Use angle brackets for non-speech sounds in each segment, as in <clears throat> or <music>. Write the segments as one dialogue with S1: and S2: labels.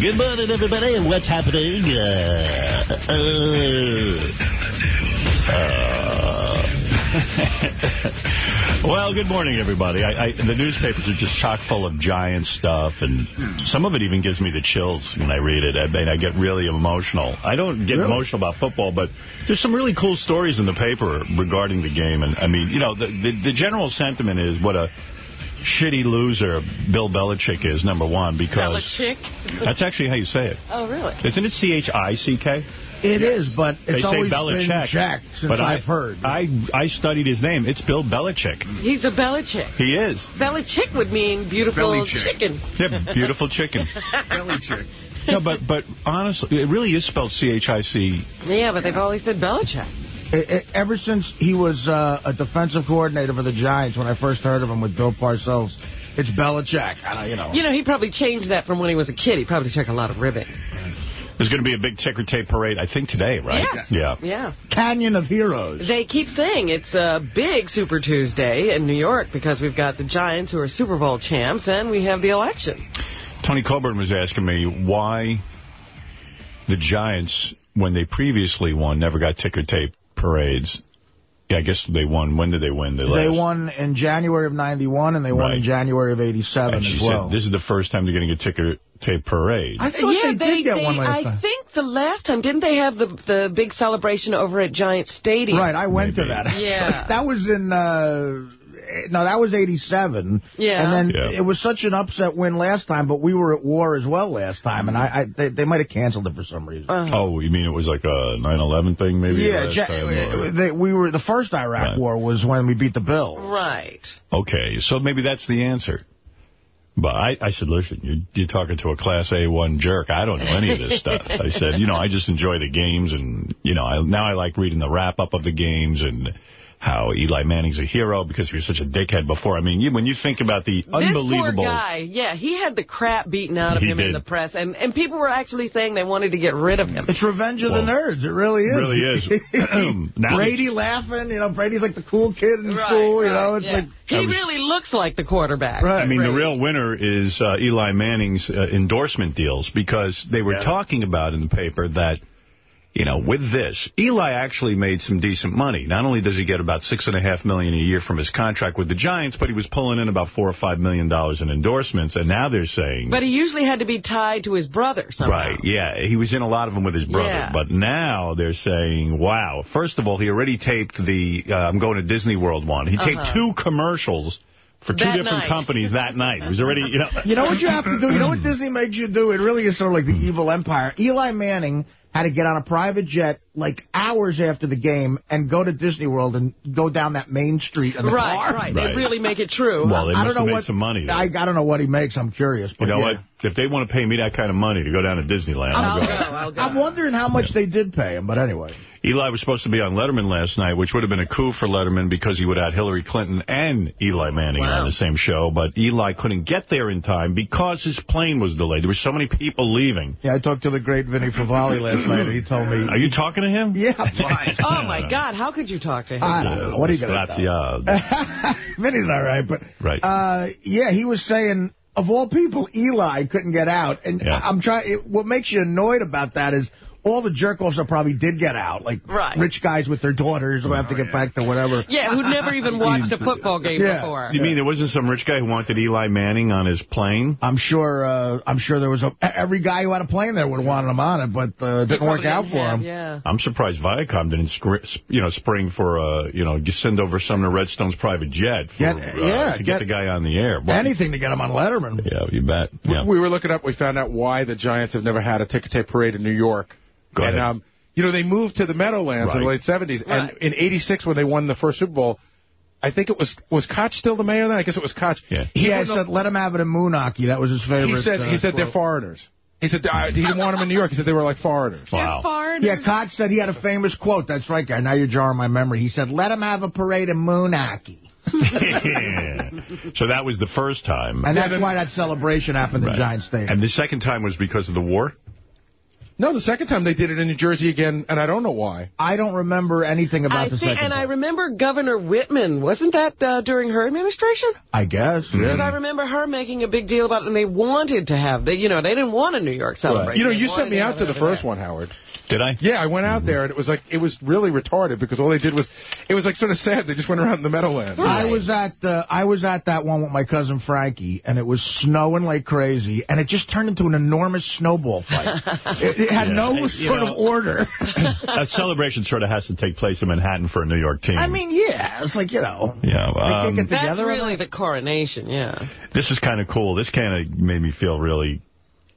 S1: Good morning, everybody, and what's happening? Uh, uh, uh. <laughs> well, good morning, everybody. I, I, the newspapers are just chock full of giant stuff, and some of it even gives me the chills when I read it. I mean, I get really emotional. I don't get really? emotional about football, but there's some really cool stories in the paper regarding the game. And, I mean, you know, the, the, the general sentiment is what a shitty loser Bill Belichick is, number one, because...
S2: Belichick?
S1: that's actually how you say it.
S2: Oh, really?
S1: Isn't it C-H-I-C-K?
S3: It yes. is, but it's
S1: they
S3: always
S1: Belichick,
S3: been Jack since
S1: but
S3: I've heard.
S1: I I studied his name. It's Bill Belichick.
S2: He's a Belichick.
S1: He is.
S2: Belichick would mean beautiful chicken.
S1: Yeah, beautiful chicken. <laughs>
S3: Belichick.
S1: No, but but honestly, it really is spelled C-H-I-C.
S2: Yeah, but they've always said Belichick.
S3: It, it, ever since he was uh, a defensive coordinator for the Giants, when I first heard of him with Bill Parcells, it's Belichick. I, you know.
S2: You know, he probably changed that from when he was a kid. He probably took a lot of ribbing.
S1: There's going to be a big ticker tape parade, I think, today, right?
S2: Yes.
S1: Yeah.
S2: Yeah.
S3: Canyon of Heroes.
S2: They keep saying it's a big Super Tuesday in New York because we've got the Giants who are Super Bowl champs and we have the election.
S1: Tony Coburn was asking me why the Giants, when they previously won, never got ticker tape parades. Yeah, I guess they won. When did they win?
S3: They, they won in January of 91, and they won in January of 87
S1: and
S3: as well.
S1: Said, this is the first time they're getting a ticker tape parade.
S3: I thought
S2: yeah,
S3: they, they did get
S2: they,
S3: one last
S2: I
S3: time.
S2: I think the last time, didn't they have the the big celebration over at Giant Stadium?
S3: Right, I went
S1: Maybe.
S3: to that. Actually.
S2: Yeah. <laughs>
S3: That was in... Uh, no, that was 87.
S2: Yeah.
S3: And then
S1: yeah.
S3: it was such an upset win last time, but we were at war as well last time, and I, I they, they might have canceled it for some reason.
S2: Uh -huh.
S1: Oh, you mean it was like a 9/11 thing, maybe?
S3: Yeah,
S1: time,
S3: they, we were the first Iraq right. war was when we beat the Bills.
S2: Right.
S1: Okay, so maybe that's the answer. But I, I said, listen, you're, you're talking to a Class A1 jerk. I don't know any of this stuff. I said, you know, I just enjoy the games, and, you know, I, now I like reading the wrap-up of the games, and how Eli Manning's a hero because he was such a dickhead before. I mean, you, when you think about the unbelievable...
S2: This poor guy, yeah, he had the crap beaten out of him
S1: did.
S2: in the press, and, and people were actually saying they wanted to get rid of him.
S3: It's Revenge of
S1: Well,
S3: the Nerds. It really is.
S1: really is. <laughs> <clears throat>
S3: Brady laughing. You know, Brady's like the cool kid in
S2: Right,
S3: school. you
S2: right,
S3: know, it's
S2: yeah.
S3: like...
S2: He
S1: was-
S2: really looks like the quarterback.
S3: Right.
S1: I mean, the real winner is uh, Eli Manning's uh, endorsement deals because they were
S3: Yeah.
S1: talking about in the paper that, you know, with this, Eli actually made some decent money. Not only does he get about six and a half million a year from his contract with the Giants, but he was pulling in about four or five million dollars in endorsements. And now they're saying,
S2: But he usually had to be tied to his brother somehow.
S1: Right, yeah. He was in a lot of them with his brother.
S2: Yeah.
S1: But now they're saying, wow. First of all, he already taped the uh, I'm Going to Disney World one. He taped
S2: Uh-huh.
S1: two commercials for two
S2: That
S1: different
S2: night.
S1: companies that night. He was already, you know. <laughs>
S3: You know what you have to do? You know what <clears throat> Disney makes you do? It really is sort of like the evil empire. Eli Manning had to get on a private jet like hours after the game and go to Disney World and go down that main street in the
S2: Right,
S3: car.
S2: right.
S1: Right.
S2: They really make it true.
S1: Well, they
S3: I
S1: must
S3: don't know
S1: have made
S3: what
S1: some money.
S3: I, I don't know what he makes. I'm curious. But
S1: you know
S3: yeah.
S1: what? If they want to pay me that kind of money to go down to Disneyland,
S2: I'll
S1: I'll
S2: go.
S1: go.
S2: I'll go.
S3: I'm wondering how much they did pay him. But anyway.
S1: Eli was supposed to be on Letterman last night, which would have been a coup for Letterman because he would have had Hillary Clinton and Eli Manning
S2: Wow.
S1: on the same show. But Eli couldn't get there in time because his plane was delayed. There were so many people leaving.
S3: Yeah, I talked to the great Vinny Favale last night, and he told me...
S1: Are you talking to him? <laughs>
S3: Yeah, <laughs> right. <laughs>
S2: Oh, my God. How could you talk to him?
S3: I don't know. What are you going to do?
S1: Grazie.
S3: Vinny's all right, but...
S1: Right.
S3: Uh, yeah, he was saying, of all people, Eli couldn't get out. And
S1: Yeah.
S3: I'm trying... What makes you annoyed about that is all the jerk-offs that probably did get out, like
S2: Right.
S3: rich guys with their daughters who have to get back to whatever.
S2: Yeah, who'd never even watched a <laughs> football game
S3: Yeah.
S2: before.
S1: You mean there wasn't some rich guy who wanted Eli Manning on his plane?
S3: I'm sure uh, I'm sure there was a... Every guy who had a plane there would have wanted him on it, but uh, it didn't work out
S2: didn't
S3: for
S2: have-
S3: him.
S2: Yeah.
S1: I'm surprised Viacom didn't, scr- you know, spring for, uh, you know, send over some of Redstone's private jet for,
S3: Get-
S1: uh,
S3: yeah,
S1: to get,
S3: get-
S1: the guy on the air. Well,
S3: Anything to get him on Letterman.
S1: Yeah, you bet.
S4: We-
S1: Yeah.
S4: We were looking up. We found out why the Giants have never had a ticker tape parade in New York.
S1: Go
S4: and,
S1: ahead.
S4: um, you know, they moved to the Meadowlands in the late 70s.
S2: Right.
S4: And in 86, when they won the first Super Bowl, I think it was, was Koch still the mayor then? I guess it was Koch.
S1: Yeah.
S3: He had
S4: wouldn't
S3: said, let him have it in Moonachie. That was his favorite.
S4: He said,
S3: uh,
S4: he said they're foreigners. He said uh, he didn't want them in New York. He said they were like foreigners.
S1: Wow.
S2: They're foreigners.
S3: Yeah, Koch said he had a famous quote. That's right, guy. Now you're jarring my memory. He said, let him have a parade in Moonachie. <laughs> <laughs>
S1: so that was the first time.
S3: And that's why that celebration happened
S1: Right.
S3: in Giant Stadium.
S1: And the second time was because of the war?
S4: No, the second time they did it in New Jersey again, and I don't know why.
S3: I don't remember anything about
S2: I
S3: the
S2: think,
S3: second
S2: and I remember Governor Whitman. Wasn't that uh, during her administration?
S3: I guess. yeah.
S2: Because I remember her making a big deal about it, and they wanted to have, they, you know, they didn't want a New York celebration.
S4: You know,
S2: They
S4: you sent me out to the first
S2: there.
S4: one, Howard.
S1: Did I?
S4: Yeah, I went out there, and it was like it was really retarded because all they did was, it was like sort of sad. They just went around in the Meadowlands.
S3: I was at the I was at that one with my cousin Frankie, and it was snowing like crazy, and it just turned into an enormous snowball fight. <laughs> it, it had
S1: Yeah.
S3: no
S1: You
S3: sort
S1: know-
S3: of order. <laughs> <laughs>
S1: that celebration sort of has to take place in Manhattan for a New York team.
S3: I mean, yeah, it's like you know.
S1: yeah.
S3: They
S1: Um,
S3: get
S2: That's
S3: together on
S2: really the coronation, yeah.
S1: this is kind of cool. This kind of made me feel really...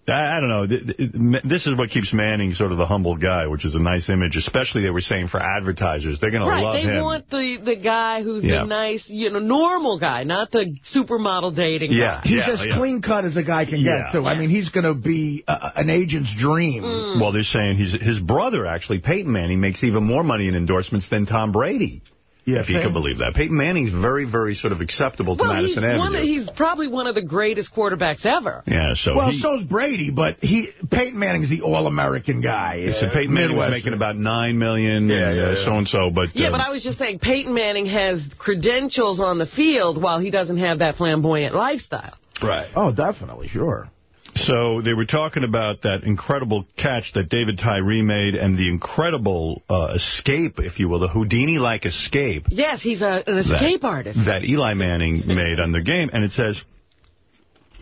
S1: I, I don't know. Th- th- This is what keeps Manning sort of the humble guy, which is a nice image, especially they were saying for advertisers. They're going to
S2: Right,
S1: love
S2: they
S1: him.
S2: want the, the guy who's
S1: Yeah.
S2: the nice, you know, normal guy, not the supermodel dating
S1: Yeah.
S2: guy.
S3: He's
S1: Yeah,
S3: as
S1: yeah.
S3: clean cut as a guy can
S1: Yeah.
S3: get, too. I mean, he's going to be uh, an agent's dream.
S2: Mm.
S1: Well, they're saying he's, his brother, actually, Peyton Manning, makes even more money in endorsements than Tom Brady.
S3: Yeah,
S1: if you can believe that. Peyton Manning's very, very sort of acceptable to
S2: Well, he's,
S1: Madison
S2: one,
S1: Avenue.
S2: he's probably one of the greatest quarterbacks ever.
S1: yeah, so
S3: Well,
S1: he,
S3: so's Brady, but he Peyton Manning's the all-American guy.
S1: he said Peyton Manning was making about 9 million
S3: Yeah,
S1: and
S3: yeah,
S1: uh,
S3: yeah.
S1: so-and-so, but...
S2: Yeah,
S1: um,
S2: but I was just saying Peyton Manning has credentials on the field while he doesn't have that flamboyant lifestyle.
S1: Right.
S3: Oh, definitely, sure.
S1: So they were talking about that incredible catch that David Tyree made and the incredible uh, escape, if you will, the Houdini-like escape
S2: Yes, he's a, an escape artist.
S1: that Eli Manning <laughs> made on the game. And it says,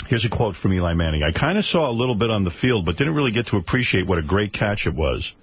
S1: here's a quote from Eli Manning. I kind of saw a little bit on the field, but didn't really get to appreciate what a great catch it was.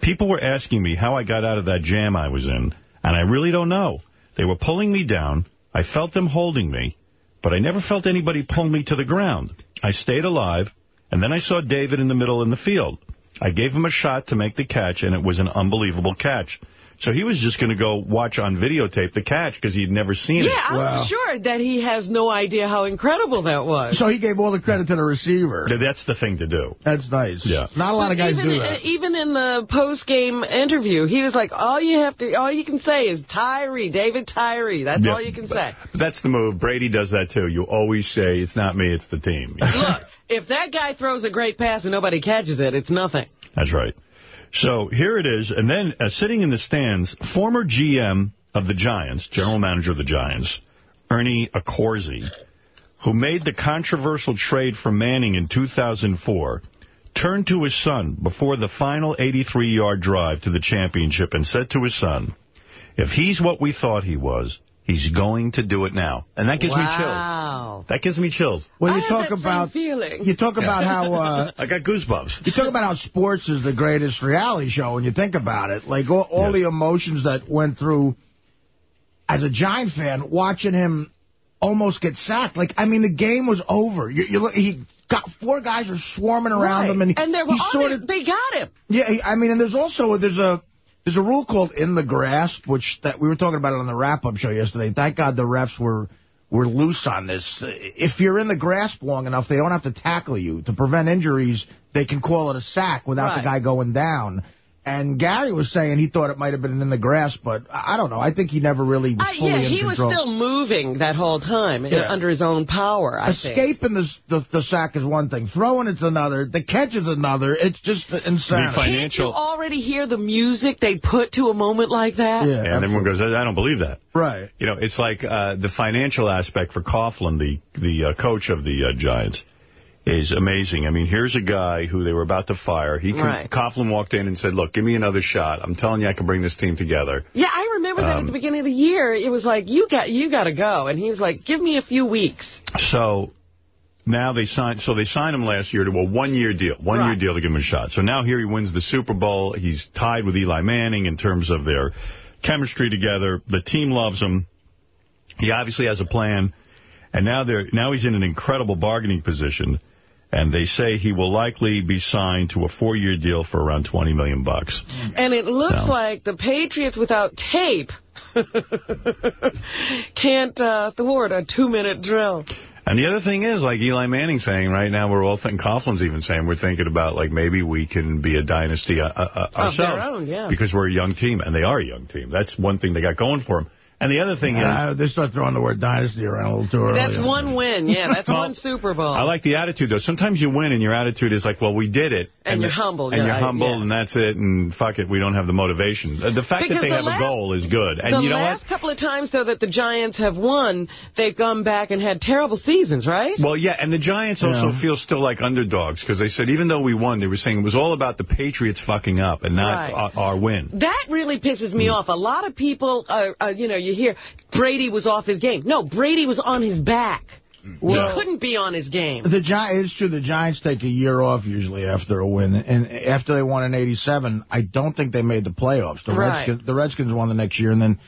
S1: People were asking me how I got out of that jam I was in, and I really don't know. They were pulling me down. I felt them holding me, but I never felt anybody pull me to the ground. I stayed alive, and then I saw David in the middle in the field. I gave him a shot to make the catch, and it was an unbelievable catch. So he was just going to go watch on videotape the catch because he'd never seen it.
S2: Yeah,
S1: it.
S2: I'm
S3: Wow.
S2: sure that he has no idea how incredible that was.
S3: So he gave all the credit to the receiver.
S1: That's the thing to do.
S3: That's nice.
S1: Yeah.
S3: Not a lot of guys
S2: even,
S3: do that.
S2: Even in the post-game interview, he was like, all you have to, all you can say is Tyree, David Tyree. That's
S1: Yeah,
S2: all you can say.
S1: but That's the move. Brady does that, too. You always say, it's not me, it's the team.
S2: Look, if that guy throws a great pass and nobody catches it, it's nothing.
S1: That's right. So here it is. And then uh, sitting in the stands, former GM of the Giants, general manager of the Giants, Ernie Accorsi, who made the controversial trade for Manning in 2004, turned to his son before the final 83-yard drive to the championship and said to his son, if he's what we thought he was, he's going to do it now. And that gives me chills. That gives me chills.
S3: Well,
S2: I
S3: you
S2: have
S3: talk about
S2: feeling.
S3: you talk about how <laughs> uh,
S1: I got goosebumps.
S3: you talk about how sports is the greatest reality show when you think about it. Like all, all
S1: Yes.
S3: the emotions that went through as a Giant fan, watching him almost get sacked. Like I mean, the game was over. You, you look, he got four guys are swarming around
S2: Right.
S3: him, and,
S2: and they were
S3: he
S2: on
S3: sort
S2: it.
S3: of
S2: They got him.
S3: Yeah, I mean, and there's also there's a there's a rule called in the grasp, which that we were talking about it on the wrap up show yesterday. Thank God the refs were were loose on this. If you're in the grasp long enough, they don't have to tackle you to prevent injuries. They can call it a sack without the guy going down. And Gary was saying he thought it might have been in the grass, but I I don't know. I think he never really was
S2: Uh,
S3: fully
S2: yeah,
S3: in
S2: he was still moving that whole time
S3: Yeah.
S2: under his own power, I think.
S3: Escaping the, the the sack is one thing. Throwing it's another. The catch is another. It's just insane.
S1: The
S2: Can't you already hear the music they put to a moment like that?
S3: Yeah,
S1: And everyone goes, I I don't believe that.
S3: right.
S1: You know, it's like uh, the financial aspect for Coughlin, the the uh, coach of the uh, Giants, is amazing. I mean, here's a guy who they were about to fire. He can,
S2: Right.
S1: Coughlin walked in and said, look, give me another shot. I'm telling you I can bring this team together.
S2: Yeah, I remember that at
S1: Um,
S2: the beginning of the year. It was like, you got you got to go. And he was like, give me a few weeks.
S1: So now they signed, so they signed him last year to a one-year deal, one-year
S2: Right.
S1: deal to give him a shot. So now here he wins the Super Bowl. He's tied with Eli Manning in terms of their chemistry together. The team loves him. He obviously has a plan. And now they're now he's in an incredible bargaining position. And they say he will likely be signed to a four-year deal for around 20 million bucks.
S2: And it looks like the Patriots without tape <laughs> can't uh, thwart a two-minute drill.
S1: And the other thing is, like Eli Manning saying right now, we're all thinking, Coughlin's even saying, we're thinking about, like, maybe we can be a dynasty uh, uh,
S2: their
S1: ourselves.
S2: own, yeah.
S1: Because we're a young team, and they are a young team. That's one thing they got going for them. And the other thing is...
S3: Uh, they start throwing the word dynasty around a little too early.
S2: That's one win. Yeah, that's <laughs>
S1: Well,
S2: one Super Bowl.
S1: I like the attitude, though. Sometimes you win and your attitude is like, well, we did it.
S2: And you're
S1: the-
S2: humble,
S1: And
S2: yeah,
S1: you're
S2: I-
S1: humble,
S2: yeah.
S1: and that's it, and fuck it, we don't have the motivation. The fact
S2: Because
S1: that they
S2: the
S1: have
S2: last-
S1: a goal is good. And
S2: the
S1: you know
S2: last
S1: what?
S2: couple of times, though, that the Giants have won, they've gone back and had terrible seasons, right?
S1: Well, yeah, and the Giants also feel still like underdogs, because they said even though we won, they were saying it was all about the Patriots fucking up and not
S2: Right.
S1: our, our win.
S2: That really pisses me off. A lot of people, uh, uh, you know, you hear Brady was off his game. No, Brady was on his back. Mm.
S3: Well-
S2: he couldn't be on his game.
S3: The Gi It's true. The Giants take a year off usually after a win, and after they won in '87, I don't think they made the playoffs. The
S2: Right.
S3: Redskins, the Redskins won the next year, and then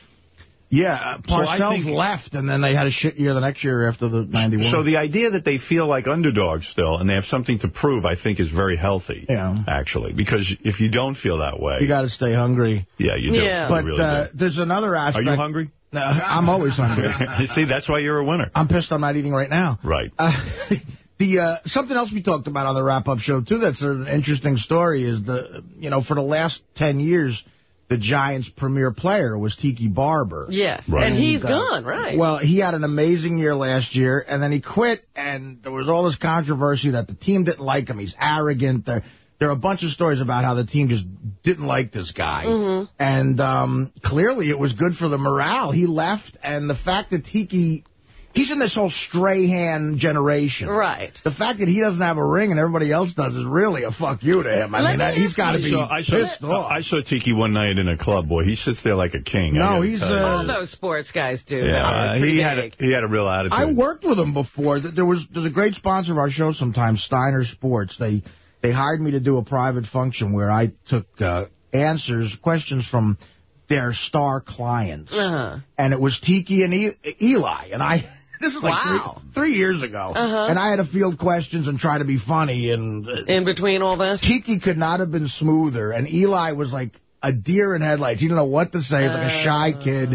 S3: yeah, uh,
S1: So I
S3: Parcells
S1: think-
S3: left, and then they had a shit year the next year after the '91.
S1: So the idea that they feel like underdogs still and they have something to prove, I think, is very healthy,
S3: Yeah.
S1: actually. Because if you don't feel that way,
S3: you got to stay hungry.
S1: yeah, you do.
S2: Yeah.
S1: You
S3: But
S1: really
S3: uh,
S1: do.
S3: there's another aspect...
S1: Are
S3: aspect.
S1: you hungry?
S3: No, I'm always hungry. <laughs>
S1: See, that's why you're a winner.
S3: I'm pissed I'm not eating right now.
S1: Right.
S3: Uh, <laughs> the uh, something else we talked about on the wrap-up show too. That's an interesting story. Is the you know for the last ten years, the Giants' premier player was Tiki Barber.
S2: Yes,
S1: Right.
S2: and he's
S3: uh,
S2: gone, right?
S3: Well, he had an amazing year last year, and then he quit, and there was all this controversy that the team didn't like him. He's arrogant. There, there are a bunch of stories about how the team just didn't like this guy.
S2: Mm-hmm.
S3: And um, clearly it was good for the morale. He left, and the fact that Tiki, he's in this whole stray Strahan generation.
S2: right.
S3: The fact that he doesn't have a ring and everybody else does is really a fuck you to him. I
S2: Let
S3: mean,
S2: me
S3: that- he's
S2: ask
S3: got to
S2: you-
S3: be
S1: So I saw,
S3: pissed off.
S1: I saw Tiki one night in a club. Boy, he sits there like a king. I
S3: No, he's,
S1: tell
S3: uh,
S2: All those sports guys do.
S1: yeah,
S2: are
S1: uh, he had a, he had a real attitude.
S3: I worked with him before. There was there's a great sponsor of our show sometimes, Steiner Sports. They they hired me to do a private function where I took uh, answers, questions from their star clients.
S2: Uh-huh.
S3: And it was Tiki and e- Eli. And I, this is like
S2: Wow.
S3: three, three years ago.
S2: Uh-huh.
S3: And I had to field questions and try to be funny. And uh,
S2: In between all that?
S3: Tiki could not have been smoother. And Eli was like a deer in headlights. He didn't know what to say. He was like a shy kid.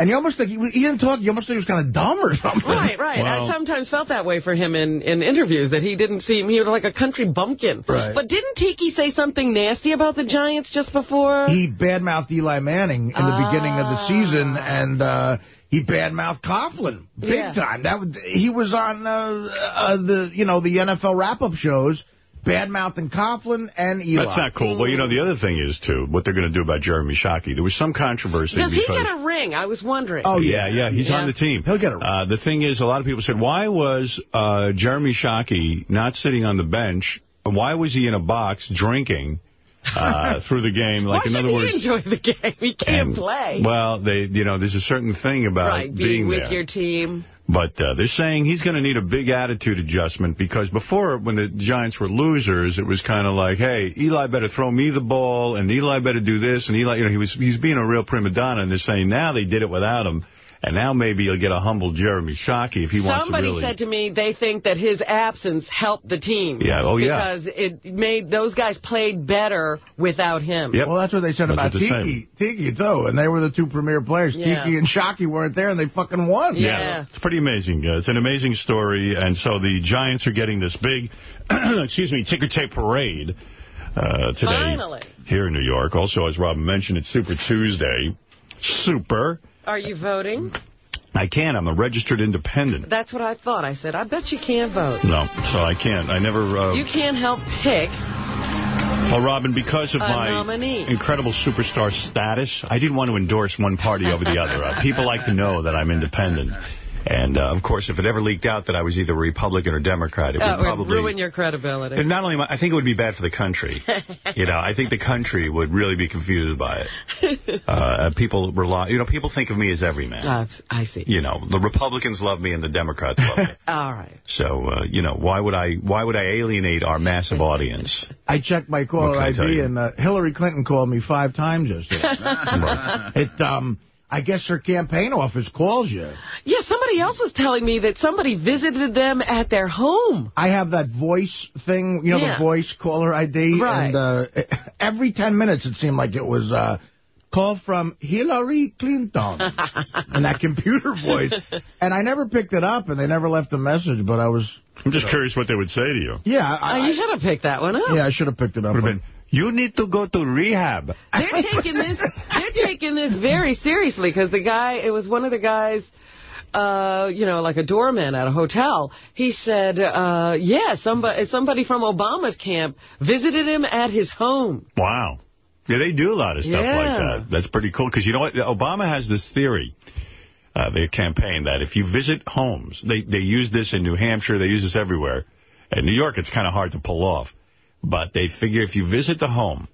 S3: And you almost think, he, he didn't talk, you almost think he was kind of dumb or something.
S2: Right, right.
S1: Well-
S2: I sometimes felt that way for him in, in interviews, that he didn't seem, he was like a country bumpkin.
S3: Right.
S2: But didn't Tiki say something nasty about the Giants just before?
S3: he badmouthed Eli Manning in the beginning of the season, and uh, he badmouthed Coughlin big
S2: Yeah.
S3: time. That was, he was on uh, uh, the you know the NFL wrap-up shows, badmouthing Coughlin and Eli.
S1: That's not cool. Well, you know, the other thing is, too, what they're going to do about Jeremy Shockey. There was some controversy
S2: Does he
S1: because...
S2: get a ring? I was wondering.
S3: Oh,
S1: Yeah, yeah, he's
S2: Yeah.
S1: on the team.
S3: He'll get a ring.
S1: Uh, the thing is, a lot of people said, why was uh, Jeremy Shockey not sitting on the bench? Why was he in a box drinking uh, <laughs> through the game? Like,
S2: Why
S1: in other
S2: he
S1: words,
S2: enjoy the game? He can't
S1: and-
S2: play.
S1: Well, they, you know, there's a certain thing about
S2: right,
S1: being,
S2: being with
S1: there.
S2: your team.
S1: But uh, they're saying he's going to need a big attitude adjustment because before, when the Giants were losers, it was kind of like, hey, Eli better throw me the ball, and Eli better do this, and Eli, you know, he was he's being a real prima donna, and they're saying now they did it without him, and now maybe he'll get a humble Jeremy Shockey if he wants
S2: Somebody
S1: to really.
S2: Somebody said to me they think that his absence helped the team.
S1: Yeah, oh, yeah.
S2: Because it made those guys played better without him.
S1: Yep.
S3: Well, that's what they said
S1: That's
S3: about
S1: what they're
S3: Tiki, Tiki too, and they were the two premier players.
S2: Yeah.
S3: Tiki and Shockey weren't there, and they fucking won.
S2: Yeah.
S1: It's pretty amazing. Uh, it's an amazing story. And so the Giants are getting this big, <clears throat> excuse me, ticker tape parade uh, today
S2: Finally.
S1: here in New York. Also, as Robin mentioned, it's Super Tuesday. Super.
S2: Are you voting?
S1: I can't. I'm a registered independent.
S2: That's what I thought. I said, I bet you can't vote.
S1: No, so I can't. I never... Uh,
S2: You can't help pick.
S1: well, Robin, because of
S2: A
S1: my
S2: nominee.
S1: incredible superstar status, I didn't want to endorse one party over the other. Uh, people like to know that I'm independent. And, uh, of course, if it ever leaked out that I was either a Republican or Democrat, it
S2: That
S1: would
S2: would
S1: probably...
S2: ruin your credibility.
S1: And not only, my- I think it would be bad for the country. <laughs> you know, I think the country would really be confused by it. Uh, people rely, you know, people think of me as everyman.
S2: Uh, I see.
S1: You know, the Republicans love me and the Democrats love me. <laughs>
S2: All right.
S1: So, uh, you know, why would I why would I alienate our massive audience?
S3: I checked my caller
S1: I tell
S3: ID, and uh, Hillary Clinton called me five times yesterday. <laughs> it, um, I guess her campaign office calls you.
S2: Yeah, somebody else was telling me that somebody visited them at their home.
S3: I have that voice thing, you know,
S2: Yeah.
S3: the voice caller ID.
S2: Right.
S3: And uh, every 10 minutes it seemed like it was uh, call from Hillary Clinton <laughs> and that computer voice. And I never picked it up, and they never left a message, but I was,
S1: I'm just curious what they would say to you.
S3: yeah,
S2: Oh,
S3: I,
S2: you should have picked that one up.
S3: yeah, I should have picked it up.
S1: Would have been, You need to go to rehab. <laughs>
S2: They're taking this. They're taking this very seriously because the guy. It was one of the guys. Uh, you know, like a doorman at a hotel. He said, uh, yeah, somebody somebody from Obama's camp visited him at his home.
S1: Wow. Yeah, they do a lot of stuff
S2: Yeah.
S1: like that. That's pretty cool. Because you know what? Obama has this theory, uh, their campaign, that if you visit homes, they, they use this in New Hampshire, they use this everywhere. In New York, it's kind of hard to pull off. But they figure if you visit the home,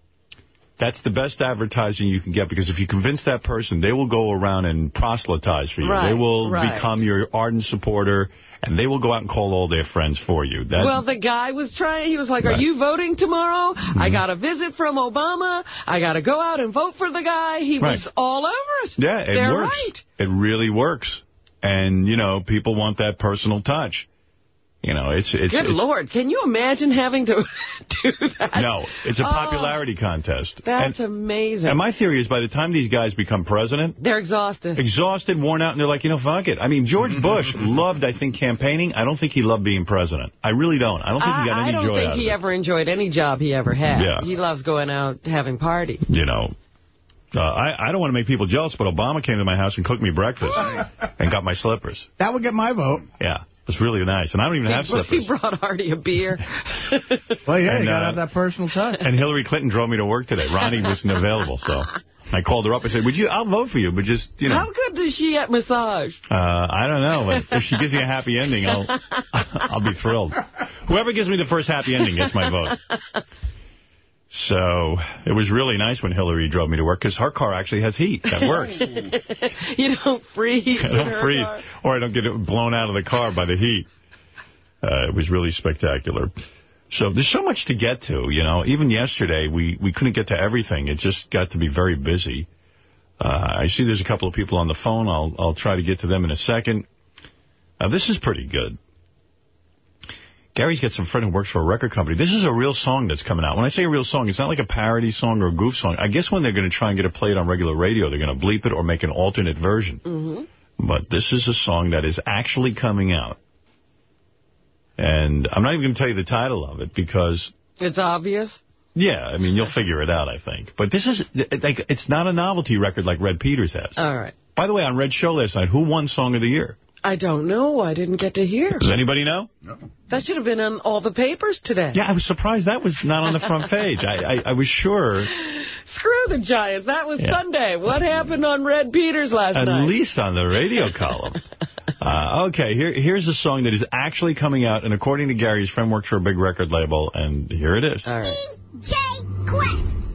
S1: that's the best advertising you can get because if you convince that person, they will go around and proselytize for you.
S2: Right,
S1: they will
S2: right.
S1: become your ardent supporter, and they will go out and call all their friends for you. That,
S2: Well, the guy was trying. He was like,
S1: Right. Mm-hmm.
S2: are you voting tomorrow? I got a visit from Obama. I got to go out and vote for the guy. He was all over it.
S1: Yeah, it
S2: They're
S1: works.
S2: right.
S1: It really works. And, you know, people want that personal touch. You know, it's... it's
S2: Good
S1: it's,
S2: Lord. Can you imagine having to <laughs> do that?
S1: No, it's a
S2: Oh,
S1: popularity contest.
S2: That's
S1: and,
S2: amazing.
S1: and my theory is by the time these guys become president,
S2: They're exhausted.
S1: exhausted, worn out, and they're like, you know, fuck it. I mean, George <laughs> Bush loved, I think, campaigning. I don't think he loved being president. I really don't. I don't think he got
S2: I, I don't think he ever enjoyed any job he ever had.
S1: Yeah.
S2: He loves going out having parties.
S1: You know, uh, I, I don't want to make people jealous, but Obama came to my house and cooked me breakfast and got my slippers.
S3: That would get my vote.
S1: Yeah, it was really nice. And I don't even have slippers.
S2: He
S1: slippers.
S2: brought Artie a beer. <laughs>
S3: Well, yeah,
S1: And,
S3: you got to
S1: uh,
S3: have that personal touch.
S1: And Hillary Clinton drove me to work today. Ronnie wasn't available, so I called her up. I said, "Would you? I'll vote for you, but just you know,
S2: How good does she at massage?
S1: uh, I don't know. But if she gives me a happy ending, I'll <laughs> I'll be thrilled. Whoever gives me the first happy ending gets my vote." So it was really nice when Hillary drove me to work because her car actually has heat. That <laughs> works. <laughs>
S2: You don't freeze.
S1: I don't freeze,
S2: car.
S1: or I don't get it blown out of the car by the heat. Uh, it was really spectacular. So there's so much to get to, you know. Even yesterday, we, we couldn't get to everything. It just got to be very busy. Uh, I see there's a couple of people on the phone. I'll I'll try to get to them in a second. Uh, this is pretty good. Gary's got some friend who works for a record company. This is a real song that's coming out. When I say a real song, it's not like a parody song or a goof song. I guess when they're going to try and get it played on regular radio, they're going to bleep it or make an alternate version.
S2: Mm-hmm.
S1: But this is a song that is actually coming out. And I'm not even going to tell you the title of it because,
S2: It's obvious.
S1: yeah, I mean, you'll figure it out, I think. But this is, like, it's not a novelty record like Red Peters has.
S2: All right.
S1: By the way, on Red show last night, who won Song of the Year?
S2: I don't know. I didn't get to hear.
S1: Does anybody know? No.
S2: That should have been on all the papers today.
S1: Yeah, I was surprised that was not on the front page. I, I, I was sure
S2: Screw the Giants. That was
S1: Yeah.
S2: Sunday. What happened on Red Peters last
S1: at
S2: night?
S1: At least on the radio <laughs> column. Uh, okay, here, here's a song that is actually coming out, and according to Gary, his friend works for a big record label, and here it is.
S2: All right.
S5: J Quest, the one.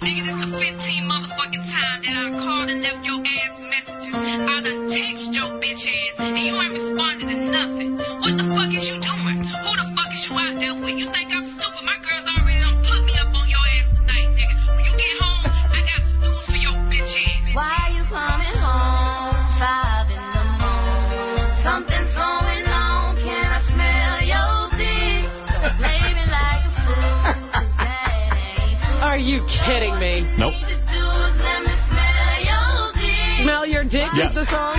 S6: Nigga, this the 15 motherfucking time that I called and left your ass messages. I done text your bitch ass, and you ain't responded to nothing. What the fuck is you doing? Who the fuck is you out there with? You think I'm stupid? My girls already done put me up on your ass tonight, nigga. When you get home, I got some news for your bitch ass.
S5: Why are you coming home?
S2: You kidding me?
S1: Nope.
S5: Need to do is let me smell your dick.
S2: Smell
S1: Yeah.
S2: is the song?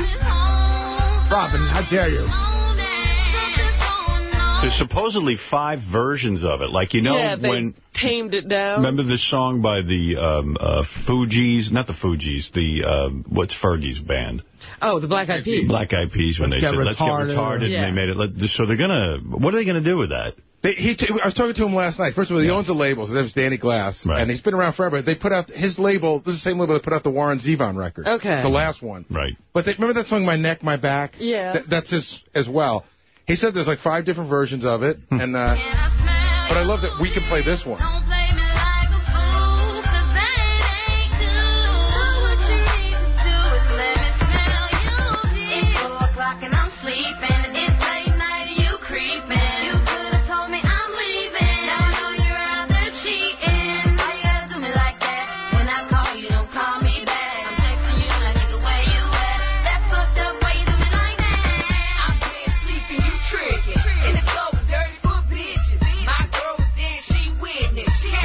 S3: Robin, how dare you?
S5: Something's going on.
S1: There's supposedly five versions of it. Like, you know,
S2: yeah, they
S1: when...
S2: tamed it down.
S1: Remember the song by the um, uh, Fugees? Not the Fugees. The, um, what's Fergie's band?
S2: Oh, the Black Eyed Peas.
S1: Black Eyed Peas when
S3: Let's
S1: they
S3: get
S1: said, let's get
S3: retarded.
S1: retarded.
S2: Yeah.
S1: And they made it. Let, so they're going to... What are they going to do with that?
S4: They, he t I was talking to him last night. First of all, he owns a label. So that was Danny Glass.
S1: Right.
S4: And he's been around forever. They put out his label. This is the same label that put out the Warren Zevon record.
S2: Okay.
S4: The last one.
S1: Right.
S4: But they, remember that song, My Neck, My Back?
S2: Yeah.
S4: Th- that's his as well. He said there's like five different versions of it.
S1: Hmm.
S4: and uh,
S5: Can I smell
S4: But I love that we can play this one.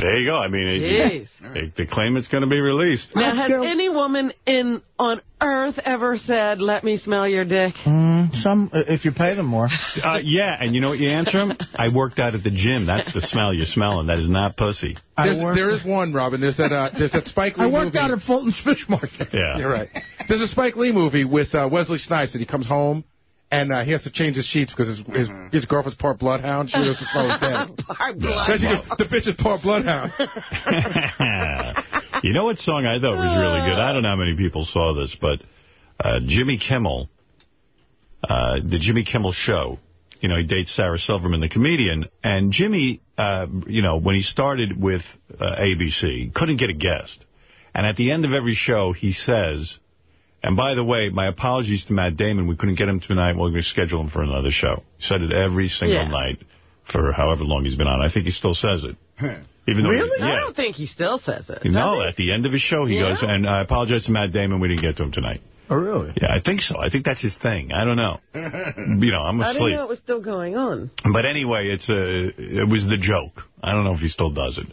S5: There,
S6: she witnessed. She
S1: There you go. I mean,
S2: Jeez.
S1: they, they claim it's going to be released.
S2: Now, has
S3: Carol-
S2: any woman in on Earth ever said, let me smell your dick?
S3: Mm, some, uh, if you pay them more. <laughs>
S1: Uh, yeah, and you know what you answer them? I worked out at the gym. That's the smell you're smelling. That is not pussy.
S4: There's, there is one, Robin. There's that. Uh, there's that Spike Lee
S3: I worked
S4: movie.
S3: out at Fulton's Fish Market.
S1: Yeah.
S4: You're right. There's a Spike Lee movie with uh, Wesley Snipes, and he comes home, and uh, he has to change his sheets because his his, his girlfriend's part bloodhound. She has to smell his <laughs> bed.
S2: Part blood.
S4: Then she goes, the bitch is part bloodhound. <laughs>
S1: you know what song I thought was really good? I don't know how many people saw this, but uh, Jimmy Kimmel, uh, the Jimmy Kimmel Show, you know, he dates Sarah Silverman, the comedian, and Jimmy, uh, you know, when he started with uh, ABC, couldn't get a guest. And at the end of every show, he says, and by the way, my apologies to Matt Damon. We couldn't get him tonight. We're going to schedule him for another show. He said it every single
S2: Yeah.
S1: night for however long he's been on. I think he still says it. <laughs> Even though
S2: Really?
S1: Yeah.
S2: I don't think he still says it.
S1: No,
S2: does
S1: at the end of his show, he
S2: Yeah?
S1: goes, and I apologize to Matt Damon, we didn't get to him tonight.
S3: Oh, really?
S1: Yeah, I think so. I think that's his thing. I don't know. <laughs> you know, I'm
S2: he? I didn't know it was still going on.
S1: But anyway, it's a, it was the joke. I don't know if he still does it.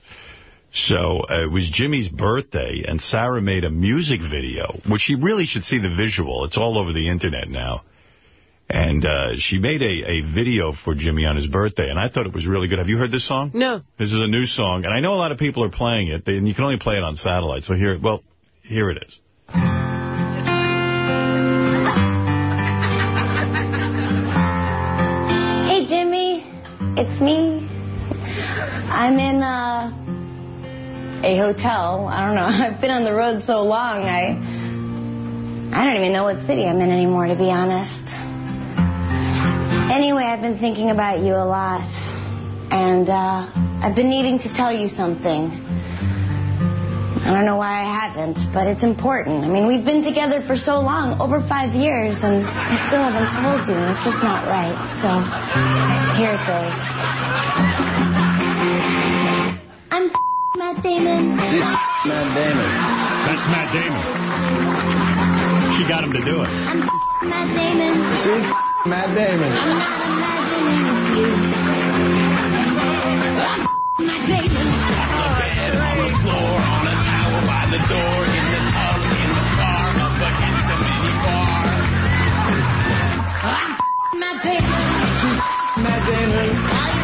S1: So uh, it was Jimmy's birthday, and Sarah made a music video, which you really should see the visual. It's all over the Internet now. And uh, she made a, a video for Jimmy on his birthday, and I thought it was really good. Have you heard this song?
S2: No.
S1: This is a new song, and I know a lot of people are playing it, and you can only play it on satellite. So here, well, here it is.
S5: Hey, Jimmy. It's me. I'm in uh, a hotel. I don't know. <laughs> I've been on the road so long, I I don't even know what city I'm in anymore, to be honest. Anyway, I've been thinking about you a lot. And uh, I've been needing to tell you something. I don't know why I haven't, but it's important. I mean, we've been together for so long, over five years, and I still haven't told you, and it's just not right. So, here it goes. I'm Matt Damon.
S7: She's Matt Damon.
S1: That's Matt Damon. She got him to do it.
S5: I'm Matt Damon.
S7: She's Matt Damon.
S5: I'm not imagining it's you. I'm Matt Damon. I'm Matt Damon.
S7: Matt Damon.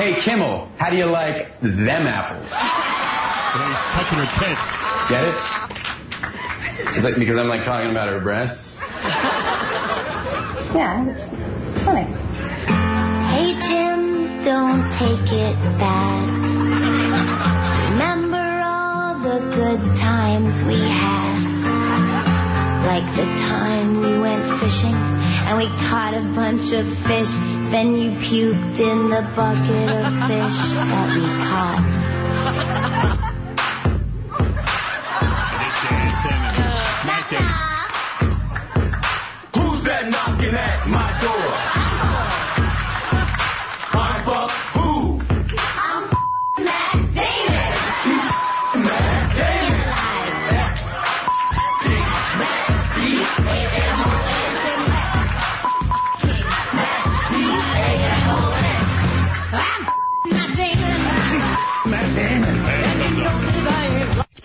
S7: Hey, Kimmel, how do you like them apples?
S1: He's touching her tits.
S7: Get it? It's like because I'm like talking about her breasts.
S5: Yeah, it's, it's funny. Hey Jim, don't take it bad. Remember all the good times we had. Like the time we went fishing and we caught a bunch of fish. Then you puked in the bucket of fish that we caught.
S7: Who's that knocking at my door?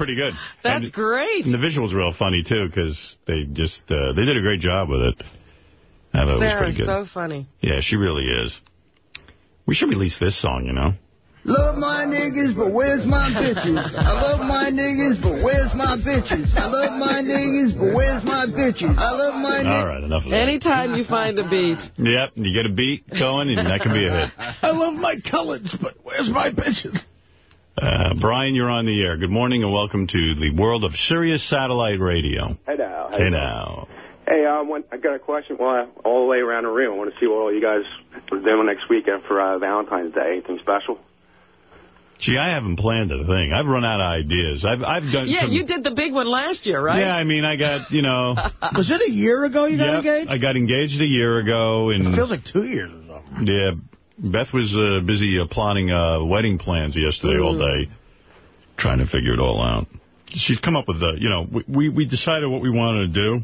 S1: Pretty good.
S2: That's
S1: and,
S2: great.
S1: And the visual's real funny, too, because they just, uh, they did a great job with it. I thought it was pretty good.
S2: so funny.
S1: Yeah, she really is. We should release this song, you know?
S3: Love my niggas, but where's my bitches? I love my niggas, but where's my bitches? I love my niggas, but where's my bitches? I love my
S1: All
S3: niggas.
S1: right, enough of that.
S2: Anytime you find the beat.
S1: Yep, you get a beat going, and that can be a hit. <laughs>
S3: I love my coloreds, but where's my bitches?
S1: Uh, Brian, you're on the air. Good morning and welcome to the world of Sirius Satellite Radio.
S8: Hey now.
S1: Hey now.
S8: Hey, I want, I got a question. Well, all the way around the room. I want to see what all you guys are doing next weekend for uh, Valentine's Day. Anything special?
S1: Gee, I haven't planned a thing. I've run out of ideas. I've I've done
S2: Yeah,
S1: some,
S2: you did the big one last year, right?
S1: Yeah, I mean, I got, you know, <laughs>
S3: Was it a year ago you got
S1: yep,
S3: engaged?
S1: I got engaged a year ago. and
S3: It feels like two years or something.
S1: Yeah, Beth was uh, busy uh, plotting uh, wedding plans yesterday all day, trying to figure it all out. She's come up with the, you know, we, we, we decided what we wanted to do, and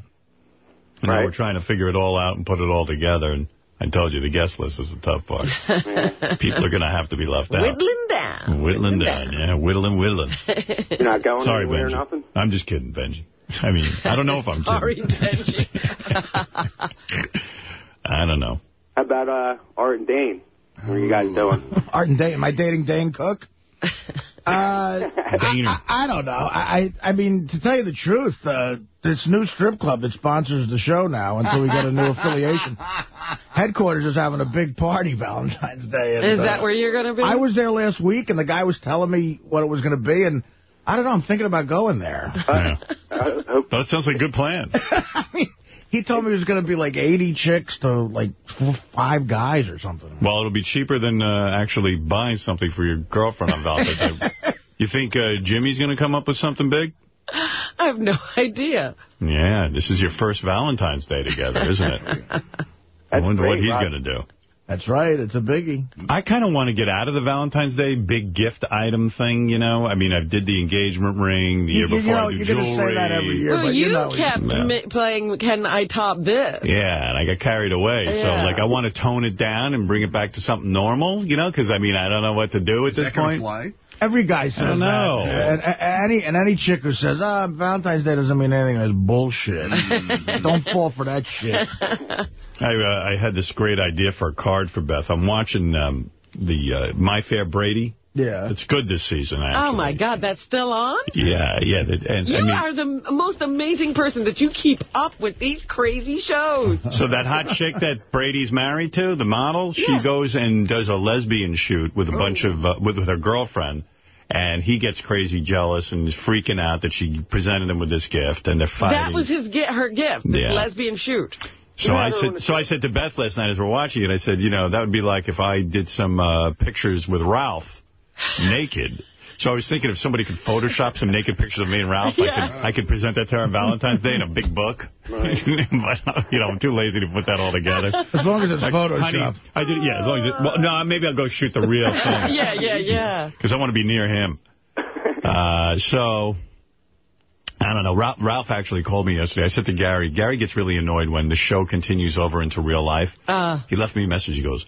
S1: now
S8: Right.
S1: we're trying to figure it all out and put it all together. And I told you, the guest list is the tough part. <laughs> People are going to have to be left out.
S2: Whittling down.
S1: Whittling down, yeah, whittling, whittling.
S8: You're not going
S1: Sorry,
S8: anywhere or
S1: Benji.
S8: nothing?
S1: I'm just kidding, Benji. I mean, I don't know if I'm <laughs>
S2: Sorry,
S1: kidding.
S2: Benji. <laughs>
S1: I don't know.
S8: How about uh, Art and Dane? What are you guys doing? <laughs>
S3: Art and Dane. Am I dating Dane Cook? <laughs> Uh,
S1: Daner.
S3: I, I don't know. I, I I mean, to tell you the truth, uh, this new strip club that sponsors the show now until we get a new affiliation. <laughs> Headquarters is having a big party Valentine's Day. and,
S2: Is
S3: uh,
S2: that where you're going to be?
S3: I was there last week, and the guy was telling me what it was going to be, and I don't know. I'm thinking about going there.
S1: Yeah.
S8: I
S1: That sounds like a good plan.
S3: I mean, he told me it was going to be like 80 chicks to like four, five guys or something.
S1: Well, it'll be cheaper than uh, actually buying something for your girlfriend on Valentine's Day. <laughs> You think uh, Jimmy's going to come up with something big?
S2: I have no idea.
S1: Yeah, this is your first Valentine's Day together, isn't it? <laughs> I
S8: That's
S1: wonder what he's going to do.
S3: That's right. It's a biggie.
S1: I kind of want to get out of the Valentine's Day big gift item thing, you know? I mean, I did the engagement ring the year
S3: you
S1: before
S3: know,
S1: I do
S3: you're
S1: jewelry.
S3: going to say that every year,
S2: Well,
S3: but
S2: you,
S3: you know.
S2: kept
S1: Yeah.
S2: playing Can I Top This?
S1: Yeah, and I got carried away. So, like, I want to tone it down and bring it back to something normal, you know? Because, I mean, I don't know what to do at
S9: Is
S1: this
S9: that
S1: point.
S9: fly?
S3: Every guy says
S1: I don't know.
S3: that. And, and, any, and any chick who says, ah, Valentine's Day doesn't mean anything, that's bullshit. <laughs> Don't fall for that shit. <laughs>
S1: I, uh, I had this great idea for a card for Beth. I'm watching um, the uh, My Fair Brady.
S3: Yeah.
S1: It's good this season, actually.
S2: Oh, my God, that's still on?
S1: Yeah, yeah. that- And,
S2: You
S1: I mean,
S2: are the most amazing person that you keep up with these crazy shows. <laughs>
S1: So that hot chick that Brady's married to, the model, she goes and does a lesbian shoot with a bunch of uh, with, with her girlfriend, and he gets crazy jealous and is freaking out that she presented him with this gift, and they're fighting.
S2: That was his gi- her gift, this
S1: Yeah.
S2: lesbian shoot.
S1: So I
S8: I
S1: said,
S8: wanna
S1: so I said to Beth last night as we're watching it, I said, you know, that would be like if I did some uh, pictures with Ralph naked. So I was thinking if somebody could Photoshop some naked pictures of me and Ralph, I could I could present that to her on Valentine's Day in a big book. <laughs> but, you know, I'm too lazy to put that all together.
S3: As long as it's
S1: Like,
S3: Photoshop.
S1: honey, I did, yeah, as long as it, well, no, maybe I'll go shoot the real thing. <laughs>
S2: Yeah, yeah, yeah.
S1: Because I want to be near him. Uh, so, I don't know. Ralph, Ralph actually called me yesterday. I said to Gary, Gary gets really annoyed when the show continues over into real life.
S2: Uh,
S1: He left me a message. He goes,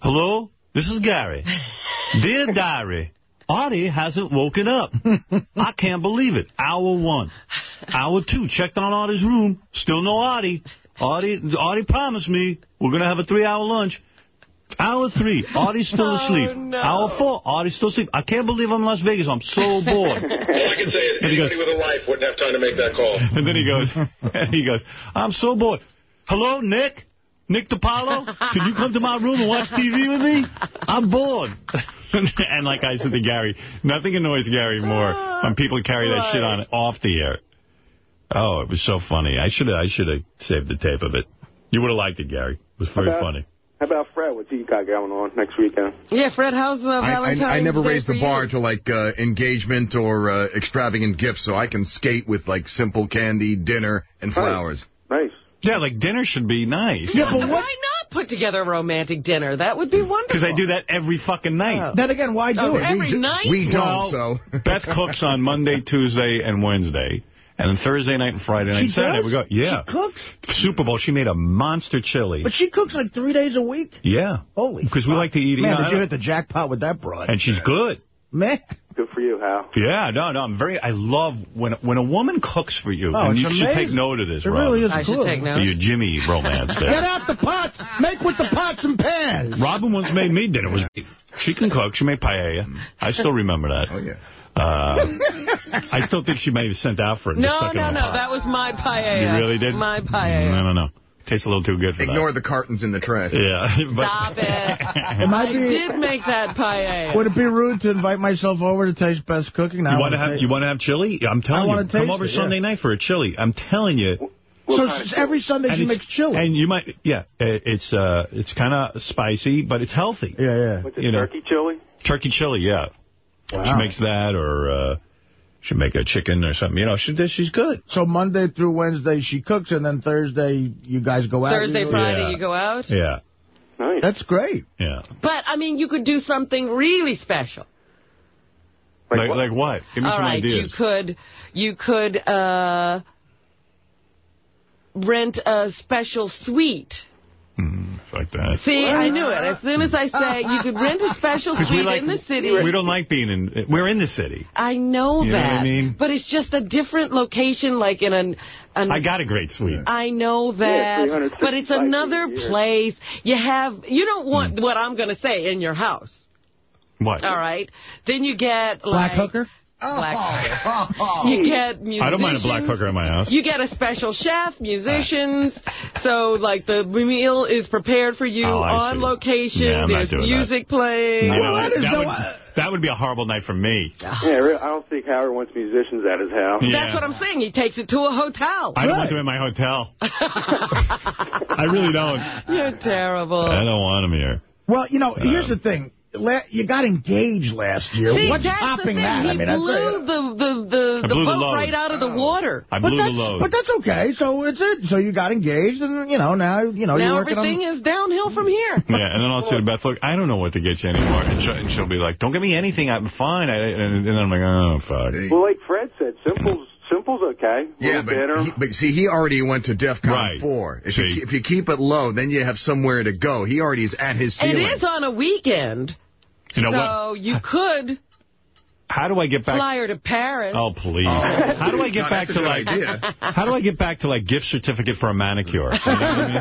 S1: Hello, this is Gary. <laughs> Dear Diary, Artie hasn't woken up. I can't believe it. Hour one. Hour two, checked on Artie's room. Still no Artie. Artie, Artie promised me we're going to have a three-hour lunch. Hour three, Artie's still
S2: Oh,
S1: asleep.
S2: no.
S1: Hour four, Artie's still asleep. I can't believe I'm in Las Vegas. I'm so <laughs> bored.
S10: All I can say is
S1: And he goes-
S10: anybody with a life wouldn't have time to make that call. <laughs>
S1: And then he goes, <laughs> and he goes, I'm so bored. Hello, Nick? Nick DiPaolo? Can you come to my room and watch TV with me? I'm bored. and like I said to Gary, nothing annoys Gary more ah, when people carry that shit on off the air. Oh, it was so funny. I should have I should have saved the tape of it. You would have liked it, Gary. It was very
S8: Okay.
S1: funny.
S8: How about Fred? What's he got going on next weekend?
S2: yeah, Fred, how's uh,
S9: I,
S2: Valentine's
S9: I, I never
S2: Day
S9: raised the bar
S2: you?
S9: to like uh, engagement or uh, extravagant gifts, so I can skate with like simple candy, dinner, and flowers.
S8: Nice.
S1: Yeah, like dinner should be nice.
S3: Yeah, but what?
S2: Why not put together a romantic dinner? That would be wonderful.
S1: Because I do that every fucking night.
S3: Then again, why do
S2: Oh,
S3: it?
S2: every
S3: We do-
S2: night?
S9: We don't,
S1: Well,
S9: so.
S1: Beth cooks on Monday, <laughs> Tuesday, and Wednesday. And then Thursday night and Friday night,
S3: She
S1: Saturday
S3: does?
S1: we go. Yeah.
S3: She cooks?
S1: Super Bowl, she made a monster chili.
S3: But she cooks like three days a week?
S1: Yeah.
S3: Holy
S1: Because we like to eat.
S3: Man,
S1: you know,
S3: did you hit the jackpot with that broad?
S1: and she's good.
S3: Man.
S8: Good for you, Hal.
S1: Yeah, no, no, I'm very, I love when when a woman cooks for you,
S3: Oh,
S1: and
S3: it's
S1: you should take note of this,
S3: It
S1: Robin.
S3: really is
S2: I should
S3: cool.
S2: take
S1: For
S2: notes.
S1: your Jimmy romance
S3: Get out the pots. Make with the pots and pans.
S1: Robin once made me dinner. It was She can cook. She made paella. I still remember that.
S9: Oh, yeah.
S1: Uh, <laughs> I still think she may have sent out for it.
S2: No, no, no.
S1: pot.
S2: That was my paella.
S1: You really did?
S2: My
S1: I
S2: paella.
S1: don't know. Tastes a little too good for
S9: Ignore the cartons in the trash.
S1: Yeah. <laughs> but-
S2: Stop it. <laughs>
S3: Am I
S2: I
S3: being-
S2: did make that paella.
S3: Would it be rude to invite myself over to taste best cooking? Now
S1: You want to have
S3: taste-
S1: you want to have chili? I'm telling
S3: I
S1: you,
S3: wanna
S1: come over
S3: it, yeah.
S1: Sunday night for a chili. I'm telling you.
S3: So
S8: kind of
S3: s- every Sunday
S1: And
S3: she makes chili.
S1: And you might, yeah, it's uh, it's kind of spicy, but it's healthy.
S3: yeah, yeah.
S8: What's it,
S1: You know.
S8: turkey chili?
S1: Turkey chili, yeah. She makes that, or uh, she make a chicken or something. You know, she she's good.
S3: So Monday through Wednesday she cooks, and then Thursday you guys go out.
S2: Thursday,
S3: usually?
S2: Friday,
S1: Yeah.
S2: you go out.
S1: Yeah,
S8: Nice.
S3: That's great.
S1: yeah.
S2: But, I mean, you could do something really special.
S8: Like
S1: Like
S8: what?
S1: like what? Give me
S2: All
S1: some
S2: right, you could, you could uh, rent a special suite
S1: Fuck that.
S2: See, I knew it. As soon as I say you could rent a special suite
S1: like,
S2: in the city.
S1: we don't like being in, we're in the city.
S2: I know
S1: You know
S2: that.
S1: what I mean?
S2: But it's just a different location, like in an... an
S1: I got a great suite.
S2: I know
S8: Yeah,
S2: that, but it's another
S8: days a year.
S2: place. You have, you don't want
S1: Hmm.
S2: what I'm going to say in your house.
S1: What?
S2: All right. Then you get
S3: Black hooker?
S2: Black <laughs> You get musicians.
S1: I don't mind a black hooker in my house.
S2: You get a special chef, musicians. Ah. So, like, the meal is prepared for you
S1: Oh,
S2: on
S1: see.
S2: location.
S1: Yeah, I'm not
S2: There's
S1: doing that.
S2: music playing.
S1: You know,
S3: Well, that is
S1: that,
S3: no-
S1: would, that would be a horrible night for me.
S8: Ah. Yeah, I don't think Howard wants musicians at his house.
S1: Yeah.
S2: That's what I'm saying. He takes it to a hotel.
S1: I don't want them in my hotel. <laughs> I really don't.
S2: You're terrible.
S1: I don't want them here.
S3: Well, you know, here's the thing. La- You got engaged last year.
S2: See,
S3: What's
S2: that's the
S3: topping that?
S2: He
S3: I mean, that's
S2: blew the, the, the,
S1: I
S2: the
S1: blew the
S2: boat
S1: load.
S2: right out of the oh. water.
S1: I
S3: but
S1: blew the
S3: that's,
S1: load.
S3: But that's okay. So it's it. So you got engaged, and you know now you know
S2: now
S3: you're working
S2: everything
S3: on.
S2: is downhill from here. <laughs>
S1: Yeah, and then I'll say to Beth, look, I don't know what to get you anymore. And she'll, and she'll be like, don't get me anything. I'm fine. I, and, and then I'm like, oh, fuck.
S8: Well, like Fred said, simple's simple's okay.
S11: Yeah,
S8: little bitter.
S11: but, he, but see, he already went to DEF CON
S1: Right.
S11: 4. If you, if you keep it low, then you have somewhere to go. He already is at his ceiling.
S2: It is on a weekend.
S1: You know
S2: so
S1: what?
S2: you could
S1: How do I get back?
S2: fly her to Paris.
S1: Oh, please. How do I get
S11: No,
S1: back to like,
S11: idea.
S1: how do I get back to like gift certificate for a manicure? You know I mean?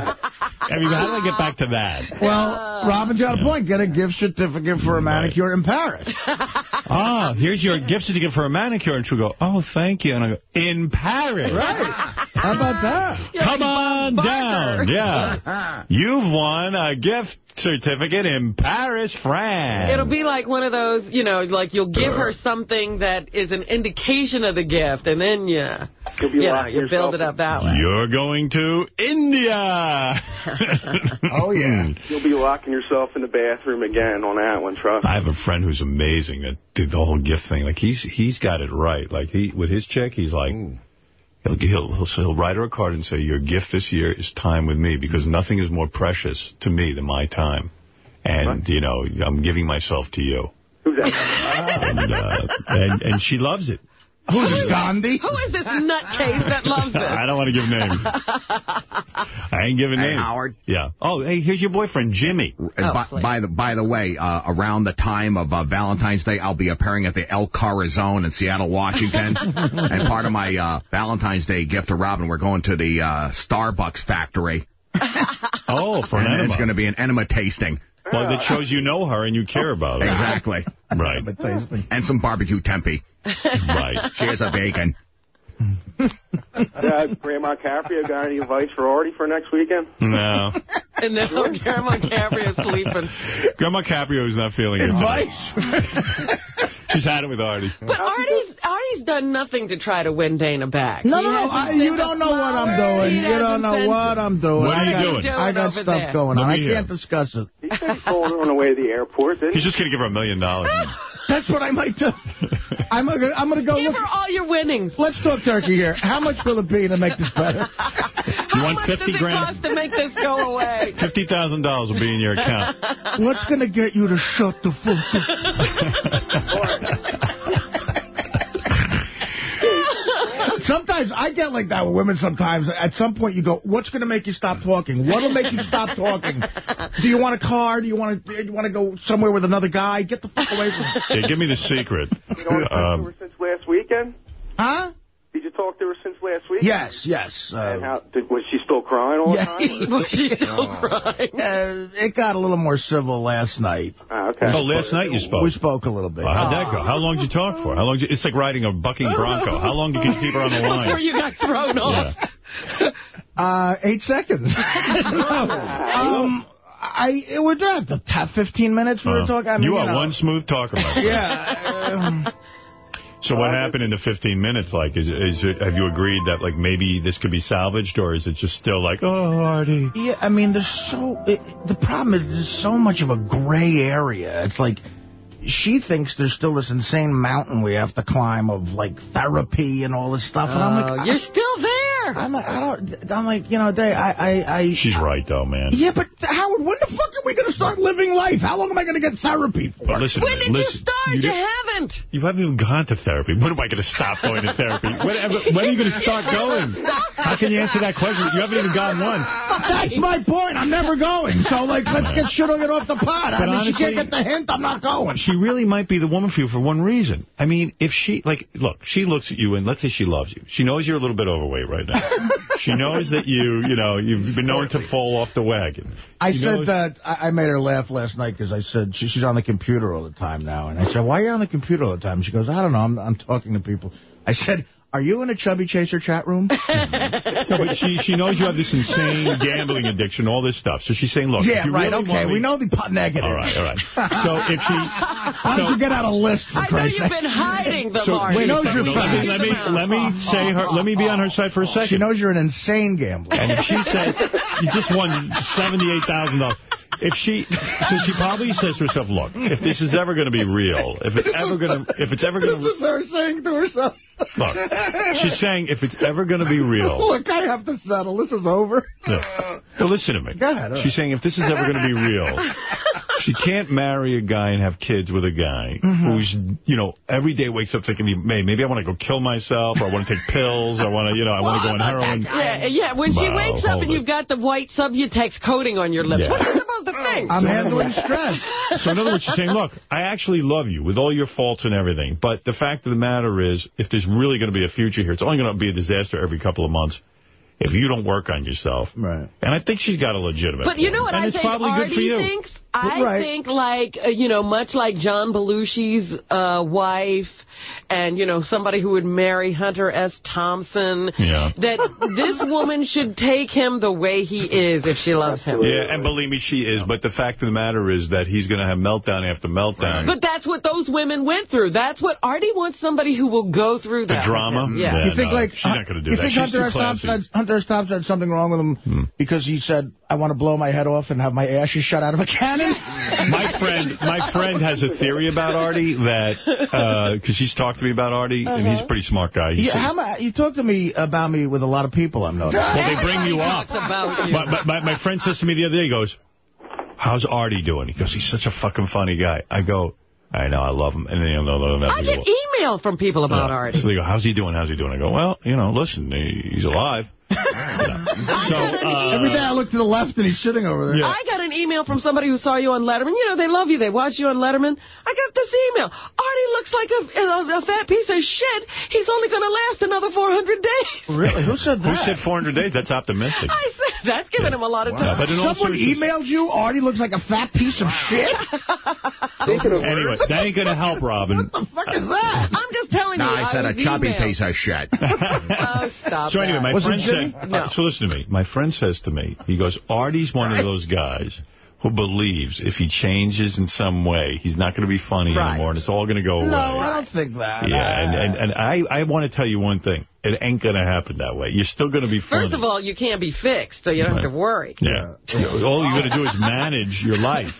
S1: I mean, how do I get back to that?
S3: Well, Robin's got a point. Get a gift certificate for a manicure in Paris. <laughs>
S1: Ah, here's your gift certificate for a manicure. And she'll go, oh, thank you. And I go, in Paris.
S3: Right. How about that?
S1: Come on down. Yeah. <laughs> You've won a gift certificate in Paris, France.
S2: It'll be like one of those, you know, like you'll give her something that is an indication of the gift, and then you,
S8: You'll be
S2: you know,
S8: locking
S2: you build
S8: yourself
S2: it up that way.
S1: You're going to India. <laughs>
S11: Oh, yeah. Hmm.
S8: You'll be locking yourself in the bathroom again on that one, trust.
S1: I have a friend who's amazing that did the whole gift thing. Like he's he's got it right. Like he with his chick, he's like he'll, he'll he'll he'll write her a card and say your gift this year is time with me because nothing is more precious to me than my time. And you know I'm giving myself to you.
S8: Who's that?
S1: And uh, and, and she loves it.
S3: Who's this, Gandhi?
S2: Who is this nutcase that loves this? <laughs>
S1: I don't want to give names. <laughs> I ain't giving
S9: Hey,
S1: names.
S9: Howard.
S1: Yeah. Oh, hey, here's your boyfriend Jimmy.
S9: And by, by the by the way, uh, around the time of uh, Valentine's Day, I'll be appearing at the El Corazon in Seattle, Washington. <laughs> and part of my uh, Valentine's Day gift to Robin, we're going to the uh, Starbucks factory.
S1: Oh, for an
S9: and
S1: enema.
S9: it's going to be an enema tasting.
S1: Well, that shows you know her and you care about her.
S9: Exactly.
S1: Right.
S9: And some barbecue tempeh.
S1: Right. <laughs>
S9: Cheers a bacon.
S8: uh, Grandma Caprio got any advice for Artie for next weekend?
S1: No. <laughs>
S2: And then Grandma Caprio's sleeping.
S1: Grandma Caprio is not feeling it.
S3: Advice? <laughs>
S1: She's had it with Artie.
S2: But Artie's Artie's done nothing to try to win Dana back.
S3: No,
S2: He
S3: no, no. I, you don't know what I'm doing. You don't know what I'm doing.
S1: What are
S3: I
S1: you
S3: got,
S1: doing?
S3: I got stuff
S2: there?
S3: going on. I can't discuss it.
S8: He's said he her on the way to the airport, didn't
S1: He's
S8: he?
S1: just going to give her a million dollars.
S3: That's what I might do. <laughs> I'm gonna, I'm gonna go
S2: Give
S3: look.
S2: her all your winnings.
S3: Let's talk turkey here. How much will it be to make this better? <laughs>
S1: You want
S2: How much
S1: 50
S2: does it cost to make this go away? <laughs>
S1: $50,000 will be in your account.
S3: What's gonna get you to shut the fuck up? Sometimes I get like that with women sometimes. At some point you go, what's going to make you stop talking? What'll make you stop talking? Do you want a car? Do you want to you want to go somewhere with another guy? Get the fuck away from me.
S1: Yeah, give me the secret.
S8: You know, talked to
S1: Um,
S8: since last weekend?
S3: Huh?
S8: Did you talk to her since last week?
S3: Yes, yes.
S8: And
S3: Uh,
S8: how, did, was she still crying all the time? or- <laughs>
S2: Was she still crying?
S3: uh, it got a little more civil last night.
S8: Ah, okay.
S1: oh, last night you spoke.
S3: We spoke a little bit.
S1: Well, how'd that go? How long did you talk for? How long? Did you, it's like riding a bucking bronco. How long did you keep her on the <laughs>
S2: Before
S1: line?
S2: you got thrown off.
S1: Yeah. <laughs>
S3: Uh, eight seconds. um, I it was uh, the top 15 minutes we were
S1: Uh,
S3: talking. I mean,
S1: you are
S3: know.
S1: one smooth talker.
S3: Yeah. um,
S1: So what happened in the 15 minutes? Like, is is it, have you agreed that like maybe this could be salvaged, or is it just still like, oh, Artie?
S3: yeah, I mean, there's so... It, the problem is there's so much of a gray area. It's like... She thinks there's still this insane mountain we have to climb of, like, therapy and all this stuff. And I'm like...
S2: Oh, you're still there.
S3: I'm like, I don't... I'm like, you know, they, I... I, I
S1: She's right though, man.
S3: Yeah, but Howard, when the fuck are we going to start living life? How long am I going to get therapy for?
S1: But listen,
S2: When did you start? You,
S1: didn't-
S2: haven't.
S1: You haven't even gone to therapy. When am I going to stop going to therapy? <laughs> When, when are you going to start going?
S2: Stop
S1: How can you answer that question? You haven't even gone once.
S3: That's my point. I'm never going. So, like, let's get shit on it off the pot. I mean,
S1: honestly-
S3: she can't get the hint. I'm not going.
S1: She really might be the woman for you for one reason. I mean, if she, like, look, she looks at you and let's say she loves you. She knows you're a little bit overweight right now. <laughs> she knows that you, you know, you've been known to fall off the wagon.
S3: I
S1: She
S3: said
S1: knows-
S3: that I I made her laugh last night because I said she, she's on the computer all the time now, and I said, "Why are you on the computer all the time?" She goes, "I don't know. I'm I'm talking to people." I said, "Are you in a Chubby Chaser chat room?" <laughs>
S1: No, but she she knows you have this insane gambling addiction, all this stuff. So she's saying, look,
S3: yeah,
S1: if you
S3: right.
S1: really
S3: okay,
S1: want me-
S3: we know the negative.
S1: All right, all right. <laughs> So if she,
S3: Why don't you get out a list for
S2: I know you've been hiding them,
S1: so
S2: Artie.
S1: wait,
S3: knows
S1: no,
S3: you're
S1: let me let me let me say her let me be on her side for a second.
S3: She knows you're an insane gambler.
S1: And if she says, you just won $78,000. If she, so she probably says to herself, look, if this is ever going to be real, if it's ever going to, if it's ever going
S3: This is
S1: to,
S3: her saying to herself.
S1: look, she's saying if it's ever going to be real, <laughs>
S3: Look, I have to settle. This is over.
S1: No. Listen to me.
S3: Go ahead,
S1: She's saying if this is ever going to be real, she can't marry a guy and have kids with a guy
S3: Mm-hmm.
S1: who's, you know, every day wakes up thinking, hey, maybe I want to go kill myself, or I want to take pills, or I want to, you know, I want to go on heroin.
S2: Yeah, yeah. When she
S1: Wow,
S2: wakes up and
S1: it.
S2: you've got the white Subutex coating on your lips,
S1: Yeah.
S2: what are you supposed to think?
S3: I'm handling stress.
S1: So in other words, she's saying, look, I actually love you with all your faults and everything, but the fact of the matter is, if there's really going to be a future here, it's only going to be a disaster every couple of months if you don't work on yourself.
S3: Right.
S1: And I think she's got a legitimate
S2: But you know what
S1: and
S2: I
S1: it's
S2: think
S1: probably good for
S2: Artie
S1: you.
S2: thinks? I
S3: Right.
S2: think like, uh, you know, much like John Belushi's uh, wife and, you know, somebody who would marry Hunter S. Thompson,
S1: Yeah.
S2: that this woman should take him the way he is if she loves him.
S1: Yeah, and believe me, she is. But the fact of the matter is that he's going to have meltdown after meltdown.
S2: But that's what those women went through. That's what Artie wants somebody who will go through
S1: the
S2: that.
S1: drama?
S2: with him. Yeah.
S3: you think
S1: no,
S3: like
S1: she's not going to do
S3: you
S1: that.
S3: think
S1: She's
S3: Hunter
S1: too
S3: S. Thompson
S1: classy.
S3: had, Hunter S. Thompson had something wrong with him hmm. because he said, "I want to blow my head off and have my ashes shot out of a cannon."
S1: My friend, my friend has a theory about Artie that uh, because she's talked to me about Artie, and he's a uh-huh. pretty smart guy. He
S3: Yeah,
S1: said-
S3: how you talk to me about me with a lot of people I'm noticing.
S1: well, they bring you up.
S2: talks about you.
S1: My, my, my, my friend says to me the other day, he goes, how's Artie doing? He goes, he's such a fucking funny guy. I go, I know, I love him. And then, you know, they'll never
S2: I
S1: go-
S2: get email from people about
S1: Yeah.
S2: Artie.
S1: So they go, how's he doing? How's he doing? I go, well, you know, listen, he, he's alive. <laughs> So, uh,
S3: Every day I look to the left and he's sitting over there.
S2: I got an email from somebody who saw you on Letterman. You know, they love you. They watch you on Letterman. I got this email. Artie looks like a, a, a fat piece of shit. He's only going to last another 400 days.
S3: Really? Who said <laughs> that?
S1: Who said 400 days? That's optimistic. <laughs>
S2: I said, that's giving him a lot of
S1: Yeah,
S2: time.
S1: but
S3: Someone emailed you, Artie looks like a fat piece of shit?
S1: Anyway, that ain't going to help, Robin.
S3: What the fuck is that?
S2: I'm just telling
S9: No,
S2: you.
S9: I said a
S2: was
S9: chubby
S2: emailed.
S9: piece of shit.
S2: Oh, stop
S1: So anyway, my friend
S3: Jimmy? <laughs>
S2: No.
S1: so listen to me. My friend says to me, he goes, Artie's one of those guys who believes if he changes in some way, he's not going to be funny
S2: Right.
S1: anymore, and it's all going to go away.
S3: No, I don't think that.
S1: Yeah, and, and, and I, I want to tell you one thing. It ain't going to happen that way. You're still going to be funny.
S2: First of all, you can't be fixed, so you don't have to worry.
S1: Yeah. All you got to do is manage your life. <laughs>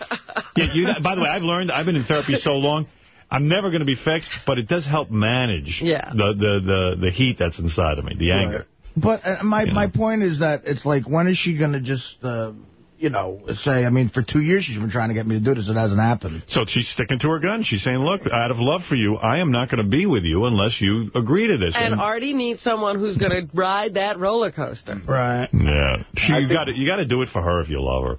S1: Yeah, you, by the way, I've learned, I've been in therapy so long, I'm never going to be fixed, but it does help manage
S2: Yeah.
S1: the, the, the, the heat that's inside of me, the anger.
S3: But uh, my
S1: You
S3: my
S1: know.
S3: point is that it's like, when is she going to just, uh, you know, say, I mean, for two years she's been trying to get me to do this. It hasn't happened.
S1: So she's sticking to her gun. She's saying, look, out of love for you, I am not going to be with you unless you agree to this.
S2: And Artie needs someone who's going to ride that roller coaster.
S3: Right.
S1: yeah, she, you got you got to do it for her if you love her.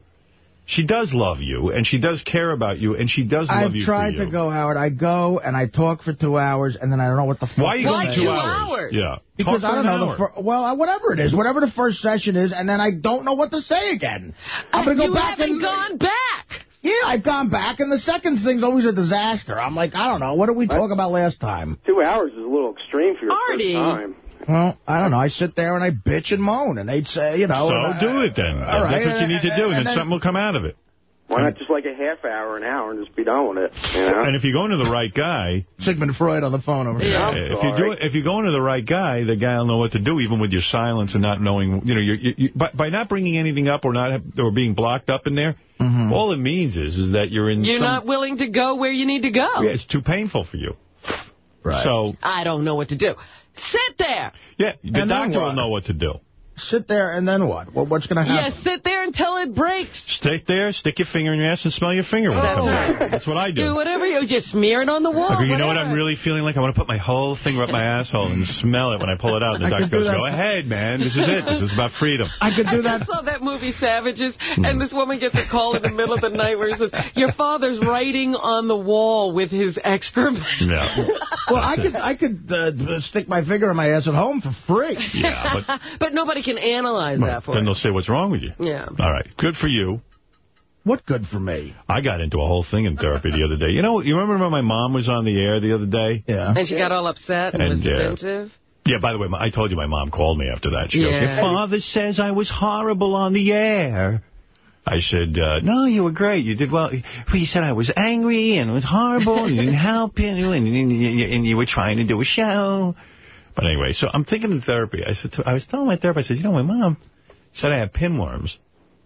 S1: She does love you, and she does care about you, and she does love
S3: I've
S1: you
S3: tried
S1: for you.
S3: to go, Howard. I go and I talk for two hours, and then I don't know what the fuck.
S1: Why are you
S3: to
S1: going two,
S2: two
S1: hours?
S2: hours?
S1: Yeah.
S3: Because
S1: Talk
S3: I don't know.
S1: hour.
S3: The fir- well, uh, whatever it is, whatever the first session is, and then I don't know what to say again. I'm going to go
S2: you
S3: back
S2: haven't
S3: and
S2: gone back.
S3: Yeah, I've gone back, and the second thing's always a disaster. I'm like, I don't know. What did we talk about last time?
S8: Two hours is a little extreme for your
S2: Artie.
S8: first time.
S3: Well, I don't know. I sit there and I bitch and moan, and they'd say, you know.
S1: So
S3: I-
S1: do it then.
S3: All right,
S1: That's what you need to do, and, then,
S3: then-
S1: something will come out of it.
S8: Why not just like a half hour, an hour, and just be done with it? You know?
S1: And if you're going to the right guy,
S3: Sigmund Freud on the phone over
S2: Yeah.
S3: here.
S1: if you do it, if you're going to the right guy, the guy will know what to do, even with your silence and not knowing. You know, you're, you, you, by, by not bringing anything up or not have, or being blocked up in there, mm-hmm. all it means is is that you're in.
S2: You're
S1: some,
S2: not willing to go where you need to go.
S1: Yeah, it's too painful for you.
S3: Right.
S1: So
S2: I don't know what to do. Sit there.
S1: yeah, the
S3: And
S1: doctor will know what to do.
S3: Sit there, and then what? what what's going to happen?
S2: Yeah, sit there until it breaks.
S1: Stay there, stick your finger in your ass, and smell your finger when it
S2: That's right.
S1: That's what I do.
S2: Do whatever you just smear it on the wall.
S1: Okay, you know what. I'm really feeling like? I want to put my whole finger up my asshole and smell it when I pull it out. And the
S3: I
S1: doctor
S3: do
S1: goes,
S3: that.
S1: go ahead, man. This is it. This is about freedom.
S3: I could do
S2: I
S3: that.
S2: just saw that movie Savages, and this woman gets a call in the middle of the night where it says, your father's writing on the wall with his excrement.
S1: Yeah.
S3: Well, I could I could uh, stick my finger in my ass at home for free.
S1: Yeah, but <laughs>
S2: But nobody can analyze that for
S1: then
S2: you.
S1: they'll say, what's wrong with you?
S2: Yeah.
S1: All right. Good for you.
S3: What good for me?
S1: I got into a whole thing in therapy the other day. You know, you remember when my mom was on the air the other day?
S3: Yeah.
S2: And she got all upset and,
S1: And,
S2: was
S1: uh,
S2: defensive.
S1: Yeah, by the way, I told you my mom called me after that. She goes,
S2: Yeah.
S1: your father says I was horrible on the air. I said, uh, no, you were great. You did well. He said I was angry and it was horrible and you didn't help you and, and, you- and you were trying to do a show. But anyway, so I'm thinking of therapy. I said, to, I was telling my therapist, I said, you know, my mom said I have pinworms.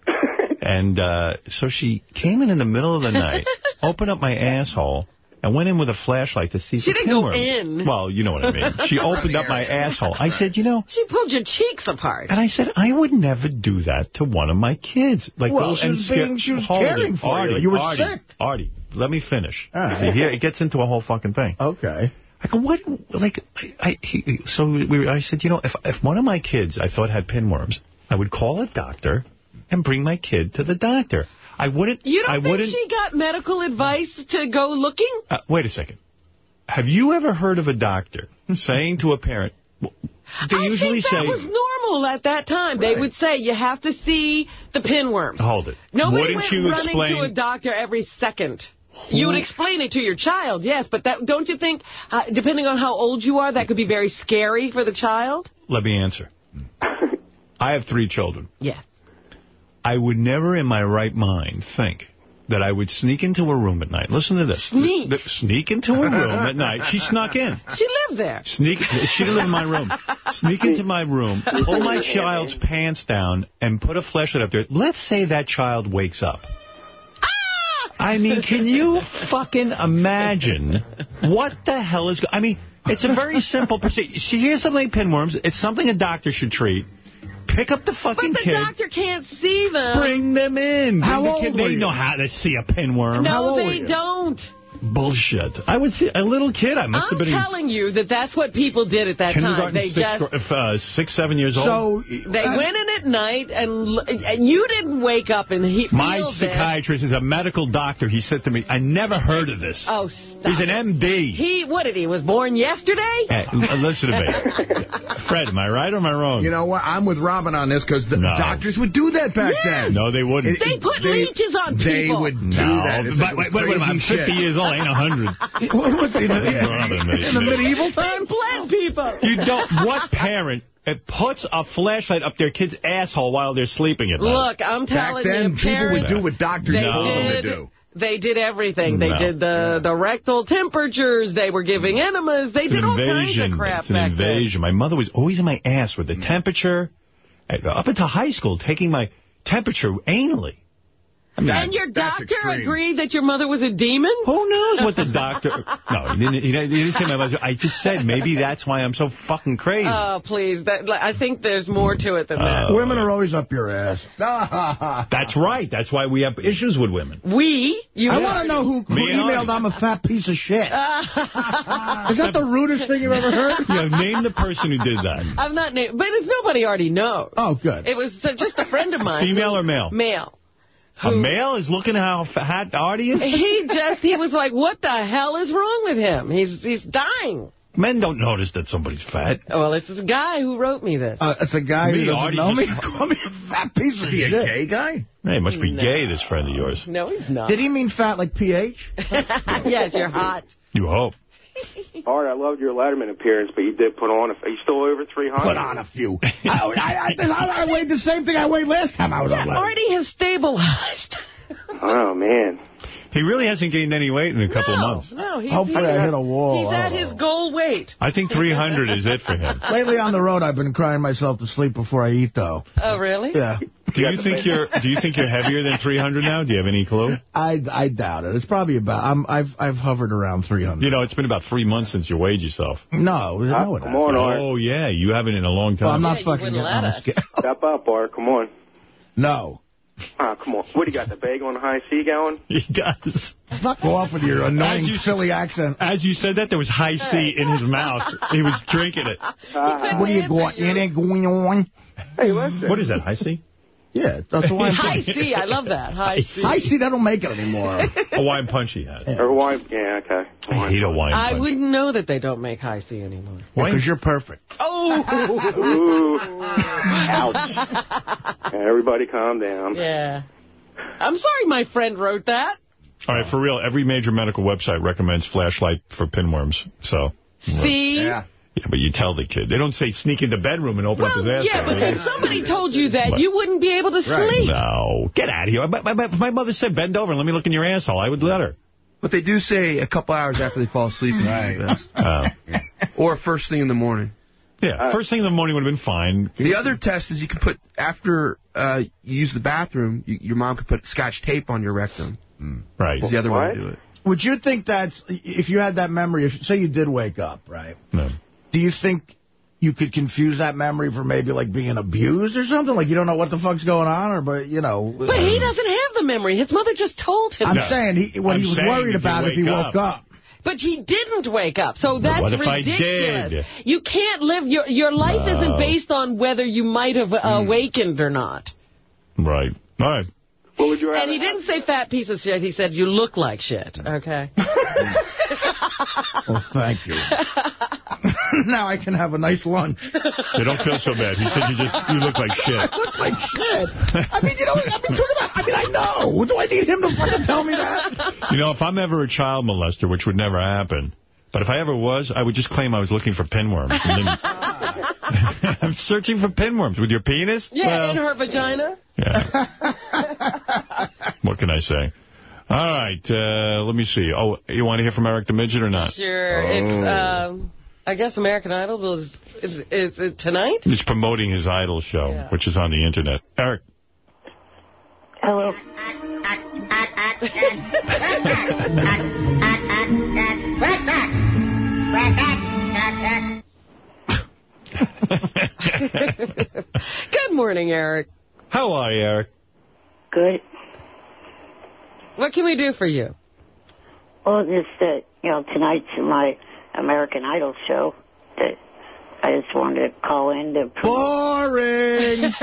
S1: <laughs> and uh, so she came in in the middle of the night, <laughs> opened up my asshole, and went in with a flashlight to see
S2: She
S1: for
S2: didn't go in.
S1: Well, you know what I mean. She <laughs> opened up my asshole. I said, you know,
S2: She pulled your cheeks apart.
S1: and I said, I would never do that to one of my kids. Like,
S3: Well,
S1: go
S3: she
S1: and
S3: was
S1: scare-
S3: being- she was
S1: Hold it.
S3: caring for you.
S1: Artie,
S3: You were
S1: Artie,
S3: sick.
S1: Artie, let me finish.
S3: All right.
S1: See, here, it gets into a whole fucking thing.
S3: Okay.
S1: I go, what, like, I, I he, so we, I said, you know, if, if one of my kids I thought had pinworms, I would call a doctor and bring my kid to the doctor. I wouldn't,
S2: You don't
S1: I
S2: think
S1: wouldn't,
S2: she got medical advice to go looking?
S1: uh, wait a second. Have you ever heard of a doctor saying to a parent, well, they
S2: I
S1: usually
S2: think that
S1: say,
S2: was normal at that time. They would say, you have to see the pinworms.
S1: hold it.
S2: Nobody
S1: Wouldn't
S2: went
S1: you
S2: running
S1: explain?
S2: to a doctor every second. You would explain it to your child, yes, but that don't you think, uh, depending on how old you are, that could be very scary for the child?
S1: Let me answer. <laughs> I have three children.
S2: Yes.
S1: I would never in my right mind think that I would sneak into a room at night. Listen to this.
S2: Sneak.
S1: The- sneak into a room at <laughs> night. She snuck in.
S2: She lived there.
S1: Sneak. She didn't in my room. Sneak into my room, pull my child's pants down, and put a flashlight up there. Let's say that child wakes up. I mean, can you fucking imagine what the hell is... go- I mean, it's a very simple procedure. See, here's something like pinworms. It's something a doctor should treat. Pick up the fucking
S2: But the
S1: kid.
S2: doctor can't see them.
S1: Bring them in.
S3: How
S1: the
S3: old
S1: kid.
S3: were
S1: They
S3: you?
S1: know how to see a pinworm.
S3: How
S2: no,
S3: old were
S2: they
S3: you?
S2: don't.
S1: Bullshit. I would see a little kid. I must
S2: I'm
S1: have been in
S2: telling you that that's what people did at that time.
S1: kindergarten,
S2: They
S1: six,
S2: just
S1: uh, six, seven years old.
S3: So
S2: They
S3: uh,
S2: went in at night, and and you didn't wake up and he
S1: My psychiatrist is a medical doctor. He said to me, I never heard of this.
S2: Oh, stop.
S1: He's an MD.
S2: He, what did he, was born yesterday?
S1: Hey, listen to me. <laughs> Fred, am I right or am I wrong?
S9: You know what? I'm with Robin on this because the
S1: No.
S9: doctors would do that back then.
S1: no, they wouldn't.
S9: It-
S2: They put
S9: they-
S2: leeches on people.
S9: They would do
S1: no.
S9: that. It's
S1: But,
S9: like
S1: wait, wait, wait, I'm 50
S9: shit.
S1: years old. I ain't 100. <laughs>
S3: what was it, in,
S1: in
S3: the medieval time?
S2: bled people.
S1: You don't. What parent uh, puts a flashlight up their kid's asshole while they're sleeping at night?
S2: Look, I'm telling
S9: Back
S2: telling
S9: then,
S2: you,
S9: people would do what doctors
S2: they
S9: told them to
S2: did,
S9: do.
S2: They did everything. They
S1: No.
S2: did the, the rectal temperatures. They were giving enemas. They
S1: It's
S2: did
S1: an
S2: all kinds of crap
S1: It's an
S2: back
S1: invasion. My mother was always in my ass with the temperature. Uh, Up until high school, taking my temperature anally. I mean,
S2: then. And your doctor agreed that your mother was a demon?
S1: Who knows what the doctor... <laughs> no, he didn't, he didn't, say my mother. I just said maybe that's why I'm so fucking crazy.
S2: Oh, please. That, I think there's more to it than that.
S1: Uh,
S3: Women are always up your ass. <laughs>
S1: that's right. That's why we have issues with women.
S2: We? You
S3: I want to know who, who emailed I'm a fat piece of shit. <laughs> Is that the rudest thing you've ever heard?
S1: You know, name the person who did that.
S2: I'm not named, but it's nobody already knows.
S3: Oh, good.
S2: It was uh, just a friend of mine.
S1: Female or male?
S2: Male.
S1: A male is looking how fat Artie is?
S2: He just, he was like, what the hell is wrong with him? He's he's dying.
S1: Men don't notice that somebody's fat.
S2: Well, it's this guy who wrote me this.
S3: Uh, it's a guy
S1: Me,
S3: who doesn't
S1: Artie
S3: know me. <laughs> Call me a fat piece of shit.
S9: Is he a gay guy?
S1: Hey, it must be
S2: No.
S1: gay, this friend of yours.
S2: no, he's not.
S3: Did he mean fat like PH? <laughs>
S2: yes, you're hot.
S1: You hope. <laughs>
S8: Art, I loved your Letterman appearance, but you did put on. A, are you still over 300?
S3: Put on a few. <laughs> I, I, I, I weighed the same thing I weighed last time I was on. level.
S2: Artie has stabilized. <laughs>
S8: Oh man.
S1: He really hasn't gained any weight in a couple of
S2: no,
S1: months.
S2: no, he's,
S3: Hopefully
S2: he's,
S3: I hit a wall.
S2: he's
S3: I
S2: at
S3: don't
S2: his goal weight.
S1: I think 300 is it for him.
S3: Lately on the road, I've been crying myself to sleep before I eat, though.
S2: Oh, really?
S3: Yeah.
S1: Do you think you're Do you think you're heavier than 300 now? Do you have any clue?
S3: I I doubt it. It's probably about. I'm I've I've hovered around 300.
S1: You know, it's been about three months since you weighed yourself.
S3: No, no, it
S8: Come on, Art.
S1: Oh yeah, you haven't in a long time.
S3: Well, I'm not fucking getting on the scale. <laughs>
S8: Step up, Art. Come on.
S3: No.
S8: Ah, come on. What do you got? The bagel and high C going? <laughs>
S1: He does.
S3: Fuck off with your annoying
S1: As you-
S3: silly accent.
S1: As you said that, there was Hi-C in his mouth. He was drinking it. <laughs>
S3: What do you got? It ain't going on.
S8: Hey, listen.
S1: What is that, Hi-C?
S3: Yeah, that's why I'm
S2: Hi-C, I love that. Hi-C.
S3: I see they don't make it anymore.
S1: Hawaiian punch he has.
S8: Or why? Yeah, okay.
S1: I hate Hawaiian
S2: I wouldn't know that they don't make Hi-C anymore.
S3: Because you're perfect.
S2: Oh!
S8: Ooh. Ouch. Everybody calm down.
S2: yeah. I'm sorry my friend wrote that.
S1: All right, for real, every major medical website recommends flashlight for pinworms. So,
S2: See?
S1: yeah, but you tell the kid. They don't say sneak in the bedroom and open up his
S2: Well,
S1: ass.
S2: yeah, but if somebody told you that,
S1: What?
S2: you wouldn't be able to sleep.
S1: No, get out of here. My, my, my- my mother said, bend over and let me look in your asshole. I would let her.
S12: But they do say a couple hours after they fall asleep is the best.
S1: Oh.
S12: Or first thing in the morning.
S1: Yeah, first thing in the morning would have been fine.
S12: The other test is you can put, after uh, you use the bathroom, you, your mom could put scotch tape on your rectum.
S1: Right.
S12: Is the other way to do it.
S3: Would you think that's, if you had that memory, if say you did wake up, right?
S1: No.
S3: Do you think you could confuse that memory for maybe like being abused or something? Like you don't know what the fuck's going on or, but you know.
S2: But he doesn't have the memory. His mother just told him.
S3: I'm
S2: that.
S3: saying he, what
S1: I'm
S3: he was worried about if he woke up.
S2: But he didn't wake up, so that's
S1: what if I
S2: ridiculous.
S1: did?
S2: You can't live your your life isn't based on whether you might have
S1: Hmm.
S2: awakened or not.
S1: Right. All right.
S8: What would you
S2: And he didn't say fat piece of shit. He said you look like shit. Okay. <laughs>
S3: Well, thank you. <laughs> now I can have a nice lunch.
S1: They don't feel so bad. He said you just you look like shit.
S3: I <laughs> look like shit. I mean, you know, I've been talking about. I mean, I know. Do I need him to fucking tell me that?
S1: You know, if I'm ever a child molester, which would never happen, but if I ever was, I would just claim I was looking for pinworms. And then, <laughs> I'm searching for pinworms with your penis?
S2: Yeah,
S1: Well,
S2: in her vagina. Yeah.
S1: what can I say? All right, uh, let me see. Oh, you want to hear from Eric the Midget or not?
S2: Sure.
S1: Oh.
S2: It's um I guess American Idol is is is it tonight?
S1: He's promoting his Idol show,
S2: Yeah.
S1: which is on the Internet. Eric.
S13: Hello. <laughs> <laughs> <laughs>
S2: Good morning, Eric.
S1: How are you, Eric?
S14: Good.
S2: What can we do for you?
S14: Well, just that, you know, tonight's my American Idol show. That I just wanted to call in to
S3: Boring. <laughs>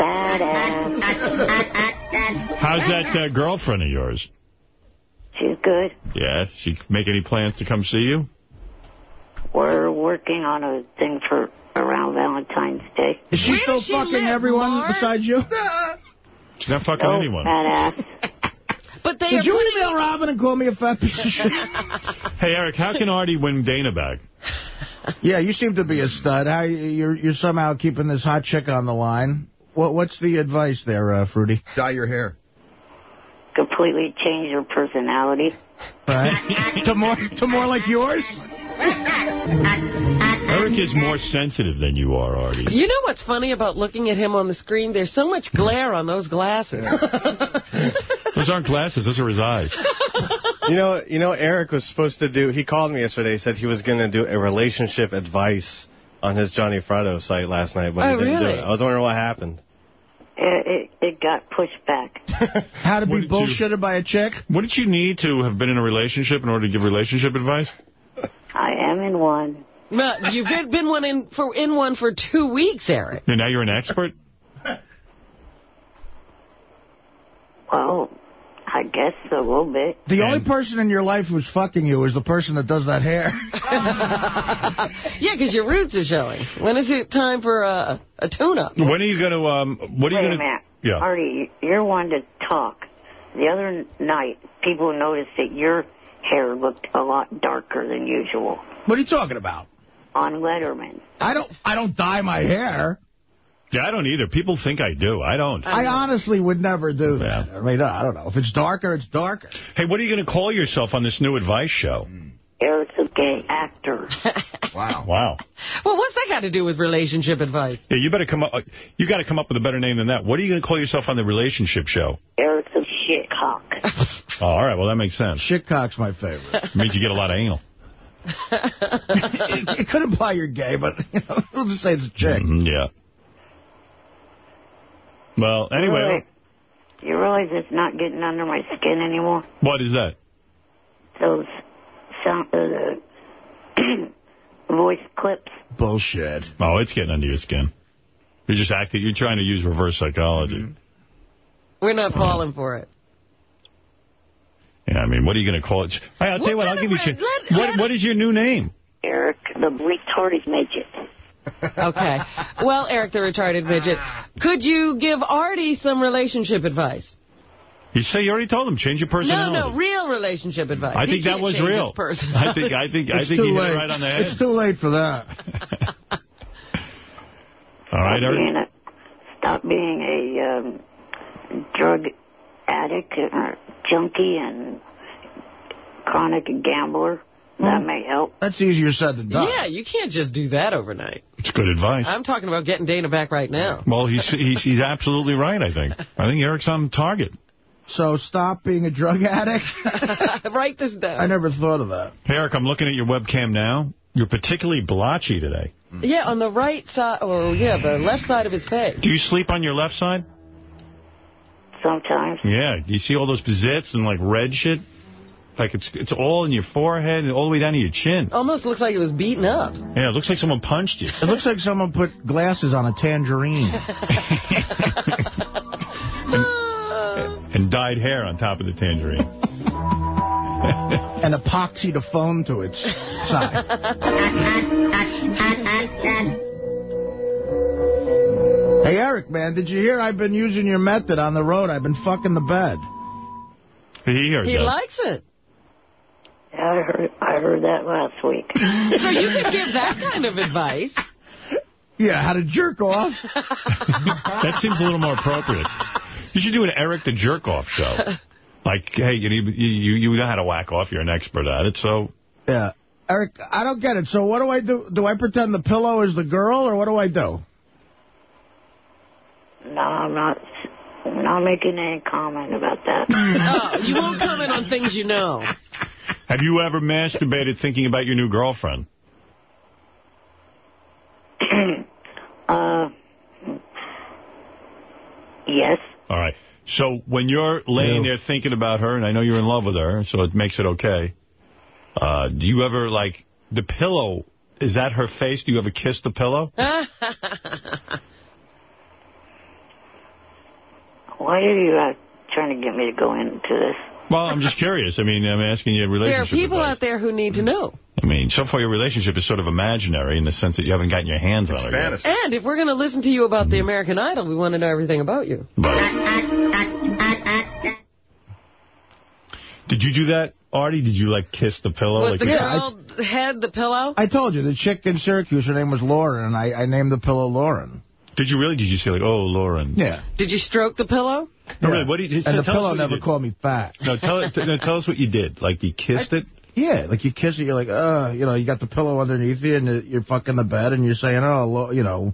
S14: fat ass.
S1: How's that uh, girlfriend of yours?
S14: She's good.
S1: Yeah, she make any plans to come see you?
S14: We're working on a thing for around Valentine's Day.
S3: Is she still fucking everyone besides you?
S1: She's not fucking
S14: No,
S1: anyone.
S14: fat ass. <laughs>
S2: But they
S3: Did you email Robin and call me a fat piece of <laughs> shit?
S1: Hey, Eric, how can Artie win Dana back?
S3: yeah, you seem to be a stud. How you're you're somehow keeping this hot chick on the line. What what's the advice there, uh, Fruity?
S9: Dye your hair.
S14: Completely change your personality.
S3: Right? <laughs> to more to more like yours.
S1: Eric is more sensitive than you are, Artie.
S2: You know what's funny about looking at him on the screen? There's so much glare on those glasses. <laughs>
S1: Those aren't glasses. Those are his eyes.
S15: You know, you know, Eric was supposed to do. He called me yesterday. Said he was going to do a relationship advice on his Johnny Fratto site last night, but
S2: Oh,
S15: he didn't
S2: really?
S15: do it. I was wondering what happened.
S14: It, it, it got pushed back.
S3: How to
S1: What
S3: be
S1: did you-
S3: bullshitted by a chick?
S1: Wouldn't you need to have been in a relationship in order to give relationship advice?
S14: I am in one.
S2: Well, you've been been one in for in one for two weeks, Eric.
S1: And now you're an expert?
S14: Well, I guess a little bit.
S3: The only person in your life who's fucking you is the person that does that hair. <laughs>
S2: Yeah, because your roots are showing. When is it time for a, a tune-up?
S1: When are you going to, um, what are
S14: Wait
S1: you going to...
S14: minute.
S1: Yeah.
S14: Artie, you're one to talk. The other night, people noticed that your hair looked a lot darker than usual
S3: What are you talking about?
S14: on Letterman.
S3: I don't I don't dye my hair.
S1: Yeah, I don't either. People think I do. I don't.
S3: I honestly would never do that. I mean, I don't know. If it's darker, it's darker.
S1: Hey, what are you going to call yourself on this new advice show?
S14: Hmm. Eric's a gay actor. <laughs>
S9: Wow.
S1: Wow.
S2: Well, what's that got to do with relationship advice?
S1: Yeah, you better come up. Uh, you got to come up with a better name than that. What are you going to call yourself on the relationship show?
S14: Eric the shitcock. <laughs>
S1: Oh, all right. Well, that makes sense.
S3: Shitcock's my favorite.
S1: means you get a lot of anal. <laughs>
S3: it, it could imply you're gay, but you know, <laughs> we'll just say it's a chick.
S1: Mhm, yeah. Well, anyway,
S14: Really? You realize it's not getting under my skin anymore?
S1: what is that?
S14: Those sound, uh, the <clears throat> voice clips.
S3: Bullshit.
S1: Oh, it's getting under your skin. You're just acting. You're trying to use reverse psychology.
S2: We're not falling for it.
S1: Yeah, I mean, what are you going to call it? Hey, I'll tell you what. I'll give you. shit. What What is your new name?
S14: Eric the retarded midget.
S2: Okay. Well, Eric the retarded midget, could you give Artie some relationship advice?
S1: You say you already told him. Change your personality.
S2: no, no, real relationship advice.
S1: I
S2: He
S1: think that
S2: can't
S1: was real.
S2: his.
S1: I think. I think. I
S3: It's
S1: think
S3: too
S1: you hit
S3: late.
S1: it right on the head.
S3: It's too late for that.
S1: All right,
S14: Stop
S1: Eric.
S14: being a, stop being a um, drug addict or junkie and chronic gambler. That hmm. may help.
S3: That's easier said than done.
S2: Yeah, you can't just do that overnight.
S1: It's good advice.
S2: I'm talking about getting Dana back right now.
S1: Well, he's, he's he's absolutely right. I think. I think Eric's on target.
S3: So stop being a drug addict? <laughs>
S2: Write this down.
S3: I never thought of that.
S1: Hey, Eric, I'm looking at your webcam now. You're particularly blotchy today.
S2: Yeah, on the right side, or yeah, the left side of his face.
S1: Do you sleep on your left side?
S14: Sometimes.
S1: Yeah. Do you see all those zits and like red shit? Like it's it's all in your forehead and all the way down to your chin.
S2: Almost looks like it was beaten up.
S1: Yeah, it looks like someone punched you.
S3: It looks like someone put glasses on a tangerine. <laughs>
S1: and dyed hair on top of the tangerine.
S3: and epoxied a phone to its side. <laughs> Hey, Eric, man, did you hear I've been using your method on the road? I've been fucking the bed.
S1: He heard
S2: He likes it.
S14: I heard, I heard that last week. <laughs>
S2: So you could give that kind of advice.
S3: Yeah, how to jerk off. <laughs>
S1: that seems a little more appropriate. You should do an Eric the Jerk Off show. <laughs> Like, hey, you, you you know how to whack off. You're an expert at it, so
S3: Yeah. Eric, I don't get it. So what do I do? Do I pretend the pillow is the girl, or what do I do?
S14: No, I'm not, I'm not making any comment about that. <laughs>
S2: Oh, you won't comment on things you know.
S1: Have you ever masturbated thinking about your new girlfriend? <clears throat>
S14: uh, yes.
S1: All right. So when you're laying there thinking about her, and I know you're in love with her, so it makes it okay, uh, do you ever, like, the pillow, is that her face? Do you ever kiss the pillow? <laughs>
S14: Why are you uh, trying to get me to go into this?
S1: Well, I'm just curious. I mean, I'm asking you a
S2: There are people
S1: advice.
S2: out there who need to know.
S1: I mean, so far your relationship is sort of imaginary in the sense that you haven't gotten your hands on her yet.
S2: And if we're going to listen to you about the American Idol, we want to know everything about you.
S1: But Did you do that, Artie? Did you, like, kiss the pillow?
S2: Was
S1: like
S2: the
S1: you-
S2: girl head the pillow?
S3: I told you, the chick in Syracuse, her name was Lauren, and I, I named the pillow Lauren.
S1: Did you really? Did you say, like, oh, Lauren?
S3: Yeah.
S2: Did you stroke the pillow?
S1: No, really, what did you,
S3: And the pillow never
S1: did.
S3: called me fat.
S1: No, tell, <laughs> no, tell us what you did. Like, you kissed it?
S3: Yeah, like you kiss it, you're like, uh, you know, you got the pillow underneath you, and you're fucking the bed, and you're saying, oh, lo- you know,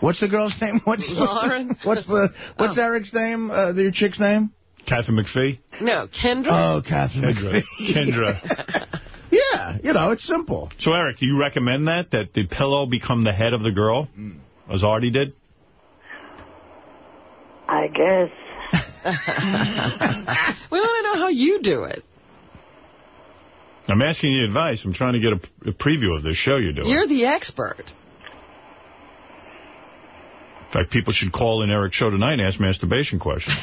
S3: what's the girl's name? <laughs> What's
S2: Lauren? <laughs>
S3: What's the what's Eric's name? Uh, your chick's name?
S1: Katharine McPhee?
S2: No, Kendra.
S3: Oh, Katharine
S1: Kendra.
S3: McPhee.
S1: Kendra.
S3: Yeah, you know, it's simple.
S1: So, Eric, do you recommend that, that the pillow become the head of the girl, as Artie did?
S14: I guess. <laughs>
S2: we want to know how you do it.
S1: I'm asking you advice. I'm trying to get a, a preview of this show you're doing.
S2: You're the expert.
S1: In fact, people should call in Eric's show tonight and ask masturbation questions. <laughs>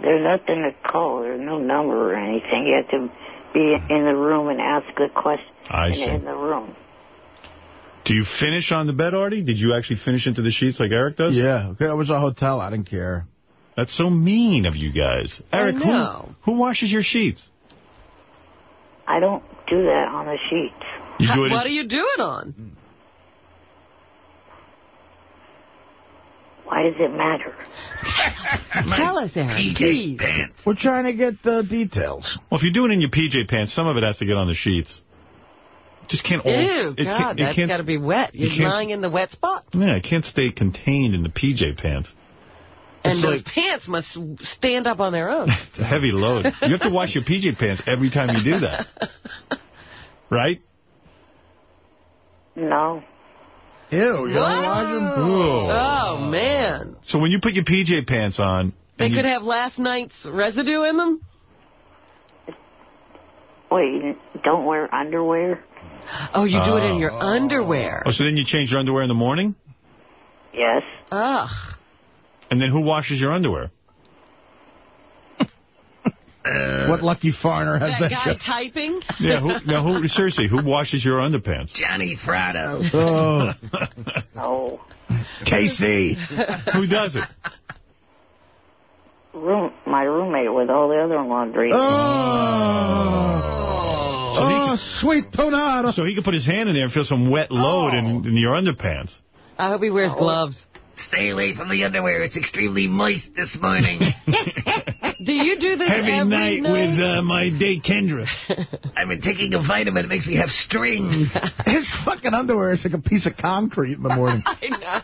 S14: There's nothing to call. There's no number or anything. You have to be in the room and ask the question
S1: I see.
S14: in the room.
S1: Do you finish on the bed, Artie? Did you actually finish into the sheets like Eric does?
S3: Yeah, okay, it was a hotel. I didn't care.
S1: That's so mean of you guys. Eric, Who, who washes your sheets?
S14: I don't do that on the sheets.
S1: You do it.
S2: What do you do it on?
S14: Why does it matter? <laughs>
S2: Tell us, Eric, PJ please.
S3: We're trying to get the details.
S1: Well, if you do it in your PJ pants, some of it has to get on the sheets. Just can't all...
S2: Ew,
S1: it
S2: God,
S1: can't, it
S2: that's
S1: can't-
S2: got to be wet.
S1: you
S2: You're
S1: can't-
S2: lying in the wet spot.
S1: Yeah, it can't stay contained in the PJ pants.
S2: And
S1: It's
S2: those
S1: like-
S2: pants must stand up on their own. <laughs>
S1: It's a heavy load. You have to wash your PJ pants every time you do that. <laughs> Right?
S14: No.
S3: Ew, you don't wash them?
S2: Oh, man.
S1: So when you put your PJ pants on...
S2: They
S1: and you-
S2: could have last night's residue in them?
S14: Wait, don't wear underwear?
S2: Oh, you do it in
S1: Oh.
S2: your underwear.
S1: Oh, so then you change your underwear in the morning?
S14: Yes.
S2: Ugh.
S1: And then who washes your underwear? <laughs>
S3: what lucky foreigner has
S2: That
S3: that?
S2: guy
S3: job?
S2: typing?
S1: Yeah, who, now who, seriously, who washes your underpants?
S16: Johnny Fratto.
S3: Oh. <laughs> oh.
S14: No.
S3: Casey.
S1: who does it?
S14: Room, my roommate with all the other laundry.
S3: Oh.
S1: So he
S3: Oh, sweet tonado.
S1: So he could put his hand in there and feel some wet load in, in your underpants.
S2: I hope he wears gloves.
S16: Stay away from the underwear. It's extremely moist this morning. <laughs>
S2: Do you do this
S1: Heavy
S2: every
S1: night, with uh, my day Kendra. <laughs>
S16: I've been taking a vitamin. It makes me have strings. <laughs>
S3: His fucking underwear is like a piece of concrete in the morning.
S2: I know.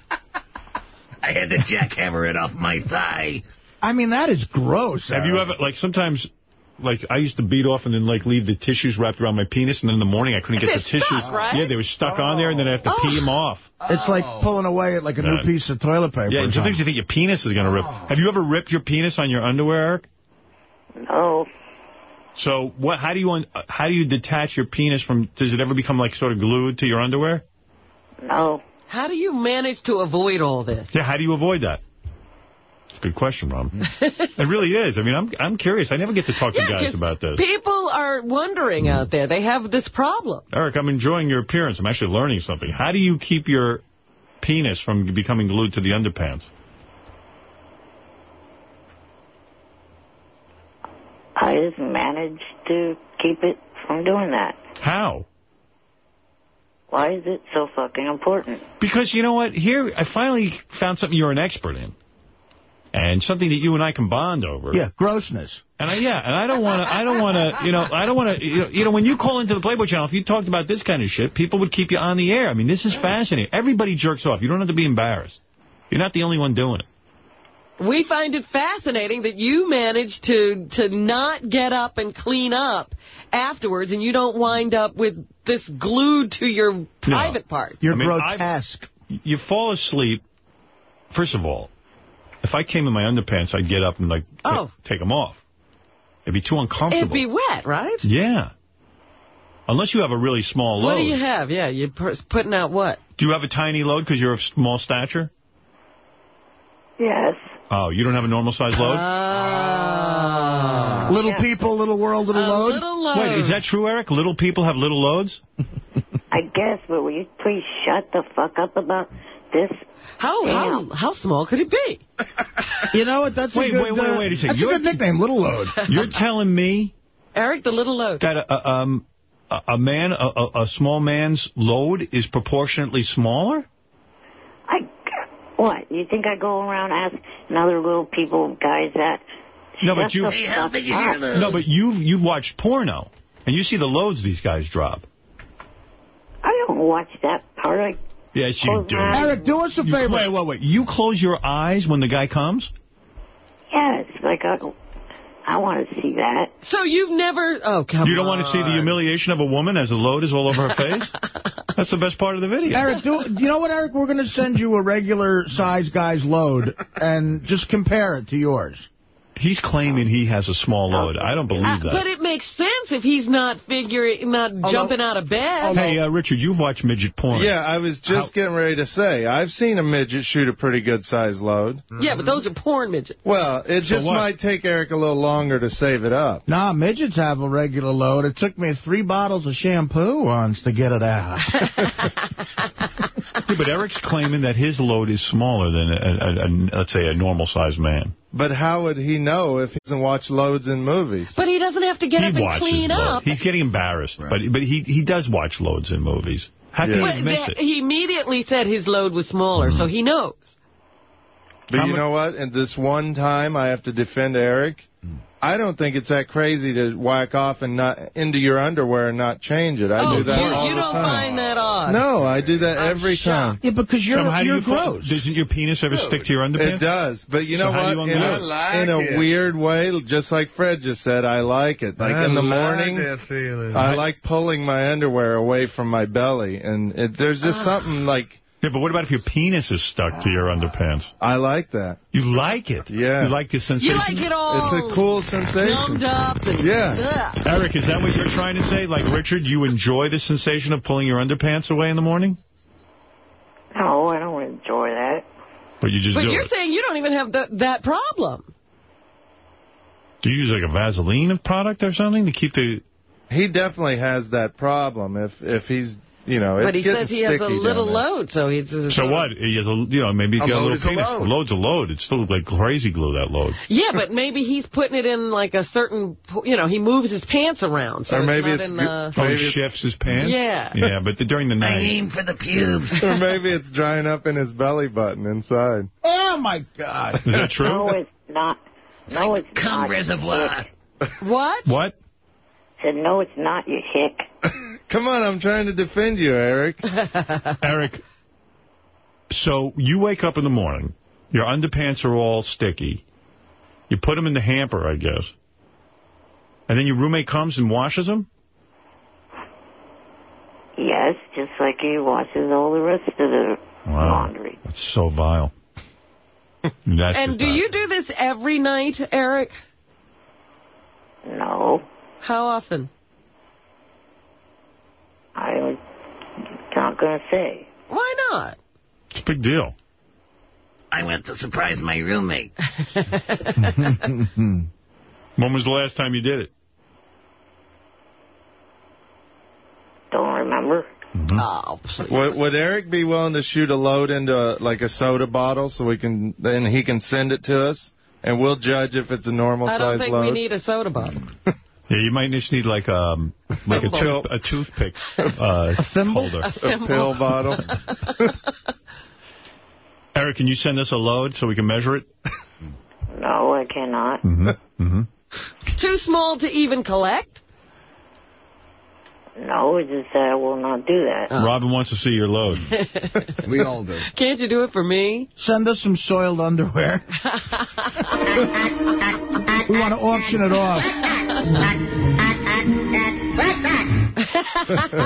S16: I had to jackhammer it off my thigh.
S3: I mean, that is gross.
S1: Have you ever, like, sometimes, like, I used to beat off and then, like, leave the tissues wrapped around my penis, and then in the morning I couldn't get
S2: They're
S1: the tissues.
S2: stuck, right?
S1: Yeah, they were stuck on there, and then I have to pee oh. them off.
S3: It's like oh. pulling away at like a new
S1: Yeah.
S3: piece of toilet paper.
S1: Yeah,
S3: or
S1: and sometimes you think your penis is going to rip. Oh. Have you ever ripped your penis on your underwear, Eric?
S14: No.
S1: So what? How do you un, how do you detach your penis from? Does it ever become like sort of glued to your underwear?
S14: No.
S2: How do you manage to avoid all this?
S1: Yeah. How do you avoid that? It's a good question, Rob. <laughs> it really is. I mean, I'm I'm curious. I never get to talk
S2: Yeah,
S1: to guys about this.
S2: People are wondering out there. They have this problem.
S1: Eric, I'm enjoying your appearance. I'm actually learning something. How do you keep your penis from becoming glued to the underpants?
S14: I just managed to keep it from doing that.
S1: How?
S14: Why is it so fucking important?
S1: Because you know what? Here, I finally found something you're an expert in. And something that you and I can bond over.
S3: Yeah, grossness.
S1: And I, yeah, and I don't want to, I don't want to, you know, I don't want to, you know, you know, when you call into the Playboy channel, if you talked about this kind of shit, people would keep you on the air. I mean, this is fascinating. Everybody jerks off. You don't have to be embarrassed. You're not the only one doing it.
S2: We find it fascinating that you manage to to not get up and clean up afterwards, and you don't wind up with this glued to your private part.
S3: You're
S1: I mean,
S3: grotesque.
S1: I've- you fall asleep. First of all, if I came in my underpants, I'd get up and, like,
S2: Oh.
S1: take them off. It'd be too uncomfortable.
S2: It'd be wet, right?
S1: Yeah. Unless you have a really small load.
S2: What do you have? Yeah, you're putting out what?
S1: Do you have a tiny load because you're of small stature?
S14: Yes.
S1: Oh, you don't have a normal size load?
S2: Ah.
S3: Little people, little world, little
S2: A
S3: load.
S2: little load.
S1: Wait, is that true, Eric? Little people have little loads?
S14: I guess, but will you please shut the fuck up about this?
S2: How how how small could it be?
S3: You know what? That's
S1: Wait,
S3: a good.
S1: wait, wait,
S3: uh,
S1: wait a second.
S3: That's a
S1: You're-
S3: good nickname, Little Load. <laughs>
S1: You're telling me
S2: Eric, the little load.
S1: that a, a, um, a, a man, a, a, a small man's load is proportionately smaller?
S14: I, what? You think I go around asking other little people, guys, that?
S1: No, but
S14: Shut
S1: you.
S14: the fuck up.
S1: No, but you've you've watched porno, and you see the loads these guys drop.
S14: I don't watch that part. I,
S1: Yes, you do.
S3: Eric, do us a
S1: You-
S3: favor.
S1: Wait, wait, wait. You close your eyes when the guy comes?
S14: yes, like uh, I, I want to see that.
S2: So you've never? Oh come
S1: You don't
S2: on.
S1: want to see the humiliation of a woman as the load is all over her face? <laughs> That's the best part of the video.
S3: Eric, do you know what, Eric? We're going to send you a regular size guy's load and just compare it to yours.
S1: He's claiming he has a small load. I don't believe
S2: Uh,
S1: that.
S2: but it makes sense if he's not figuring, not jumping out of bed.
S1: Hey, uh, Richard, you've watched midget porn.
S17: Yeah, I was just getting ready to say, I've seen a midget shoot a pretty good sized load.
S2: Yeah, but those are porn midgets.
S17: Well, it just
S3: what?
S17: might take Eric a little longer to save it up.
S3: Nah, midgets have a regular load. It took me three bottles of shampoo once to get it out. <laughs>
S1: Yeah, but Eric's claiming that his load is smaller than, a, a, a, let's say, a normal-sized man.
S17: But how would he know if he doesn't watch loads in movies?
S2: But he doesn't have to get
S1: he
S2: up and clean
S1: load.
S2: up.
S1: He's getting embarrassed, but but he he does watch loads in movies. How can
S2: But
S1: he miss it?
S2: He immediately said his load was smaller, so mm-hmm. he knows.
S17: But you know what? And this one time I have to defend Eric. I don't think it's that crazy to whack off and not into your underwear and not change it. I
S2: oh,
S17: do that
S2: you,
S17: all
S2: you
S17: the
S2: don't
S17: time.
S2: find that odd.
S17: No, I do that every time.
S3: Yeah, because you're,
S1: Some, how do
S3: you're
S1: you
S3: gross.
S1: Doesn't your penis ever stick to your underpants?
S17: It does, but you
S1: So
S17: know what?
S1: you
S17: in a,
S1: it? I
S17: in a
S1: it.
S17: weird way, just like Fred just said, I like it. Like
S9: I
S17: in the
S9: like
S17: morning,
S9: that.
S17: I like pulling my underwear away from my belly, and it, there's just
S1: Ah.
S17: something like
S1: Yeah, but what about if your penis is stuck to your underpants?
S17: I like that.
S1: You like it?
S17: Yeah.
S1: You like the sensation?
S2: You like it all
S17: It's a cool sensation.
S2: numbed up. And,
S17: Yeah.
S2: Ugh.
S1: Eric, is that what you're trying to say? Like Richard, you enjoy the sensation of pulling your underpants away in the morning?
S14: No, I don't enjoy that.
S1: But you just
S2: But
S1: do
S2: you're
S1: it.
S2: saying you don't even have the, that problem.
S1: Do you use like a Vaseline product or something to keep the...
S17: He definitely has that problem. If if he's you know,
S2: but he says he has a little load, so he's...
S1: So what? He has a, you know, maybe he's
S9: A
S1: got a
S9: load
S1: little
S9: is a
S1: penis.
S9: load.
S1: A load's a load. It's still like crazy glue, that load.
S2: Yeah, but maybe he's putting it in like a certain, you know, he moves his pants around. So
S17: Or maybe
S2: it's,
S17: it's
S2: not in the...
S1: Oh, he shifts his pants?
S2: Yeah.
S1: Yeah, but the, during the night.
S3: Aim for the pubes. <laughs>
S17: or maybe it's drying up in his belly button inside.
S3: oh, my God.
S1: Is that true?
S14: No, it's not. No, it's
S3: Cum
S14: not.
S3: reservoir.
S2: What?
S1: What?
S14: Said no, it's not. You hick.
S17: Come on, I'm trying to defend you, Eric. <laughs>
S1: Eric, so you wake up in the morning, your underpants are all sticky. You put them in the hamper, I guess. And then your roommate comes and washes them?
S14: Yes, just like he washes all the rest of the laundry.
S1: That's so vile. <laughs> That's
S2: And do
S1: not-
S2: you do this every night, Eric?
S14: No,
S2: How often?
S14: I'm not going to say.
S2: Why not?
S1: It's a big deal.
S3: I went to surprise my roommate. <laughs>
S1: When was the last time you did it?
S14: Don't remember. Mm-hmm.
S2: Oh, please.
S17: Would, would Eric be willing to shoot a load into a, like a soda bottle so we can then he can send it to us and we'll judge if it's a normal
S2: I don't think
S17: load?
S2: we need a soda bottle. <laughs>
S1: Yeah, you might just need like um like a,
S2: Thimble.
S1: tooth, a toothpick uh, <laughs> holder.
S2: A thimble.
S17: pill bottle. <laughs>
S1: Eric, can you send us a load so we can measure it?
S14: No, I cannot.
S1: Mm-hmm. Mm-hmm.
S2: Too small to even collect?
S14: No, it's just that I will not do that.
S1: Robin wants to see your load. <laughs>
S9: We all do.
S2: Can't you do it for me?
S3: Send us some soiled underwear. We want to auction it off.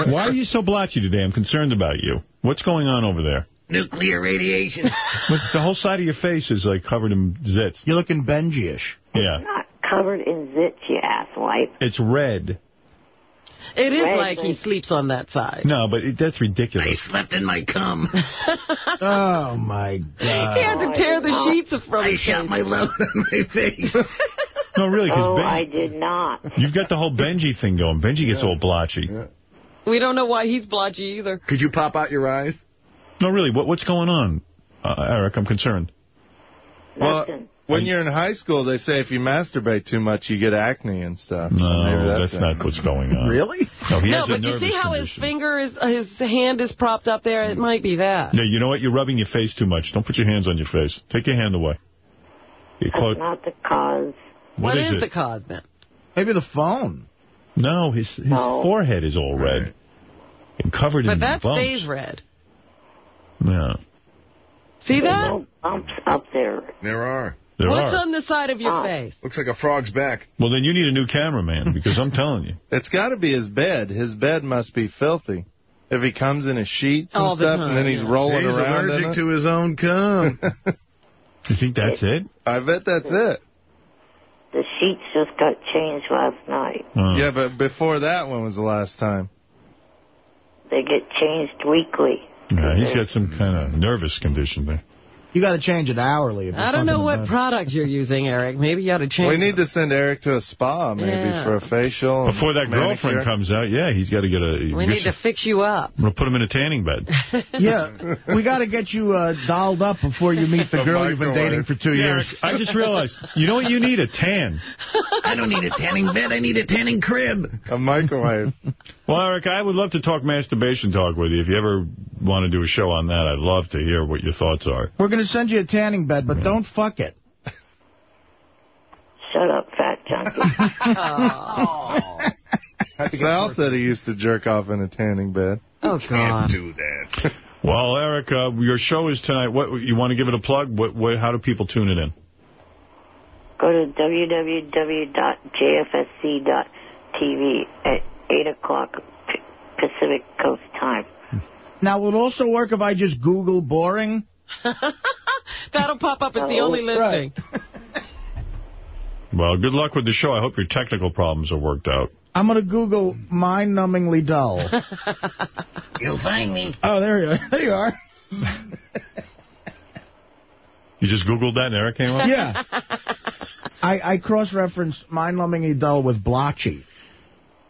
S3: <laughs>
S1: Why are you so blotchy today? I'm concerned about you. What's going on over there?
S3: Nuclear radiation. <laughs>
S1: But the whole side of your face is like covered in zits.
S3: You're looking Benji-ish.
S1: Yeah.
S14: Not covered in zits, you asswipe.
S1: It's red.
S2: It is
S14: Red
S2: like he sleeps on that side.
S1: No, but it, that's
S3: I
S1: ridiculous.
S3: slept in my cum. <laughs> Oh, my God.
S2: He had to tear the sheets from
S3: I
S2: his
S3: shot
S2: face.
S3: my load on my face. <laughs>
S1: No, really,
S14: Oh,
S1: because
S14: I did not.
S1: you've got the whole Benji thing going. Benji gets all blotchy.
S2: We don't know why he's blotchy either.
S9: Could you pop out your eyes?
S1: No, really, what what's going on, uh, Eric? I'm concerned.
S17: Well,
S14: Nothing.
S17: When you're in high school, they say if you masturbate too much, you get acne and stuff. so
S1: No,
S17: maybe
S1: that's,
S17: it.
S1: not what's going on.
S3: Really?
S1: No, he
S2: No,
S1: has a
S2: but you see
S1: nervous
S2: how his finger is, uh, his hand is propped up there? It might be that.
S1: No, you know what? You're rubbing your face too much. Don't put your hands on your face. Take your hand away. You
S14: That's
S1: close.
S14: not the cause.
S2: what is,
S1: it?
S2: the cause then?
S3: Maybe the phone.
S1: No, his his
S14: No.
S1: forehead is all red and covered
S2: But
S1: in bumps.
S2: But that
S1: bumps.
S2: stays red.
S1: Yeah,
S2: See
S14: There's
S2: that?
S14: no bumps up there.
S9: There are.
S1: There
S2: What's
S1: are.
S2: on the side of your
S14: Oh.
S2: face?
S9: Looks like a frog's back.
S1: Well, then you need a new cameraman <laughs> because I'm telling you.
S17: It's got to be his bed. His bed must be filthy. If he comes in his sheets and
S2: All
S17: stuff,
S2: time,
S17: and then he's rolling
S9: He's
S17: around in
S9: allergic to his own cum. <laughs>
S1: You think that's it?
S17: I bet that's it.
S14: The sheets just got changed last night.
S1: Uh,
S17: Yeah, but before that, when was the last time?
S14: They get changed weekly.
S1: yeah, he's got some kind of nervous condition there.
S3: You got to change it hourly. If
S2: I don't know what
S3: about-
S2: product you're using, Eric. Maybe you ought to change
S17: We need to send Eric to a spa, maybe,
S2: Yeah.
S17: for a facial.
S1: Before that
S17: manicure.
S1: girlfriend comes out, yeah, he's got to get a.
S2: We need to fix you up.
S1: I'm gonna put him in a tanning bed. <laughs>
S3: Yeah, we got to get you uh, dolled up before you meet the <laughs>
S17: A
S3: girl you've been dating for two
S1: Yeah,
S3: years.
S1: Eric, I just realized. You know what? You need a tan. <laughs>
S3: I don't need a tanning bed. I need a tanning crib.
S17: A microwave.
S1: Well, Eric, I would love to talk masturbation talk with you. If you ever want to do a show on that, I'd love to hear what your thoughts are.
S3: We're going to send you a tanning bed, but don't fuck it.
S14: Shut up, fat junkie. <laughs> <laughs>
S18: Sal said he used to jerk off in a tanning bed.
S2: Oh, God.
S19: can't do that. <laughs>
S1: Well, Eric, uh, your show is tonight. What You want to give it a plug? What, what, how do people tune it in?
S14: Go to www.jfsc.tv at 8 o'clock Pacific Coast time.
S3: Now, will it also work if I just Google boring? <laughs>
S2: That'll pop up as the only oh, listing.
S1: Well, good luck with the show. I hope your technical problems are worked out.
S3: I'm going to Google mind-numbingly dull. <laughs>
S14: You'll find me.
S3: Oh, there you are. <laughs> There you are.
S1: You just Googled that and Eric came up?
S3: Yeah. I, I cross-referenced mind-numbingly dull with blotchy.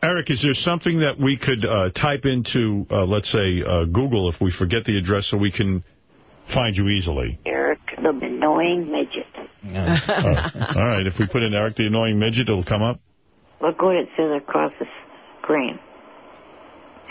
S1: Eric, is there something that we could uh, type into, uh, let's say, uh, Google if we forget the address so we can find you easily?
S14: Eric, the annoying midget.
S1: Uh, all right, if we put in Eric the Annoying Midget, it'll come up?
S14: Look what it says across the screen.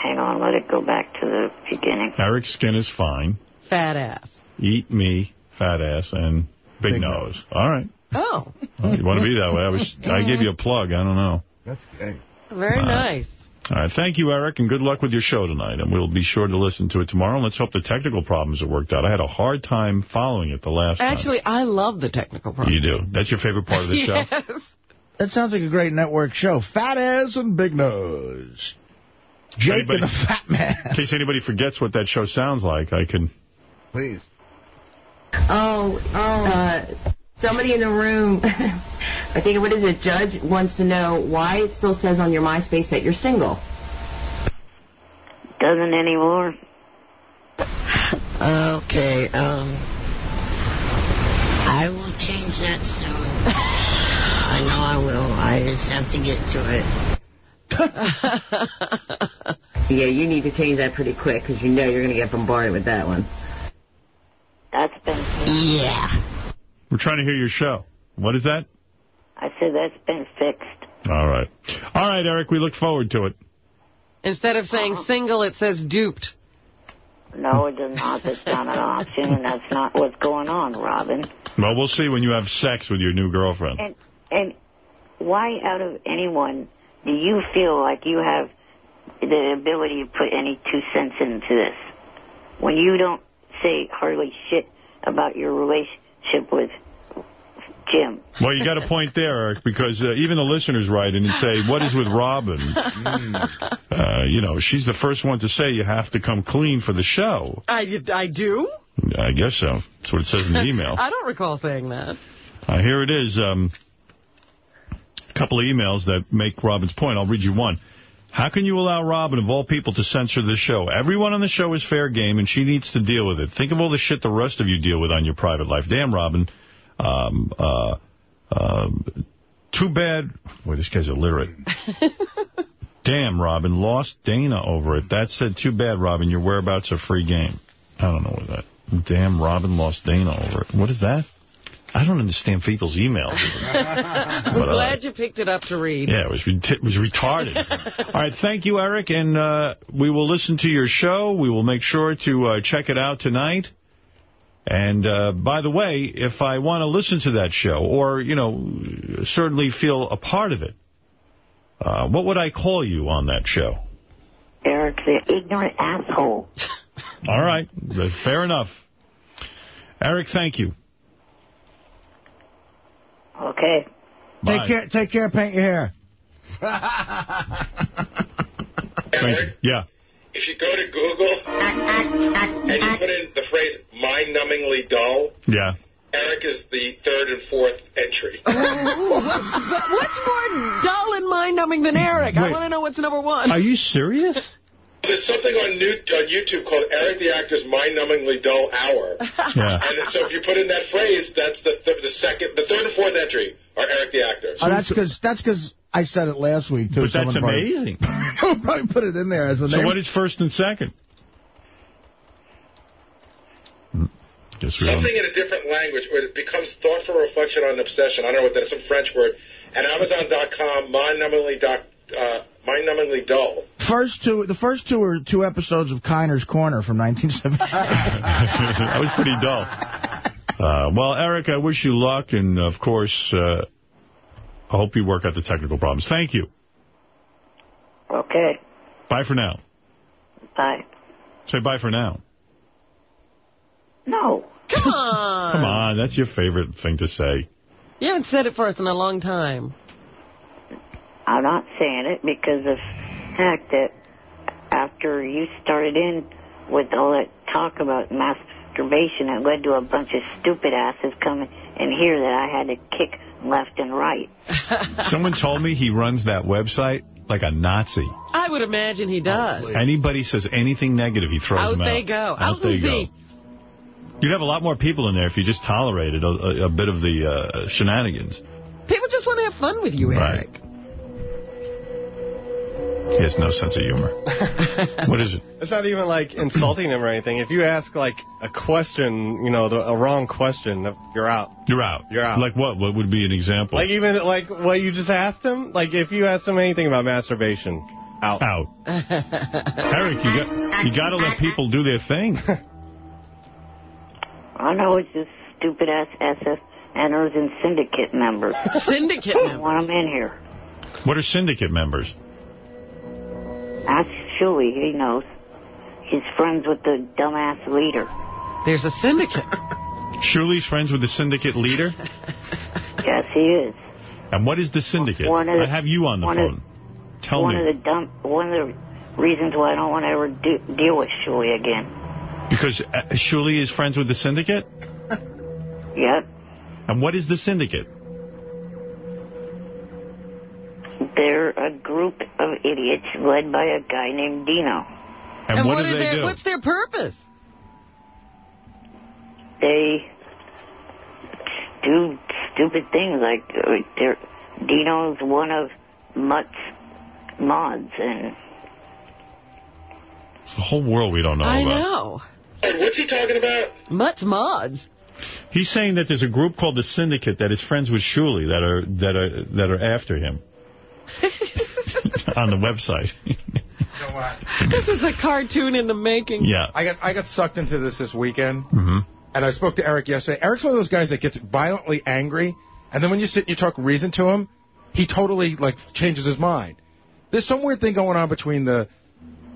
S14: Hang on, let it go back to the beginning.
S1: Eric's skin is fine.
S2: Fat ass.
S1: Eat me, fat ass, and big, nose. All right.
S2: Oh,
S1: Well, you want to be that way. I was. I gave you a plug. I don't know.
S19: That's great.
S2: Very
S1: Wow.
S2: nice.
S1: All right. Thank you, Eric, and good luck with your show tonight. And we'll be sure to listen to it tomorrow. And let's hope the technical problems are worked out. I had a hard time following it the last
S2: Actually, I love the technical
S1: time.
S2: problem.
S1: You do. That's your favorite part of the <laughs> show?
S2: yes.
S3: That sounds like a great network show. Fat ass and big nose. Jake
S1: Anybody-
S3: and the fat man.
S1: In case anybody forgets what that show sounds like, I can...
S19: Please.
S20: Oh, oh. Uh, somebody in the room, <laughs> I think, what is it, Judge, wants to know why it still says on your MySpace that you're single.
S14: Doesn't anymore.
S21: Okay, um, I will change that soon. <laughs> I know I will. I just have to get to it. <laughs>
S20: Yeah, you need to change that pretty quick because you know you're going to get bombarded with that one.
S14: That's been.
S21: Yeah.
S1: We're trying to hear your show. What is that?
S14: I said that's been fixed.
S1: All right. All right, Eric, we look forward to it.
S2: Instead of saying uh-huh. single, it says duped.
S14: No, it does not. That's not an option, and that's not what's going on, Robin.
S1: Well, we'll see when you have sex with your new girlfriend.
S14: And and why, out of anyone, do you feel like you have the ability to put any two cents into this when you don't say hardly shit about your relationship with Jim?
S1: Well, you got a point there, Eric, because uh, even the listeners write in and say, what is with Robin? <laughs> Uh, you know, she's the first one to say you have to come clean for the show.
S2: I, I do?
S1: I guess so. That's what it says in the email. <laughs>
S2: I don't recall saying that.
S1: Uh, here it is. Um, a couple of emails that make Robin's point. I'll read you one. How can you allow Robin, of all people, to censor the show? Everyone on the show is fair game, and she needs to deal with it. Think of all the shit the rest of you deal with on your private life. Damn, Robin. Um, uh, um, too bad. Boy, this guy's illiterate. <laughs> Damn, Robin. Lost Dana over it. That said, too bad, Robin. Your whereabouts are free game. I don't know what that. Damn, Robin lost Dana over it. What is that? I don't understand people's emails. <laughs>
S2: I'm
S1: But, uh,
S2: glad you picked it up to read.
S1: Yeah, it was it was retarded. <laughs> All right, thank you, Eric, and uh, we will listen to your show. We will make sure to uh, check it out tonight. And uh, by the way, if I want to listen to that show, or you know, certainly feel a part of it, uh, what would I call you on that show?
S14: Eric, the ignorant asshole.
S1: All right, fair enough. Eric, thank you.
S14: Okay.
S1: Bye.
S3: Take care, take care, paint your hair. <laughs>
S1: Thank. Yeah.
S22: If you go to Google and you put in the phrase mind-numbingly dull,
S1: Yeah.
S22: Eric is the third and fourth entry.
S2: Ooh, what's, <laughs> but what's more dull and mind-numbing than Eric? I want to know what's number one.
S1: Are you serious?
S22: There's something on, new, on YouTube called Eric the Actor's Mind-Numbingly Dull Hour.
S1: Yeah. <laughs>
S22: And so if you put in that phrase, that's the, th the second, the third and fourth entry are Eric the Actor.
S3: Oh, that's because that's because I said it last week too.
S1: But that's
S3: Someone probably-
S1: amazing. <laughs>
S3: Someone probably put it in there as a
S1: So
S3: name.
S1: So what is first and second? Guess we.
S22: Something in a different language where it becomes thoughtful reflection on an obsession. I don't know what that is, some French word. And Amazon.com, mind-numbingly, doc, uh, mind-numbingly dull.
S3: First two, the first two are two episodes of Kiner's Korner from 1970. <laughs>
S1: that was pretty dull. Uh, well, Eric, I wish you luck, and of course, uh, I hope you work out the technical problems. Thank you.
S14: Okay.
S1: Bye for now.
S14: Bye.
S1: Say bye for now.
S14: No.
S2: Come on.
S1: Come on, that's your favorite thing to say.
S2: You haven't said it for us in a long time.
S14: I'm not saying it because of the fact that after you started in with all that talk about masturbation, it led to a bunch of stupid asses coming in here that I had to kick left and right. <laughs>
S1: Someone told me he runs that website like a Nazi.
S2: I would imagine he does.
S1: Anybody says anything negative, he throws
S2: Out
S1: them out.
S2: they go.
S1: Out,
S2: Out
S1: they
S2: they
S1: go.
S2: see.
S1: You'd have a lot more people in there if you just tolerated a, a, a bit of the uh, shenanigans.
S2: People just want to have fun with you,
S1: Right.
S2: Eric.
S1: He has no sense of humor. <laughs> what is it?
S15: It's not even like insulting him or anything. If you ask like a question, you know, the, a wrong question, you're out.
S1: You're out.
S15: You're out.
S1: Like what? What would be an example?
S15: Like even like what you just asked him. Like if you asked him anything about masturbation, out.
S1: Out. Eric, you got you got to let people do their thing. <laughs>
S14: I know it's just stupid ass SFNers and syndicate members.
S2: syndicate <laughs>
S14: members. want them in here.
S1: What are syndicate members?
S14: Ask Shuey, he knows. He's friends with the dumbass leader.
S2: There's a syndicate.
S1: Shuli's friends with the syndicate leader? <laughs>
S14: Yes, he is.
S1: And what is the syndicate?
S14: One of the-
S1: I have you on the
S14: one of-
S1: phone. Tell
S14: one
S1: me.
S14: of the dumb, one of the reasons why I don't want to ever do, deal with Shuey again.
S1: Because uh, Shirley is friends with the syndicate?
S14: Yep.
S1: And what is the syndicate?
S14: They're a group of idiots led by a guy named Dino.
S1: And, what,
S2: are
S1: do they
S2: their,
S1: do?
S2: what's their purpose?
S14: They do stupid things like uh, they're, Dino's one of Mutt's mods, and
S1: The whole world we don't know
S2: I
S1: about.
S2: know.
S10: And what's he talking about?
S2: Mutt's mods.
S1: He's saying that there's a group called the Syndicate that is friends with Shuli that are that are that are after him <laughs> on the website. <laughs>
S2: This is a cartoon in the making.
S1: Yeah.
S4: I got I got sucked into this this weekend,
S1: hmm
S4: and I spoke to Eric yesterday. Eric's one of those guys that gets violently angry, and then when you sit and you talk reason to him, he totally like changes his mind. There's some weird thing going on between the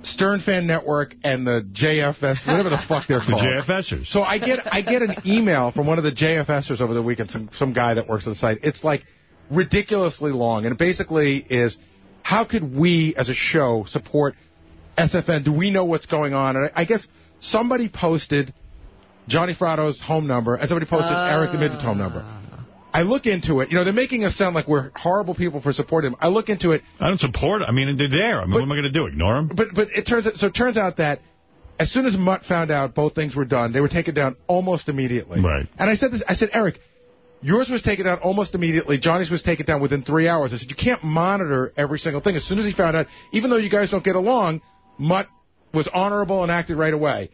S4: Stern Fan Network and the JFS, whatever the fuck they're <laughs>
S1: The
S4: called.
S1: JFSers.
S4: So I get I get an email from one of the JFSers over the weekend, some some guy that works on the site. It's like ridiculously long, and it basically is how could we as a show support SFN? Do we know what's going on? And I, I guess somebody posted Johnny Fratto's home number, and somebody posted ah. Eric the Midget's home number. I look into it. You know, they're making us sound like we're horrible people for supporting them. I look into it.
S1: I don't support. I mean, they're there. I mean, what am I going to do? Ignore them?
S4: But but it turns out, so it turns out that as soon as Mutt found out both things were done, they were taken down almost immediately.
S1: Right.
S4: And I said this. I said, Eric, yours was taken down almost immediately. Johnny's was taken down within three hours. I said you can't monitor every single thing. As soon as he found out, even though you guys don't get along, Mutt was honorable and acted right away.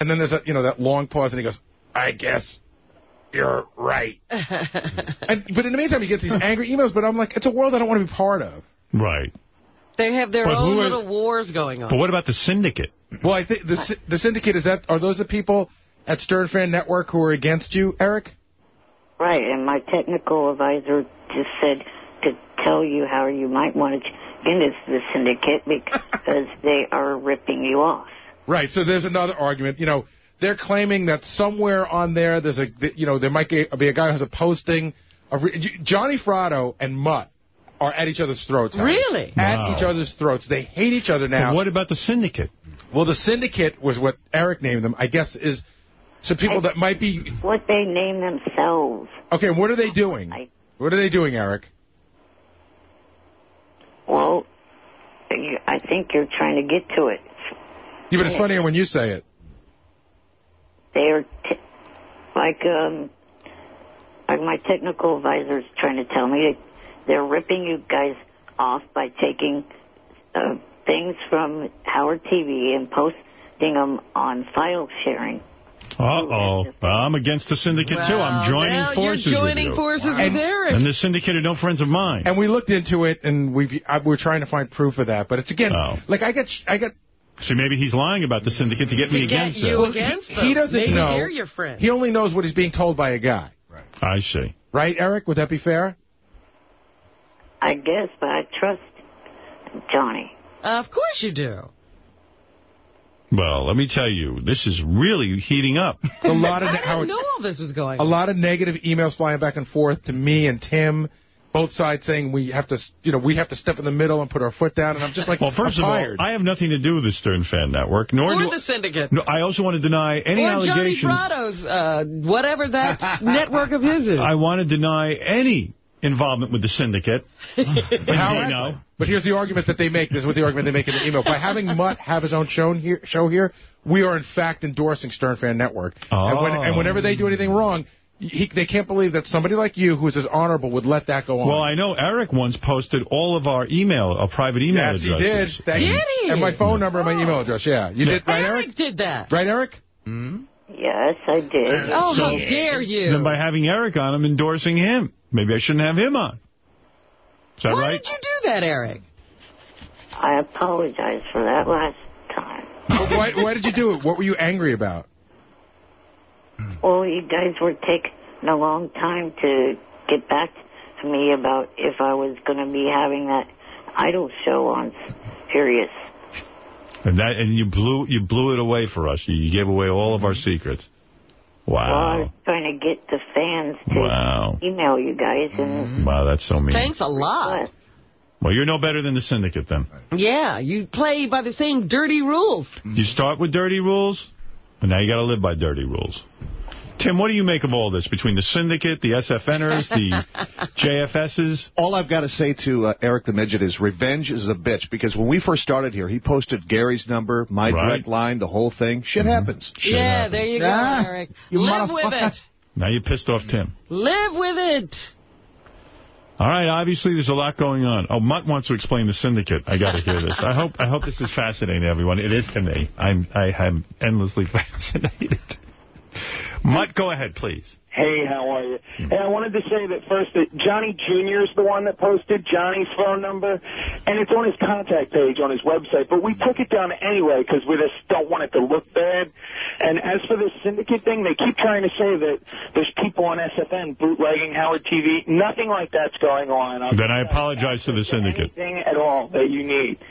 S4: And then there's a you know that long pause, and he goes, I guess you're right. <laughs> and but in the meantime, you get these angry emails. But I'm like, it's a world I don't want to be part of.
S1: Right.
S2: They have their
S1: But
S2: own
S1: who are-
S2: little wars going on.
S1: But what about the Syndicate?
S4: Well, I think the the syndicate is that are those the people at Stern Fan Network who are against you, Eric?
S14: Right. And my technical advisor just said to tell you how you might want to get into the syndicate because <laughs> they are ripping you off.
S4: Right. So there's another argument. You know, they're claiming that somewhere on there, there's a you know there might be a guy who has a posting. Of Johnny Fratto and Mutt are at each other's throats. Howard.
S2: Really?
S4: At
S1: Wow.
S4: each other's throats. They hate each other now.
S1: But what about the Syndicate?
S4: Well, the syndicate was what Eric named them. I guess is some people that might be.
S14: What they name themselves.
S4: Okay, what are they doing? What are they doing, Eric?
S14: Well, I think you're trying to get to it.
S4: Yeah, but it's funnier when you say it.
S14: They're t- like um, like my technical advisor is trying to tell me they're ripping you guys off by taking uh, things from Howard TV and posting them on file sharing.
S1: Uh-oh. Well, I'm against the syndicate, too. I'm joining
S2: now
S1: forces
S2: you're joining
S1: with you.
S2: forces with Eric.
S1: And the syndicate are no friends of mine.
S23: And we looked into it, and we've uh, we're trying to find proof of that. But it's again,
S1: Oh.
S23: like I get, I get.
S1: So maybe he's lying about the syndicate to get me
S2: get
S1: against
S2: you
S1: them.
S23: Well,
S2: against
S23: he,
S2: them.
S23: he doesn't
S2: Maybe
S23: know.
S2: they're your friend.
S23: He only knows what he's being told by a guy. Right.
S1: I see.
S23: Right, Eric? Would that be fair?
S14: I guess, but I trust Johnny.
S2: of course you do.
S1: Well, let me tell you, this is really heating up.
S23: A lot of <laughs>
S2: I didn't
S23: Howard,
S2: know all this was going
S23: a lot of negative emails flying back and forth to me and Tim. Both sides saying we have to, you know, we have to step in the middle and put our foot down. And I'm just like,
S1: Well, 1st
S23: I'm
S1: of all. I have nothing to do with the Stern Fan Network, nor
S2: Or
S1: do
S2: the syndicate.
S1: no, I also want to deny any
S2: or Johnny
S1: allegations.
S2: Uh, whatever that <laughs> network of his is.
S1: I want to deny any involvement with the syndicate. <laughs>
S23: But,
S1: you
S23: Howard,
S1: know.
S23: but here's the argument that they make. This is what the argument they make in the email. By having Mutt have his own show here, show here, we are in fact endorsing Stern Fan Network. And, when,
S1: Oh.
S23: and whenever they do anything wrong, he, they can't believe that somebody like you, who's as honorable, would let that go on.
S1: Well, I know Eric once posted all of our email, our private email
S23: yes, he did.
S1: addresses.
S23: Thank
S2: Did he?
S23: And my phone number and my email address. Yeah, you did, right, Eric?
S2: Eric did that.
S23: Right, Eric? Hmm?
S14: Yes, I did.
S2: Oh, how
S1: So-
S2: dare you.
S1: Then by having Eric on, I'm endorsing him. Maybe I shouldn't have him on. Is that
S2: Why
S1: right?
S2: did you do that, Eric?
S14: I apologize for that last time.
S23: Why, why did you do it? What were you angry about?
S14: Well, you guys were taking a long time to get back to me about if I was going to be having that idol show on Sirius.
S1: And that, and you blew you blew it away for us. You, you gave away all of our secrets.
S14: Well, I
S1: Wow.
S14: was trying to get the fans to
S1: Wow.
S14: email you guys, and mm-hmm.
S1: Wow, that's so mean.
S2: Thanks a lot.
S1: Well, you're no better than the syndicate then.
S2: Yeah, you play by the same dirty rules.
S1: You start with dirty rules, and now you got to live by dirty rules. Tim, what do you make of all this between the syndicate, the SFNers, the <laughs> JFSs?
S24: All I've got to say to uh, Eric the Midget is revenge is a bitch because when we first started here, he posted Gary's number, my
S1: Right.
S24: direct line, the whole thing. Shit happens.
S2: yeah, there you go,
S24: Ah,
S2: Eric.
S24: you
S2: Live with it.
S1: Now you pissed off Tim.
S2: Live with it.
S1: All right, obviously there's a lot going on. Oh, Mutt wants to explain the syndicate. I got to hear this. I hope I hope this is fascinating to everyone. It is to me. I'm I am endlessly <laughs> fascinated. Mutt, go ahead, please.
S25: Hey, how are you? Hey, I wanted to say that first that Johnny Jr. is the one that posted Johnny's phone number, and it's on his contact page on his website, but we took it down anyway because we just don't want it to look bad. And as for this syndicate thing, they keep trying to say that there's people on SFN bootlegging Howard TV. Nothing like that's going on. I'll
S1: Then I apologize to the syndicate.
S25: anything at all that you need.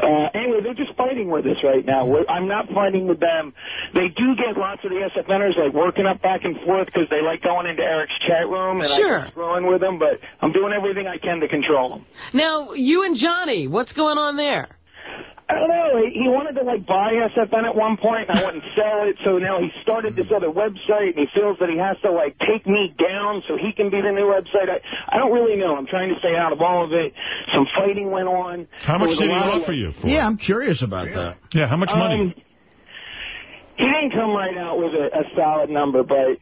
S25: Uh, anyway, they're just fighting with us right now. We're, I'm not fighting with them. They do get lots of the SFNers like working up back and forth because they like going into Eric's chat room and
S2: Sure.
S25: I'm screwing with him, but I'm doing everything I can to control him.
S2: Now, you and Johnny, what's going on there?
S25: I don't know. He he wanted to like buy SFN at one point, and I wouldn't sell it. So now he started this other website, and he feels that he has to like take me down so he can be the new website. I I don't really know. I'm trying to stay out of all of it. Some fighting went on.
S1: How much did he
S25: lot of,
S1: offer you for?
S3: Yeah, I'm curious about that.
S1: Yeah, how much money?
S25: Um, he didn't come right out with a, a solid number, but it,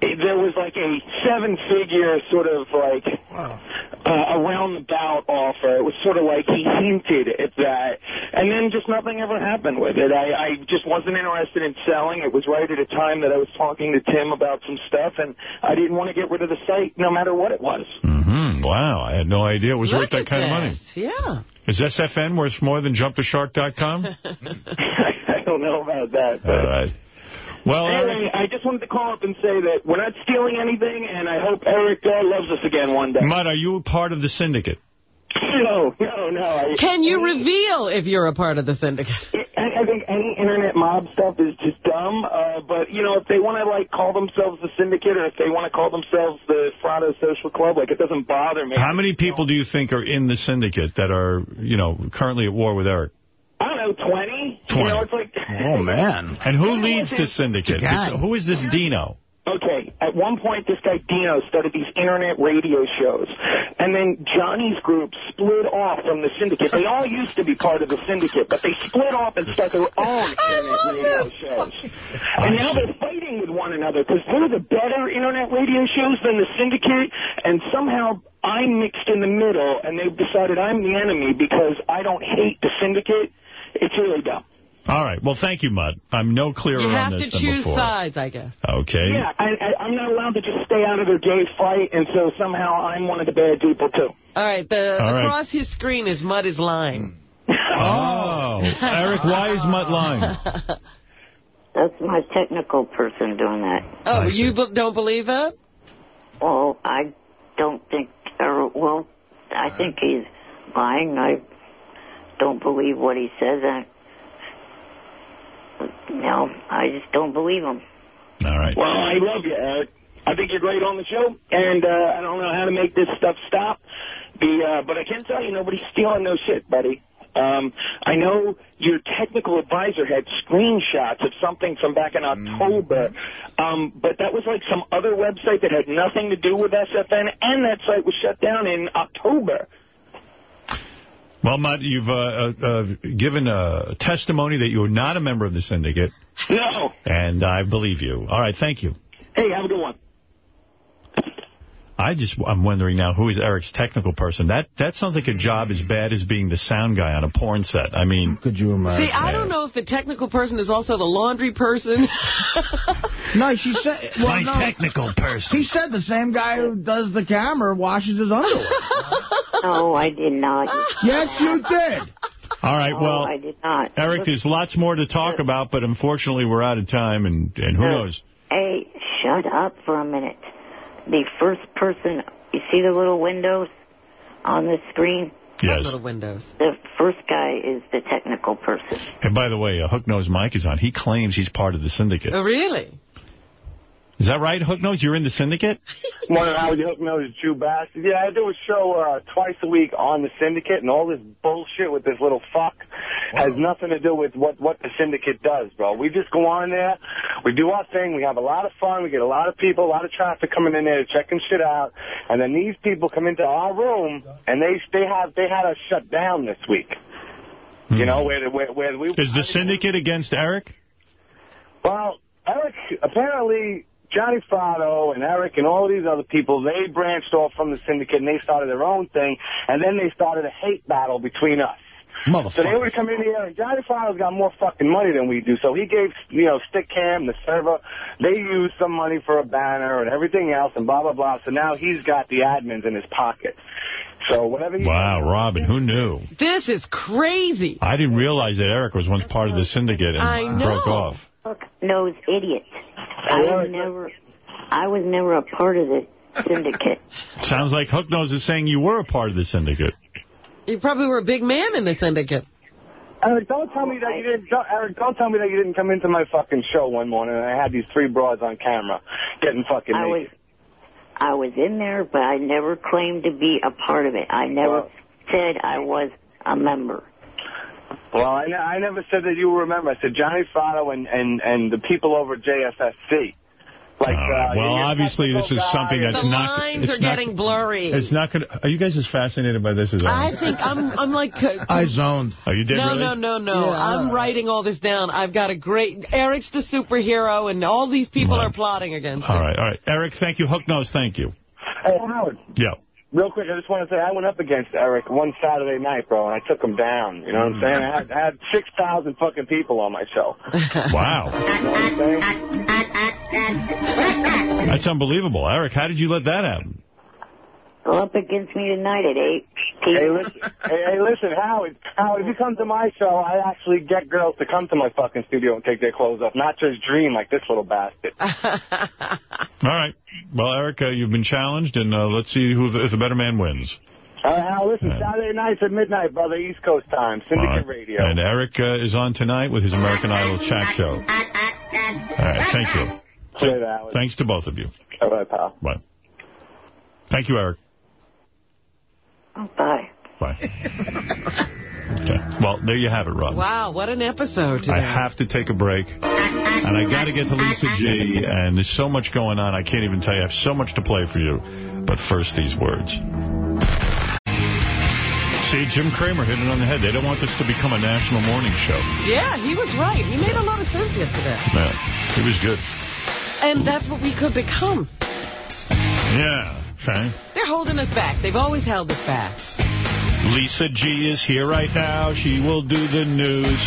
S25: there was like a seven-figure sort of like uh, around the bout offer. It was sort of like he hinted at that, and then just nothing ever happened with it. I, I just wasn't interested in selling. It was right at a time that I was talking to Tim about some stuff, and I didn't want to get rid of the site no matter what it was.
S1: Mm-hmm. Wow, I had no idea it was worth that kind
S25: at
S1: of money.
S2: Yeah.
S1: Is SFN worth more than JumpTheShark.com? <laughs> <laughs>
S25: I don't know about that. But
S1: All right. Well,
S25: anyway, I just wanted to call up and say that we're not stealing anything, and I hope Eric uh, loves us again one day.
S1: Mutt, are you part of the syndicate?
S25: No, no, no. I,
S2: Can you reveal if you're a part of the syndicate?
S25: I, I think any internet mob stuff is just dumb. Uh, but you know, if they want to like call themselves the syndicate, or if they want to call themselves the Fratto Social Club, like it doesn't bother me.
S1: How many people do you think are in the syndicate that are, you know, currently at war with Eric?
S25: I know, 20?
S1: 20.
S25: You know, it's like... <laughs>
S1: Oh, man. And who leads the syndicate?
S25: It's a guy.
S1: This- who is this Dino?
S25: Okay, at one point this guy Dino started these internet radio shows, and then Johnny's group split off from the syndicate. They all used to be part of the syndicate, but they split off and started their <laughs> own internet radio shows. And now they're fighting with one another because they're the better internet radio shows than the syndicate, and somehow I'm mixed in the middle, and they've decided I'm the enemy because I don't hate the syndicate. It's really dumb.
S1: All right. Well, thank you, Mutt. I'm no clearer
S2: You
S1: on
S2: have
S1: this
S2: to
S1: than
S2: choose
S1: before.
S2: sides, I guess.
S1: Okay.
S25: Yeah, I, I, I'm not allowed to just stay out of their gay fight, and so somehow I'm one of the bad people, too.
S2: All right, the
S1: All right.
S2: across his screen is Mutt is lying. <laughs>
S1: Oh. Eric, why is Mutt lying? <laughs>
S14: That's my technical person doing that.
S2: Oh, you b- don't believe that?
S14: Well, I don't think, or, well, I think he's lying. I don't believe what he says. I, no, I just don't believe him.
S1: All right.
S25: Well, I love you, Eric. I think you're great on the show, and uh, I don't know how to make this stuff stop. Be, uh, but I can tell you, nobody's stealing no shit, buddy. Um, I know your technical advisor had screenshots of something from back in October, um, but that was like some other website that had nothing to do with SFN, and that site was shut down in October.
S1: Well, Mutt, you've uh, uh, uh, given a testimony that you're not a member of the syndicate,
S25: No.
S1: and I believe you. All right, thank you.
S25: Hey, have a good one.
S1: I just, I'm wondering now, who is Eric's technical person? That that sounds like a job as bad as being the sound guy on a porn set. I mean...
S3: Could you imagine?
S2: See, I don't know if the technical person is also the laundry person. <laughs>
S3: No, she said... Well,
S1: My
S3: no.
S1: technical person.
S3: He said the same guy who does the camera washes his underwear. <laughs>
S14: No, I did not.
S3: yes, you did.
S1: All right,
S14: No,
S1: well,
S14: I did not.
S1: Eric, there's lots more to talk about, but unfortunately we're out of time, and, and who knows?
S14: Hey, shut up for a minute. The first person, you see the little windows on the screen?
S1: Yes.
S2: Little windows.
S14: The first guy is the technical person.
S1: And by the way, uh, Hook Nose Mike is on. He claims he's part of the syndicate.
S2: Oh, really?
S1: Is that right, Hook Nose? You're in the syndicate? <laughs>
S26: Morning, Howard. You hook nose, Jew bastard. Yeah, I do a show uh, twice a week on the syndicate, and all this bullshit with this little fuck has nothing to do with what what the syndicate does, bro. We just go on there, we do our thing, we have a lot of fun, we get a lot of people, a lot of traffic coming in there checking shit out, and then these people come into our room and they they have they had us shut down this week. You know where where where we
S1: Is the syndicate against Eric?
S26: well, Eric, apparently Johnny Fratto and Eric and all these other people, they branched off from the syndicate and they started their own thing, and then they started a hate battle between us. So they would come in here, and Johnny Fratto's got more fucking money than we do, so he gave, you know, Stickam, the server, they used some money for a banner and everything else, and blah, blah, blah, so now he's got the admins in his pocket. So whatever he...
S1: Wow, Robin, who knew?
S2: This is crazy.
S1: I didn't realize that Eric was once part of the syndicate and
S2: I know.
S1: broke off.
S14: Nose idiot. I was never, I was never a part of the syndicate. <laughs>
S1: Sounds like Hook Nose is saying you were a part of the syndicate.
S2: You probably were a big man in the syndicate.
S26: Eric, don't tell me that you didn't. Don't, Eric, don't tell me that you didn't come into my fucking show one morning and I had these three broads on camera getting fucking
S14: I was,
S26: naked.
S14: I was in there, but I never claimed to be a part of it. I never said I was a member.
S26: Well, I, I never said that you were a. I said Johnny Fratto and, and, and the people over at JFSC. Like, uh,
S1: well, obviously this is
S26: technical
S1: something that's
S26: and-
S2: The
S1: not...
S2: lines
S1: it's
S2: are
S1: not-
S2: getting blurry.
S1: It's not going to... Are you guys as fascinated by this as I
S2: I think I'm I'm like... uh,
S3: I zoned.
S1: Oh, you did
S2: no,
S1: really?
S2: no, no, no.
S3: Yeah.
S2: I'm writing all this down. I've got a great... Eric's the superhero, and all these people
S1: Right.
S2: are plotting against
S1: All
S2: him.
S1: right, all right. Eric, thank you. Hook Nose, thank you.
S26: Hey, Howard.
S1: Yeah.
S26: Real quick, I just want to say I went up against Eric one Saturday night, bro, and I took him down. You know what I'm mm. saying? I had, I had 6,000 fucking people on my show. <laughs>
S1: Wow.
S26: You know what I'm saying?
S1: That's unbelievable. Eric, how did you let that happen?
S14: Go up against me tonight at 8
S26: Hey,
S14: p.m.
S26: listen, hey, hey, listen, Howard. Howard, if you come to my show, I actually get girls to come to my fucking studio and take their clothes off, not just dream like this little bastard. <laughs>
S1: All right. Well, Eric, uh, you've been challenged, and uh, let's see who the, if the better man wins.
S26: All right, Howard, listen,
S1: Yeah.
S26: Saturday nights at midnight, brother, East Coast time,
S1: All
S26: Syndicate
S1: right.
S26: Radio.
S1: And Eric uh, is on tonight with his American Idol chat show. All right, thank you.
S26: See later,
S1: Thanks to both of you.
S26: All right, pal.
S1: Bye. Thank you, Eric.
S14: Oh, bye.
S1: Bye. Okay. Well, there you have it, Rob.
S2: Wow, what an episode today.
S1: I have to take a break. And I got to get to Lisa G. And there's so much going on, I can't even tell you. I have so much to play for you. But first, these words. See, Jim Kramer hit it on the head. They don't want this to become a national morning show.
S2: Yeah, he was right. He made a lot of sense yesterday.
S1: Yeah, it was good.
S2: And that's what we could become.
S1: Yeah, okay.
S2: They're holding us back. They've always held us back.
S1: Lisa G is here right now. She will do the news.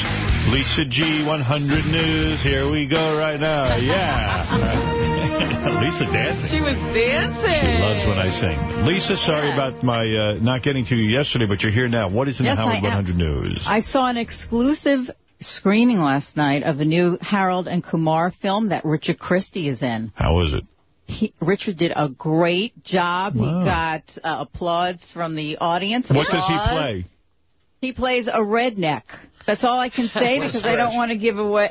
S1: Lisa G 100 News. Here we go right now. Yeah. <laughs> Lisa dancing.
S2: She was dancing.
S1: She loves when I sing. Lisa, sorry about my uh, not getting to you yesterday, but you're here now. What is in
S27: Yes,
S1: the Howard 100 News?
S27: I saw an exclusive screening last night of the new Harold and Kumar film that Richard Christy is in.
S1: How was it?
S27: He, Richard did a great job.
S1: Wow.
S27: He got uh, applause from the audience.
S1: What does he play?
S27: He plays a redneck. That's all I can say <laughs> because I don't want to give away.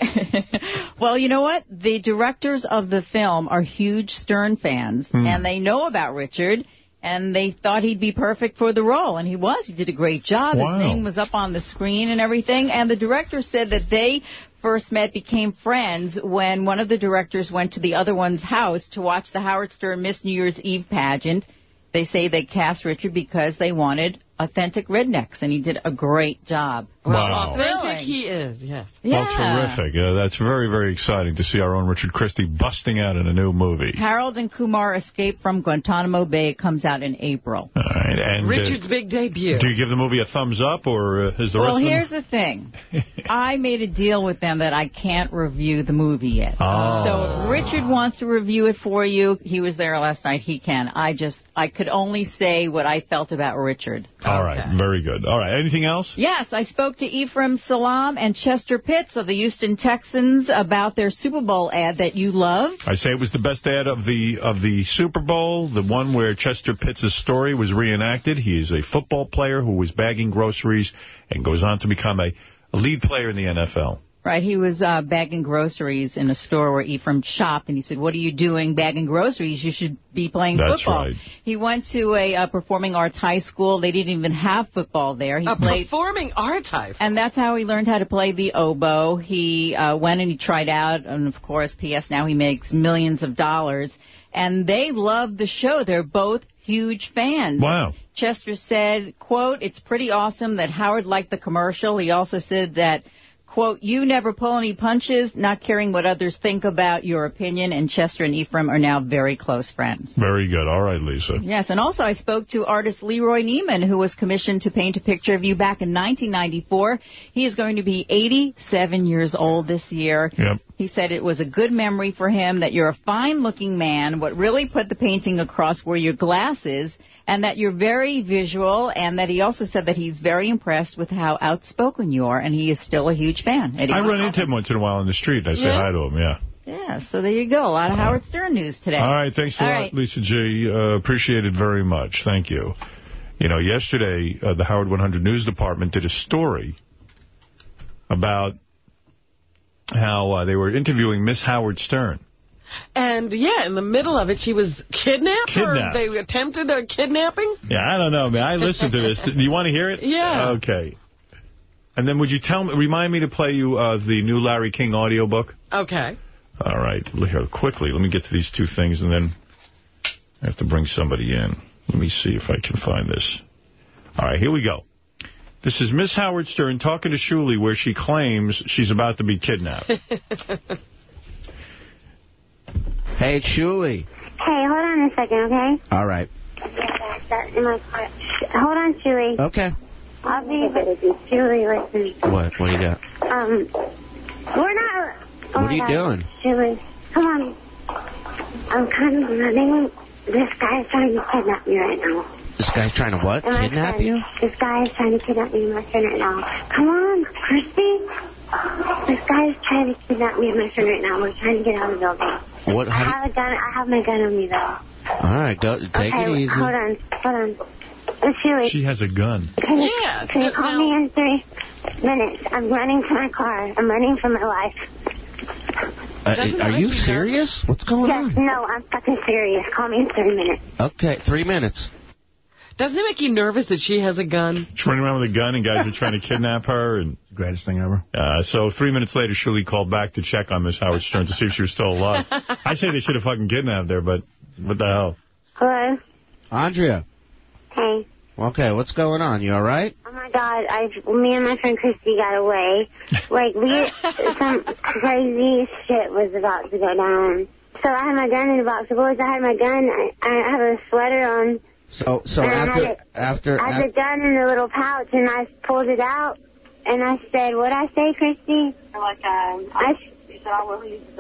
S27: <laughs> well, you know what? The directors of the film are huge Stern fans,
S1: Hmm.
S27: and they know about Richard, and they thought he'd be perfect for the role, and he was. He did a great job.
S1: Wow.
S27: His name was up on the screen and everything, and the director said that they first met, became friends when one of the directors went to the other one's house to watch the Howard Stern Miss New Year's Eve pageant. They say they cast Richard because they wanted authentic rednecks, and he did a great job.
S1: Wow.
S2: Authentic he is, yes.
S1: Well, terrific. Uh, that's very, very exciting to see our own Richard Christy busting out in a new movie.
S27: Harold and Kumar escape from Guantanamo Bay. Comes out in April.
S1: All right. And, uh,
S2: Richard's big debut.
S1: do you give the movie a thumbs up, or uh, is the
S27: well,
S1: rest
S27: here's
S1: them...
S27: the thing. <laughs> I made a deal with them that I can't review the movie yet.
S1: Oh.
S27: So if Richard wants to review it for you, he was there last night, he can. I just, I could only say what I felt about Richard.
S1: All right. Very good. All right. Anything else?
S27: Yes, I spoke to Ephraim Salaam and Chester Pitts of the Houston Texans about their Super Bowl ad that you loved.
S1: I say it was the best ad of the of the Super Bowl, the one where Chester Pitts' story was reenacted. He is a football player who was bagging groceries and goes on to become a, a lead player in the NFL.
S27: Right, he was uh, bagging groceries in a store where Ephraim shopped, and he said, what are you doing bagging groceries? You should be playing
S1: That's
S27: football.
S1: right.
S27: He went to a uh, performing arts high school. They didn't even have football there. He
S2: A
S27: played,
S2: performing arts high school.
S27: and that's how he learned how to play the oboe. He uh, went and he tried out, and of course, P.S. Now he makes millions of dollars. And they love the show. They're both huge fans.
S1: Wow.
S27: Chester said, quote, it's pretty awesome that Howard liked the commercial. He also said that, quote, you never pull any punches, not caring what others think about your opinion, and Chester and Ephraim are now very close friends.
S1: Very good. All right, Lisa.
S27: Yes, and also I spoke to artist Leroy Neiman, who was commissioned to paint a picture of you back in 1994. He is going to be 87 years old this year.
S1: Yep.
S27: He said it was a good memory for him that you're a fine-looking man. What really put the painting across were your glasses, and that you're very visual, and that he also said that he's very impressed with how outspoken you are, and he is still a huge fan. And he
S1: I run into him once in a while in the street. I say
S27: Yeah?
S1: hi to him, yeah.
S27: Yeah, so there you go. A lot of Howard Stern news today.
S1: All right, thanks a
S27: All
S1: lot,
S27: right.
S1: Lisa G. Uh, appreciate it very much. Thank you. You know, yesterday, uh, the Howard 100 News Department did a story about how uh, they were interviewing Miss Howard Stern.
S2: And, yeah, in the middle of it, she was kidnapped?
S1: Kidnapped.
S2: Or they attempted a kidnapping?
S1: Yeah, I don't know, man. I listened to this. Do you want to hear it?
S2: Yeah.
S1: Okay. And then would you tell me, remind me to play you uh, the new Larry King audiobook?
S2: Okay.
S1: All right, here, quickly, let me get to these two things, and then I have to bring somebody in. Let me see if I can find this. All right, here we go. This is Miss Howard Stern talking to Shuli where she claims she's about to be kidnapped. <laughs>
S12: Hey, it's Shuli.
S28: Hey, hold on a second, okay?
S12: All right.
S28: That's in my car. Hold on, Julie.
S12: Okay.
S28: I'll be Julie, listen.
S12: What? What do you got?
S28: Um, we're not. Oh
S12: What are you
S28: God.
S12: doing?
S28: Julie, come on. I'm kind of running. This guy's trying to kidnap me right now.
S12: This guy's trying to what?
S28: And my
S12: Kidnap
S28: friend-
S12: you?
S28: This guy is trying to kidnap me and my friend right now. Come on, Christy. This guy is trying to kidnap me and my friend right now. We're trying to get out of the building.
S12: What?
S28: I
S12: How do
S28: have a gun. I have my gun on me though.
S12: All right, go, take
S28: okay,
S12: it easy.
S28: hold on, hold on. It's Julie.
S1: She has a gun.
S28: Can you, can you call me in three minutes? I'm running to my car. I'm running for my life.
S12: Uh, are you serious? What's going
S28: yes,
S12: on?
S28: no, I'm fucking serious. Call me in three minutes.
S12: Okay, three minutes.
S2: Doesn't it make you nervous that she has a gun?
S1: She's running around with a gun, and guys are trying to <laughs> kidnap her. And
S3: Greatest thing ever.
S1: uh, so three minutes later, Shuli called back to check on Miss Howard Stern to see if she was still alive. <laughs> I say they should have fucking kidnapped her, but what the hell?
S28: Hello?
S12: Andrea.
S28: Hey.
S12: Okay, what's going on? You all right?
S28: Oh my god, I me and my friend Christy got away. Like we <laughs> some crazy shit was about to go down. So I had my gun in a box of bullets. I had my gun. I, I have a sweater on.
S29: So, so
S28: And I had
S29: after,
S28: it-
S29: after,
S28: I had the gun in the little pouch, and I pulled it out, and I said, "What I say, Christy?" Like, um, I,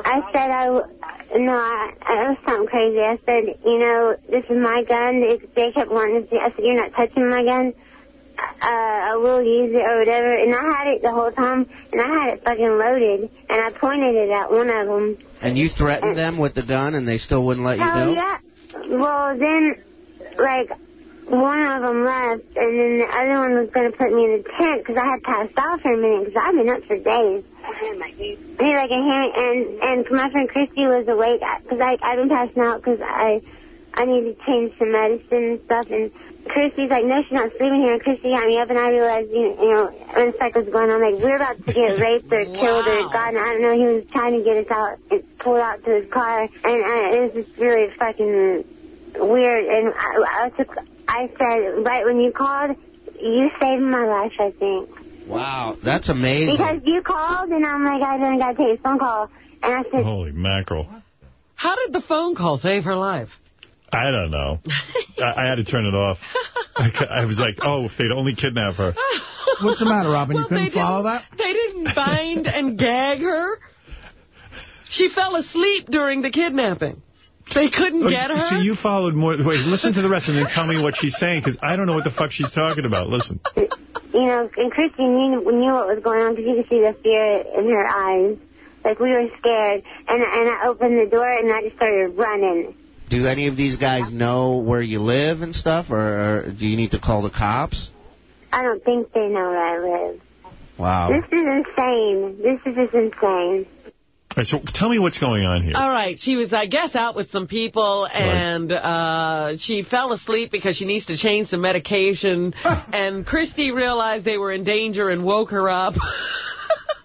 S28: I said, "I no, I, I was something crazy." I said, "You know, this is my gun." They, they kept wanting to. I said, "You're not touching my gun." Uh, I will use it or whatever, and I had it the whole time, and I had it fucking loaded, and I pointed it at one of them.
S29: and you threatened them with the gun, and they still wouldn't let you
S28: Hell
S29: do?
S28: yeah. Well, then, like, one of them left, and then the other one was going to put me in the tent because I had passed out for a minute because I've been up for days. He like a hand, and and my friend Christy was awake because I I've been passing out because I I need to change some medicine and stuff and. Christy's like, no, she's not sleeping here. And Christy got me up, and I realized, you know, you know when the cycle was going on, like, we're about to get <laughs> raped or killed or God, I don't know. He was trying to get us out and pull out to his car, and uh, it was just really fucking weird. And I, I took, I said, right when you called, you saved my life, I think.
S29: Wow, that's amazing.
S28: Because you called, and I'm like, I didn't got to take a phone call. And I said,
S1: Holy mackerel.
S2: How did the phone call save her life?
S1: I don't know. <laughs> I, I had to turn it off. I was like, oh, if they'd only kidnap her.
S3: What's the matter, Robin? You
S2: Well, they
S3: couldn't follow that?
S2: They didn't bind and gag her. She fell asleep during the kidnapping. They couldn't oh, get her.
S1: See, you followed more. Wait, listen to the rest and then tell me what she's saying, because I don't know what the fuck she's talking about. Listen.
S28: you know, and Christy knew, knew what was going on because you could see the fear in her eyes. Like, we were scared. And, and I opened the door, and I just started running.
S29: Do any of these guys know where you live and stuff, or, or do you need to call the cops?
S28: I don't think they know where I live.
S29: Wow.
S28: This is insane. This is just insane.
S1: All right, so tell me what's going on here.
S2: All right, she was, I guess, out with some people, and uh, she fell asleep because she needs to change some medication, <laughs> and Christy realized they were in danger and woke her up. <laughs>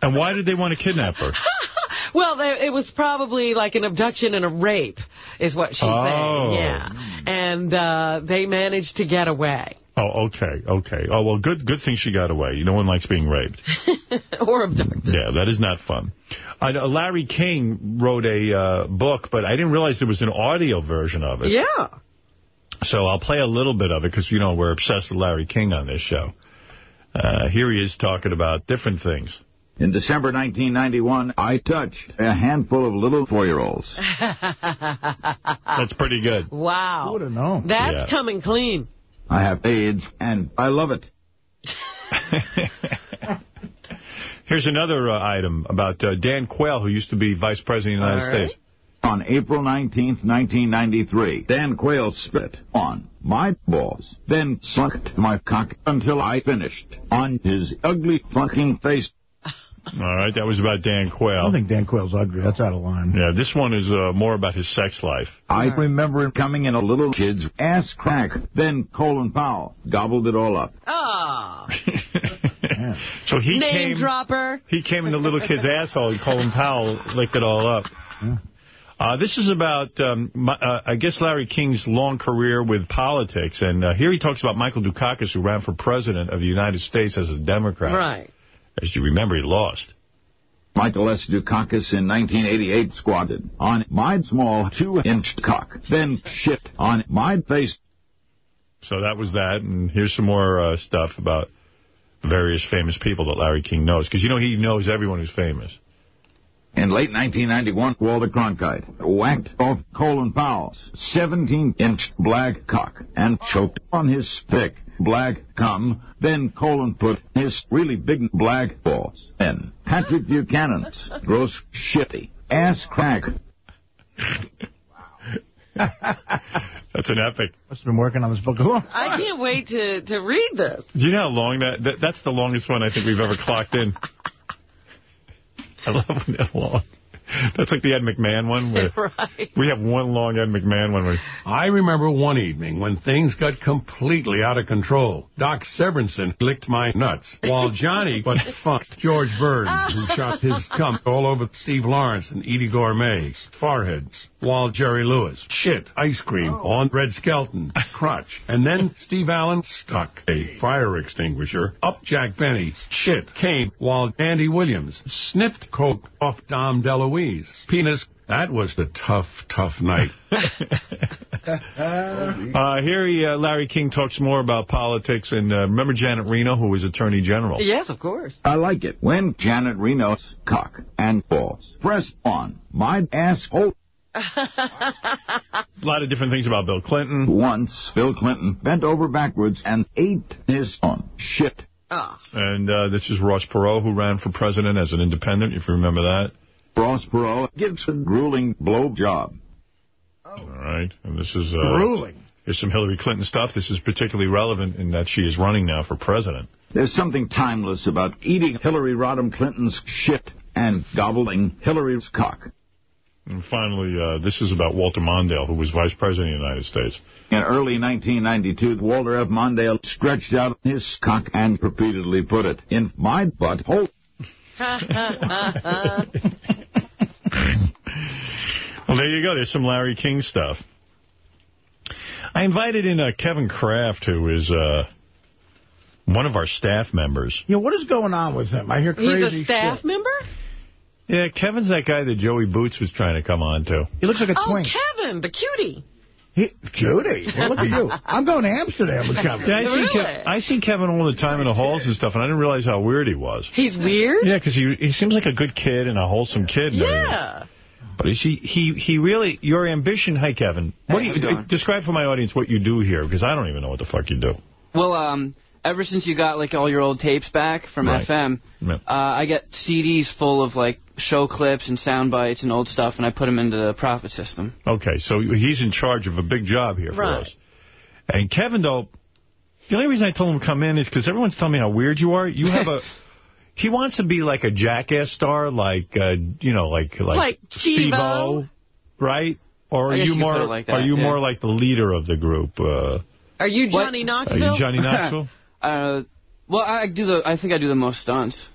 S1: And why did they want to kidnap her? <laughs>
S2: well, they, it was probably like an abduction and a rape, is what she's
S1: Oh.
S2: saying. Yeah. And uh, they managed to get away.
S1: Oh, okay, okay. Oh, well, good good thing she got away. No one likes being raped. <laughs>
S2: or abducted.
S1: Yeah, that is not fun. I know Larry King wrote a uh, book, but I didn't realize there was an audio version of it.
S2: Yeah.
S1: So I'll play a little bit of it because, you know, we're obsessed with Larry King on this show. Uh, here he is talking about different things.
S30: In December 1991, I touched a handful of little four-year-olds. <laughs> <laughs>
S1: That's pretty good.
S2: Wow.
S3: Who would have known?
S2: That's
S1: Yeah.
S2: coming clean.
S30: I have AIDS, and I love it. <laughs>
S1: Here's another uh, item about uh, Dan Quayle, who used to be Vice President of the United
S30: All right.
S1: States.
S30: On April 19th, 1993, Dan Quayle spit on my balls, then sucked my cock until I finished on his ugly fucking face.
S1: All right, that was about Dan Quayle.
S3: I don't think Dan Quayle's ugly. That's out of line.
S1: Yeah, this one is uh, more about his sex life.
S30: I remember him coming in a little kid's ass crack. Then Colin Powell gobbled it all up.
S2: Oh. <laughs>
S1: So he
S2: Name
S1: came.
S2: dropper.
S1: He came in the little kid's asshole, and Colin Powell licked it all up. Uh, this is about, um, my, uh, I guess, Larry King's long career with politics. And uh, here he talks about Michael Dukakis, who ran for president of the United States as a Democrat.
S2: Right.
S1: As you remember, he lost.
S30: Michael S. Dukakis in 1988 squatted on my small two-inch cock, then shit on my face.
S1: So that was that. And here's some more uh, stuff about various famous people that Larry King knows. Because, you know, he knows everyone who's famous.
S30: In late 1991, Walter Cronkite whacked off Colin Powell's 17-inch black cock and choked on his thick black cum. Then Colin put his really big black balls in Patrick Buchanan's <laughs> gross shitty ass crack. Wow. <laughs>
S1: That's an epic.
S3: Must have been working on this book a long
S2: I can't wait to, to read this.
S1: Do you know how long that, that... That's the longest one I think we've ever clocked in. <laughs> <laughs> I love when they're long. That's like the Ed McMahon one. Where <laughs>
S2: right.
S1: We have one long Ed McMahon one. Where,
S31: I remember one evening when things got completely out of control. Doc Severinsen licked my nuts, while Johnny <laughs> but funked George Burns, who shot his cum all over Steve Lawrence and Eydie Gormé's foreheads, while Jerry Lewis shit ice cream on Red Skelton <laughs> crotch. And then Steve Allen stuck a fire extinguisher up Jack Benny's shit came, while Andy Williams sniffed coke off Dom DeLuise penis. That was the tough, tough night. <laughs>
S1: Uh, here, he, uh, Larry King talks more about politics. And uh, remember Janet Reno, who was Attorney General?
S2: Yes, of course.
S30: I like it when Janet Reno's cock and balls. Press on my asshole.
S1: A lot of different things about Bill Clinton.
S30: Once, Bill Clinton bent over backwards and ate his own shit.
S1: And uh, this is Ross Perot, who ran for president as an independent, if you remember that.
S30: Ross Perot gives a grueling blowjob.
S1: All right. And this is... Uh,
S30: Grueling.
S1: Here's some Hillary Clinton stuff. This is particularly relevant in that she is running now for president.
S30: There's something timeless about eating Hillary Rodham Clinton's shit and gobbling Hillary's cock.
S1: And finally, uh, this is about Walter Mondale, who was vice president of the United States.
S30: In early 1992, Walter F. Mondale stretched out his cock and repeatedly put it in my butthole. <laughs>
S1: Well, there you go. There's some Larry King stuff. I invited in uh, Kevin Kraft, who is uh, one of our staff members.
S3: Yeah, what is going on with him? I hear crazy
S2: He's a staff
S3: shit.
S2: member?
S1: Yeah, Kevin's that guy that Joey Boots was trying to come on to.
S3: He looks like a
S2: Oh,
S3: twink.
S2: Kevin, the cutie.
S3: He, cutie. Well, look at you. I'm going to Amsterdam with Kevin.
S1: Yeah, I see,
S2: Really?
S1: Kev I see Kevin all the time in the halls and stuff, and I didn't realize how weird he was.
S2: He's weird?
S1: Yeah, because he he seems like a good kid and a wholesome kid. and everything.
S2: Yeah.
S1: But is he, he, he really, your ambition, hi, Kevin. What
S32: Hey,
S1: do you,
S32: going?
S1: describe for my audience what you do here, because I don't even know what the fuck you do.
S32: Well, um, ever since you got like all your old tapes back from
S1: Right.
S32: FM,
S1: Yeah.
S32: uh, I get CDs full of like show clips and sound bites and old stuff, and I put them into the Prophet system.
S1: Okay, so he's in charge of a big job here for
S32: Right.
S1: us. And Kevin, though, the only reason I told him to come in is because everyone's telling me how weird you are. You have a... <laughs> He wants to be like a jackass star, like, uh, you know, like... Like,
S2: Like Steve-O?
S1: right? Or are you
S32: you could put
S1: more
S32: like that,
S1: are you
S32: yeah.
S1: more like the leader of the group? Uh,
S2: Are you Johnny
S1: are
S2: Knoxville?
S1: Are you Johnny <laughs> Knoxville?
S32: Uh, well, I do the. I think I do the most stunts.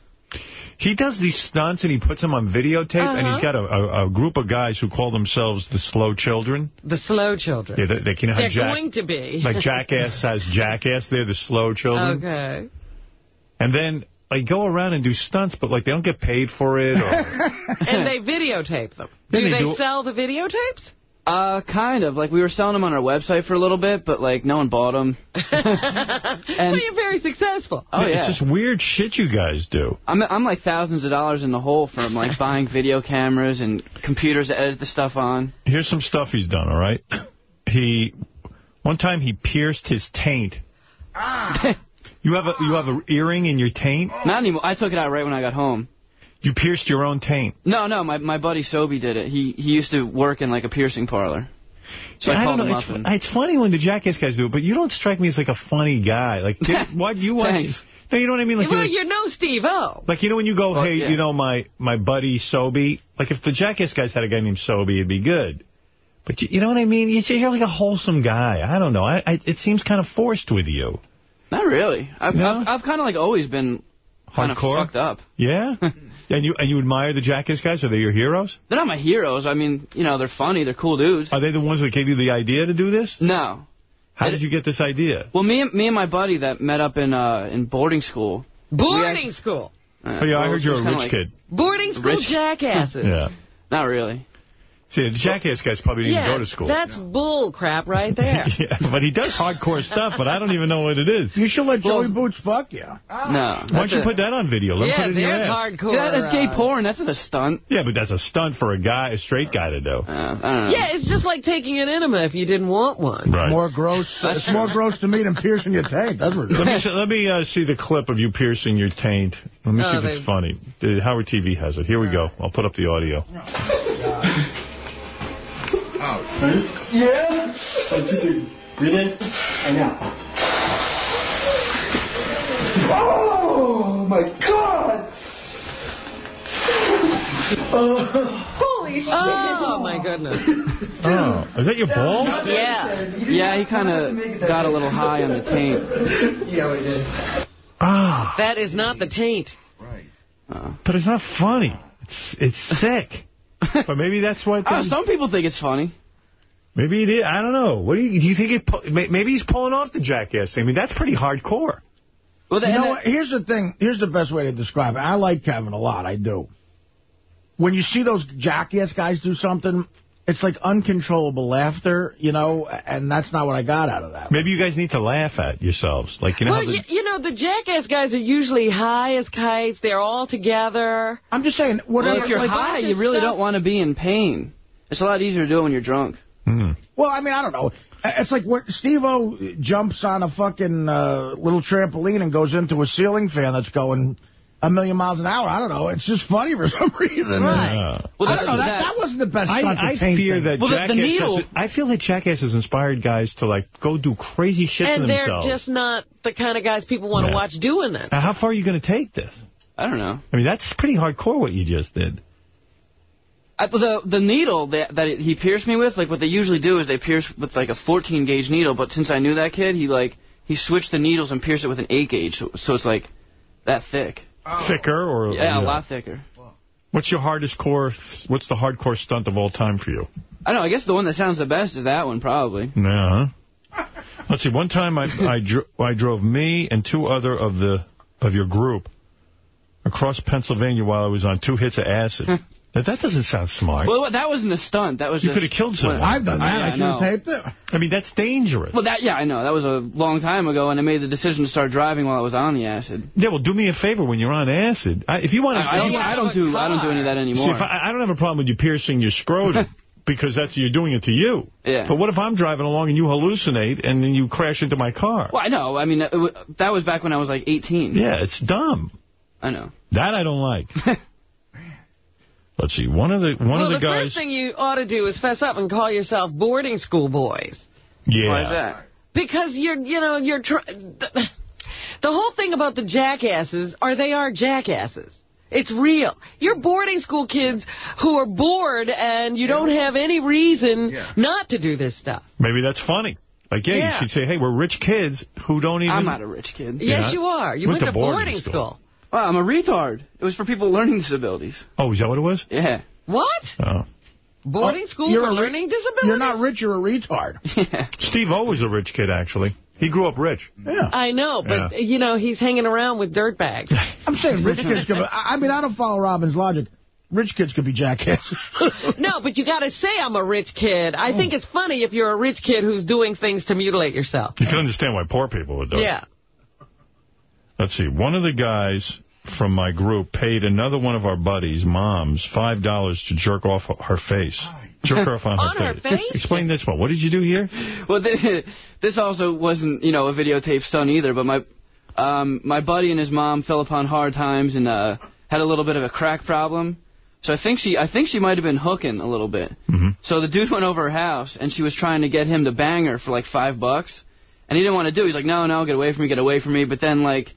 S1: He does these stunts and he puts them on videotape, and he's
S2: Uh-huh.
S1: got a, a, a group of guys who call themselves the Slow Children.
S2: The slow children.
S1: Yeah, they, they can have
S2: They're
S1: Jack,
S2: going to be.
S1: like Jackass has <laughs> Jackass. They're the Slow Children.
S2: Okay.
S1: And then they go around and do stunts, but like they don't get paid for it. Or, <laughs>
S2: and they videotape them. Do they,
S32: they do-
S2: sell the videotapes?
S32: Uh, kind of. Like we were selling them on our website for a little bit, but like no one bought them. <laughs>
S2: so you're very successful.
S32: Oh yeah.
S1: It's just weird shit you guys do.
S32: I'm I'm like thousands of dollars in the hole from like <laughs> buying video cameras and computers to edit the stuff on.
S1: Here's some stuff he's done, all right? He, one time he pierced his taint. Ah! <laughs> You have a you have an earring in your taint?
S32: Not anymore. I took it out right when I got home.
S1: You pierced your own taint.
S32: No, no, my my buddy Sobe did it. He he used to work in like a piercing parlor. So
S1: See,
S32: I,
S1: I don't know. It's,
S32: and
S1: it's funny when the Jackass guys do it, but you don't strike me as like a funny guy. Like, <laughs> did- why do you watch?
S32: Thanks.
S1: No, you know what I mean. Like,
S2: well,
S1: you're like,
S2: you know Steve-O.
S1: like, you know when you go, oh, hey,
S32: yeah.
S1: you know my my buddy Sobe. Like if the Jackass guys had a guy named Sobe, it'd be good. But you, you know what I mean? You- You're like a wholesome guy. I don't know. I, I it seems kind of forced with you.
S32: not really. I've
S1: No?
S32: I've, I've kind of like always been kind of
S1: Hardcore?
S32: fucked up.
S1: Yeah. <laughs> and you and you admire the Jackass guys? Are they your heroes?
S32: They're not my heroes. I mean, you know, they're funny. They're cool dudes.
S1: Are they the ones that gave you the idea to do this?
S32: No.
S1: How did you get this idea?
S32: Well, me and me and my buddy that met up in uh in boarding school.
S2: Boarding school.
S32: Uh,
S1: Oh yeah, I heard you're a
S32: kinda
S1: rich
S32: like-
S1: kid.
S2: Boarding school
S32: Rich. <laughs>
S2: jackasses.
S1: Yeah.
S32: Not really.
S1: See, the Jackass guys probably didn't
S2: yeah,
S1: go to school.
S2: that's bull crap right <laughs> there.
S1: yeah, but he does hardcore stuff, but I don't even know what it is.
S3: You should let Joey Boots fuck you.
S32: No.
S1: Why don't you put that on video? Let him
S2: yeah,
S1: put it in
S2: there's
S1: ass.
S2: hardcore.
S32: Yeah, that's gay
S2: uh,
S32: porn. That's not a stunt.
S1: Yeah, but that's a stunt for a guy, a straight guy to do.
S32: Uh, I don't know.
S2: Yeah, it's just like taking an enema if you didn't want one.
S1: Right.
S3: More gross. <laughs> it's more gross to me than piercing your taint. That's what.
S1: Let me see- let me uh, see the clip of you piercing your taint. Let me see
S2: Oh,
S1: if it's funny. The Howard TV has it. Here we go. I'll put up the audio.
S33: Yeah? One, two, three. Breathe in and out. Oh my god!
S2: Holy shit. Oh, my goodness. <laughs>
S1: Oh, is that your ball?
S2: Yeah.
S32: Yeah, he kind of got a little high on the taint.
S33: Yeah, we did.
S1: Ah,
S2: That is not the taint. Right.
S1: but it's not funny. It's it's sick. <laughs> but maybe that's what.
S32: Oh,
S1: they-
S32: some people think it's funny.
S1: maybe it is. I don't know. What do you, do you think? It, maybe he's pulling off the jackass thing. I mean, that's pretty hardcore.
S32: Well, the,
S3: You know
S32: and
S3: what? Here's the thing. Here's the best way to describe it. I like Kevin a lot. I do. When you see those jackass guys do something, it's like uncontrollable laughter, you know, and that's not what I got out of that.
S1: Maybe you guys need to laugh at yourselves. Like, you know,
S2: well,
S1: the,
S2: you, you know, the jackass guys are usually high as kites. They're all together.
S3: I'm just saying, whatever.
S32: Well,
S3: whatever.
S32: if you're
S3: like,
S32: high, you really don't want to be in pain. It's a lot easier to do it when you're drunk.
S3: Well, I mean, I don't know. It's like what Steve-O jumps on a fucking uh, little trampoline and goes into a ceiling fan that's going a million miles an hour. I don't know. It's just funny for <laughs> some reason.
S1: Right.
S3: Well, I don't know. That, that wasn't the best
S1: I,
S3: stunt to
S1: I
S3: paint
S1: fear
S3: thing.
S1: that Jackass has, I feel like Jackass has inspired guys to, like, go do crazy shit
S2: and
S1: to
S2: they're just not the kind of guys people want to
S1: Yeah.
S2: watch doing that.
S1: Now, how far are you going to take this?
S32: I don't know.
S1: I mean, that's pretty hardcore what you just did.
S32: I, the the needle that that he pierced me with, like what they usually do is they pierce with like a 14 gauge needle. But since I knew that kid, he like he switched the needles and pierced it with an 8 gauge, so, so it's like that thick. Oh.
S1: Thicker or...
S32: Yeah,
S1: you
S32: a
S1: know.
S32: lot thicker.
S1: What's your hardest core, what's the hardcore stunt of all time for you?
S32: I don't know. I guess the one that sounds the best is that one, probably.
S1: Yeah. huh? Let's see. One time I I, dro I drove me and two other of the of your group across Pennsylvania while I was on two hits of acid. <laughs> now, that doesn't sound smart.
S32: Well, that wasn't a stunt. That was
S1: you
S32: just.
S1: could have killed someone.
S32: I've done that. I should have
S3: taped it.
S1: I mean, that's dangerous.
S32: Well, that yeah, I know. That was a long time ago, and I made the decision to start driving while I was on the acid.
S1: Yeah, well, do me a favor when you're on acid. I, if you want to,
S32: I, I don't. I don't do. I don't do any of that anymore.
S1: See, if I, I don't have a problem with you piercing your scrotum <laughs> because that's you're doing it to you.
S32: Yeah.
S1: But what if I'm driving along and you hallucinate and then you crash into my car?
S32: well, I know. I mean, it, wa- that was back when I was like 18.
S1: Yeah, it's dumb.
S32: I know.
S1: That I don't like. <laughs> Let's see. One of the one
S2: well,
S1: of the,
S2: the
S1: guys.
S2: first thing you ought to do is fess up and call yourself boarding school boys.
S1: yeah.
S32: Why is that?
S2: Because you're, you know, you're tr- the, the whole thing about the jackasses are they are jackasses. It's real. You're boarding school kids who are bored and you don't have any reason not to do this stuff.
S1: Maybe that's funny. Like, yeah,
S2: Yeah.
S1: you should say, hey, we're rich kids who don't even...
S32: I'm not a rich kid.
S2: Yes, you are. You went, to boarding, school.
S32: Well, I'm a retard. It was for people with learning disabilities.
S1: Oh, is that what it was?
S32: Yeah.
S2: What?
S1: Oh.
S2: Boarding school
S3: you're
S2: for
S3: a
S2: learning disabilities?
S3: You're not rich, you're a retard. <laughs>
S1: Steve O was a rich kid, actually. He grew up rich.
S3: Yeah.
S2: I know, but,
S1: Yeah.
S2: you know, he's hanging around with dirtbags. <laughs>
S3: I'm saying rich kids could. I I mean, I don't follow Robin's logic. Rich kids could be jackasses. <laughs>
S2: no, but you got to say I'm a rich kid. I think oh. it's funny if you're a rich kid who's doing things to mutilate yourself.
S1: You can understand why poor people would do it.
S2: Yeah.
S1: Let's see. One of the guys from my group paid another one of our buddies' moms $5 to jerk off her face. Jerk her off on, <laughs>
S32: On her face?
S1: Explain this one. What did you do here?
S32: Well, th <laughs> this also wasn't, you know, a videotape stunt either, but my um, my buddy and his mom fell upon hard times and uh, had a little bit of a crack problem. So I think she I think she might have been hooking a little bit. So the dude <laughs> went over her house, and she was trying to get him to bang her for like five bucks. And he didn't want to do it. He's like, no, no, get away from me, get away from me. But then, like,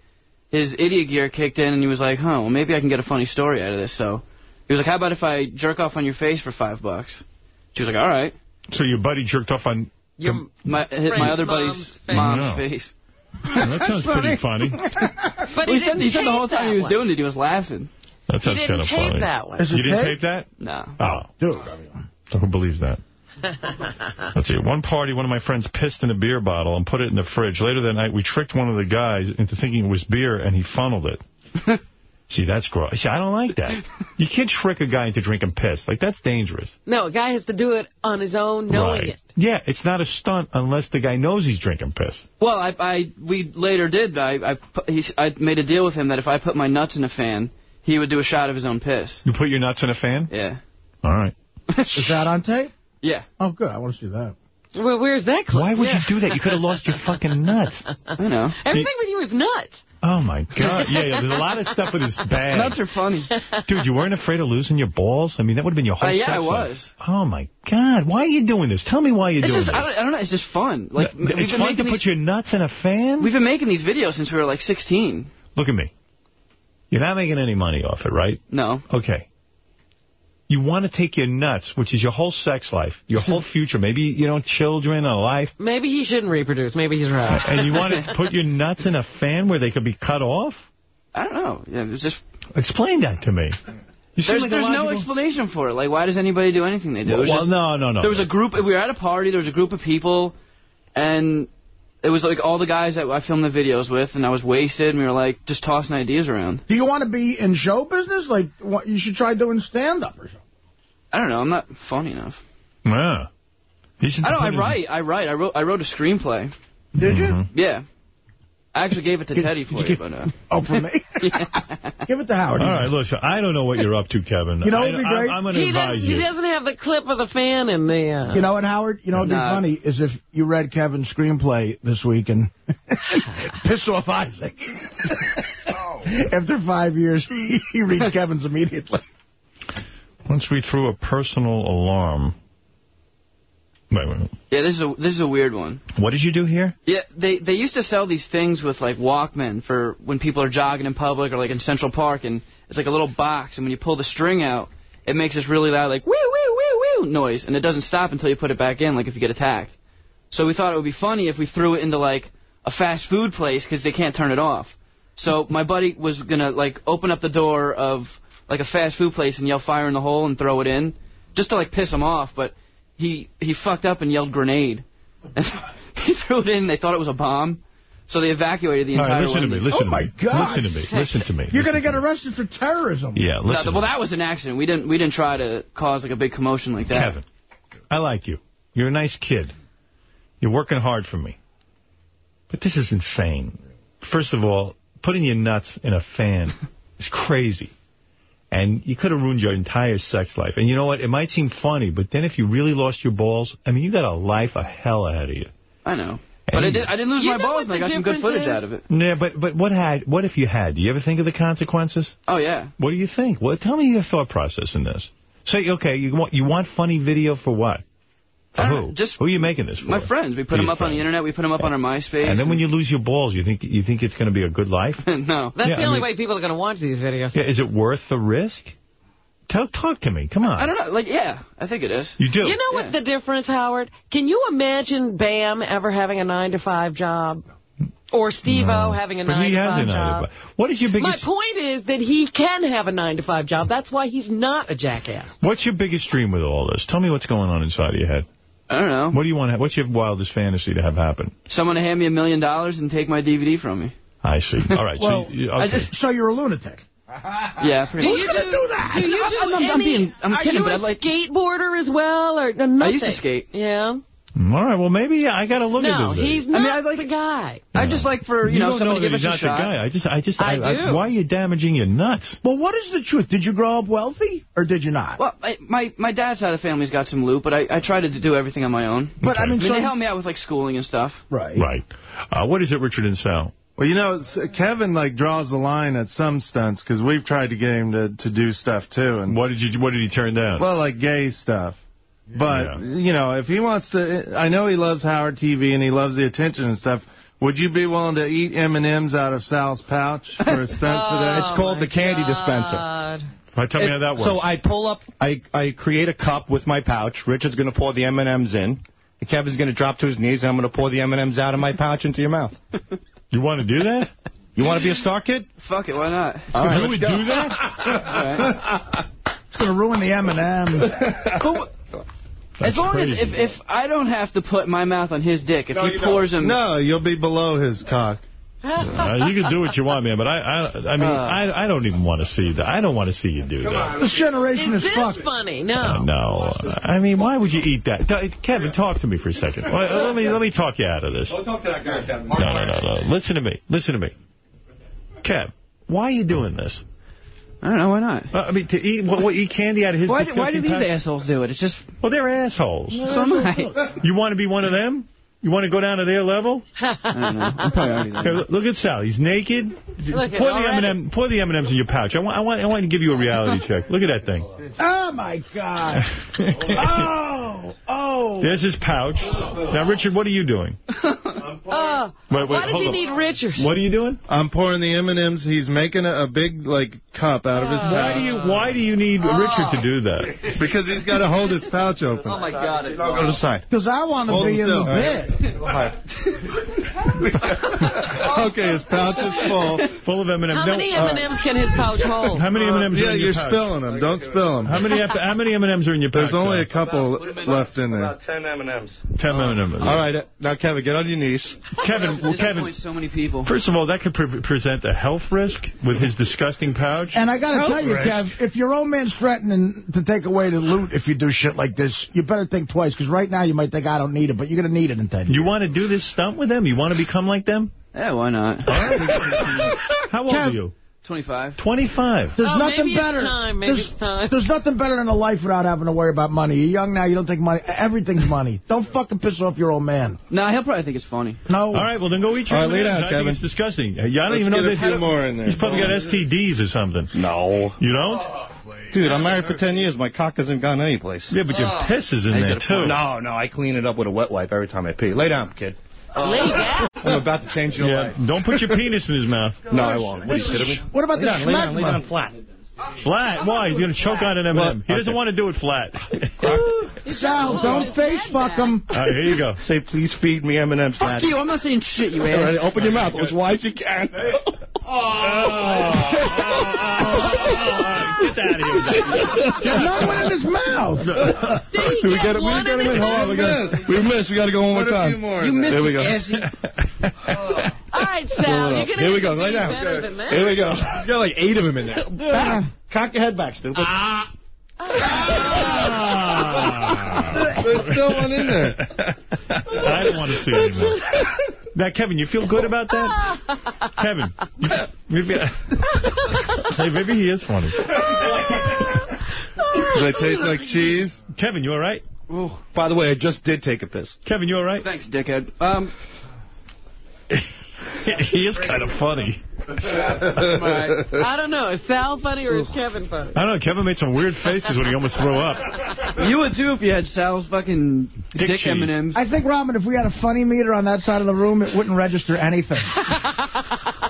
S32: his idiot gear kicked in, and he was like, huh, well, maybe I can get a funny story out of this. So he was like, how about if I jerk off on your face for five bucks? She was like, all right.
S1: So your buddy jerked off on...
S32: Your, my, hit my
S2: friend's
S32: other
S2: mom's
S32: buddy's
S2: face.
S32: mom's
S1: Wow.
S32: face.
S1: Well, that sounds <laughs> pretty funny. <laughs>
S2: But
S32: Well,
S2: he,
S32: he, said, he said the whole time he was
S2: one.
S32: doing it, he was laughing.
S1: That sounds
S2: didn't
S1: kind of
S2: tape
S1: funny.
S2: that one.
S3: Is
S1: You didn't
S3: tape?
S1: tape that?
S32: No.
S1: Oh.
S3: Dude.
S1: So who believes that? Let's see. At one party, one of my friends pissed in a beer bottle and put it in the fridge. Later that night, we tricked one of the guys into thinking it was beer, and he funneled it. <laughs> see, that's gross. See, I don't like that. You can't trick a guy into drinking piss. Like, that's dangerous.
S2: No, a guy has to do it on his own, knowing
S1: right.
S2: it.
S1: Yeah, it's not a stunt unless the guy knows he's drinking piss.
S32: Well, I, I we later did. I I, he, I made a deal with him that if I put my nuts in a fan, he would do a shot of his own piss.
S1: You put your nuts in a fan?
S32: Yeah.
S1: All right. <laughs>
S3: Is that on tape?
S32: Yeah.
S3: Oh, good. I want to see that.
S2: Well, where's that clip?
S1: Why would
S2: Yeah.
S1: you do that? You could have lost your fucking nuts. <laughs>
S32: I know.
S2: Everything with you is nuts.
S1: Oh, my God. Yeah, yeah, there's a lot of <laughs> stuff with his bag.
S32: Nuts are funny.
S1: Dude, you weren't afraid of losing your balls? I mean, that would have been your whole
S32: Uh, yeah,
S1: sex
S32: I
S1: life.
S32: was.
S1: Oh, my God. Why are you doing this? Tell me why you're
S32: It's
S1: doing
S32: just I
S1: this.
S32: don't, I don't know. It's just fun. Like
S1: No,
S32: we've
S1: it's
S32: been
S1: fun to
S32: making
S1: put your nuts in a fan?
S32: We've been making these videos since we were like 16.
S1: Look at me. You're not making any money off it, right?
S32: No.
S1: Okay. You want to take your nuts, which is your whole sex life, your whole <laughs> future, maybe, you know, children, a life,
S2: Maybe he shouldn't reproduce. Maybe he's right.
S1: and you want to put your nuts in a fan where they could be cut off?
S32: I don't know. Yeah, it's just
S1: Explain that to me.
S32: There's
S1: like
S32: there's no
S1: logical-
S32: explanation for it. Like why does anybody do anything they do?
S1: Well,
S32: just-
S1: no, no, no.
S32: There was a group. We were at a party. There was a group of people, and it was like all the guys that I filmed the videos with, and I was wasted, and we were like just tossing ideas around.
S3: Do you want to be in show business? Like, what, you should try doing stand-up or something.
S32: I don't know. I'm not funny enough.
S1: Yeah. You should
S32: I know.
S1: put
S32: I write. I write. I wrote. I wrote a screenplay.
S3: Did you?
S1: Mm-hmm.
S32: Yeah. I actually gave it to Teddy for you, but uh, <laughs>
S3: Oh, for me? <laughs> Give it to Howard.
S1: All right, look, I don't know what you're up to, Kevin.
S3: You know
S1: I,
S3: what'd be
S1: I-
S3: great?
S1: I'm going to advise
S2: you. he doesn't have the clip of the fan in there. Uh,
S3: You know what, Howard? You know what'd be
S2: Nah.
S3: funny is if you read Kevin's screenplay this week and <laughs> piss off Isaac. After five years, he, he reads Kevin's immediately.
S1: Once we threw a personal alarm. Wait, wait, wait.
S32: yeah, this is a this is a weird one.
S1: What did you do here?
S32: Yeah, they they used to sell these things with like Walkman for when people are jogging in public or like in Central Park, and it's like a little box, and when you pull the string out, it makes this really loud like woo woo woo woo noise, and it doesn't stop until you put it back in, like if you get attacked. So we thought it would be funny if we threw it into like a fast food place because they can't turn it off. So my buddy was gonna like open up the door of like a fast food place and yell fire in the hole and throw it in, just to like piss them off, but he he fucked up and yelled grenade. <laughs> he threw it in. They thought it was a bomb, so they evacuated the
S1: All
S32: entire.
S1: right, listen to me. Listen
S3: Oh, my
S1: to me.
S3: God.
S1: Listen to me. Listen to me.
S3: You're going to get arrested for terrorism.
S1: Yeah,
S32: No,
S1: listen.
S32: well, that was an accident. We didn't we didn't try to cause like a big commotion like that.
S1: Kevin, I like you. You're a nice kid. You're working hard for me. But this is insane. First of all, putting your nuts in a fan <laughs> is crazy. And you could have ruined your entire sex life. And you know what? It might seem funny, but then if you really lost your balls, I mean, you got a life of hell ahead of you.
S32: I know, but I, did, I didn't lose my balls, and I got some good footage
S2: is?
S32: out of it.
S1: Yeah, but but what had what if you had? Do you ever think of the consequences?
S32: Oh yeah.
S1: What do you think? Well, tell me your thought process in this. Say, okay, you want you want funny video for what? For
S32: I
S1: who?
S32: know, just
S1: who are you making this for?
S32: My friends, we put
S1: For
S32: them
S1: your
S32: up on the internet. We put them up on our MySpace.
S1: And then when you lose your balls, you think you think it's going to be a good life? <laughs>
S32: no,
S2: That's
S1: Yeah,
S2: the
S1: I
S2: only
S1: mean-
S2: way people are going to watch these videos.
S1: Yeah, is it worth the risk? Talk, talk to me. Come on.
S32: I don't know. Like, yeah, I think it is.
S1: You do.
S2: You know what the difference, Howard? Can you imagine Bam ever having a 9 to 5 job? Or Steve-O
S1: No.
S2: having a
S1: But
S2: 9
S1: he
S2: to
S1: has
S2: 5
S1: a nine to
S2: job?
S1: five. What is your biggest...
S2: My point is that he can have a 9 to 5 job. That's why he's not a jackass.
S1: What's your biggest dream with all this? Tell me what's going on inside of your head.
S32: I don't know.
S1: What do you want? to What's your wildest fantasy to have happen?
S32: Someone to hand me a million dollars and take my DVD from me.
S1: I see. All right.
S3: Well,
S1: so, you-
S3: I
S1: okay.
S3: just, so you're a lunatic. <laughs>
S32: Yeah, pretty
S2: Do
S32: much.
S2: you
S3: gonna
S2: do,
S3: do that?
S2: Do you do
S32: I'm- <laughs> I'm- I'm
S2: any,
S32: being- I'm
S2: are
S32: kidding,
S2: you
S32: but
S2: a
S32: I'd like-
S2: skateboarder as well, or nothing?
S32: I used to skate.
S2: Yeah.
S1: All right. Well, maybe I got to look
S2: No,
S1: at this.
S2: No, he's not I mean, I like the guy.
S32: I just like for, you, know,
S1: don't
S32: someone
S1: know
S32: to give
S1: that
S32: us
S1: he's
S32: a
S1: not
S32: shot.
S1: the guy. I just, I just,
S2: I do.
S1: why are you damaging your nuts?
S3: Well, what is the truth? Did you grow up wealthy or did you not?
S32: Well, I, my my dad's side of the family's got some loot, but I, I tried to do everything on my own.
S3: But I mean,
S32: I mean,
S3: so-
S32: they helped me out with like schooling and stuff.
S3: right.
S1: Right. Uh, what is it, Richard and Sal?
S17: Well, you know, Kevin like draws the line at some stunts because we've tried to get him to, to do stuff too, and
S1: What did you? What did he turn down?
S17: well, like gay stuff. But
S1: Yeah.
S17: you know, if he wants to, I know he loves Howard TV and he loves the attention and stuff. Would you be willing to eat M and M's out of Sal's pouch for a stunt <laughs> today?
S2: It's called the candy dispenser.
S1: All right, tell me how that works.
S34: So I pull up, I, I create a cup with my pouch. Richard's going to pour the M&Ms in. Kevin's going to drop to his knees, and I'm going to pour the M&Ms out of my pouch into your mouth. <laughs>
S1: you want to do that?
S34: You want to be a star kid?
S32: Fuck it, why not?
S34: All right,
S1: you would
S34: go.
S1: do that? <laughs>
S3: It's going to ruin the M&M.
S32: As long
S1: crazy.
S32: as if, if I don't have to put my mouth on his dick, if
S17: No,
S32: he pours
S17: don't.
S32: him.
S17: No, you'll be below his cock. <laughs>
S1: Uh, you can do what you want, man, but I, I, I mean,
S32: Uh.
S1: I, I don't even want to see that. I don't want to see you do that.
S3: This generation
S2: Is
S3: is,
S2: this
S3: fucked.
S2: funny?
S1: Uh,
S2: No.
S1: no, I mean, why would you eat that? Kevin, talk to me for a second. Let me let me talk you out of this.
S34: Don't talk to that guy, Kevin.
S1: No, no, no, no. Listen to me. Listen to me. Kev, why are you doing this?
S32: I don't know, why not?
S1: Uh, I mean, to eat what, what, eat candy out of his
S32: Why, do- why do these
S1: pouch?
S32: assholes do it? It's just.
S1: Well, they're assholes.
S32: So am I.
S1: You want to be one of them? You want to go down to their level? <laughs>
S32: I don't know. I'm probably already there.
S1: Here, look- look at Sal. He's naked.
S2: Look
S1: pour the
S2: already.
S1: M&M, pour the M&Ms in your pouch. I want, I want, I want to give you a reality check. Look at that thing.
S3: Oh, my God. <laughs> Oh, oh.
S1: There's his pouch. Now, Richard, what are you doing? <laughs>
S2: Oh,
S1: Wait, wait,
S2: why does he
S1: on.
S2: need Richard?
S1: What are you doing?
S17: I'm pouring the M&Ms. He's making a, a big like cup out of his
S1: Why
S17: pouch
S1: do you Why do you need Richard to do that?
S17: because he's got to hold his pouch open.
S32: Oh, my God. It's
S34: Go to the side.
S3: Because I want to be in the bed. <laughs>
S17: okay, his pouch is full.
S1: Full of M&Ms.
S2: How
S1: No,
S2: many
S1: uh,
S2: M&Ms can his pouch hold?
S1: How many M&Ms
S17: yeah,
S1: are in your
S17: you're
S1: pouch?
S17: spilling them. Don't spill them.
S1: How many How many M&Ms are in your pouch?
S17: There's only a
S1: Sal?
S17: couple left in there.
S34: About 10 M&Ms.
S1: Ten M&Ms.
S17: All right, uh, now Kevin, get on your knees.
S1: Kevin. Well, Kevin.
S32: so many people.
S1: First of all, that could pre present a health risk with his disgusting pouch.
S3: And I got to tell you,
S17: risk.
S3: Kev, if your old man's threatening to take away the loot if you do shit like this, you better think twice, because right now you might think I don't need it, but you're going to need it in 10 years.
S1: You want to do this stunt with them? You want to become like them?
S32: Yeah, why not?
S1: How old are you?
S32: 25.
S1: 25.
S3: There's
S2: Oh,
S3: nothing
S2: maybe it's
S3: better.
S2: time, maybe
S3: there's,
S2: it's time.
S3: there's nothing better than a life without having to worry about money. You're young now. You don't think money. Everything's money. <laughs> Don't fucking piss off your old man.
S32: Nah, he'll probably think it's funny.
S3: No.
S1: All right, well, then go eat your
S17: All right, lay
S1: M&Ms. I
S17: Kevin.
S1: think it's disgusting. Yeah, I don't
S17: Let's
S1: even know
S17: get a few more in there.
S1: He's probably got STDs or something.
S34: No.
S1: You don't?
S34: Dude, I'm married for 10 years. My cock hasn't gone anyplace.
S1: Yeah, but your piss is in
S34: He's
S1: there,
S34: got a point.
S1: too.
S34: No, no, I clean it up with a wet wipe every time I pee. Lay down, kid.
S2: Lay down.
S34: I'm about to change your
S1: Yeah,
S34: life.
S1: don't put your penis in his mouth. <laughs>
S34: No, I won't. What are you kidding me?
S3: What about
S34: lay
S3: the
S34: down, lay down, lay down flat.
S1: Flat? Why? He's going to choke on an M&M.
S34: Well,
S1: He doesn't
S34: okay.
S1: want to do it flat. <laughs>
S3: Sal, don't face fuck him.
S1: All right, here you go.
S34: Say, please feed me M&M's,
S32: Fuck you, I'm not saying shit, you
S34: All right,
S32: ass.
S34: open your mouth as wide as you can.
S1: Get out of here.
S3: There's no one in his mouth. <laughs>
S34: We get it? We didn't get him. Hold on, we got we missed. We got to go one more time.
S17: few more
S32: You missed
S34: There we
S32: it,
S34: go.
S32: assy. <laughs>
S2: All right, Sal, you're
S34: Here we go. Lay down.
S2: better.
S34: Here we go.
S23: He's got like eight of them in there. <laughs>
S34: Ah, Cock your head back, stupid.
S17: There's still one in there.
S1: I don't want to see it anymore. Now, Kevin, you feel good about that? <laughs> Kevin, you, maybe, <laughs> hey, maybe he is funny.
S17: Do they taste like cheese?
S1: Kevin, you all right?
S24: By the way, I just did take a piss.
S1: Kevin, you all right?
S32: Thanks, dickhead. Um, <laughs>
S1: he is kind of funny. <laughs>
S2: I don't know. Is Sal funny or is Kevin funny?
S1: I don't know. Kevin made some weird <laughs> faces when he almost threw up.
S32: you would too if you had Sal's fucking
S1: Dick
S32: dick,
S1: cheese.
S32: M&Ms.
S3: I think, Robin, if we had a funny meter on that side of the room, it wouldn't register anything. <laughs>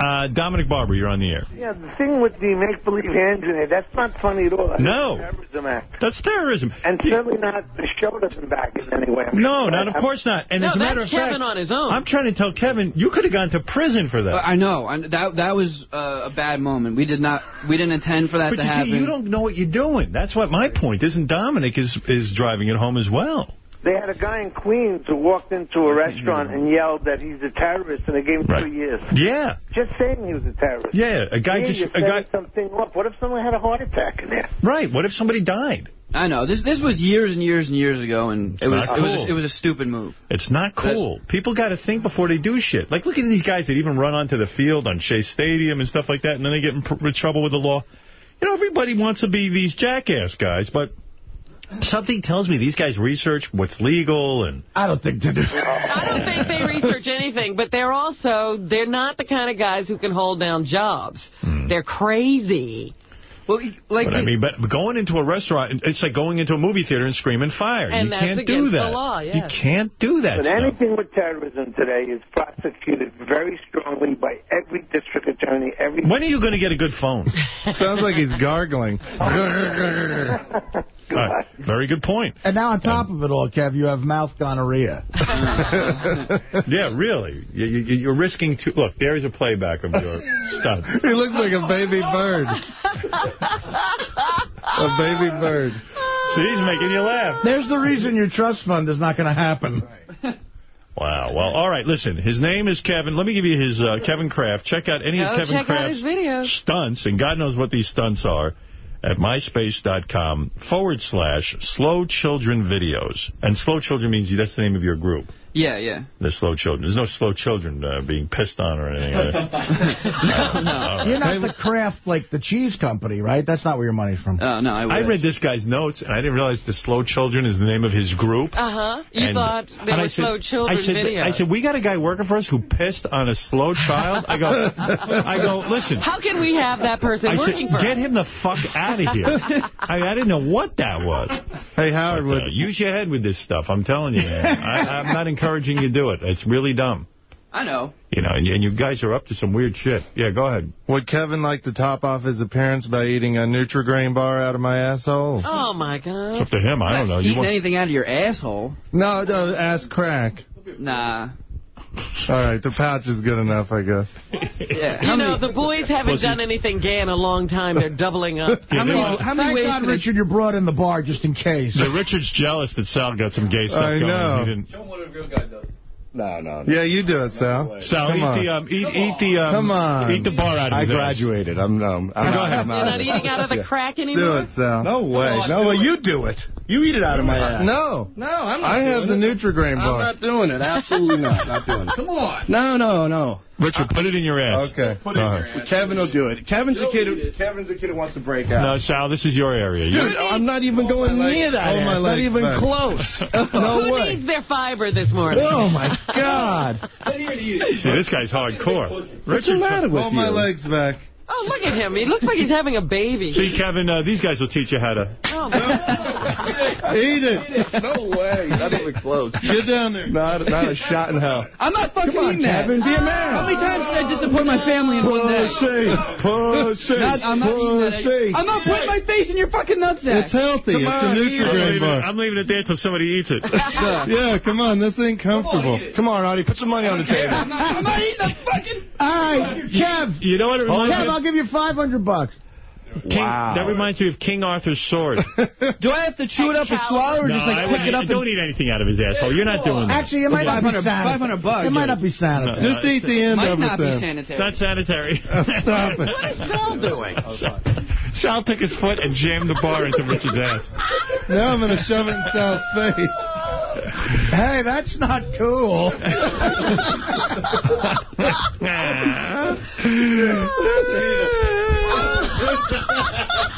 S1: Uh, Dominic Barber, you're on the air.
S25: Yeah, the thing with the make-believe hands in it, that's not funny at all. That's
S1: No.
S25: a terrorism act.
S1: That's terrorism.
S25: And certainly not, the show doesn't back it anyway. I'm
S1: No,
S25: sure.
S1: not of course not. And
S2: No,
S1: as a matter
S2: that's
S1: of
S2: Kevin
S1: fact,
S2: on his own.
S1: I'm trying to tell Kevin, you could have gone to prison for that.
S32: I know. I, that that was uh, a bad moment. We did not. We didn't intend for that
S1: But
S32: to
S1: you
S32: happen.
S1: see, you don't know what you're doing. That's what my point is, and Dominic is is driving it home as well.
S25: They had a guy in Queens who walked into a mm-hmm. restaurant and yelled that he's a terrorist, and they gave him
S1: Right.
S25: two years.
S1: Yeah,
S25: Just saying he was a terrorist.
S1: yeah. A guy
S25: Yeah,
S1: just
S25: you're
S1: a guy.
S25: something up. What if someone had a heart attack in there?
S1: Right. What if somebody died?
S32: I know. This this was years and years and years ago, and it was
S1: not
S32: it was
S1: cool.
S32: it was a stupid move.
S1: It's not cool. People got to think before they do shit. Like, look at these guys that even run onto the field on Shea Stadium and stuff like that, and then they get in pr- trouble with the law. You know, everybody wants to be these jackass guys, but something tells me these guys research what's legal and
S3: I don't think they do.
S2: I don't think they research anything, but they're also, they're not the kind of guys who can hold down jobs. Hmm. They're crazy.
S32: Well, like
S1: But I mean, but going into a restaurant, it's like going into a movie theater and screaming fire.
S2: And
S1: you
S2: that's
S1: can't do
S2: against the
S1: that.
S2: law,
S1: You can't do that
S25: But
S1: stuff.
S25: anything with terrorism today is prosecuted very strongly by every district attorney, every...
S1: When are you going to get a good phone? <laughs>
S17: Sounds like he's gargling. <laughs> <laughs>
S1: All right, Very good point.
S3: And now on top of it all, Kev, you have mouth gonorrhea. <laughs>
S1: Yeah, really. You, you, you're risking to look. There's a playback of your stunt. <laughs>
S17: he looks like a baby bird. a baby bird.
S1: See, he's making you laugh.
S3: There's the reason your trust fund is not going to happen.
S1: Wow. Well, all right. Listen, his name is Kevin. Let me give you his uh, Kevin Kraft. Check out any
S2: Go
S1: of Kevin Kraft's
S2: videos.
S1: stunts, and God knows what these stunts are, at myspace.com forward slash slow children videos. And slow children means that's the name of your group.
S32: Yeah, yeah.
S1: The slow children. There's no slow children uh, being pissed on or anything. like that. <laughs>
S32: no.
S3: You're not the craft like the cheese company, right? That's not where your money's from.
S32: Oh, no, I,
S1: I read this guy's notes, and I didn't realize the slow children is the name of his group.
S2: Uh-huh. You
S1: And-
S2: thought they were
S1: I said-
S2: slow children
S1: I said,
S2: videos.
S1: I said, we got a guy working for us who pissed on a slow child. I go, I go, listen.
S2: How can we have that person
S1: I said,
S2: working for
S1: get
S2: us?
S1: him the fuck out of here. <laughs> I, I didn't know what that was.
S17: Hey, Howard,
S1: But, uh, use your head with this stuff. I'm telling you, man. I, I'm not encouraging you to do it. It's really dumb.
S32: I know.
S1: You know, and you, and you guys are up to some weird shit. Yeah, go ahead.
S17: would Kevin like to top off his appearance by eating a Nutrigrain bar out of my asshole?
S2: Oh, my God.
S1: It's up to him. I don't know. You
S32: Eating
S1: want,
S32: anything out of your asshole?
S17: No, no, ass crack.
S32: Nah.
S17: All right, the pouch is good enough, I guess.
S32: Yeah.
S2: You know,
S32: many,
S2: the boys haven't
S1: Pussy.
S2: done anything gay in a long time. They're doubling up. <laughs>
S32: how many,
S3: Well,
S32: how many
S3: thank
S32: ways
S3: God, Richard, you brought in the bar just in case.
S1: yeah, Richard's jealous that Sal got some gay stuff
S17: I
S1: going.
S17: know.
S1: He didn't.
S22: Show him what a real guy does.
S24: No, no, no.
S17: Yeah, you do it, Sal.
S1: Sal,
S17: Come
S1: eat
S17: on.
S1: the um, eat eat the um,
S17: Come on.
S1: eat the bar out of
S34: I
S1: his ass.
S34: graduated. I'm no. I'm
S1: Go ahead.
S34: I'm
S2: You're not eating out of the
S34: Yeah.
S2: crack
S17: Do it, Sal.
S34: No way. No way. You do it. You eat it out of my ass.
S17: No.
S34: No, I'm not
S17: I have the
S34: doing it.
S17: Nutrigrain
S34: I'm not doing it. Absolutely not. Not doing it. Come on. No, no, no.
S1: Richard, put it in your ass.
S17: Okay.
S1: Go ahead.
S34: Kevin will do it. Kevin's a kid. Who, Kevin's a kid who wants to break out.
S1: No, Sal, this is your area. You-
S34: Dude, I'm not even going near that.
S17: hold my
S34: ass. Not even
S17: back.
S34: close. <laughs>
S2: Who
S34: no way.
S2: needs their fiber this morning?
S34: Oh my God.
S1: See, this guy's hardcore.
S34: What's the
S1: Richard's-
S34: matter with
S17: Hold
S34: you?
S17: my legs back.
S2: Oh, look at him. He looks like he's having a baby.
S1: See, Kevin, uh, these guys will teach you how to.
S2: Oh, <laughs>
S17: Eat it.
S34: No way. Not even close.
S17: Get down there.
S34: Not, not a shot in hell.
S32: I'm not fucking
S34: Come on,
S32: eating that.
S34: Kevin, be a man.
S32: How many times did I disappoint my family in one day?
S34: Pussy. Pussy.
S32: Not, I'm not eating that.
S34: Pussy.
S32: I'm not putting my face in your fucking nutsack.
S17: It's healthy.
S34: Come
S17: it's
S34: on,
S17: a
S34: eat it.
S1: I'm leaving,
S17: bar.
S1: I'm leaving it there until somebody eats it.
S17: Yeah, come on. This ain't comfortable.
S34: Come on, Artie. Put some money on the table.
S32: I'm not, I'm not eating a fucking.
S3: All right, Kev.
S1: You know what it reminds
S3: Kev,
S1: me
S3: I'll give you 500 bucks.
S1: King, That reminds me of King Arthur's sword. <laughs>
S32: Do I have to chew it up and swallow, or
S1: no,
S32: just
S1: I
S32: like
S1: wouldn't
S32: pick it
S1: eat-
S32: up?
S1: Don't
S32: and...
S1: eat anything out of his asshole. You're not doing that.
S3: Actually, it might not be sanitary.
S32: 500 bucks.
S3: It might not be sanitary.
S17: Just eat the end
S32: Might not be sanitary.
S1: It's not sanitary. <laughs>
S17: Stop it.
S2: what is Sal doing? <laughs>
S1: Sal took his foot and jammed the bar into Richard's ass.
S17: Now I'm going to shove it in Sal's face.
S3: Hey, that's not cool.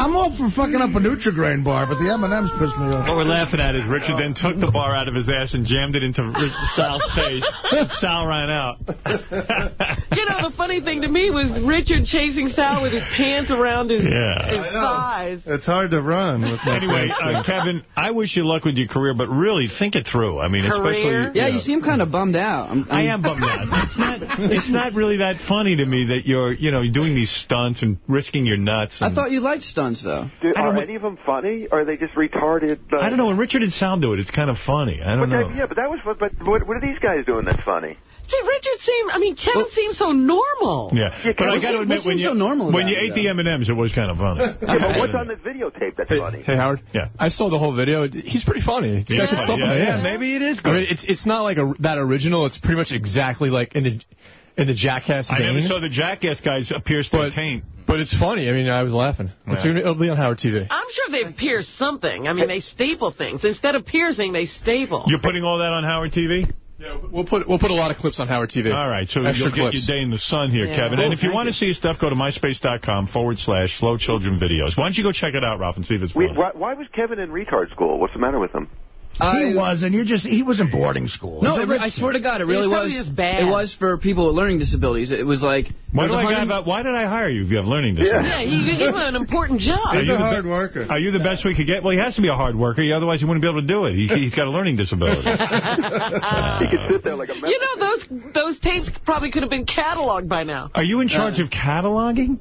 S3: I'm all for fucking up a Nutrigrain bar, but the M&M's pissed me off.
S1: What we're laughing at is Richard then took the bar out of his ass and jammed it into Sal's face. Sal ran out. <laughs>
S2: You know, the funny thing to me was Richard chasing Sal with his pants around his,
S1: Yeah.
S2: his thighs.
S17: It's hard to run with my
S1: Anyway, uh. Kevin, I wish you luck with your career, but really think it through. I mean,
S2: Career?
S1: especially
S32: Yeah, you seem kind of bummed out. I'm,
S1: I
S32: I'm-
S1: bummed out. <laughs> It's not. It's not really that funny to me that you're, you know, doing these stunts and risking your nuts.
S32: I thought you liked stunts, though.
S22: Dude,
S1: I don't
S22: are
S1: know-
S22: any of them funny? Or are they just retarded? Uh,
S1: I don't know. When Richard and Sal do it, it's kind of funny. I don't
S22: that,
S1: know.
S22: yeah, but that was. But what, what are these guys doing that's funny?
S2: See, Richard seemed, I mean, Kevin seemed so normal.
S1: Yeah, but I got to admit, when you
S32: so normal
S1: when you
S32: it,
S1: ate the M and M's, it was kind of funny.
S22: Yeah, but what's on this videotape that's funny?
S35: Hey, Howard.
S1: Yeah.
S35: I saw the whole video. He's pretty funny. He's
S1: Yeah,
S35: got good stuff
S1: yeah, yeah, maybe it is
S35: I
S1: good.
S35: mean, it's it's not like a, that original. It's pretty much exactly like in the in the Jackass
S1: I
S35: vein.
S1: never saw the Jackass guys pierce their
S35: But-
S1: taint.
S35: But it's funny. I mean, I was laughing. It's
S1: Yeah.
S35: gonna, it'll be on Howard TV.
S2: I'm sure they pierce something. I mean, they staple things. Instead of piercing, they staple.
S1: You're putting all that on Howard TV?
S35: Yeah, we'll put we'll put a lot of clips on Howard TV.
S1: All right, so
S35: Extra
S1: you'll get
S35: clips.
S1: your day in the sun here,
S2: Yeah.
S1: Kevin.
S2: Cool,
S1: and if you
S2: thank
S1: want to see his stuff, go to myspace.com forward slash slow children videos. Why don't you go check it out, Ralph, and see if it's
S22: Wait,
S1: fun?
S22: why, why was Kevin in retard school? What's the matter with him?
S3: He wasn't. You just he was in boarding school.
S32: No,
S3: He's
S32: it, I swear to God, it really
S2: probably
S32: was.
S2: just bad.
S32: It was for people with learning disabilities. It was like
S1: Why, do
S32: was
S1: I
S32: a
S1: about, why did I hire you if you have learning disabilities?
S2: Yeah, you give him an important job.
S1: Are
S17: He's
S1: you
S17: a hard
S1: be-
S17: worker.
S1: Are you the best we could get? Well, he has to be a hard worker, otherwise he wouldn't be able to do it. He, he's got a learning disability. <laughs>
S22: Uh, he could sit there like a
S2: You know, those those tapes probably could have been cataloged by now.
S1: Are you in uh, charge of cataloging?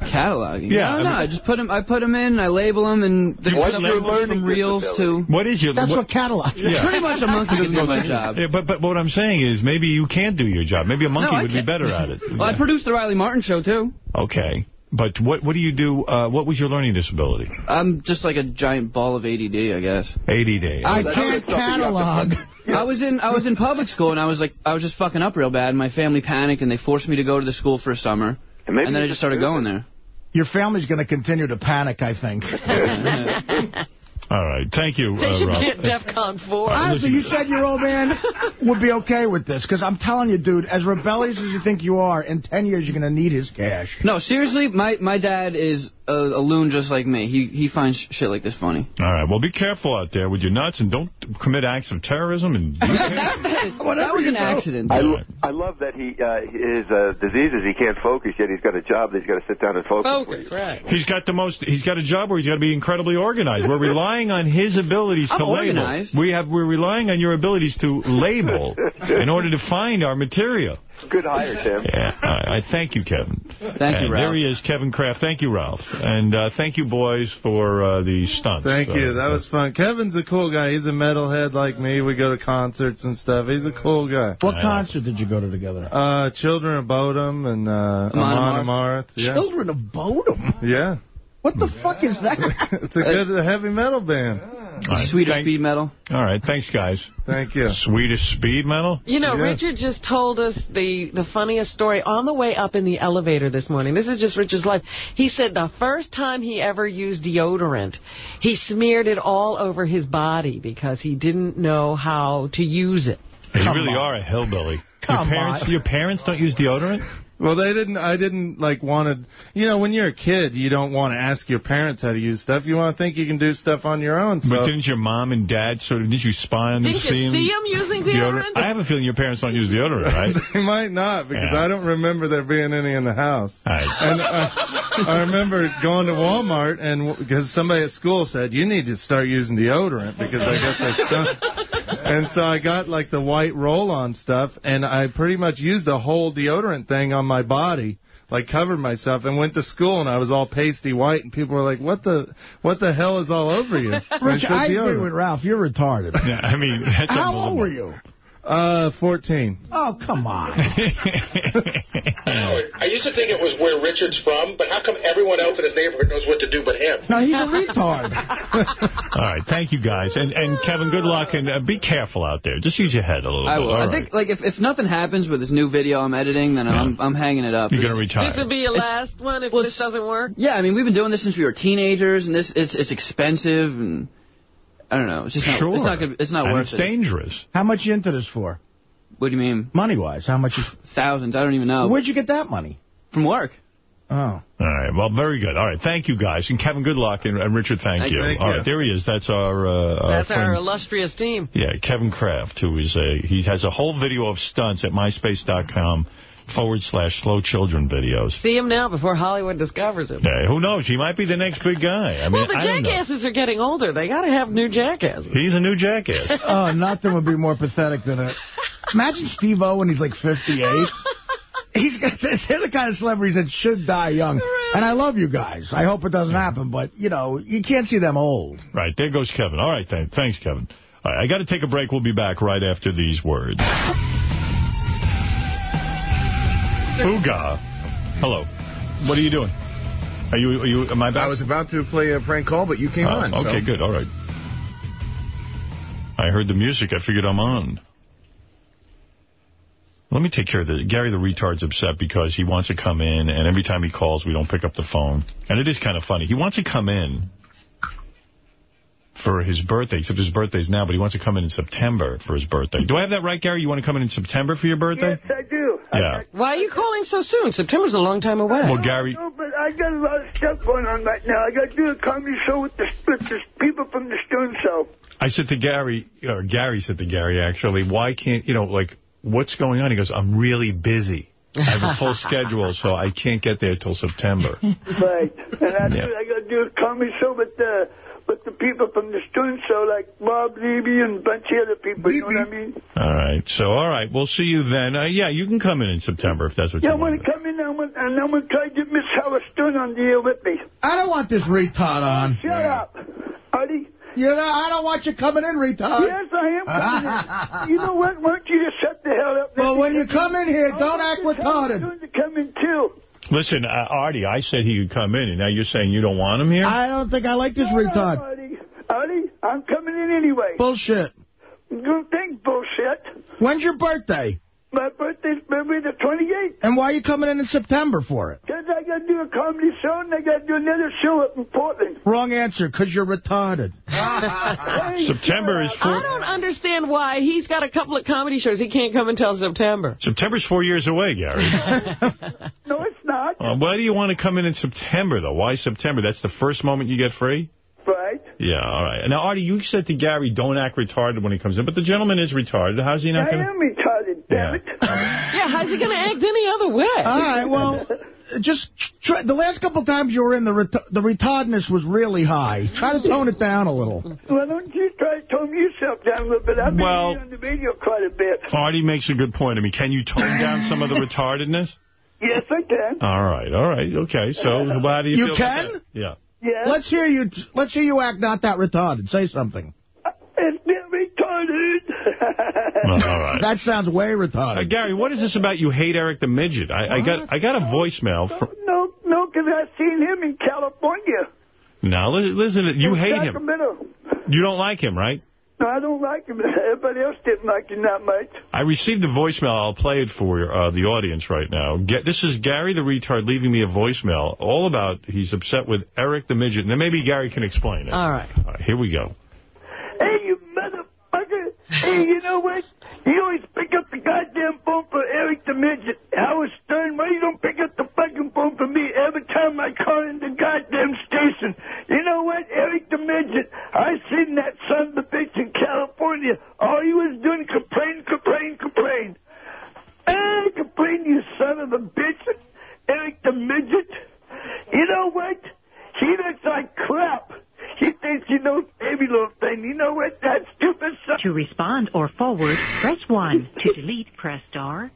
S32: cataloging.
S1: Yeah,
S32: no,
S1: I
S32: no,
S1: mean-
S32: I just put them. I put them in. I label them, and the
S1: What's
S32: stuff
S1: your
S32: from
S22: learning
S32: reels to.
S1: What is your...
S3: That's
S1: what,
S3: what catalog.
S1: Yeah. <laughs>
S32: Pretty much a monkey can do my job.
S1: Yeah, but, but what I'm saying is maybe you can't do your job. Maybe a monkey
S32: I
S1: would be
S32: can't.
S1: better at it. <laughs>
S32: Well, I produced the Riley Martin show too.
S1: Okay. But what what do you do? Uh, what was your learning disability?
S32: I'm just like a giant ball of ADD, I guess.
S1: ADD.
S3: I
S22: That's
S3: can't
S22: something you have to
S3: catalog.
S32: I was in I was in public school and I was like I was just fucking up real bad. My family panicked and they forced me to go to the school for a summer.
S22: And maybe
S32: And then I just started going there.
S3: Your family's going to continue to panic, I think. <laughs>
S1: All right. Thank you,
S2: They
S1: uh,
S2: should
S1: Ralph.
S2: be at DEFCON 4.
S3: Honestly, you said your old man would be okay with this, because I'm telling you, dude, as rebellious as you think you are, in 10 years you're going to need his cash.
S32: No, seriously, my my dad is a, a loon just like me. He he finds shit like this funny.
S1: All right. Well, be careful out there with your nuts and don't commit acts of terrorism. And <laughs>
S32: that was an accident.
S22: I, lo- I love that he uh, his uh, disease is he can't focus yet he's got a job that he's got to sit down and focus.
S2: Focus, right.
S1: he's got the most. He's got a job where he's got to be incredibly organized. We're relying on his abilities
S32: I'm
S1: to label.
S32: organized.
S1: We have. We're relying on your abilities to label <laughs> in order to find our material.
S22: Good hire, Tim.
S1: Yeah, I, I thank you, Kevin.
S32: Thank you, Ralph.
S1: There he is, Kevin Kraft. Thank you, Ralph. And uh, thank you, boys, for uh, the stunts.
S17: Thank
S1: Uh,
S17: you. That was fun. Kevin's a cool guy. He's a metalhead like me. We go to concerts and stuff. He's a cool guy.
S3: What concert did you go to together?
S17: Uh, Children of Bodom and uh,
S3: Amon
S17: Amon Amarth. Yeah.
S3: Children of Bodom?
S17: Yeah.
S3: What the fuck is that? <laughs>
S17: it's a good heavy metal band.
S1: All right,
S32: Swedish
S1: thank-
S32: speed metal.
S1: All right, thanks, guys.
S17: Thank you.
S1: Swedish speed metal?
S2: You know,
S1: Yeah.
S2: Richard just told us the, the funniest story on the way up in the elevator this morning. This is just Richard's life. He said the first time he ever used deodorant, he smeared it all over his body because he didn't know how to use it.
S1: You really are a hillbilly.
S17: Come
S1: your parents,
S17: on.
S1: Your parents don't use deodorant?
S17: Well, they didn't. I didn't like wanted. You know, when you're a kid, you don't want to ask your parents how to use stuff. You want to think you can do stuff on your own. So.
S1: But didn't your mom and dad sort of, did you spy on them?
S2: Didn't you see him using deodorant?
S1: I have a feeling your parents don't use deodorant, <laughs> right?
S17: they might not because
S1: Yeah.
S17: I don't remember there being any in the house.
S1: Right.
S17: And uh, I remember going to Walmart and because somebody at school said you need to start using deodorant because I guess I stunk. <laughs> And so I got like the white roll-on stuff and I pretty much used the whole deodorant thing on my body. Like covered myself and went to school and I was all pasty white and people were like, "What the what the hell is all over you?" <laughs> And
S3: Rich,
S17: said,
S3: I agree with Ralph. You're retarded. <laughs>
S1: Yeah, I mean, that's
S3: How old
S1: unbelievable.
S3: were you?
S17: Uh, 14.
S3: Oh, come on. <laughs>
S10: I used to think it was where Richard's from, but how come everyone else in his neighborhood knows what to do but him?
S3: No, he's a retard. <laughs>
S1: All right, thank you guys, and and Kevin, good luck, and uh, be careful out there. Just use your head a little
S32: I
S1: bit.
S32: will.
S1: all
S32: I
S1: right?
S32: think like if, if nothing happens with this new video I'm editing, then I'm I'm hanging it up.
S1: You're gonna retire.
S2: This would be your last one if this doesn't work.
S32: Yeah, I mean we've been doing this since we were teenagers, and this it's it's expensive, and I don't know. It's just not.
S3: Sure.
S32: It's not. Good, it's not
S3: And
S32: worth
S3: it's
S32: it.
S1: dangerous.
S3: How much you into this for?
S32: What do you mean?
S3: Money wise, how much?
S32: Thousands. I don't even know.
S3: Where'd you get that money?
S32: From work.
S3: Oh.
S1: All right. Well, very good. All right. Thank you, guys. And Kevin, good luck. And, and Richard, thank,
S2: Thank
S1: you.
S2: you. Thank
S1: All
S2: you.
S1: There he is. That's our, uh, our
S2: That's
S1: friend.
S2: our illustrious team.
S1: Yeah, Kevin Kraft, who is a, he has a whole video of stunts at myspace.com forward slash slow children videos.
S2: See him now before Hollywood discovers him.
S1: Yeah, who knows? He might be the next big guy. I mean,
S2: well, the
S1: I don't know.
S2: jackasses are getting older. They got to have new jackasses.
S1: He's a new jackass. <laughs>
S3: oh, nothing would be more pathetic than a. Imagine Steve O when he's like 58. He's got, they're the kind of celebrities that should die young. And I love you guys. I hope it doesn't happen, but, you know, you can't see them old.
S1: Right, there goes Kevin. All right, then. Thanks, Kevin. All right, I got to take a break. We'll be back right after these words. Ooga. Hello. What are you doing? Are you, are you, am I back?
S36: I was about to play a prank call, but you came
S1: Oh,
S36: on.
S1: Okay,
S36: so.
S1: good. All right. I heard the music. I figured I'm on. Let me take care of the Gary the retard's upset because he wants to come in, and every time he calls, we don't pick up the phone. And it is kind of funny. He wants to come in for his birthday, except his birthday's now, but he wants to come in in September for his birthday. Do I have that right, Gary? You want to come in in September for your birthday?
S37: Yes, I do.
S1: Yeah.
S2: Why are you calling so soon? September's a long time away.
S1: Well, Gary,
S37: No, but I got a lot of stuff going on right now. I got to do a comedy show with the, with the people from the Stern Show.
S1: I said to Gary, or Gary said to Gary, actually, why can't, you know, like, what's going on? He goes, I'm really busy. I have a full <laughs> schedule, so I can't get there till September.
S37: Right. And I,
S1: Yeah.
S37: I got to do a comedy show with the with the people from the Stern Show, like Bob Levy and a bunch of other people. You know what I mean?
S1: All right. So, all right. We'll see you then. Uh, yeah, you can come in in September if that's what
S37: Yeah,
S1: you want.
S37: Yeah, I'm
S1: want.
S37: going to come in and I'm gonna- and I'm going to try to get Miss Howard Stern on the air with me.
S3: I don't want this retard on.
S37: Shut up, Artie.
S3: You know, I don't want you coming in, retard.
S37: Yes, I am coming in. You know what? Why don't you just shut the hell up?
S3: Well, when you come in here, don't
S37: want
S3: act
S37: Miss Howard
S3: retarded.
S37: Stern to come in, too.
S1: Listen, uh, Artie, I said he could come in, and now you're saying you don't want him here?
S3: I don't think I like this retard.
S37: Artie, Artie, I'm coming in anyway.
S3: Bullshit.
S37: You don't think bullshit.
S3: When's your birthday?
S37: My birthday's February the 28th.
S3: And why are you coming in in September for it?
S37: Because I got to do a comedy show and I got to do another show up in Portland.
S3: Wrong answer, because you're retarded. <laughs>
S1: September is
S2: for
S1: I
S2: don't understand why he's got a couple of comedy shows. He can't come until September.
S1: September's four years away, Gary. <laughs>
S37: No, it's not.
S1: uh, why do you want to come in in September, though? Why September? That's the first moment you get free?
S37: Right.
S1: Yeah, all right. Now, Artie, you said to Gary, don't act retarded when he comes in, but the gentleman is retarded. How's he not going to...
S37: I am retarded, damn it. <laughs>
S2: Yeah, how's he going to act any other way?
S3: All right, well, just try, the last couple times you were in, the ret the retardness was really high. Try to tone it down a little.
S37: Why don't you try to tone yourself down a little bit? I've been
S1: Well-
S37: on the radio quite a bit.
S1: Artie makes a good point. I mean, can you tone down some of the retardedness? <laughs>
S37: Yes, I can.
S1: All right, all right, okay. So, how do you,
S3: You
S1: feel about
S3: can?
S1: that? Yeah.
S37: Yeah.
S3: Let's hear you. Let's hear you act not that retarded. Say something.
S37: It's been retarded. <laughs>
S1: All right.
S3: That sounds way
S1: Uh,
S3: retarded.
S1: Gary, what is this about you hate Eric the Midget? I, I got I got a voicemail from...
S37: no, no, because I've seen him in California.
S1: Now, listen, you hate him. You don't like him, right?
S37: No, I don't like him. <laughs> Everybody else didn't like him that much.
S1: I received a voicemail. I'll play it for uh, the audience right now. Get, this is Gary the retard leaving me a voicemail all about he's upset with Eric the midget. And then maybe Gary can explain it.
S2: All right.
S1: All right, here we go.
S37: Hey, you motherfucker. Hey, you know what? You always pick up the goddamn phone for Eric the Midget. Howard Stern, why you don't pick up the fucking phone for me every time I call in the goddamn station? You know what, Eric the Midget? I seen that son of a bitch in California. All he was doing complain, complain, complain. Hey, complain, you son of a bitch. Eric the Midget. You know what? He looks like crap. He thinks he knows every little thing. You know what? That stupid son.
S38: To respond or forward, press 1. To <laughs> delete, press star.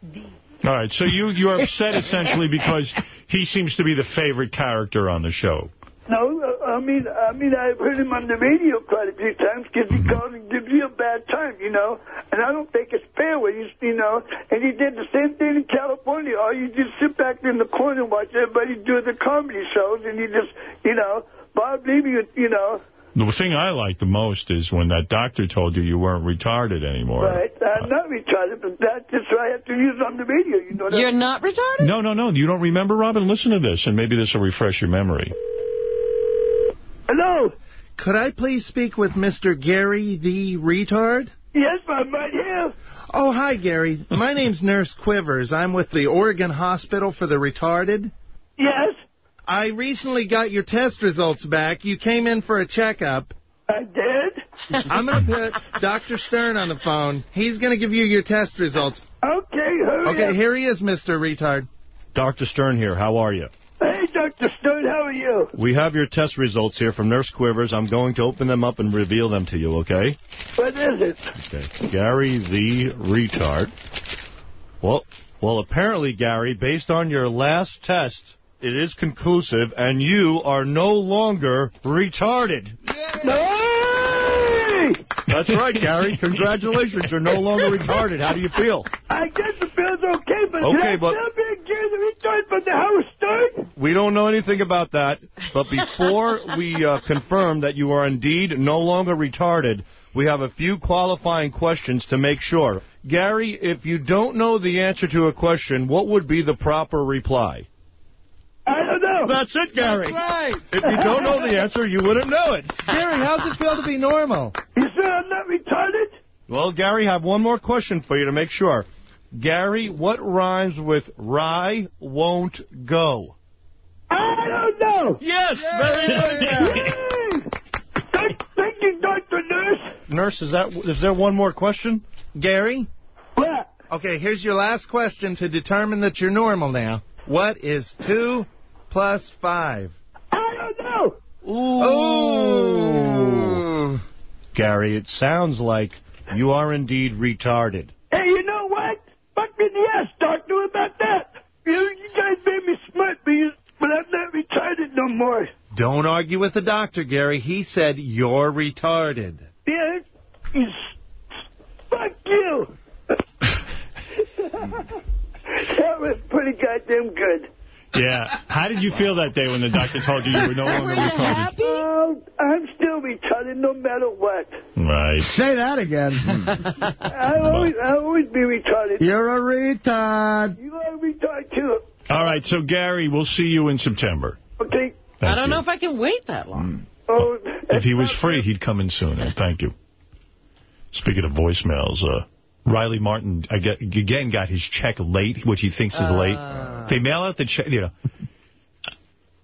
S1: All right, so you, you're upset essentially because he seems to be the favorite character on the show.
S37: No, uh, I mean, I mean, I've heard him on the radio quite a few times because he calls and gives you a bad time, you know. And I don't think it's fair when you, you know. And he did the same thing in California. Or you just sit back in the corner and watch everybody do the comedy shows, and you just, you know, Bob maybe you, you know.
S1: The thing I like the most is when that doctor told you you weren't retarded anymore.
S37: Right, I'm not retarded, but that's just what I have to use on the radio, you know.
S2: You're not retarded?
S1: No, no, no. You don't remember, Robin? Listen to this, and maybe this will refresh your memory.
S37: Hello?
S17: Could I please speak with Mr. Gary the retard?
S37: Yes, I'm right here.
S17: Oh, hi, Gary. My name's Nurse Quivers. I'm with the Oregon Hospital for the Retarded.
S37: Yes?
S17: I recently got your test results back. You came in for a checkup.
S37: I did? <laughs>
S17: I'm going to put Dr. Stern on the phone. He's going to give you your test results.
S37: Okay, hurry
S17: Okay,
S37: up.
S17: here he is, Mr. Retard.
S34: Dr. Stern here. How are you?
S37: Hey, Dr. Stern, how are you?
S34: We have your test results here from Nurse Quivers. I'm going to open them up and reveal them to you, okay?
S37: What is it?
S34: Okay. Gary the retard. Well, well, apparently, Gary, based on your last test, it is conclusive, and you are no longer retarded. That's right, Gary. <laughs> Congratulations. You're no longer retarded. How do you feel?
S37: I guess it feels okay, but
S34: Okay, but-
S37: still be Gary the retard from the Howard Stern?
S34: We don't know anything about that, but before <laughs> we uh, confirm that you are indeed no longer retarded, we have a few qualifying questions to make sure. Gary, if you don't know the answer to a question, what would be the proper reply?
S37: I don't know.
S34: That's it, Gary.
S17: That's right.
S34: If you don't know the answer, you wouldn't know it.
S17: Gary, how's it feel to be normal?
S37: You sure I'm not retarded?
S34: Well, Gary, I have one more question for you to make sure. Gary, what rhymes with rye won't go?
S37: I don't know.
S34: Yes, very good.
S37: Yay! Thank, thank you, Dr. Nurse.
S34: Nurse, is that is there one more question?
S17: Gary?
S37: What?
S17: Okay, here's your last question to determine that you're normal now. What is 2 plus 5?
S37: I don't know.
S34: Ooh. Gary, it sounds like you are indeed retarded.
S37: Hey, you know what? Fuck me in the ass, doctor, about that. You, you guys made me smart, but, you, but I'm not retarded no more.
S17: Don't argue with the doctor, Gary. He said you're retarded.
S37: Yeah, you, fuck you. <laughs> <laughs> that was pretty goddamn good.
S1: Yeah. How did you feel that day when the doctor told you you were no longer retarded?
S37: Oh, I'm still retarded no matter what.
S1: Right.
S3: Say that again.
S37: I'll always, I'll always be retarded.
S3: You're a retard.
S37: You are retarded too.
S1: All right, so Gary, we'll see you in September.
S37: Okay.
S2: Thank I don't know if I can wait that long.
S37: Oh,
S1: If he was free, he'd come in sooner. Thank you. Speaking of voicemails, uh, Riley Martin again got his check late, which he thinks is late. They mail out the check, you know.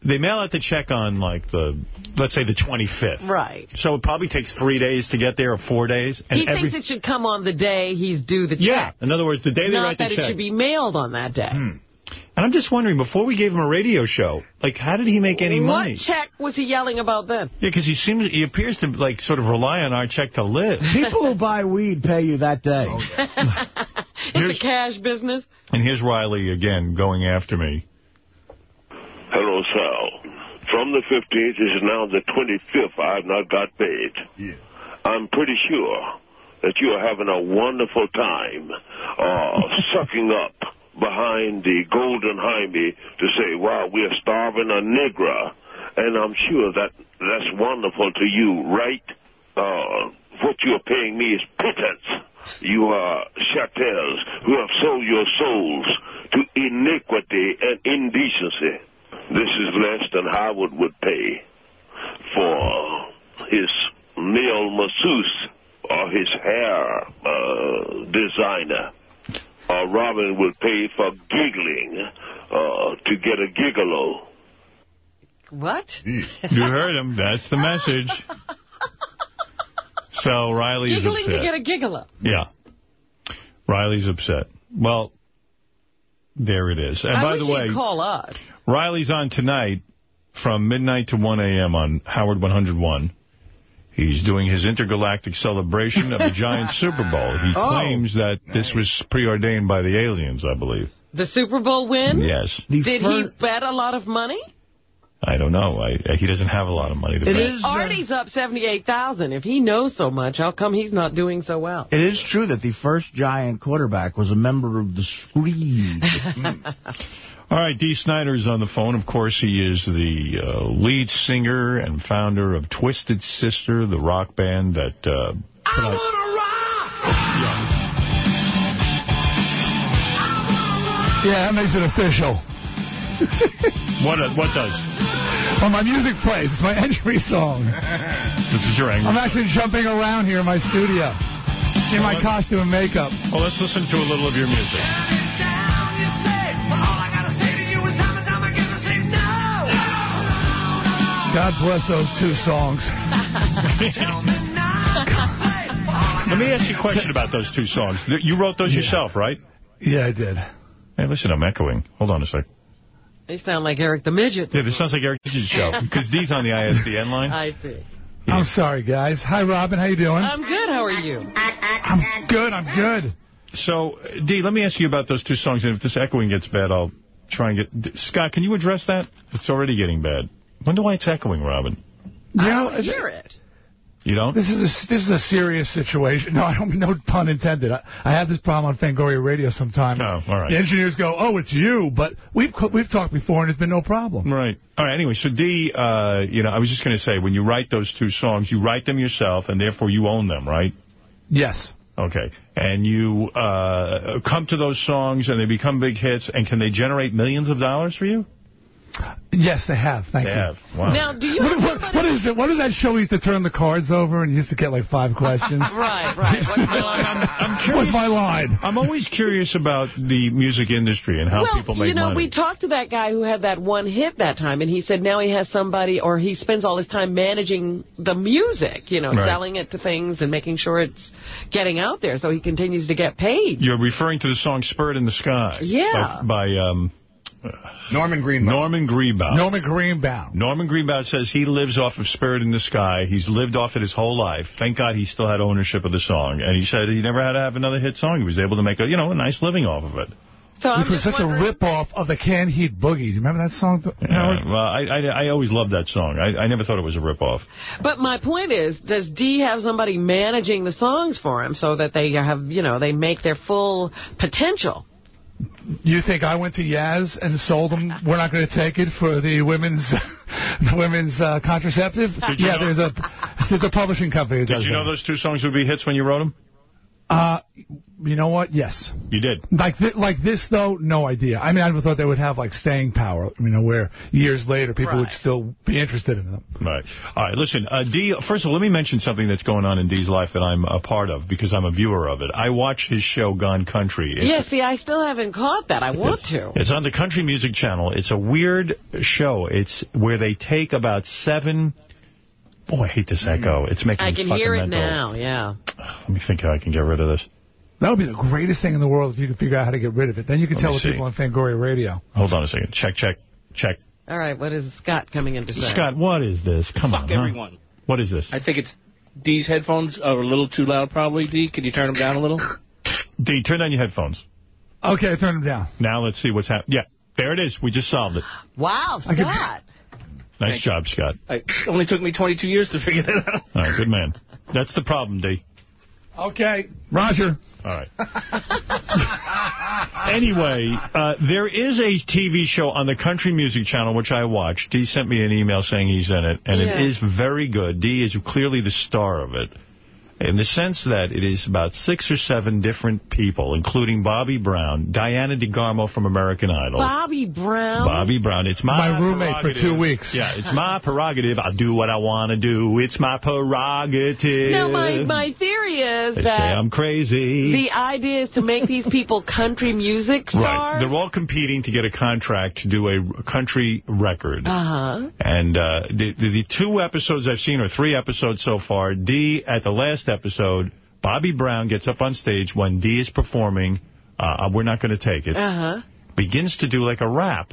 S1: They mail out the check on, like, the, let's say the 25th.
S2: Right.
S1: So it probably takes three days to get there, or four days. And
S2: he
S1: every,
S2: thinks it should come on the day he's due the check.
S1: Yeah. In other words, the day they
S2: Not
S1: write the
S2: that
S1: check. Hmm.
S2: it should be mailed on that day.
S1: And I'm just wondering, before we gave him a radio show, like, how did he make any
S2: what
S1: money?
S2: check was he yelling about then?
S1: Yeah, because he seems, he appears to, like, sort of rely on our check to live. <laughs>
S3: People who buy weed pay you that day. <laughs>
S2: It's a cash business.
S1: And here's Riley again going after me.
S39: Hello, Sal. From the 15th, it is now the 25th. I have not got paid. Yeah. I'm pretty sure that you are having a wonderful time uh, <laughs> sucking up behind the golden Jaime to say, wow, we're starving a Negra. And I'm sure that that's wonderful to you, right? Uh, what you're paying me is pittance. You are charters who have sold your souls to iniquity and indecency. This is less than Howard would pay for his nail masseuse or his hair uh, designer. Or Robin would pay for giggling uh, to get a gigolo.
S2: What?
S1: You heard him. That's the message. So Riley is
S2: Giggling
S1: upset.
S2: to get a gigolo.
S1: Yeah. Riley's upset. Well, there it is. And
S2: I
S1: by
S2: wish
S1: the way,
S2: call us.
S1: Riley's on tonight from midnight to 1 a.m. on Howard 101. He's doing his intergalactic celebration of the <laughs> Giant Super Bowl. He
S2: Oh.
S1: claims that this was preordained by the aliens, I believe.
S2: The Super Bowl win?
S1: Yes.
S2: Did he bet a lot of money?
S1: I don't know. I, he doesn't have a lot of money to bet.
S2: Artie's up 78000 If he knows so much, how come he's not doing so well?
S3: It is true that the first Giant quarterback was a member of the Screed. <laughs>
S1: All right, Dee Snider is on the phone. Of course, he is the uh, lead singer and founder of Twisted Sister, the rock band that uh, put out...
S40: Yeah, that makes it official. <laughs>
S1: What, what does?
S40: Well, my music plays. It's my entry song. <laughs>
S1: This is your angry...
S40: I'm actually jumping around here in my studio in my costume and makeup.
S1: Well, let's listen to a little of your music.
S40: God bless those two songs. <laughs>
S1: Let me ask you a question about those two songs. You wrote those yourself, right?
S40: Yeah, I did.
S1: Hey, listen, I'm echoing. Hold on a sec.
S2: They sound like Eric the Midget.
S1: Yeah, this sounds like Eric Midget's show. Because Dee's on the ISDN line.
S2: I see.
S40: I'm sorry, guys. Hi, Robin. How you doing?
S2: I'm good. How are you?
S40: I'm good. I'm good.
S1: So, uh, Dee, let me ask you about those two songs, and if this echoing gets bad, I'll try and get... D- Scott, can you address that? It's already getting bad. Wonder why it's echoing, Robin.
S40: You know,
S2: I hear it.
S1: You don't?
S40: This is a, this is a serious situation. <laughs> No, I don't. No pun intended. I, I have this problem on Fangoria Radio sometime.
S1: Oh, all right.
S40: The engineers go, "Oh, it's you," but we've we've talked before and it's been no problem.
S1: Right. All right, anyway, so Dee, uh, you know, I was just going to say, when you write those two songs, you write them yourself, and therefore you own them, right?
S40: Yes.
S1: Okay. And you uh, come to those songs, and they become big hits, and can they generate millions of dollars for you?
S40: Yes, they have. Thank
S1: They
S40: you.
S1: have. Wow.
S2: Now, do you
S40: What, what, what is it? What is that show we used to turn the cards over and you used to get like five questions? <laughs>
S2: Right, right. What's my line?
S1: I'm curious.
S40: What's my line?
S1: I'm always curious about the music industry and how
S2: well,
S1: people make money.
S2: you know,
S1: money.
S2: we talked to that guy who had that one hit that time, and he said now he has somebody, or he spends all his time managing the music, you know,
S1: Right.
S2: selling it to things and making sure it's getting out there so he continues to get paid.
S1: You're referring to the song Spirit in the Sky.
S2: Yeah.
S1: By, by um,
S24: Norman Greenbaum.
S1: Norman Greenbaum.
S40: Norman Greenbaum.
S1: Norman Greenbaum says he lives off of Spirit in the Sky. He's lived off it his whole life. Thank God he still had ownership of the song. And he said he never had to have another hit song. He was able to make a, you know, a nice living off of it.
S2: So I'm
S40: Which was
S2: just
S40: such a rip-off of the Canned Heat Boogie. Do you remember that song,
S1: Yeah, well, I, I, I always loved that song. I, I never thought it was a rip-off.
S2: But my point is, does D have somebody managing the songs for him so that they have, you know, they make their full potential?
S40: You think I went to Yaz and sold them? We're not going to take it for the women's, <laughs> the women's uh, contraceptive. Yeah,
S1: know-
S40: there's a <laughs> there's a publishing company that
S1: Did you know
S40: that.
S1: those two songs would be hits when you wrote them?
S40: Uh, you know what? Yes.
S1: You did.
S40: Like thi- like this though, no idea. I mean, I never thought they would have like staying power. You know, where years later people would still be interested in them.
S1: Right. All right, listen, uh, Dee, first of all, let me mention something that's going on in Dee's life that I'm a part of because I'm a viewer of it. I watch his show, Gone Country. It's,
S2: yeah, see, I still haven't caught that. I want to.
S1: It's on the Country Music Channel. It's a weird show. It's where they take about seven... Boy, I hate this echo. Mm. It's making
S2: I can hear it
S1: mental.
S2: now, yeah. <sighs>
S1: Let me think how I can get rid of this.
S40: That would be the greatest thing in the world if you could figure out how to get rid of it. Then you can
S1: Let
S40: tell the
S1: see.
S40: people on Fangoria Radio.
S1: Hold on a second. Check, check, check.
S2: All right, what is Scott coming in to say?
S1: Scott, what is this? Come
S41: Fuck
S1: on, huh?
S41: everyone.
S1: What is this?
S41: I think it's D's headphones are a little too loud, probably. D, can you turn them down a little? <coughs>
S1: Dee, turn down your headphones.
S40: Okay, I turned them down.
S1: Now let's see what's happening. Yeah, there it is. We just solved it.
S2: Wow, Scott.
S1: Nice
S41: Thank
S1: job, Scott.
S41: I, it only took me 22 years to figure that out.
S1: All right, good man. That's the problem, D.
S40: Okay. Roger.
S1: All right. anyway, uh, there is a TV show on the Country Music Channel which I watch. Dee sent me an email saying he's in it, and
S2: Yeah.
S1: it is very good. Dee is clearly the star of it. In the sense that it is about six or seven different people, including Bobby Brown, Diana DeGarmo from American Idol.
S2: Bobby Brown.
S1: Bobby Brown. It's my,
S40: My roommate for two weeks.
S1: Yeah, it's my prerogative. I'll do what I want to do. It's my prerogative.
S2: No, my, my theory is
S1: They say
S2: that
S1: I'm crazy.
S2: the idea is to make these people country music stars? Right.
S1: They're all competing to get a contract to do a country record.
S2: Uh-huh.
S1: And uh, the, the the two episodes I've seen, or three episodes so far, D, at the last episode, Bobby Brown gets up on stage when D is performing, uh, We're Not Going to Take It,
S2: Uh-huh.
S1: begins to do like a rap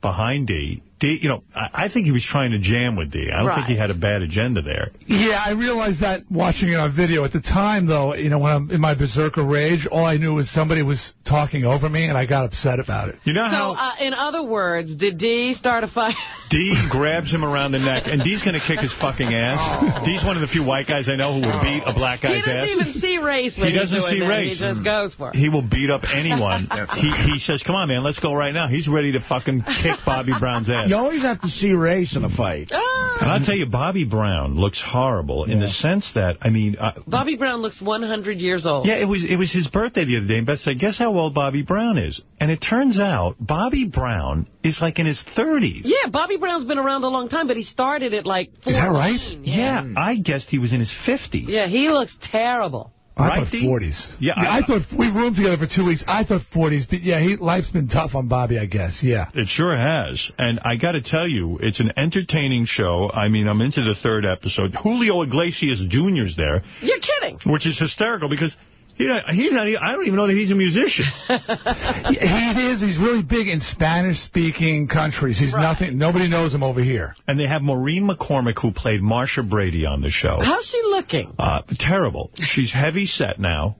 S1: behind D. D, you know, I, I think he was trying to jam with D. I don't think he had a bad agenda there.
S40: Yeah, I realized that watching it on video. At the time, though, you know, when I'm in my berserker rage, all I knew was somebody was talking over me, and I got upset about it.
S1: You know
S2: So, uh, in other words, did D start a fight?
S1: D grabs him around the neck, and D's going to kick his fucking ass. D's one of the few white guys I know who will beat a black guy's ass.
S2: He doesn't
S1: ass.
S2: even see race when
S1: He doesn't
S2: he's doing
S1: see
S2: that.
S1: race.
S2: He just goes for it.
S1: He will beat up anyone. <laughs> he he says, "Come on, man, let's go right now." He's ready to fucking kick Bobby Brown's ass.
S3: You always have to see race in a fight.
S1: And I'll tell you, Bobby Brown looks horrible in the sense that, I mean, uh,
S2: Bobby Brown looks 100 years old.
S1: yeah, it was it was his birthday the other day, and Beth said, "Guess how old Bobby Brown is?" And it turns out Bobby Brown is like in his 30s.
S2: Yeah, Bobby Brown's been around a long time, but he started at like 14.
S1: Yeah, I guessed he was in his 50s.
S2: Yeah, he looks terrible.
S40: I
S1: Right,
S40: thought
S1: D?
S40: 40s.
S1: Yeah,
S40: I,
S1: I-
S40: thought we roomed together for two weeks. I thought 40s, but yeah, he, life's been tough on Bobby, I guess. Yeah.
S1: It sure has. And I got to tell you, it's an entertaining show. I mean, I'm into the third episode. Julio Iglesias Jr.'s there,
S2: You're kidding.
S1: which is hysterical because he, he's not, I don't even know that he's a musician. <laughs>
S40: he is. He's really big in Spanish-speaking countries. He's nothing. Nobody knows him over here.
S1: And they have Maureen McCormick, who played Marcia Brady on the show.
S2: How's she looking?
S1: Uh, terrible. She's heavy set now.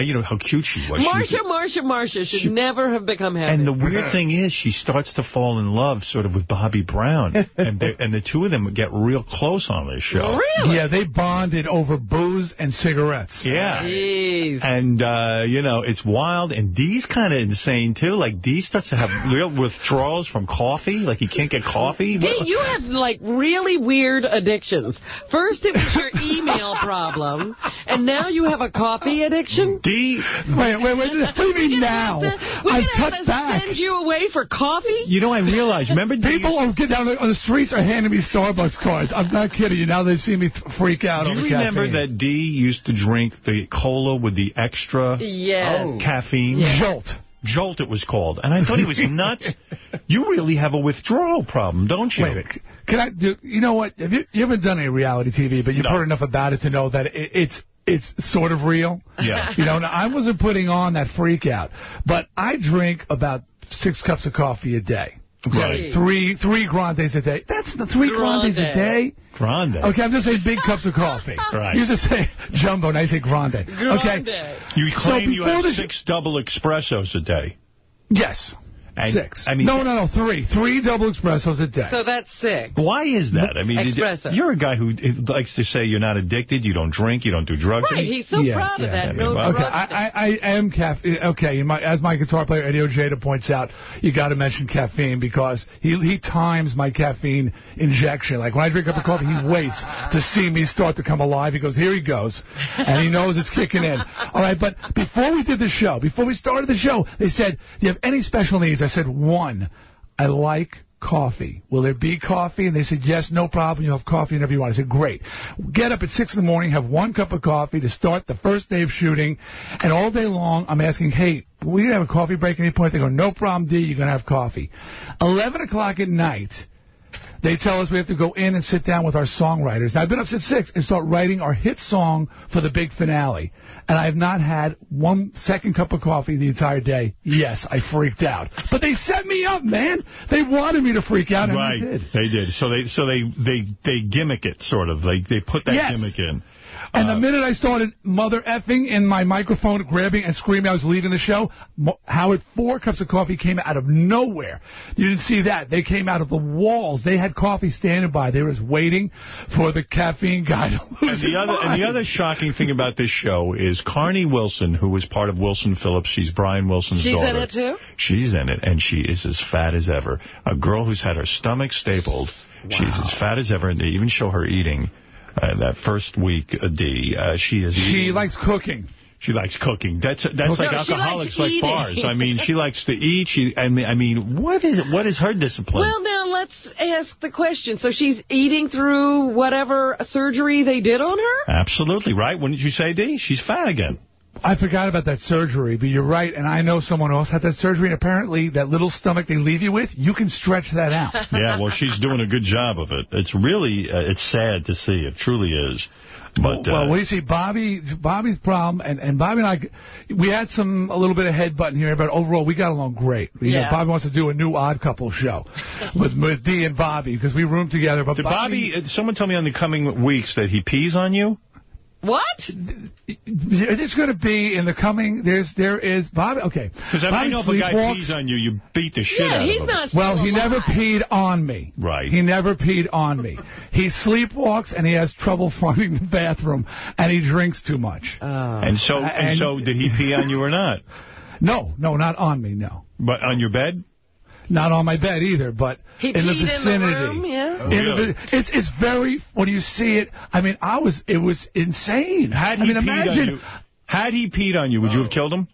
S1: And you know how cute she was. She was-
S2: Marcia, Marcia, Marcia should never have become happy.
S1: And the weird thing is, she starts to fall in love sort of with Bobby Brown. <laughs> and, and the two of them get real close on this show.
S2: Really?
S40: Yeah, they bonded over booze and cigarettes.
S1: Yeah.
S2: Jeez.
S1: And, uh, you know, it's wild. And Dee's kind of insane, too. Like, Dee starts to have real withdrawals from coffee. Like, he can't get coffee.
S2: Dee, you have, like, really weird addictions. First it was your email <laughs> problem, and now you have a coffee addiction?
S1: Dee...
S40: Wait, wait, wait. What do you mean now?
S2: We're
S40: I've
S2: going to have
S40: cut
S2: to
S40: back.
S2: send you away for coffee?
S1: You know, I realize, remember
S40: People
S1: used-
S40: are getting down on the streets are handing me Starbucks cards. I'm not kidding you. Now they see me freak out
S1: Do
S40: over
S1: you remember
S40: caffeine.
S1: that Dee used to drink the cola with the extra
S2: Yes. Oh.
S1: caffeine?
S2: Yeah.
S40: Jolt.
S1: Jolt it was called. And I thought he was <laughs> nuts. you really have a withdrawal problem, don't you?
S40: Wait a minute. Can I do? You know what? Have you, you haven't done any reality TV, but you've
S1: No.
S40: heard enough about it to know that it, it's it's sort of real.
S1: Yeah. <laughs>
S40: You know, now, I wasn't putting on that freak out, but I drink about six cups of coffee a day.
S1: Right.
S40: Three three grandes a day. That's the three grandes a day.
S1: Grande.
S40: Okay, I'm just saying big cups of coffee. <laughs>
S1: Right.
S40: You used to say jumbo, now you say grande.
S2: Grande.
S40: Okay.
S1: You
S40: So
S1: claim you have six double espressos a day.
S40: Yes.
S1: And,
S40: Six.
S1: I mean,
S40: no, no, no, three. Three double espressos a day.
S2: So that's six.
S1: Why is that? I mean, you-
S2: Espresso.
S1: you're a guy who eh, likes to say you're not addicted, you don't drink, you don't do drugs. I
S2: Right, he's so
S40: Yeah,
S2: proud of that.
S1: I mean,
S2: no
S1: well-
S40: Okay,
S2: drugs.
S40: I, I, I am caffeine. Eh, okay, my, as my guitar player Eddie Ojeda points out, you got to mention caffeine because he he times my caffeine injection. Like when I drink up a coffee, he <laughs> waits to see me start to come alive. He goes, "Here he goes," and he knows it's kicking in. All right, but before we did the show, before we started the show, they said, "Do you have any special needs?" I said, "One, I like." Coffee. Will there be coffee? And they said, yes, no problem. You'll have coffee whenever you want. I said, great. Get up at 6 in the morning, have one cup of coffee to start the first day of shooting. And all day long, I'm asking, hey, we gonna have a coffee break at any point? They go, no problem, D, you're going to have coffee. 11 o'clock at night, they tell us we have to go in and sit down with our songwriters. Now, I've been up since 6 and start writing our hit song for the big finale. And I have not had one second cup of coffee the entire day. Yes, I freaked out. But they set me up, man. They wanted me to freak out, and
S1: right,
S40: I did.
S1: they did. So they so they they they gimmick it sort of. They they put that
S40: Yes.
S1: gimmick in.
S40: And the uh-huh. minute I started mother effing in my microphone, grabbing and screaming, I was leaving the show. Howard, four cups of coffee came out of nowhere. You didn't see that. They came out of the walls. They had coffee standing by. They were just waiting for the caffeine guy to
S1: And the
S40: his
S1: other and the other shocking thing about this show is Carnie Wilson, who was part of Wilson Phillips. She's Brian Wilson's
S2: She's
S1: daughter.
S2: in it, too?
S1: She's in it, and she is as fat as ever. A girl who's had her stomach stapled. She's as fat as ever, and they even show her eating. Uh, that first week, uh, D, uh, she is
S40: She
S1: eating.
S40: likes cooking.
S1: She likes cooking. That's that's
S40: No,
S1: like
S40: she likes
S1: alcoholics like
S2: eating.
S1: bars. I mean, she <laughs> likes to eat. She, I mean, I mean, what is what is her discipline?
S2: Well, now let's ask the question. So she's eating through whatever surgery they did on her?
S1: Absolutely right. Wouldn't you say, D? She's fat again.
S40: I forgot about that surgery, but you're right, and I know someone else had that surgery, and apparently that little stomach they leave you with, you can stretch that out. <laughs>
S1: yeah, well, she's doing a good job of it. It's really, uh, it's sad to see. It truly is. But
S40: well,
S1: uh,
S40: what do you see? Bobby, Bobby's problem, and, and Bobby and I, we had some a little bit of head headbutting here, but overall we got along great. You know,
S1: Yeah.
S40: Bobby wants to do a new Odd Couple show with with Dee and Bobby because we roomed together. But
S1: did Bobby, uh, someone tell me on the coming weeks that he pees on you?
S2: What?
S40: It's going to be in the coming. There's there is Bobby. Okay,
S1: Because I
S40: Bobby
S1: know if a guy
S40: sleepwalks.
S1: pees on you, you beat the shit
S2: Yeah,
S1: out of him.
S2: Yeah, he's not
S40: Well,
S2: still
S40: he never peed on me.
S1: Right.
S40: He never peed on me. He sleepwalks and he has trouble <laughs> finding the bathroom, and he drinks too much. Oh.
S1: And so, uh, and,
S40: and-
S1: so, did he pee on you or not?
S40: No, no, not on me. No,
S1: But on your bed?
S40: Not on my bed either. But
S2: He
S40: in the
S2: peed in the
S40: vicinity.
S2: room, yeah?
S40: Oh, in the
S1: Really?
S40: vi- it's it's very when you see it. I mean, I was it was insane.
S1: Had
S40: I
S1: he
S40: mean,
S1: peed on you? Had he peed on you, would you uh, have killed him?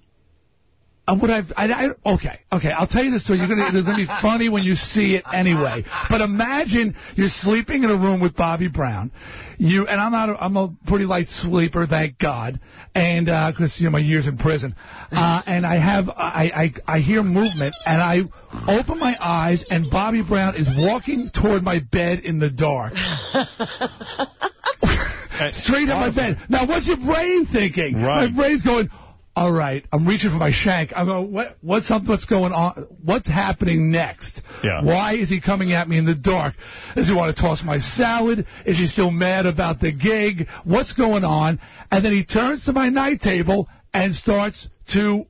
S40: Uh, would I've, I, I, okay, okay, I'll tell you the story. You're gonna, it's gonna be <laughs> funny when you see it anyway. But imagine you're sleeping in a room with Bobby Brown. You and I'm not. A, I'm a pretty light sleeper, thank God. And uh, because you know my years in prison, uh, and I have I, I I hear movement, and I open my eyes, and Bobby Brown is walking toward my bed in the dark. <laughs> <laughs> Straight at my bed. Now, what's your brain thinking?
S1: Right.
S40: My brain's going, all right, I'm reaching for my shank. I'm going, what, what's up, what's going on? What's happening next?
S1: Yeah.
S40: Why is he coming at me in the dark? Does he want to toss my salad? Is he still mad about the gig? What's going on? And then he turns to my night table and starts to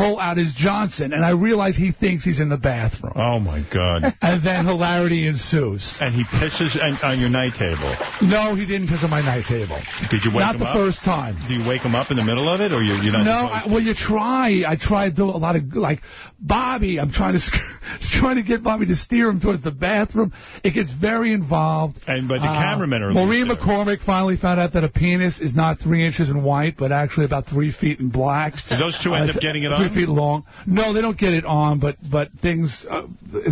S40: pull out his Johnson, and I realize he thinks he's in the bathroom.
S1: Oh, my God. <laughs>
S40: And then hilarity ensues.
S1: And he pisses on, on your night table.
S40: No, he didn't piss on my night table.
S1: Did you wake
S40: Not
S1: him
S40: the
S1: up?
S40: first time.
S1: Do you wake him up in the middle of it, or you're, you're not?
S40: No, I, well, you try. I try to do a lot of, like, Bobby, I'm trying to <laughs> trying to get Bobby to steer him towards the bathroom. It gets very involved.
S1: And but the
S40: Uh,
S1: cameramen are.
S40: Maureen McCormick finally found out that a penis is not three inches in white, but actually about three feet in black.
S1: Do those two end
S40: Uh,
S1: up getting it
S40: Three
S1: on?
S40: feet long. No, they don't get it on, but but things, uh,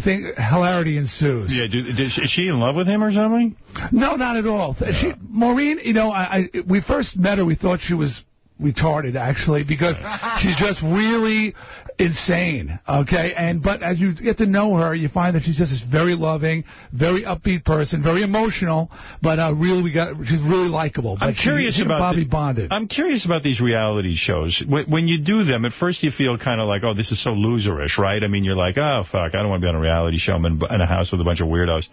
S40: thing, hilarity ensues.
S1: Yeah, do, did she, is she in love with him or something?
S40: No, not at all. She, Maureen, you know, I, I we first met her, we thought she was retarded actually because she's just really insane okay and but as you get to know her you find that she's just this very loving very upbeat person very emotional but uh really we got she's really likable
S1: I'm curious
S40: she and
S1: about
S40: Bobby
S1: the-
S40: bonded
S1: I'm curious about these reality shows. When, when you do them, at first you feel kind of like, oh, this is so loserish, right? I mean, you're like, oh, fuck, I don't want to be on a reality show. I'm in, in a house with a bunch of weirdos.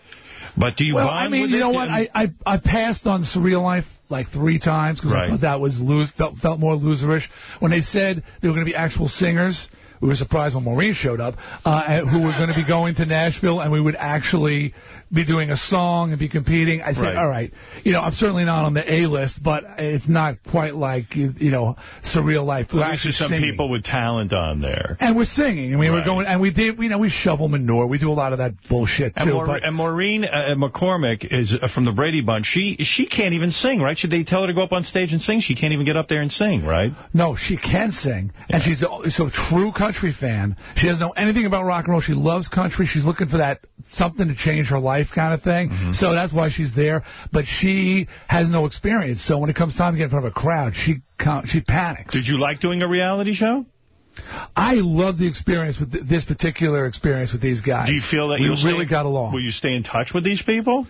S1: But do you
S40: well, I mean, you know what? I, I I passed on Surreal Life like three times because
S1: Right.
S40: I thought that was lose felt felt more loserish. When they said they were going to be actual singers, we were surprised when Maureen showed up, uh, who were going to be going to Nashville and we would actually be doing a song and be competing. I said,
S1: Right.
S40: all right, you know, I'm certainly not on the A list, but it's not quite like you, you know Surreal Life. We're
S1: Well,
S40: actually
S1: some
S40: singing.
S1: people with talent on there.
S40: And we're singing. I mean, we're going, and we did, you know, we shovel manure. We do a lot of that bullshit too.
S1: And, Maur-
S40: but
S1: and Maureen uh, McCormick is uh, from the Brady Bunch. She she can't even sing, right? Should they tell her to go up on stage and sing? She can't even get up there and sing, right?
S40: No, she can sing, and she's a, so true country fan. She doesn't know anything about rock and roll. She loves country. She's looking for that something to change her life kind of thing.
S1: Mm-hmm.
S40: So that's why she's there. But she has no experience. So when it comes time to get in front of a crowd, she she panics.
S1: Did you like doing a reality show?
S40: I love the experience with th- this particular experience with these guys.
S1: Do you feel that
S40: we
S1: you'll
S40: really
S1: stay,
S40: got along?
S1: Will you stay in touch with these people?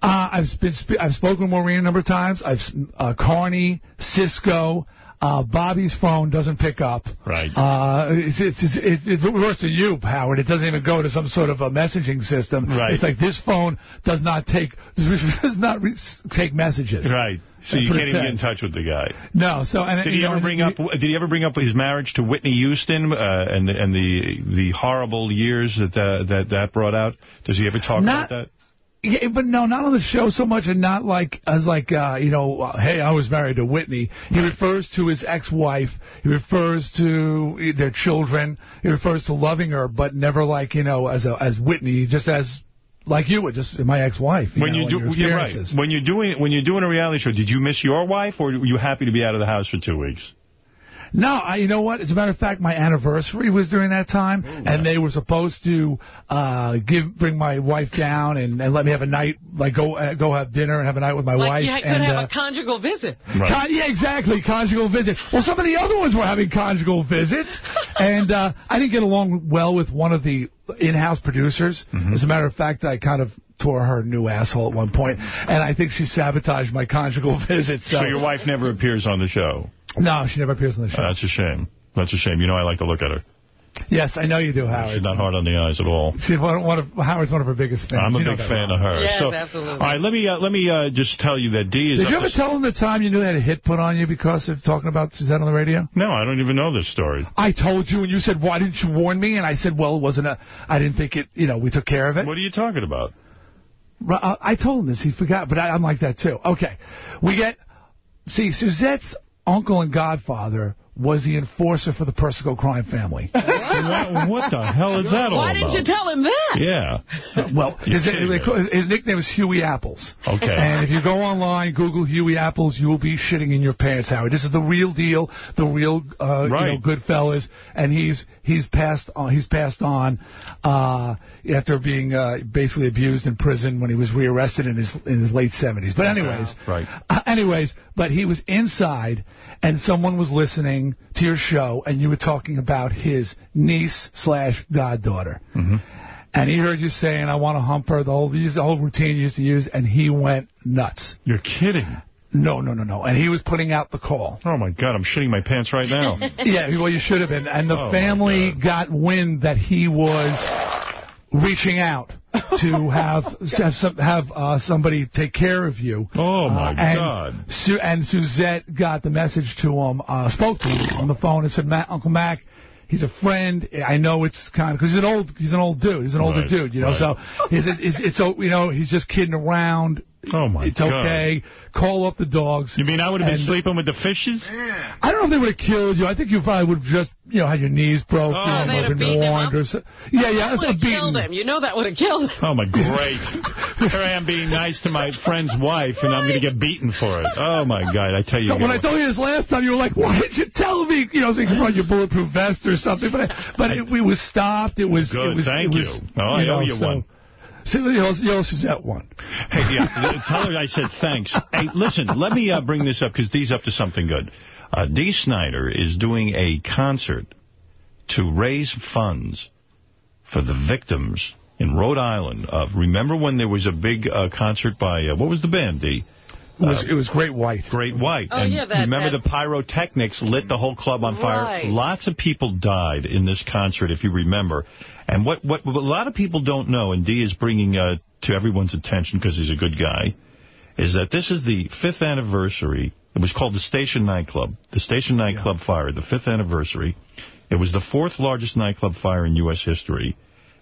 S40: Uh, I've been sp- I've spoken with Maureen a number of times. I've uh, Carnie, Sisqó. Uh, Bobby's phone doesn't pick up.
S1: Right.
S40: Uh, it's, it's, it's, it's worse than you, Howard. It doesn't even go to some sort of a messaging system.
S1: Right.
S40: It's like this phone does not take <laughs> does not re- take messages.
S1: Right. So
S40: That's
S1: you can't even get in touch with the guy.
S40: No. So and
S1: Did he ever
S40: and
S1: bring
S40: you-
S1: up? Did he ever bring up his marriage to Whitney Houston uh, and and the the horrible years that uh, that that brought out? Does he ever talk
S40: Not-
S1: about that?
S40: Yeah, but no, not on the show so much, and not like as like uh, you know, uh, hey, I was married to Whitney. He refers to his ex-wife. He refers to their children. He refers to loving her, but never like you know as a, as Whitney, just as like you would, just my ex-wife.
S1: When
S40: know,
S1: you do, you're right. When you're doing when you're doing a reality show, did you miss your wife, or were you happy to be out of the house for two weeks?
S40: No, I, you know what? As a matter of fact, my anniversary was during that time, and they were supposed to uh give bring my wife down and, and let me have a night, like go uh, go have dinner and have a night with my
S2: Like
S40: wife.
S2: you could
S40: and,
S2: have
S40: uh,
S2: a conjugal visit.
S40: Con- yeah, exactly. Conjugal visit. Well, some of the other ones were having conjugal visits, <laughs> and uh, I didn't get along well with one of the in-house producers.
S1: Mm-hmm.
S40: As a matter of fact, I kind of tore her new asshole at one point, and I think she sabotaged my conjugal <laughs> visit. So,
S1: So your wife never appears on the show.
S40: No, she never appears on the show.
S1: Uh, that's a shame. That's a shame. You know I like to look at her.
S40: yes, I know you do, Howard.
S1: She's not hard on the eyes at all.
S40: She's one, one of Howard's one of her biggest fans.
S1: I'm a
S40: You
S1: big fan of her.
S2: Yes,
S1: so,
S2: absolutely.
S1: All right, let me uh, let me uh, just tell you that D is.
S40: Did you ever tell them the time you knew they had a hit put on you because of talking about Suzette on the radio?
S1: No, I don't even know this story.
S40: I told you, and you said, "Why didn't you warn me?" And I said, "Well, it wasn't a. I didn't think it. You know, we took care of it."
S1: What are you talking about?
S40: Uh, I told him this. He forgot, but I, I'm like that too. Okay, we get. See, Suzette's uncle and godfather was the enforcer for the Persico crime family. <laughs>
S1: what, what the hell is that all
S2: Why
S1: about?
S2: didn't you tell him that?
S1: Yeah.
S40: well, his,
S1: kidding
S40: they
S1: me.
S40: call- his nickname is Huey Apples.
S1: Okay.
S40: And if you go online, Google Huey Apples, you will be shitting in your pants, Howard. This is the real deal, the real, uh,
S1: Right.
S40: you know, good fellas. And he's he's passed on. He's passed on uh, after being uh, basically abused in prison when he was rearrested in his in his late 70s. But anyways,
S1: Right.
S40: uh, anyways, but he was inside, and someone was listening to your show, and you were talking about his niece slash goddaughter.
S1: Mm-hmm.
S40: And he heard you saying, "I want to hump her." The whole the whole routine you used to use, and he went nuts.
S1: You're kidding.
S40: No, no, no, no. And he was putting out the call.
S1: Oh, my God, I'm shitting my pants right now. <laughs>
S40: yeah, well, you should have been. And the
S1: Oh,
S40: family got wind that he was reaching out to have have, some, have uh, somebody take care of you.
S1: Oh, my
S40: Uh, and
S1: God.
S40: Su- and Suzette got the message to him, uh, spoke to him on the phone and said, "Matt, Uncle Mac, he's a friend. I know it's kind of because he's an old he's an old dude. He's an older
S1: Right,
S40: dude, you know.
S1: right.
S40: So he's it's, it's so you know he's just kidding around.
S1: Oh, my
S40: It's
S1: God.
S40: okay. Call off the dogs.
S1: You mean I would have been sleeping with the fishes?
S40: I don't know if they would have killed you. I think you probably would have just, you know, had your knees broken
S1: Oh,
S40: or
S2: they'd have
S40: been
S2: beaten him
S40: warned or so. Yeah, yeah,
S2: That would have killed him. You know that would have killed him.
S1: Oh, my <laughs> great. Here I am being nice to my friend's wife, and I'm going to get beaten for it. Oh, my God, I tell you.
S40: So when. I told you this last time, you were like, "Why didn't you tell me?" You know, so you could run your bulletproof vest or something. But but it, we was stopped. It was
S1: Good,
S40: It was,
S1: thank
S40: it was,
S1: you. Oh, I
S40: know,
S1: owe you
S40: so-
S1: one.
S40: So you owe, you owe one.
S1: Hey, yeah, tell her I said thanks. Hey, listen, let me uh, bring this up because Dee's up to something good. Uh, Dee Snider is doing a concert to raise funds for the victims in Rhode Island. Of remember when there was a big uh, concert by uh, what was the band? Dee.
S40: It was it was Great White.
S1: Great White.
S2: Oh,
S1: and
S2: yeah, that-
S1: remember
S2: that-
S1: the pyrotechnics lit the whole club on fire?
S2: Right.
S1: Lots of people died in this concert, if you remember. And what, what, what a lot of people don't know, and Dee is bringing uh, to everyone's attention because he's a good guy, is that this is the fifth anniversary. It was called the Station Nightclub. The Station Nightclub fire, the fifth anniversary. It was the fourth largest nightclub fire in U.S. history,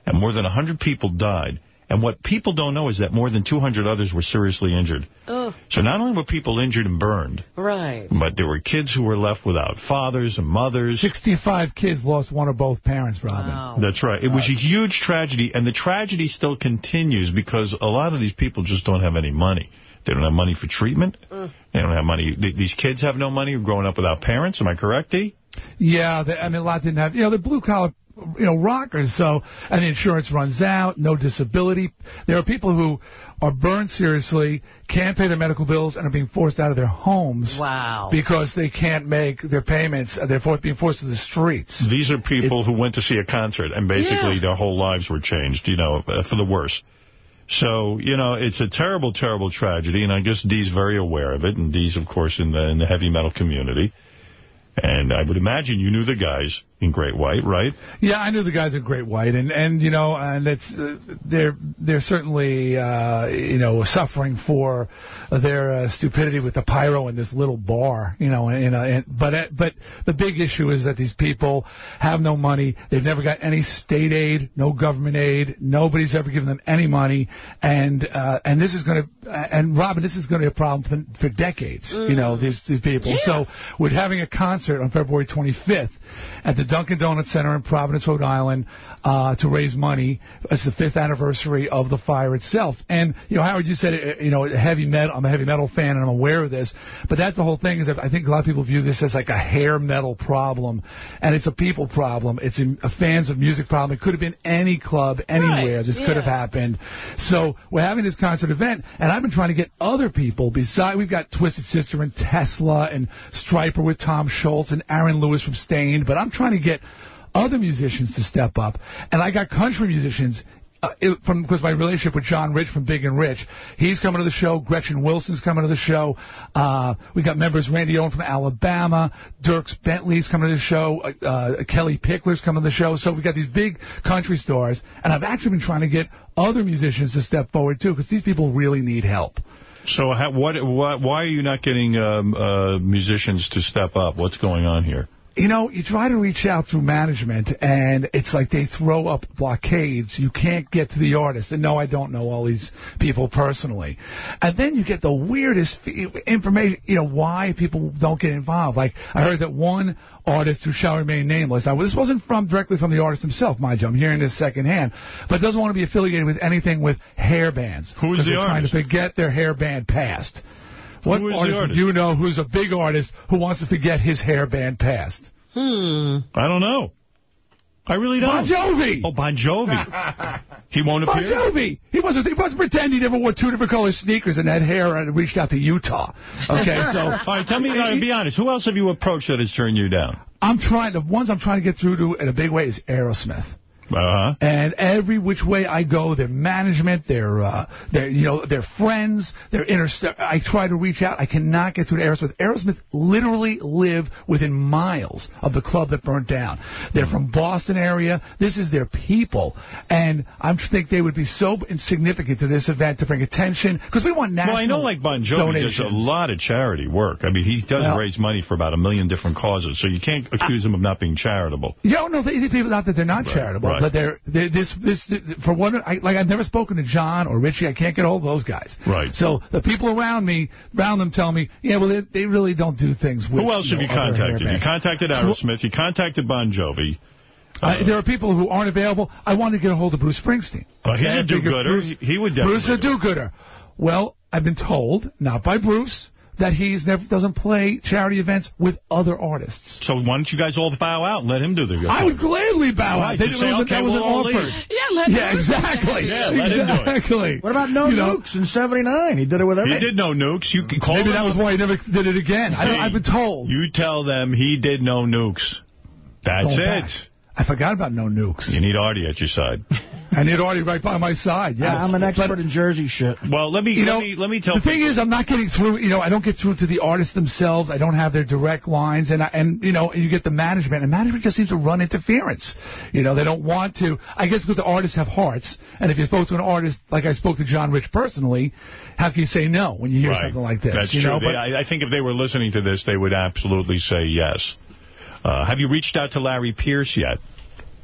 S1: and more than 100 people died. And what people don't know is that more than 200 others were seriously injured.
S2: Oh,
S1: So not only were people injured and burned,
S2: right.
S1: but there were kids who were left without fathers and mothers.
S40: 65 kids lost one or both parents, Robin.
S2: Wow.
S1: That's right. It was a huge tragedy, and the tragedy still continues because a lot of these people just don't have any money. They don't have money for treatment.
S2: Mm.
S1: They don't have money. These kids have no money growing up without parents. Am I correct, Dee?
S40: Yeah, they, I mean, a lot didn't have, you know, the blue collar, you know, rockers. So, and the insurance runs out, no disability. There are people who are burned seriously, can't pay their medical bills, and are being forced out of their homes.
S2: Wow.
S40: Because they can't make their payments. They're for, being forced to the streets.
S1: These are people who went to see a concert, and basically
S2: Yeah.
S1: their whole lives were changed, you know, uh, for the worse. So, you know, it's a terrible, terrible tragedy, and I guess Dee's very aware of it, and Dee's, of course, in the, in the heavy metal community. And I would imagine you knew the guys in Great White, right?
S40: Yeah, I knew the guys at Great White, and and you know, and it's uh, they're they're certainly uh, you know suffering for their uh, stupidity with the pyro in this little bar, you know, and, and but uh, but the big issue is that these people have no money. They've never got any state aid, no government aid. Nobody's ever given them any money, and uh, and this is going to and Robin, this is going to be a problem for, for decades. You know, these these people. So we're having a concert on February 25th at the Dunkin' Donuts Center in Providence, Rhode Island, uh, to raise money. It's the fifth anniversary of the fire itself. And, you know, Howard, you said, uh, you know, heavy metal, I'm a heavy metal fan and I'm aware of this, but that's the whole thing is that I think a lot of people view this as like a hair metal problem, and it's a people problem. It's a, a fans of music problem. It could have been any club, anywhere.
S2: Right,
S40: this could have happened. So we're having this concert event, and I've been trying to get other people beside. We've got Twisted Sister and Tesla and Stryper with Tom Scholz and Aaron Lewis from Staind, but I'm trying to get other musicians to step up, and I got country musicians. Uh, it, from because my relationship with John Rich from Big and Rich, he's coming to the show. Gretchen Wilson's coming to the show. Uh, we got members Randy Owen from Alabama. Dierks Bentley's coming to the show. Uh, uh, Kellie Pickler's coming to the show. So we got these big country stars, and I've actually been trying to get other musicians to step forward too, because these people really need help.
S1: So how, what, what, why are you not getting um, uh, musicians to step up? What's going on here?
S40: You know, you try to reach out through management, and it's like they throw up blockades. You can't get to the artist. And no, I don't know all these people personally. And then you get the weirdest information, you know, why people don't get involved. Like, I heard that one artist who shall remain nameless, now this wasn't from directly from the artist himself, mind you, I'm hearing this secondhand, but doesn't want to be affiliated with anything with hair bands.
S1: Who's the
S40: they're trying to forget their hair band past. What
S1: Who is the
S40: artist,
S1: artist?
S40: do you know who's a big artist who wants to forget his hair band past?
S2: Hmm.
S1: I don't know. I really don't.
S40: Bon Jovi.
S1: Oh, Bon Jovi. <laughs> he won't
S40: Bon
S1: appear?
S40: Jovi. He wasn't. He wasn't pretend he never wore two different color sneakers and had hair and reached out to Utah. Okay, <laughs> so
S1: All right, tell me, uh, be honest. Who else have you approached that has turned you down?
S40: I'm trying. The ones I'm trying to get through to in a big way is Aerosmith.
S1: Uh-huh.
S40: And every which way I go, their management, their, uh, their, you know, their friends, their inner. I try to reach out. I cannot get through to Aerosmith. Aerosmith literally live within miles of the club that burnt down. They're from Boston area. This is their people, and I think they would be so insignificant to this event to bring attention because we want national.
S1: Well, I know like Bon Jovi
S40: donations.
S1: does a lot of charity work. I mean, he does
S40: Well-
S1: raise money for about a million different causes, so you can't accuse him of not being charitable.
S40: Yeah, no, the, the people not that they're not charitable,
S1: right.
S40: But they're, they're this this for one. I, like I've never spoken to John or Richie. I can't get a hold of those guys.
S1: Right.
S40: So the people around me, around them, tell me, yeah, well, they, they really don't do things. with
S1: Who else have
S40: know,
S1: you contacted? You contacted Aerosmith. You contacted Bon Jovi.
S40: Uh, there are people who aren't available. I want to get a hold of Bruce Springsteen.
S1: Oh, he's a do-gooder.
S40: Bruce-
S1: He- would
S40: Bruce is a
S1: definitely
S40: do-gooder. Well, I've been told, not by Bruce, that he's never doesn't play charity events with other artists.
S1: So why don't you guys all bow out and let him do the
S40: I would gladly bow
S1: Right,
S40: out. They,
S1: just
S40: that
S1: say,
S40: was,
S1: okay,
S40: that was
S1: we'll all
S40: an offer.
S1: leave.
S2: Yeah, let
S40: Yeah,
S2: him-
S40: exactly.
S1: Yeah, let him do it.
S40: exactly.
S3: What about No
S40: You know,
S3: Nukes in 79? He did it with everybody.
S1: He did no nukes. You can call
S40: Maybe that was why he never did it again.
S1: Hey,
S40: I, have been told.
S1: You tell them he did no nukes. That's
S40: Going
S1: it.
S40: back. I forgot about no nukes.
S1: You need Artie at your side. <laughs>
S40: I need Artie right by my side. Yes,
S3: I'm an expert
S40: But,
S3: in Jersey shit.
S1: Well, let me
S40: You
S1: let
S40: know,
S1: me let me tell you
S40: the thing is, I'm not getting through. You know, I don't get through to the artists themselves. I don't have their direct lines, and I, and you know, you get the management, and management just seems to run interference. You know, they don't want to. I guess because the artists have hearts, and if you spoke to an artist like I spoke to John Rich personally, how can you say no when you hear
S1: Right.
S40: something like this?
S1: That's
S40: you
S1: true.
S40: know,
S1: They- I, I think if they were listening to this, they would absolutely say yes. Uh, have you reached out to Larry Pierce yet?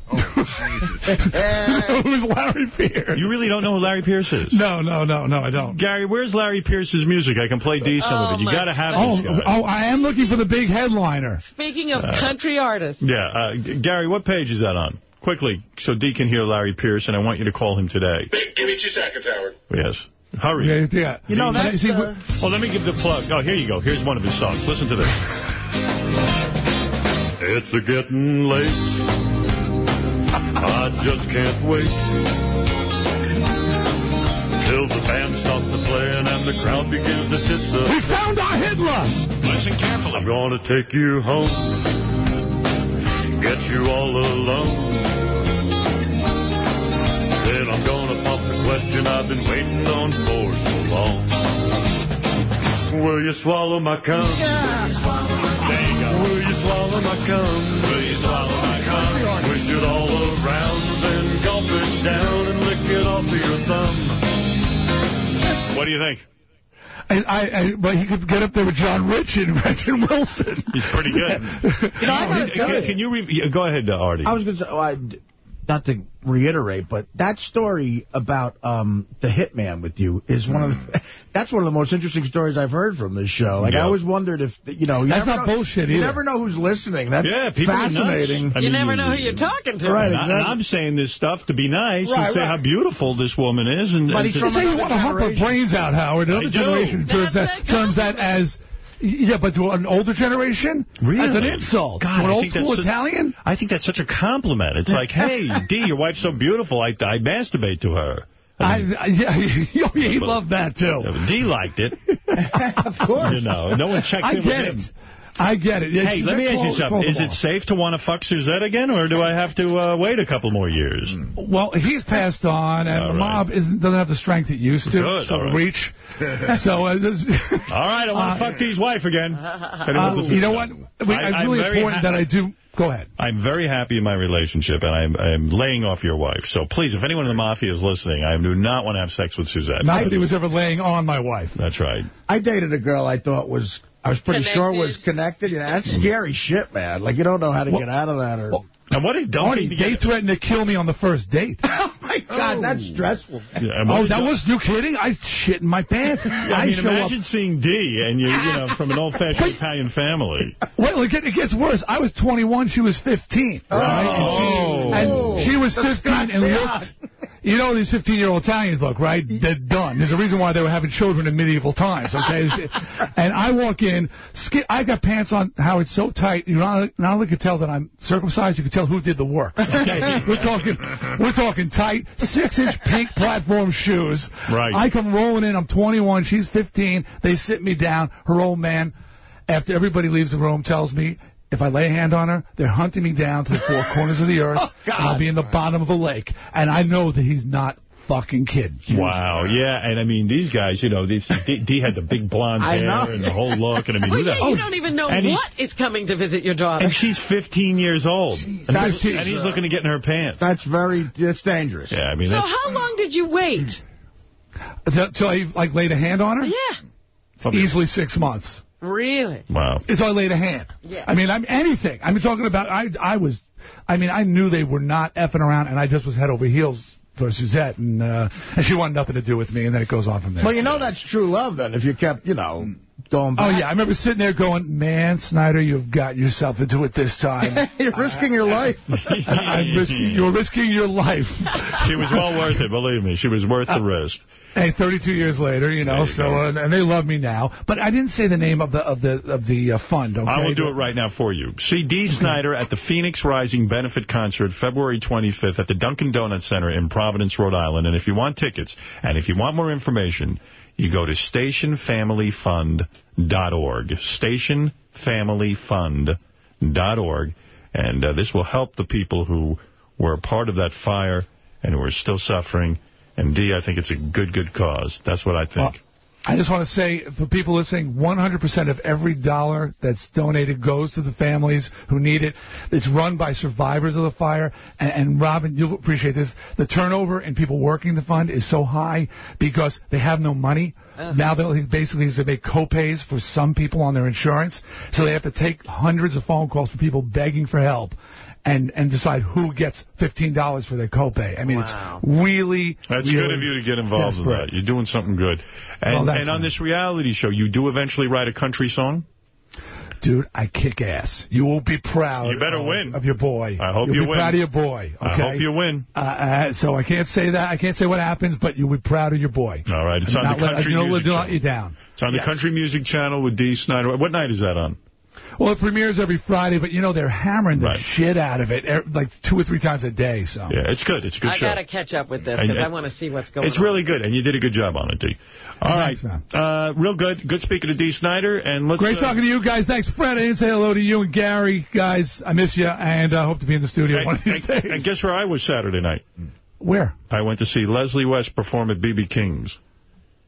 S1: <laughs>
S40: Who's Larry Pierce?
S1: You really don't know who Larry Pierce is?
S40: No, no, no, no, I don't.
S1: Gary, where's Larry Pierce's music? I can play D some
S2: Oh,
S1: of it. You got to have
S40: Oh,
S1: this guy.
S40: oh, I am looking for the big headliner.
S2: Speaking of country artists,
S1: Yeah, uh, Gary, what page is that on? Quickly, so D can hear Larry Pierce, and I want you to call him today.
S22: Give me two seconds, Howard.
S1: Yes. Hurry.
S40: Yeah, yeah.
S3: You know, that's,
S40: See,
S3: uh,
S1: Oh, let me give the plug. Oh, here you go. Here's one of his songs. Listen to this.
S42: It's a getting late. I just can't wait. Till the band stops the playing and the crowd begins to dissipate.
S40: we found our Hitler.
S1: Listen carefully.
S42: I'm gonna take you home. Get you all alone. Then I'm gonna pop the question I've been waiting on for so long. Will you swallow my cum? There you go. Will you swallow it all around, then gulp it down and lick it off your thumb.
S1: What do you think?
S40: I, I, I, but he could get up there with John Rich and <laughs> Brendan Wilson.
S1: He's pretty good.
S3: you know, I you.
S1: Can you re go ahead, uh, Artie?
S3: I was going to say, oh, I, not to reiterate, but that story about um, the hitman with you is one of the, <laughs> that's one of the most interesting stories I've heard from this show. Like,
S40: Yeah.
S3: I always wondered if, you know, you
S40: That's not
S3: know-
S40: bullshit
S3: You
S40: either.
S3: never know who's listening. That's
S1: Yeah, people are nuts.
S3: fascinating.
S1: I
S2: You
S1: mean,
S2: never know who you're talking to.
S3: Right,
S1: and, I, and
S3: exactly.
S1: I'm saying this stuff to be nice
S3: Right,
S1: and say
S3: right.
S1: how beautiful this woman is. And,
S3: But
S1: and
S3: he's
S1: to-
S3: from
S40: Say you want to hump her
S3: generation.
S40: brains out, Howard. Another generation terms
S2: That's
S40: that,
S2: a
S40: terms that as... Yeah, but to an older generation?
S1: Really?
S40: That's an insult.
S1: God,
S40: to an
S1: I
S40: old school Italian?
S1: I think that's such a compliment. It's like, hey, <laughs> D, your wife's so beautiful, I, I masturbate to her.
S40: I, I, yeah, <laughs> he loved that, too.
S1: D liked it. <laughs>
S3: of course.
S1: You know, no one checked
S40: I
S1: in with
S40: get
S1: him.
S40: it. I get it. Yeah,
S1: Hey, let me ask you something. Is it safe to want to fuck Suzette again, or do I have to uh, wait a couple more years?
S40: Well, he's passed on, and
S1: All
S40: the
S1: right.
S40: mob isn't, doesn't have the strength it used to.
S1: Good,
S40: so
S1: all right.
S40: reach. <laughs> so, uh, this-
S1: All right, I want to
S40: Uh,
S1: fuck D's wife again. <laughs>
S40: Uh, you know what? We,
S1: I-
S40: it's
S1: I'm
S40: really
S1: very
S40: important that I do. Go ahead.
S1: I'm very happy in my relationship, and I'm, I'm laying off your wife. So please, if anyone in the mafia is listening, I do not want to have sex with Suzette.
S40: Nobody was ever laying on my wife.
S1: That's right.
S3: I dated a girl I thought was, I was pretty sure
S2: Connected.
S3: was connected. You know, that's scary shit, man. Like, you don't know how to
S40: Well-
S3: get out of that. Or,
S1: And what did
S40: Artie,
S1: Duncan
S40: they threatened to kill me on the first date. <laughs>
S3: oh, my God, that's oh. stressful.
S1: Yeah,
S40: Oh, that was you kidding? I shit in my pants.
S1: I mean,
S40: show
S1: imagine seeing D and you, you know, from an old-fashioned Italian family.
S40: Well, it, it gets worse. I was 21. She was 15. Right?
S1: Oh.
S40: And she, and she was 15 and looked. You know how these 15-year-old Italians look, right? They're done. There's a reason why they were having children in medieval times, okay? <laughs> and I walk in, I got pants on, how it's so tight, you not, not only can tell that I'm circumcised, you can tell who did the work, okay? <laughs> we're talking, we're talking tight, six-inch pink platform shoes.
S1: Right.
S40: I come rolling in, I'm 21, she's 15, they sit me down, her old man, after everybody leaves the room, tells me, if I lay a hand on her, they're hunting me down to the four <laughs> corners of the earth,
S3: Oh,
S40: and I'll be in the bottom of a lake. And I know that he's not fucking kidding.
S1: Wow, yeah, and I mean, these guys, you know, these, D, D had the big blonde hair
S3: know.
S1: and the whole look, and I mean,
S2: Well,
S1: who the
S2: yeah, you don't even know what is coming to visit your daughter.
S1: And she's 15 years old. And,
S3: That's-
S1: and he's looking to get in her pants.
S3: That's very, that's dangerous.
S1: Yeah, I mean,
S2: So how long did you wait?
S40: Until till I like laid a hand on her?
S2: Yeah.
S40: Easily six months.
S2: Really?
S1: Wow.
S40: It's I laid a hand.
S2: Yeah.
S40: I mean, I'm anything. I'm talking about. I I was. I mean, I knew they were not effing around, and I just was head over heels for Suzette, and uh, and she wanted nothing to do with me, and then it goes on from there.
S3: Well, you know that's true love then, if you kept, you know, going
S40: Oh yeah, I remember sitting there going, "Man, Snider, you've got yourself into it this time. <laughs>
S3: You're risking your life. <laughs>
S40: I'm risking, you're risking your life."
S1: She was well worth it, believe me. She was worth the risk.
S40: Hey, 32 years later, you know,
S1: you
S40: so uh, and they love me now. But I didn't say the name of the of the of the uh, fund. Okay,
S1: I will do it right now for you. See Dee Snider at the Phoenix Rising Benefit Concert February 25th at the Dunkin' Donuts Center in Providence, Rhode Island. And if you want tickets and if you want more information, you go to stationfamilyfund.org. Stationfamilyfund.org. And uh, this will help the people who were a part of that fire and who are still suffering. And D, I think it's a good, good cause. That's what I think.
S40: Well, I just want to say, for people listening, 100% of every dollar that's donated goes to the families who need it. It's run by survivors of the fire. And, and Robin, you'll appreciate this. The turnover in people working the fund is so high because they have no money. Uh-huh. Now they basically they make copays for some people on their insurance. So they have to take hundreds of phone calls from people begging for help. And, and decide who gets $15 for their copay. I mean,
S2: Wow.
S40: it's really,
S1: That's
S40: really
S1: good of you to get involved in
S40: desperate.
S1: that. You're doing something good. And,
S40: Well,
S1: and on this reality show, you do eventually write a country song?
S40: Dude, I kick ass. You will be proud.
S1: You better
S40: of,
S1: win.
S40: of your boy.
S1: I hope
S40: You'll
S1: you
S40: be
S1: win.
S40: proud of your boy. Okay?
S1: I hope you win.
S40: Uh, uh, so I can't say that. I can't say what happens, but you'll be proud of your boy.
S1: All right. It's
S40: And
S1: on the
S40: not let-
S1: Country
S40: know,
S1: Music
S40: let
S1: Channel.
S40: you down.
S1: It's on the Country Music Channel with Dee Snider. What night is that on?
S40: Well, it premieres every Friday, but you know they're hammering the
S1: Right.
S40: shit out of it er, like two or three times a day. So
S1: Yeah, it's good. It's a good
S2: I
S1: show.
S2: got to catch up with this because I
S1: and-
S2: want to see what's going
S1: It's
S2: on.
S1: It's really good, and you did a good job on it, Dee. All right.
S40: Thanks, man.
S1: Uh, real good. Good speaking to Dee Snider. And let's,
S40: Great
S1: uh,
S40: talking to you guys. Thanks, Fred. I didn't say hello to you and Gary, guys. I miss you, and I hope to be in the studio one of these
S1: And,
S40: days.
S1: and guess where I was Saturday night?
S40: Where?
S1: I went to see Leslie West perform at B.B. King's.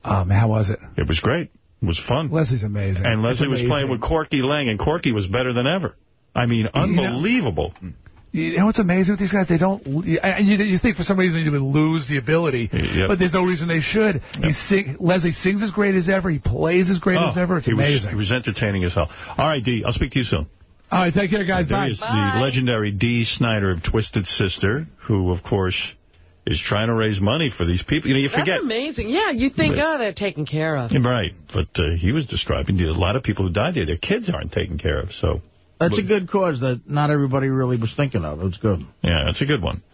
S40: Oh man, how was it?
S1: It was great. Was fun.
S40: Leslie's amazing.
S1: And Leslie was playing with Corky Laing, and Corky was better than ever. I mean, unbelievable.
S40: You know what's amazing with these guys? They don't. And you, you think for some reason they would lose the ability,
S1: Yep.
S40: but there's no reason they should. He sing, Leslie sings as great as ever. He plays as great
S1: Oh,
S40: as ever. It's
S1: he was-
S40: amazing.
S1: he was entertaining as hell. All right, D, I'll speak to you soon.
S40: All right, take care, guys.
S1: There
S40: Bye.
S1: is, the legendary Dee Snider of Twisted Sister, who, of course, is trying to raise money for these people. You know, you
S2: That's
S1: forget.
S2: amazing. Yeah, you think, oh, they're taken care of.
S1: Right, but uh, he was describing a lot of people who died there. Their kids aren't taken care of, so...
S3: That's a good cause that not everybody really was thinking of. It's good.
S1: Yeah, that's a good one.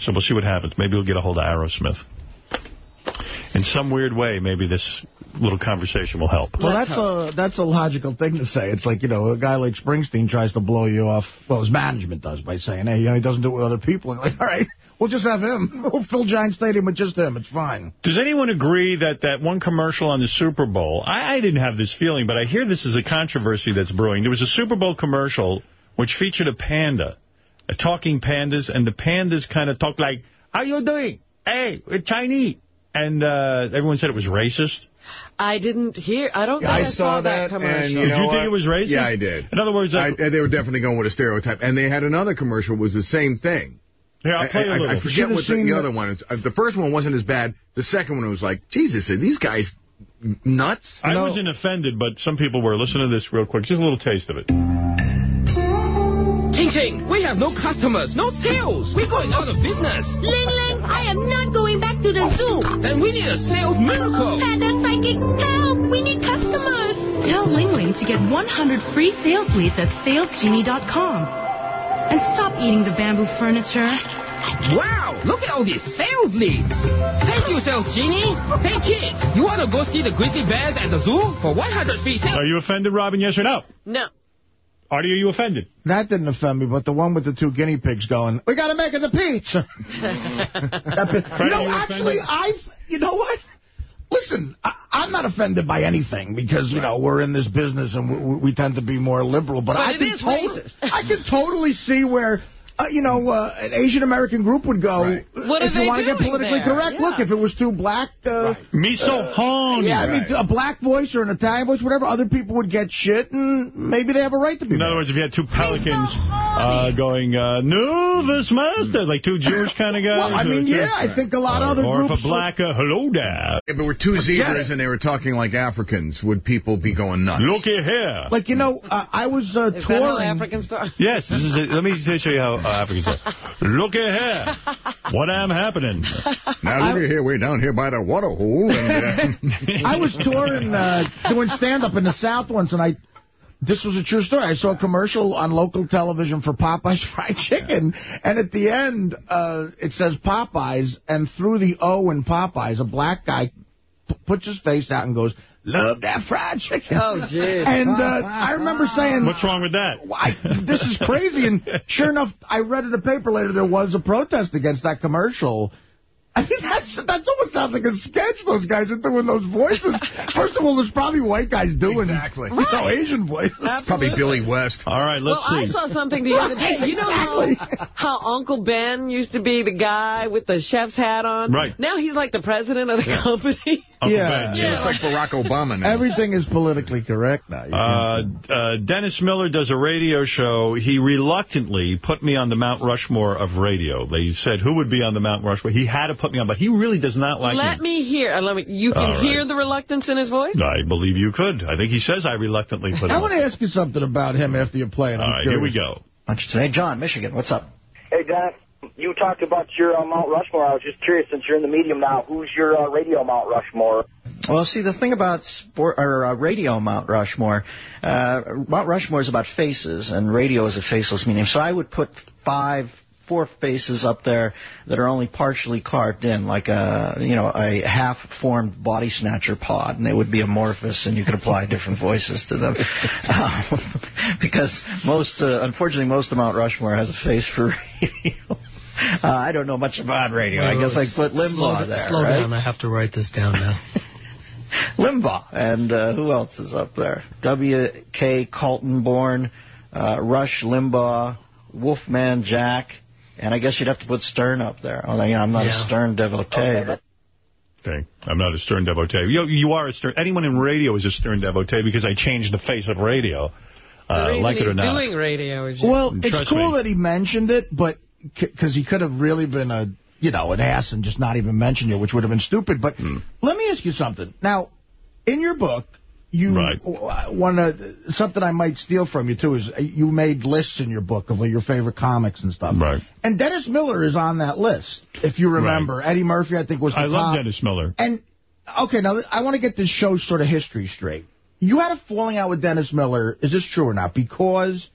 S1: So we'll see what happens. Maybe we'll get a hold of Aerosmith. In some weird way, maybe this little conversation will help.
S3: Well, that's a that's a logical thing to say. It's like, you know, a guy like Springsteen tries to blow you off. Well, his management does by saying, hey, you know, he doesn't do it with other people. And <laughs> you're like, all right, we'll just have him. <laughs> We'll fill Giant Stadium with just him. It's fine.
S1: Does anyone agree that that one commercial on the Super Bowl, I, I didn't have this feeling, but I hear this is a controversy that's brewing. There was a Super Bowl commercial which featured a panda, a talking pandas, and the pandas kind of talk like, how you doing? Hey, we're Chinese. And uh, everyone said it was racist.
S2: I didn't hear. I don't think
S9: I
S2: I,
S9: saw that,
S2: commercial.
S9: and you
S1: Did
S9: know
S1: you think it was racist?
S9: Yeah, I did.
S1: In other words,
S9: I, they were definitely going with a stereotype. And they had another commercial was the same thing.
S1: Here, I'll play
S9: I,
S1: a little.
S9: I forget what the, the other one is. Uh, The first one wasn't as bad. The second one was like, Jesus, are these guys nuts?
S1: I wasn't offended, but some people were. Listen to this real quick. Just a little taste of it.
S43: Ting Ting, we have no customers, no sales. We're going out of business.
S44: Ling Ling, I am not going back to the zoo.
S43: Then we need a sales miracle.
S44: Panda Psychic, help! We need customers.
S38: Tell Ling Ling to get 100 free sales leads at salesgenie.com. And stop eating the bamboo furniture.
S43: Wow, look at all these sales leads. Thank you, Sales Genie. Hey, kids, you want to go see the grizzly bears at the zoo for 100 free sales?
S1: Are you offended, Robin? Yes or no?
S2: No.
S1: Artie, are you offended?
S3: That didn't offend me, but the one with the two guinea pigs going, we got to make it the pizza. <laughs> That bit- you know, actually, I've, you know what? Listen, I, I'm not offended by anything because, you know, we're in this business and we, we tend to be more liberal. But,
S2: But
S3: I can totally. I can totally see where, uh, you know, uh, an Asian American group would go.
S2: What are
S3: if you want to get politically
S2: there?
S3: correct,
S2: Yeah.
S3: look, if it was too black. Uh,
S1: Miso
S3: uh,
S1: Hon.
S3: Yeah, I mean,
S1: Right.
S3: a black voice or an Italian voice, whatever, other people would get shit, and maybe they have a right to be
S1: In
S3: mad.
S1: other words, if you had two pelicans uh, going, uh, Nervous Master, like two Jewish kind of guys.
S3: Well, I mean, yeah, I think a lot of other
S1: Or if
S3: groups...
S1: a black, uh, hello there.
S9: If it were two zebras and they were talking like Africans, would people be going nuts?
S1: Look at here.
S3: Like, you know, uh, I was uh,
S2: Is that how
S3: touring...
S2: Africans talk?
S1: Yes, this is. It. Let me show you how uh, Africans say. <laughs> Look at here. What am happening?
S9: Now, look at here. We're down here by the water hole. And, uh, <laughs>
S3: I was touring, uh, doing stand-up in the South once, and I... This was a true story. I saw a commercial on local television for Popeye's <laughs> fried chicken, and at the end, uh, it says Popeyes, and through the O in Popeyes, a black guy p- puts his face out and goes, love that fried chicken.
S2: Oh, jeez.
S3: And uh, I remember saying...
S1: What's wrong with that?
S3: I, this is crazy. And sure enough, I read in the paper later there was a protest against that commercial. I mean, that's that's almost sounds like a sketch. Those guys are doing those voices. <laughs> First of all, there's probably white guys doing
S9: Exactly.
S3: you know, Asian voices.
S9: probably Billy West.
S1: All right, let's
S2: well, I saw something the other day. You know how, how Uncle Ben used to be the guy with the chef's hat on?
S1: Right.
S2: Now he's like the president of the company.
S1: Uncle
S3: Yeah.
S1: Ben,
S2: Yeah.
S9: It's like Barack Obama now.
S3: Everything is politically correct now.
S1: Uh, uh, Dennis Miller does a radio show. He reluctantly put me on the Mount Rushmore of radio. They said who would be on the Mount Rushmore. He had to put me on, but he really does not like
S2: Let
S1: me.
S2: me hear. uh, Let me. You can
S1: All right.
S2: hear the reluctance in his voice.
S1: I believe you could. I think he says I reluctantly put
S3: I want to ask you something about him after you play it.
S1: All
S3: I'm
S1: right, here we go.
S45: Lunch today. John, Michigan, what's up?
S25: Hey, Dennis, you talked about your uh, Mount Rushmore. I was just curious, since you're in the medium now, who's your uh, radio Mount Rushmore?
S45: Well, see, the thing about sport or uh, radio Mount Rushmore, uh, Mount Rushmore is about faces, and radio is a faceless medium. So I would put five, four faces up there that are only partially carved in, like a you know a half-formed body snatcher pod, and they would be amorphous, and you could apply different voices to them. <laughs> Um, because most, uh, unfortunately, most of Mount Rushmore has a face for radio. <laughs> Uh, I don't know much about radio. I guess I put Limbaugh
S46: slow,
S45: there.
S46: Slow
S45: right?
S46: down. I have to write this down now. <laughs>
S45: Limbaugh. And uh, who else is up there? W.K. Kaltenborn, uh, Rush Limbaugh, Wolfman Jack, and I guess you'd have to put Stern up there. Although, you know, I'm not
S1: Yeah.
S45: a Stern devotee, but
S1: Okay, I'm not a Stern devotee. You, you are a Stern. Anyone in radio is a Stern devotee because I changed the face of radio.
S2: The
S1: Uh,
S2: reason
S1: like it or
S2: he's
S1: not.
S2: doing radio is
S3: Well, it's
S1: Trust
S3: cool
S1: me.
S3: that he mentioned it, but because he could have really been a, you know, an ass and just not even mentioned it, which would have been stupid. But
S1: Hmm.
S3: let me ask you something. Now, in your book, you one uh, something I might steal from you too is uh, you made lists in your book of your favorite comics and stuff.
S1: Right.
S3: And Dennis Miller is on that list, if you remember. Eddie Murphy, I think, was the
S1: I love. Dennis Miller.
S3: And okay, now I want to get this show's sort of history straight. You had a falling out with Dennis Miller. Is this true or not? Because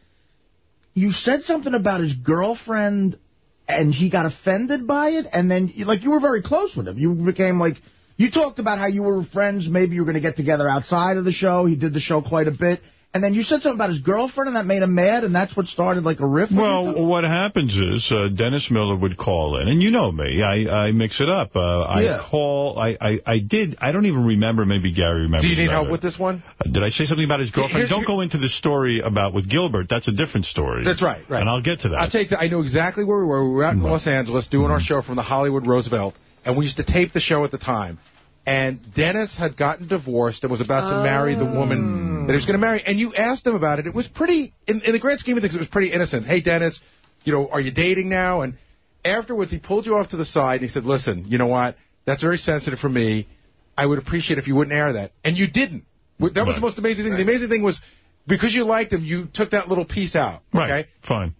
S3: you said something about his girlfriend, and he got offended by it, and then like you were very close with him. You became like you talked about how you were friends. Maybe you were going to get together outside of the show. He did the show quite a bit. And then you said something about his girlfriend, and that made him mad, and that's what started like a riff.
S1: Well, what happens is uh, Dennis Miller would call in, and you know me, I, I mix it up. Uh, I call, I, I, I did, I don't even remember, maybe Gary remembers.
S4: Do you need help
S1: better.
S4: with this one?
S1: Uh, Did I say something about his girlfriend?
S4: Here-
S1: don't go into the story about with Gilbert. That's a different story.
S4: That's right, right.
S1: And I'll get to that.
S4: I'll tell you, I know exactly where we were. We were out in Los Angeles doing
S1: Mm-hmm.
S4: our show from the Hollywood Roosevelt, and we used to tape the show at the time. And Dennis had gotten divorced and was about to marry the woman oh. that he was going to marry. And you asked him about it. It was pretty, in, in the grand scheme of things, it was pretty innocent. Hey, Dennis, you know, are you dating now? And afterwards, he pulled you off to the side and he said, listen, you know what? That's very sensitive for me. I would appreciate if you wouldn't air that. And you didn't. That was the most amazing thing. The amazing thing was because you liked him, you took that little piece out.
S1: Right.
S4: Okay?
S1: Fine.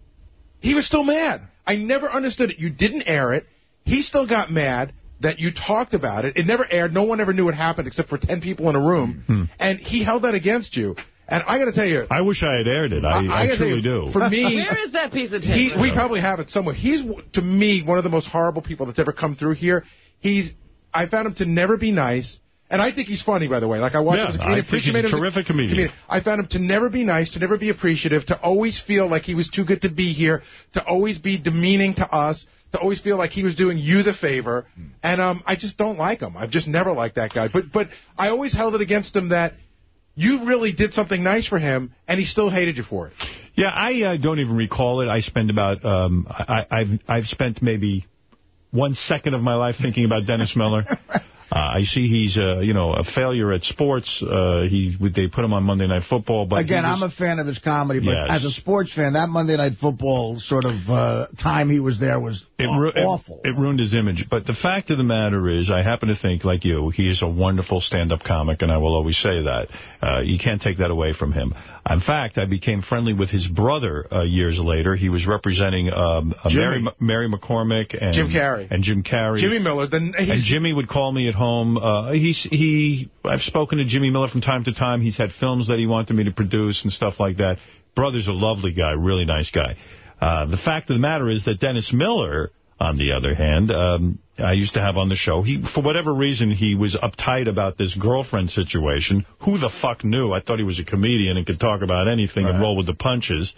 S4: He was still mad. I never understood it. You didn't air it. He still got mad that you talked about it. It never aired. No one ever knew what happened except for 10 people in a room. Hmm. And he held that against you. And I got to tell you.
S1: I wish I had aired it. I, I,
S4: gotta
S1: truly
S4: you,
S1: do.
S4: For me, <laughs>
S2: Where is that piece of tape?
S4: he, we probably have it somewhere. He's, to me, one of the most horrible people that's ever come through here. He's, I found him to never be nice. And I think he's funny, by the way. Like, I watch
S1: Yeah,
S4: him as a
S1: I
S4: comedian.
S1: think he's a
S4: made him as
S1: terrific comedian.
S4: I found him to never be nice, to never be appreciative, to always feel like he was too good to be here, to always be demeaning to us, to always feel like he was doing you the favor. And um, I just don't like him. I've just never liked that guy. But but I always held it against him that you really did something nice for him, and he still hated you for it.
S1: Yeah, I uh, don't even recall it. I spend about, um, I, I've I've spent maybe one second of my life thinking about Dennis Miller. <laughs> Uh, I see he's, uh, you know, a failure at sports. Uh, he would They put him on Monday Night Football. but
S3: Again,
S1: was-
S3: I'm a fan of his comedy, but
S1: Yes.
S3: as a sports fan, that Monday Night Football sort of uh, time he was there was
S1: It,
S3: aw-
S1: ru- it-
S3: awful.
S1: It, ruined his image. But the fact of the matter is, I happen to think, like you, he is a wonderful stand-up comic, and I will always say that. Uh, you can't take that away from him. In fact, I became friendly with his brother uh, years later. He was representing um, uh, Mary, Mary McCormack and
S4: Jim Carrey.
S1: And Jim Carrey.
S4: Jimmy Miller, then
S1: And Jimmy would call me at home. Uh, he's he. I've spoken to Jimmy Miller from time to time. He's had films that he wanted me to produce and stuff like that. Brother's a lovely guy, really nice guy. Uh, the fact of the matter is that Dennis Miller, on the other hand, um, I used to have on the show. He, for whatever reason, he was uptight about this girlfriend situation. Who the fuck knew? I thought he was a comedian and could talk about anything and roll with the punches.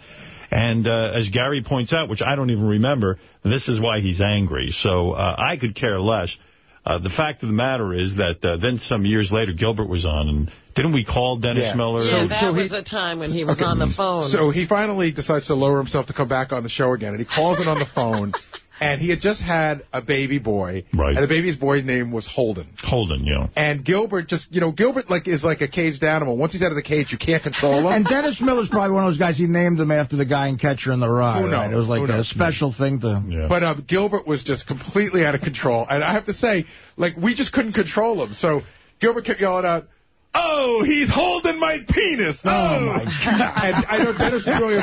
S1: And uh, as Gary points out, which I don't even remember, this is why he's angry. So uh, I could care less. Uh, the fact of the matter is that uh, then some years later, Gilbert was on, and didn't we call Dennis
S4: Yeah.
S1: Miller?
S2: Yeah, that was a time when he was
S4: Okay.
S2: on the phone.
S4: So he finally decides to lower himself to come back on the show again, and he calls in on the phone. <laughs> And he had just had a baby boy,
S1: Right.
S4: and the baby's boy's name was Holden.
S1: Holden, you know.
S4: And Gilbert just, you know, Gilbert like is like a caged animal. Once he's out of the cage, you can't control him.
S3: And Dennis Miller's probably one of those guys, he named him after the guy in Catcher in the Rye.
S4: Who knows?
S3: right? It was like
S4: Who
S3: a
S4: knows?
S3: special thing to...
S4: But um, Gilbert was just completely out of control. And I have to say, like, we just couldn't control him. So Gilbert kept yelling out, Oh, he's holding my penis. Oh, oh. my God. I know Dennis was really,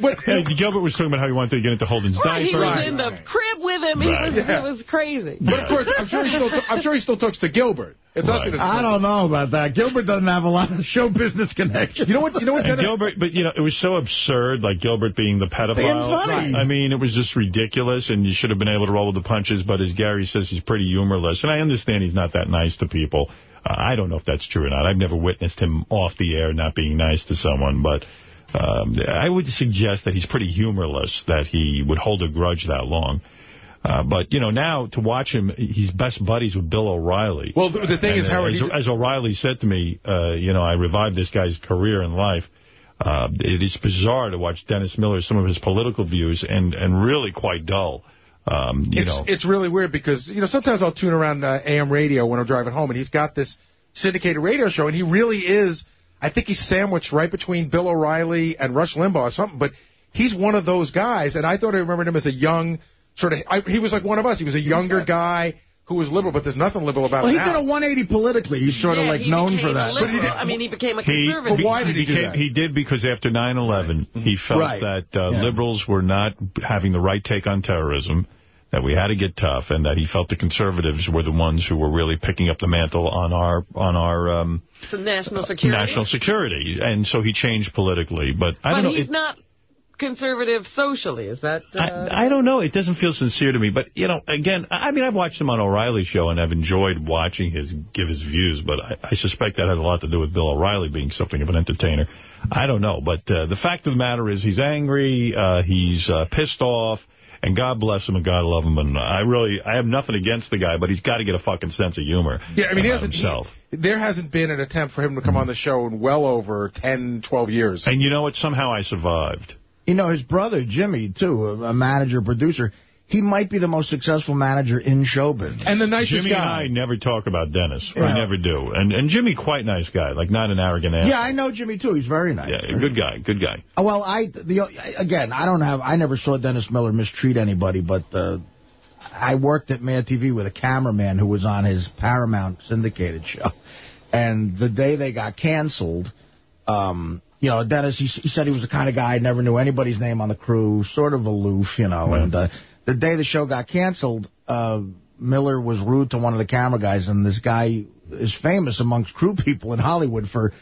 S4: but, but,
S1: Gilbert was talking about how he wanted to get into Holden's
S2: Right, he
S1: diaper.
S2: was in the crib with him. He was,
S4: Yeah.
S2: It was crazy.
S4: but of course, I'm sure he still, I'm sure he still talks to Gilbert. It's.
S1: Right.
S4: that-
S3: I don't know about that. Gilbert doesn't have a lot of show business connections.
S4: You know what? You know what?
S1: And
S4: Dennis,
S1: Gilbert, but you know, it was so absurd, like Gilbert being the pedophile.
S3: Being funny.
S1: I mean, it was just ridiculous, and you should have been able to roll with the punches. But as Gary says, he's pretty humorless, and I understand he's not that nice to people. I don't know if that's true or not. I've never witnessed him off the air not being nice to someone, but um, I would suggest that he's pretty humorless, that he would hold a grudge that long. Uh, but, you know, now to watch him, he's best buddies with Bill O'Reilly.
S4: Well, the, the thing
S1: And,
S4: is,
S1: uh,
S4: Howard,
S1: as, as O'Reilly said to me, uh, you know, I revived this guy's career in life. Uh, it is bizarre to watch Dennis Miller, some of his political views, and, and really quite dull. Um, you
S4: it's,
S1: know,
S4: it's really weird because, you know, sometimes I'll tune around uh, AM radio when I'm driving home, and he's got this syndicated radio show, and he really is I think he's sandwiched right between Bill O'Reilly and Rush Limbaugh or something. But he's one of those guys, and I thought I remembered him as a young sort of. I, he was like one of us. He was a younger guy who was liberal, but there's nothing liberal about
S3: Well, he
S4: him
S3: did a 180 politically. He's sort of like known for that.
S2: liberal. I mean, he became a
S1: He,
S2: conservative.
S1: he became, He did because after 9/11, he felt
S3: Right.
S1: that uh,
S3: Yeah.
S1: liberals were not having the right take on terrorism, that we had to get tough, and that he felt the conservatives were the ones who were really picking up the mantle on our on our um,
S2: national security.
S1: national security, and so he changed politically. But I
S2: but
S1: don't know.
S2: he's
S1: it-
S2: not conservative socially. Is that? Uh,
S1: I, I don't know. It doesn't feel sincere to me. But, you know, again, I I mean, I've watched him on O'Reilly's show, and I've enjoyed watching his give his views, but I, I suspect that has a lot to do with Bill O'Reilly being something of an entertainer. I don't know. But uh, the fact of the matter is he's angry, uh, he's uh, pissed off, and God bless him and God love him. And I really, I have nothing against the guy, but he's got to get a fucking sense of humor
S4: Yeah, I mean, he hasn't,
S1: himself.
S4: he- there hasn't been an attempt for him to come hmm. on the show in well over 10, 12 years.
S1: And you know what? Somehow I survived.
S3: You know, his brother, Jimmy, too, a, a manager, producer, he might be the most successful manager in showbiz.
S4: And the nicest
S1: Jimmy
S3: guy.
S1: and I never talk about Dennis.
S3: Yeah.
S1: We never do. And and Jimmy, quite nice guy, like not an arrogant ass.
S3: Yeah, I know Jimmy, too. He's very nice.
S1: Yeah, good guy, good guy.
S3: Uh, Well, I the again, I don't have. I never saw Dennis Miller mistreat anybody, but uh, I worked at Mad TV with a cameraman who was on his Paramount syndicated show, and the day they got canceled, um, you know, Dennis he, he said he was the kind of guy never knew anybody's name on the crew, sort of aloof, you know, and uh, the day the show got canceled. Uh, Miller was rude to one of the camera guys, and this guy is famous amongst crew people in Hollywood for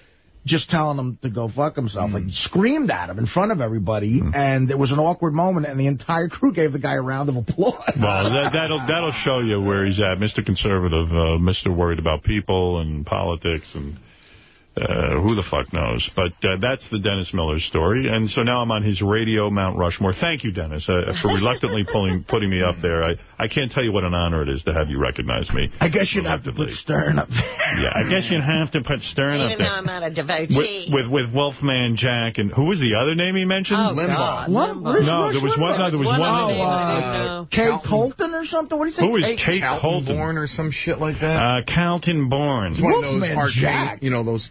S3: just telling him to go fuck himself. Like, screamed at him in front of everybody, and it was an awkward moment, and the entire crew gave the guy a round of applause.
S1: Well, that, that'll that'll show you where he's at, Mr. Conservative, uh, Mr. Worried about people and politics and uh, who the fuck knows. But uh, that's the Dennis Miller story, and so now I'm on his radio Mount Rushmore. Thank you, Dennis, uh, for reluctantly pulling putting me up there. I I can't tell you what an honor it is to have you recognize me.
S3: I guess you'd have to put Stern up
S1: Yeah, I guess you'd have to put Stern up there.
S2: even though. I'm not a devotee.
S1: With, with with Wolfman Jack and who was the other name he mentioned?
S2: Oh, God,
S3: What?
S2: Limbaugh.
S3: Where's
S1: No, there was one. No, there was
S2: One
S1: one.
S2: other name
S3: uh,
S2: didn't.
S3: Kate Colton or something? What do you say?
S1: Who is Kate Colton?
S9: Born or some shit like that.
S1: Uh, Carlton Bourne.
S9: It's one of those
S3: Wolfman Jack.
S9: you know, those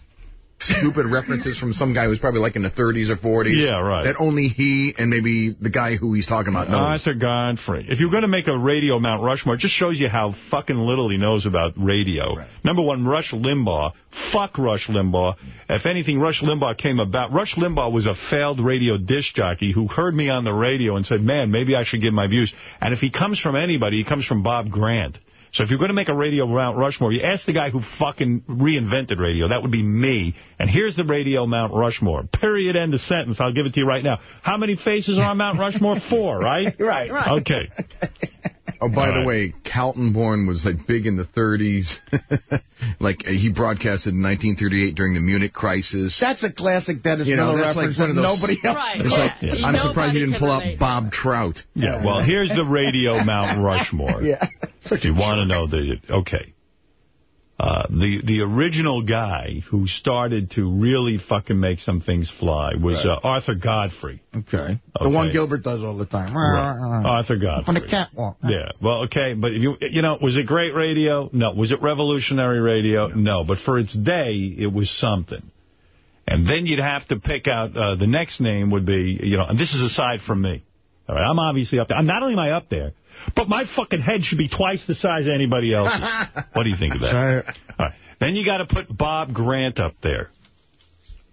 S9: stupid <laughs> references from some guy who's probably like in the 30s or 40s.
S1: Yeah, right.
S9: That only he and maybe the guy who he's talking about knows.
S1: Arthur Godfrey. If you're going to make a radio Mount Rushmore, it just shows you how fucking little he knows about radio. Number one, Rush Limbaugh. Fuck Rush Limbaugh. If anything, Rush Limbaugh came about. Rush Limbaugh was a failed radio disc jockey who heard me on the radio and said, man, maybe I should give my views. And if he comes from anybody, he comes from Bob Grant. So if you're going to make a radio Mount Rushmore, you ask the guy who fucking reinvented radio. That would be me. And here's the radio Mount Rushmore. Period. End of sentence. I'll give it to you right now. How many faces are on Mount Rushmore? <laughs> Four, right?
S3: Right.
S1: Okay. <laughs>
S9: Oh, by
S1: All
S9: the way, Kaltenborn was like big in the 30s. <laughs> like uh, he broadcasted in 1938 during the Munich crisis.
S3: That's a classic Dennis
S9: You know,
S3: Miller
S9: that's like
S3: reference
S9: one of those-
S3: nobody else
S2: Right.
S9: It's
S3: knows.
S9: like,
S2: Yeah.
S9: I'm surprised
S2: Nobody
S9: you didn't
S2: can
S9: pull out. Bob Trout.
S1: Yeah, well, here's the radio Mount Rushmore. <laughs>
S3: Yeah.
S1: If you want to know the... Okay. Uh, the the original guy who started to really fucking make some things fly was uh, Arthur Godfrey.
S3: Okay. The one Gilbert does all the time.
S1: Arthur
S3: On
S1: Godfrey.
S3: the catwalk.
S1: Yeah, well, okay, but if you you know, was it great radio? No. Was it revolutionary radio? No. But for its day, it was something. And then you'd have to pick out, uh, the next name would be, you know, and this is aside from me. All right, I'm obviously up there. I'm not only am I up there, but my fucking head should be twice the size of anybody else's. <laughs> what do you think of that? All right. Then you got to put Bob Grant up there.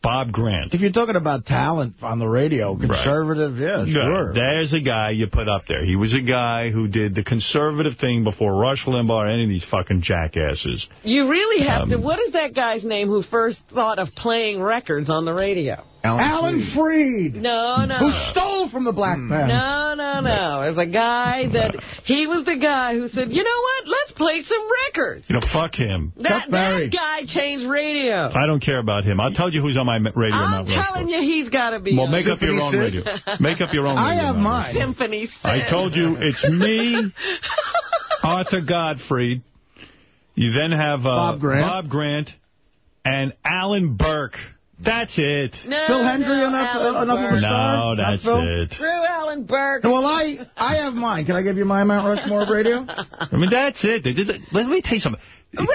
S1: Bob Grant.
S3: If you're talking about talent on the radio, conservative, yeah,
S1: Yeah,
S3: sure.
S1: There's a guy you put up there. He was a guy who did the conservative thing before Rush Limbaugh or any of these fucking jackasses.
S2: You really have
S1: Um,
S2: to. What is that guy's name who first thought of playing records on the radio?
S3: Alan Freed.
S2: No, no.
S3: Who stole from the Black Band.
S2: No, no, no. There's a guy that, he was the guy who said, you know what, let's play some records.
S1: You know, fuck him.
S2: That, that guy changed radio.
S1: I don't care about him. I'll tell you who's on my radio.
S2: I'm
S1: Mount Rushmore.
S2: telling you, he's got to be
S1: Well,
S2: on
S1: make up your own
S2: Symphony
S1: radio. Make up your own
S2: I
S1: radio.
S2: have
S1: Mount
S2: mine. Symphony Sid.
S1: I told you it's me, <laughs> Arthur Godfrey. You then have uh,
S3: Bob Grant.
S1: Bob Grant and Alan Burke. That's it.
S2: No,
S3: Phil Hendrie
S2: no,
S3: enough,
S2: Alan
S3: enough of a star?
S1: No, that's it.
S2: Drew Allen Burke.
S3: Well, I I have mine. Can I give you my Mount Rushmore of radio? <laughs>
S1: I mean, that's it. Let me tell you something.
S2: Radio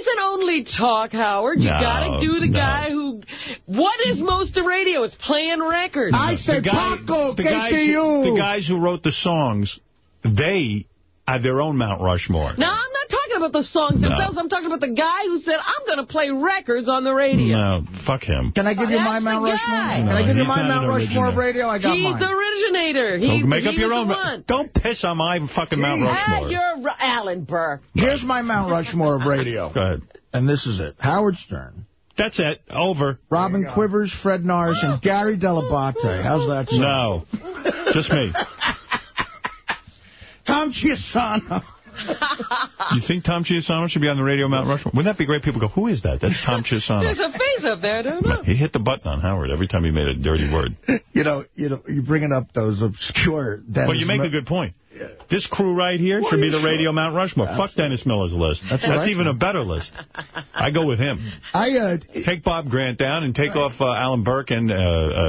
S2: isn't only talk, Howard. You
S1: No,
S2: gotta do the
S1: no.
S2: guy who... What is most of radio? It's playing records.
S1: I the guy- the guys, the guys who wrote the songs, they have their own Mount Rushmore.
S2: No, I'm not talking about the songs
S1: No.
S2: themselves. I'm talking about the guy who said, I'm going to play records on the radio.
S1: No, fuck him.
S3: Can I give you my Mount Rushmore?
S2: guy.
S3: Can I give
S1: No,
S3: you
S1: he's
S3: my Mount Rushmore of
S1: originator.
S3: radio? I got
S2: He's
S3: mine.
S2: the originator.
S1: So
S2: He,
S1: make up your own. Don't piss on my fucking Mount
S2: Ah,
S1: Rushmore.
S2: you're R- Alan Burr.
S3: Here's my Mount <laughs> Rushmore of radio.
S1: Go ahead.
S3: And this is it. Howard Stern.
S1: That's it. Over.
S3: Robin Quivers, Fred Norris, and Gary Dell'Abate. How's that sound?
S1: No. Just me. <laughs>
S3: Tom Chiusano. <laughs>
S1: You think Tom Chiusano should be on the radio Mount Rushmore? Wouldn't that be great? People go, who is that? That's Tom
S2: There's a face up there, don't know.
S1: He hit the button on Howard every time he made a dirty word. <laughs>
S3: You know, you know, you're bringing up those obscure. Dennis
S1: But you make
S3: Mi-
S1: a good point. This crew right here should be the radio Mount Rushmore. Fuck Dennis Miller's list.
S3: That's
S1: That's,
S3: right.
S1: even a better list. I go with him.
S3: I uh,
S1: Take Bob Grant down and take off uh, Alan Burke and uh, uh,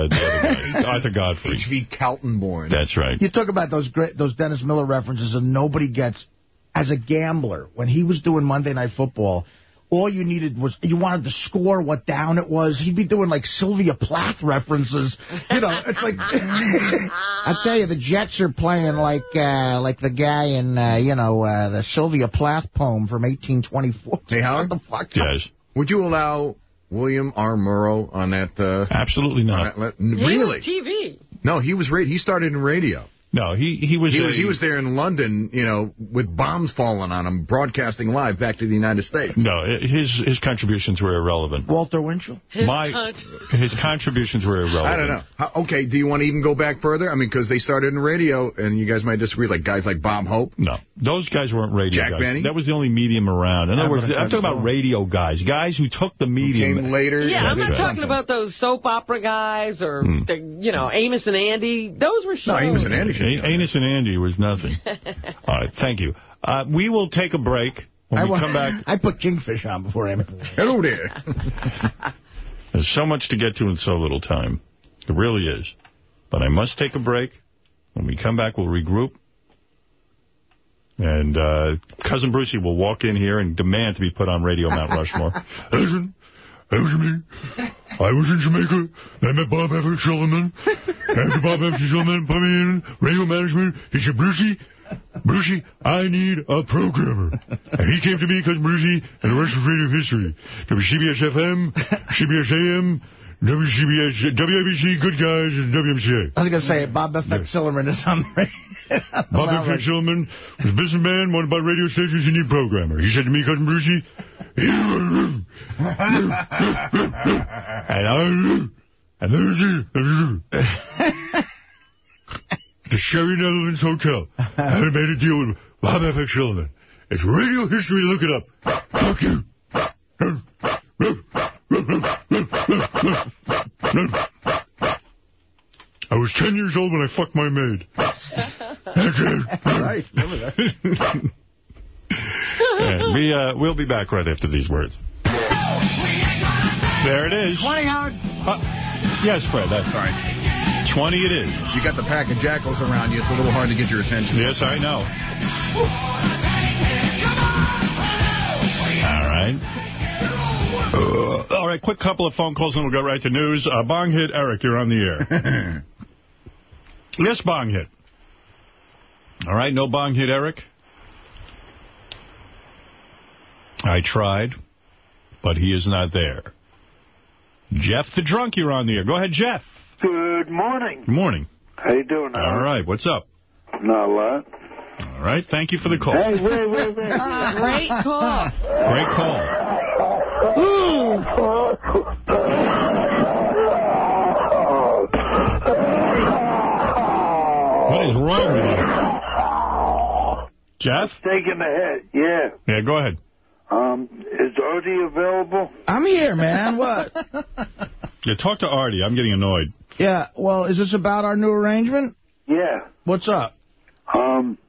S1: the other guy, <laughs> Arthur Godfrey.
S9: H.V. Kaltenborn.
S1: That's right.
S3: You talk about those great those Dennis Miller references, and nobody gets. As a gambler, when he was doing Monday Night Football, all you needed was you wanted to score what down it was. He'd be doing like Sylvia Plath references. You know, it's like <laughs> I tell you, the Jets are playing like uh, like the guy in uh, you know uh, the Sylvia Plath poem from 1824.
S9: Hey, Howard?
S3: What the fuck?
S1: Yes.
S9: Would you allow William R. Murrow on that? Uh,
S1: Absolutely not.
S9: on that-
S2: He was
S9: really?
S2: TV.
S9: No, he was. Ra- he started in radio.
S1: No, he he was
S9: He
S1: a-
S9: was he was there in London, you know, with bombs falling on him, broadcasting live back to the United States.
S1: No, his his contributions were irrelevant.
S3: Walter Winchell.
S2: His
S1: My
S2: cunt.
S1: his contributions were irrelevant.
S9: I don't know. How, okay, do you want to even go back further? I mean, because they started in radio, and you guys might disagree, like guys like Bob Hope.
S1: No, those guys weren't radio
S9: Jack
S1: guys.
S9: Benny?
S1: That was the only medium around. In other
S3: Yeah,
S1: words, I'm talking about radio guys, guys who took the medium.
S9: Came later.
S2: Yeah, I'm not
S1: right.
S2: talking about those soap opera guys or,
S1: Hmm.
S2: the, you know, Amos and Andy. Those were shows.
S9: No, Amos and Andy. Should
S1: A- Anus and Andy was nothing. <laughs> All right, thank you. Uh, we will take a break. When
S3: I
S1: we come back, <laughs>
S3: I put Kingfish on before Emmett. <laughs>
S9: Hello there.
S1: there's so much to get to in so little time. It really is. But I must take a break. When we come back, we'll regroup. And uh, Cousin Brucey will walk in here and demand to be put on Radio Mount Rushmore.
S42: That was me. I was in Jamaica. I met Bob F. Shulman. <laughs> After Bob F. Shulman put me in radio management, he said, Brucey, Brucey, I need a programmer. And he came to me because Brucey and the rest of radio history. WCBS FM, CBS AM, WCBS, WABC, Good Guys, and WMCA.
S3: I was going to say Bob F. Sillerman is on the radio. <laughs>
S42: Bob F. Shulman was a businessman, wanted buy radio stations, he need a programmer. He said to me, Cousin Brucey, and I, and the Sherry Netherlands Hotel. I made a deal with Bob F. Shulman. It's radio history, look it up. Fuck you. I was 10 years old when I fucked my maid. That's it.
S3: right, remember that. <laughs>
S1: And we, uh, we'll be back right after these words. There it is.
S3: 20, Howard.
S1: Uh, yes, Fred, that's all right. 20 it is.
S9: You got the pack of jackals around you. It's a little hard to get your attention.
S1: Yes, I know. All right. Uh, all right, quick couple of phone calls and we'll go right to news. Uh, bong hit, Eric, you're on the air. <laughs> yes, bong hit. All right, no bong hit, Eric. I tried, but he is not there. Jeff the drunk, you're on the air. Go ahead, Jeff.
S47: Good morning.
S1: Good morning.
S47: How you doing?
S1: All right, what's up?
S47: Not a lot.
S1: All right, thank you for the call.
S47: Hey, wait, wait, wait. <laughs>
S2: Great call.
S1: Great call. What is wrong with you? Jeff?
S47: Taking the head, yeah.
S1: Yeah, go ahead.
S47: Um, is Artie available?
S3: I'm here, man. What? <laughs>
S1: Yeah, talk to Artie. I'm getting annoyed.
S3: Yeah, well, is this about our new arrangement?
S47: Yeah.
S3: What's up?
S47: Um,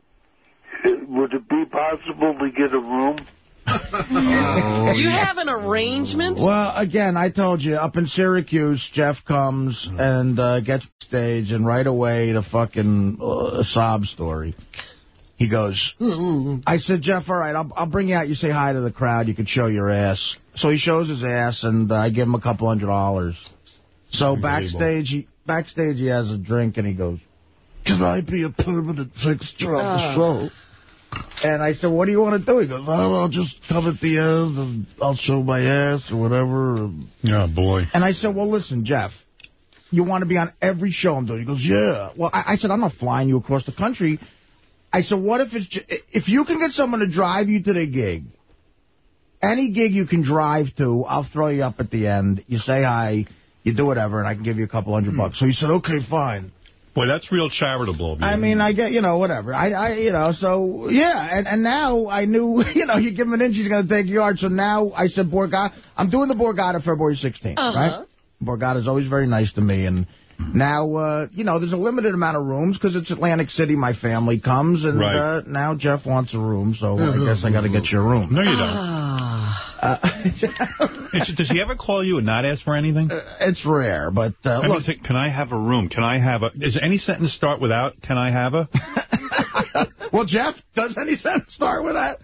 S47: would it be possible to get a room?
S2: You have an arrangement?
S3: Well, again, I told you, up in Syracuse, Jeff comes and uh, gets stage, and right away, the fucking uh, sob story. He goes, I said, Jeff, all right, I'll, I'll bring you out. You say hi to the crowd. You can show your ass. So he shows his ass, and uh, I give him a couple hundred dollars. So backstage, he backstage he has a drink, and he goes, can I be a permanent fixture on the
S2: Oh.
S3: show? And I said, what do you want to do? He goes, well, I'll just come at the end, and I'll show my ass or whatever. Yeah,
S1: Oh, boy.
S3: and I said, well, listen, Jeff, you want to be on every show I'm doing? He goes, yeah. Well, I, I said, I'm not flying you across the country. I said, what if it's if you can get someone to drive you to the gig, any gig you can drive to, I'll throw you up at the end. You say hi, you do whatever, and I can give you a couple hundred hmm. bucks. So he said, okay, fine.
S1: Boy, that's real charitable of you.
S3: I mean, I get, you know, whatever. I, I, you know, so, yeah, and, and now I knew, <laughs> you know, you give him an inch, he's going to take a yard. So now I said, Borgata, I'm doing the Borgata February 16th,
S2: Uh-huh.
S3: right? Borgata's always very nice to me, and now, uh, you know, there's a limited amount of rooms because it's Atlantic City, my family comes, and
S1: Right.
S3: uh, now Jeff wants a room, so I guess I got to get you a room.
S1: No, you don't.
S3: Uh,
S1: Does he ever call you and not ask for anything?
S3: it's rare, but uh,
S1: I
S3: look,
S1: say, can I have a room? Can I have a... Does any sentence start without, can I have a... <laughs>
S3: well, Jeff, does any sentence start with that?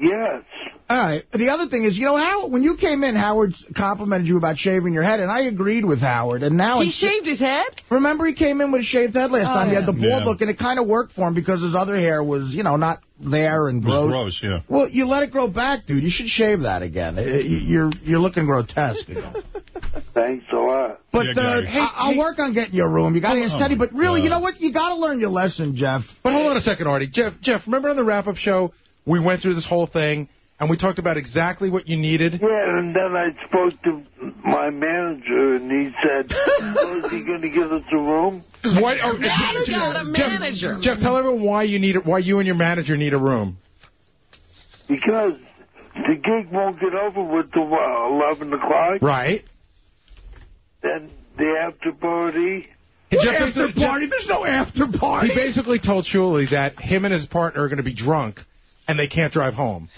S47: Yes.
S3: All right. The other thing is, you know, Howard, when you came in, Howard complimented you about shaving your head, and I agreed with Howard. And now
S2: He
S3: it's,
S2: shaved his head?
S3: Remember, he came in with a shaved head last
S2: Oh,
S3: time. He had the bald
S1: Yeah.
S3: look, and it kind of worked for him because his other hair was, you know, not there and
S1: It was
S3: gross.
S1: gross, yeah.
S3: Well, you let it grow back, dude. You should shave that again. It- it- You're you're looking grotesque. Again. <laughs>
S47: Thanks a lot.
S3: But
S1: Yeah,
S3: uh, hey, I'll work on getting your room. You got to ask
S4: Oh,
S3: Teddy. But really,
S4: God.
S3: you know what? You got to learn your lesson, Jeff.
S4: But hold on a second, Artie. Jeff, Jeff, remember on the wrap-up show, we went through this whole thing, and we talked about exactly what you needed?
S47: Yeah, and then I spoke to my manager, and he said, <laughs> oh, is he going to give us a room?
S4: Why, oh,
S2: Manager,
S4: Jeff,
S2: the manager.
S4: Jeff, tell everyone why you need why you and your manager need a room.
S47: Because the gig won't get over with till uh, 11 o'clock.
S4: Right.
S47: Then the after party.
S4: Jeff
S3: after
S4: basically-
S3: party? There's no after party.
S4: He basically told Shuli that him and his partner are going to be drunk, and they can't drive home.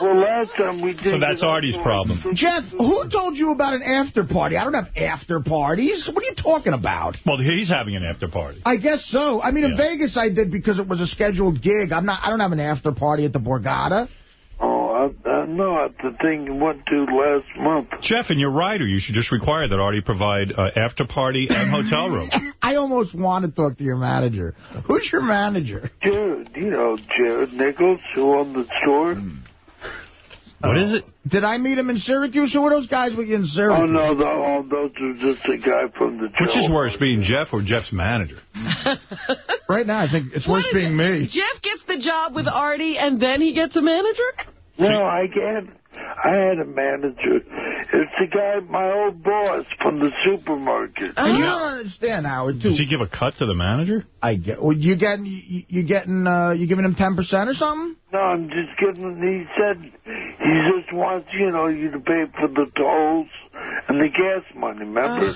S47: Well, last time we did.
S1: So that's Artie's uh, problem.
S3: Jeff, who told you about an after party? I don't have after parties. What are you talking about?
S1: Well, he's having an after party.
S3: I guess so. I mean, in Vegas, I did because it was a scheduled gig. I'm not. I don't have an after party at the Borgata.
S47: Oh, I, I know the thing went to last month.
S1: Jeff, in your rider, you should just require that Artie provide uh, after party and <laughs> hotel room.
S3: I almost want to talk to your manager. Who's your manager?
S47: Jared, you know Jared Nichols, who owned the store.
S1: What is it?
S3: Did I meet him in Syracuse? Who are those guys with you in Syracuse?
S47: Oh, no, the, oh, those are just a guy from the
S1: Which is worse, being Jeff or Jeff's manager? <laughs>
S3: Right now, I think it's
S2: What
S3: worse being
S2: it?
S3: me.
S2: Jeff gets the job with Artie, and then he gets a manager?
S47: No, I can't. I had a manager. It's the guy, my old boss from the supermarket.
S3: And you don't understand, Howard, too.
S1: Does he give a cut to the manager?
S3: I get. Well, you getting you, you getting uh you giving him ten percent or something?
S47: No, I'm just kidding. He said he just wants, you know, you to pay for the tolls and the gas money, remember?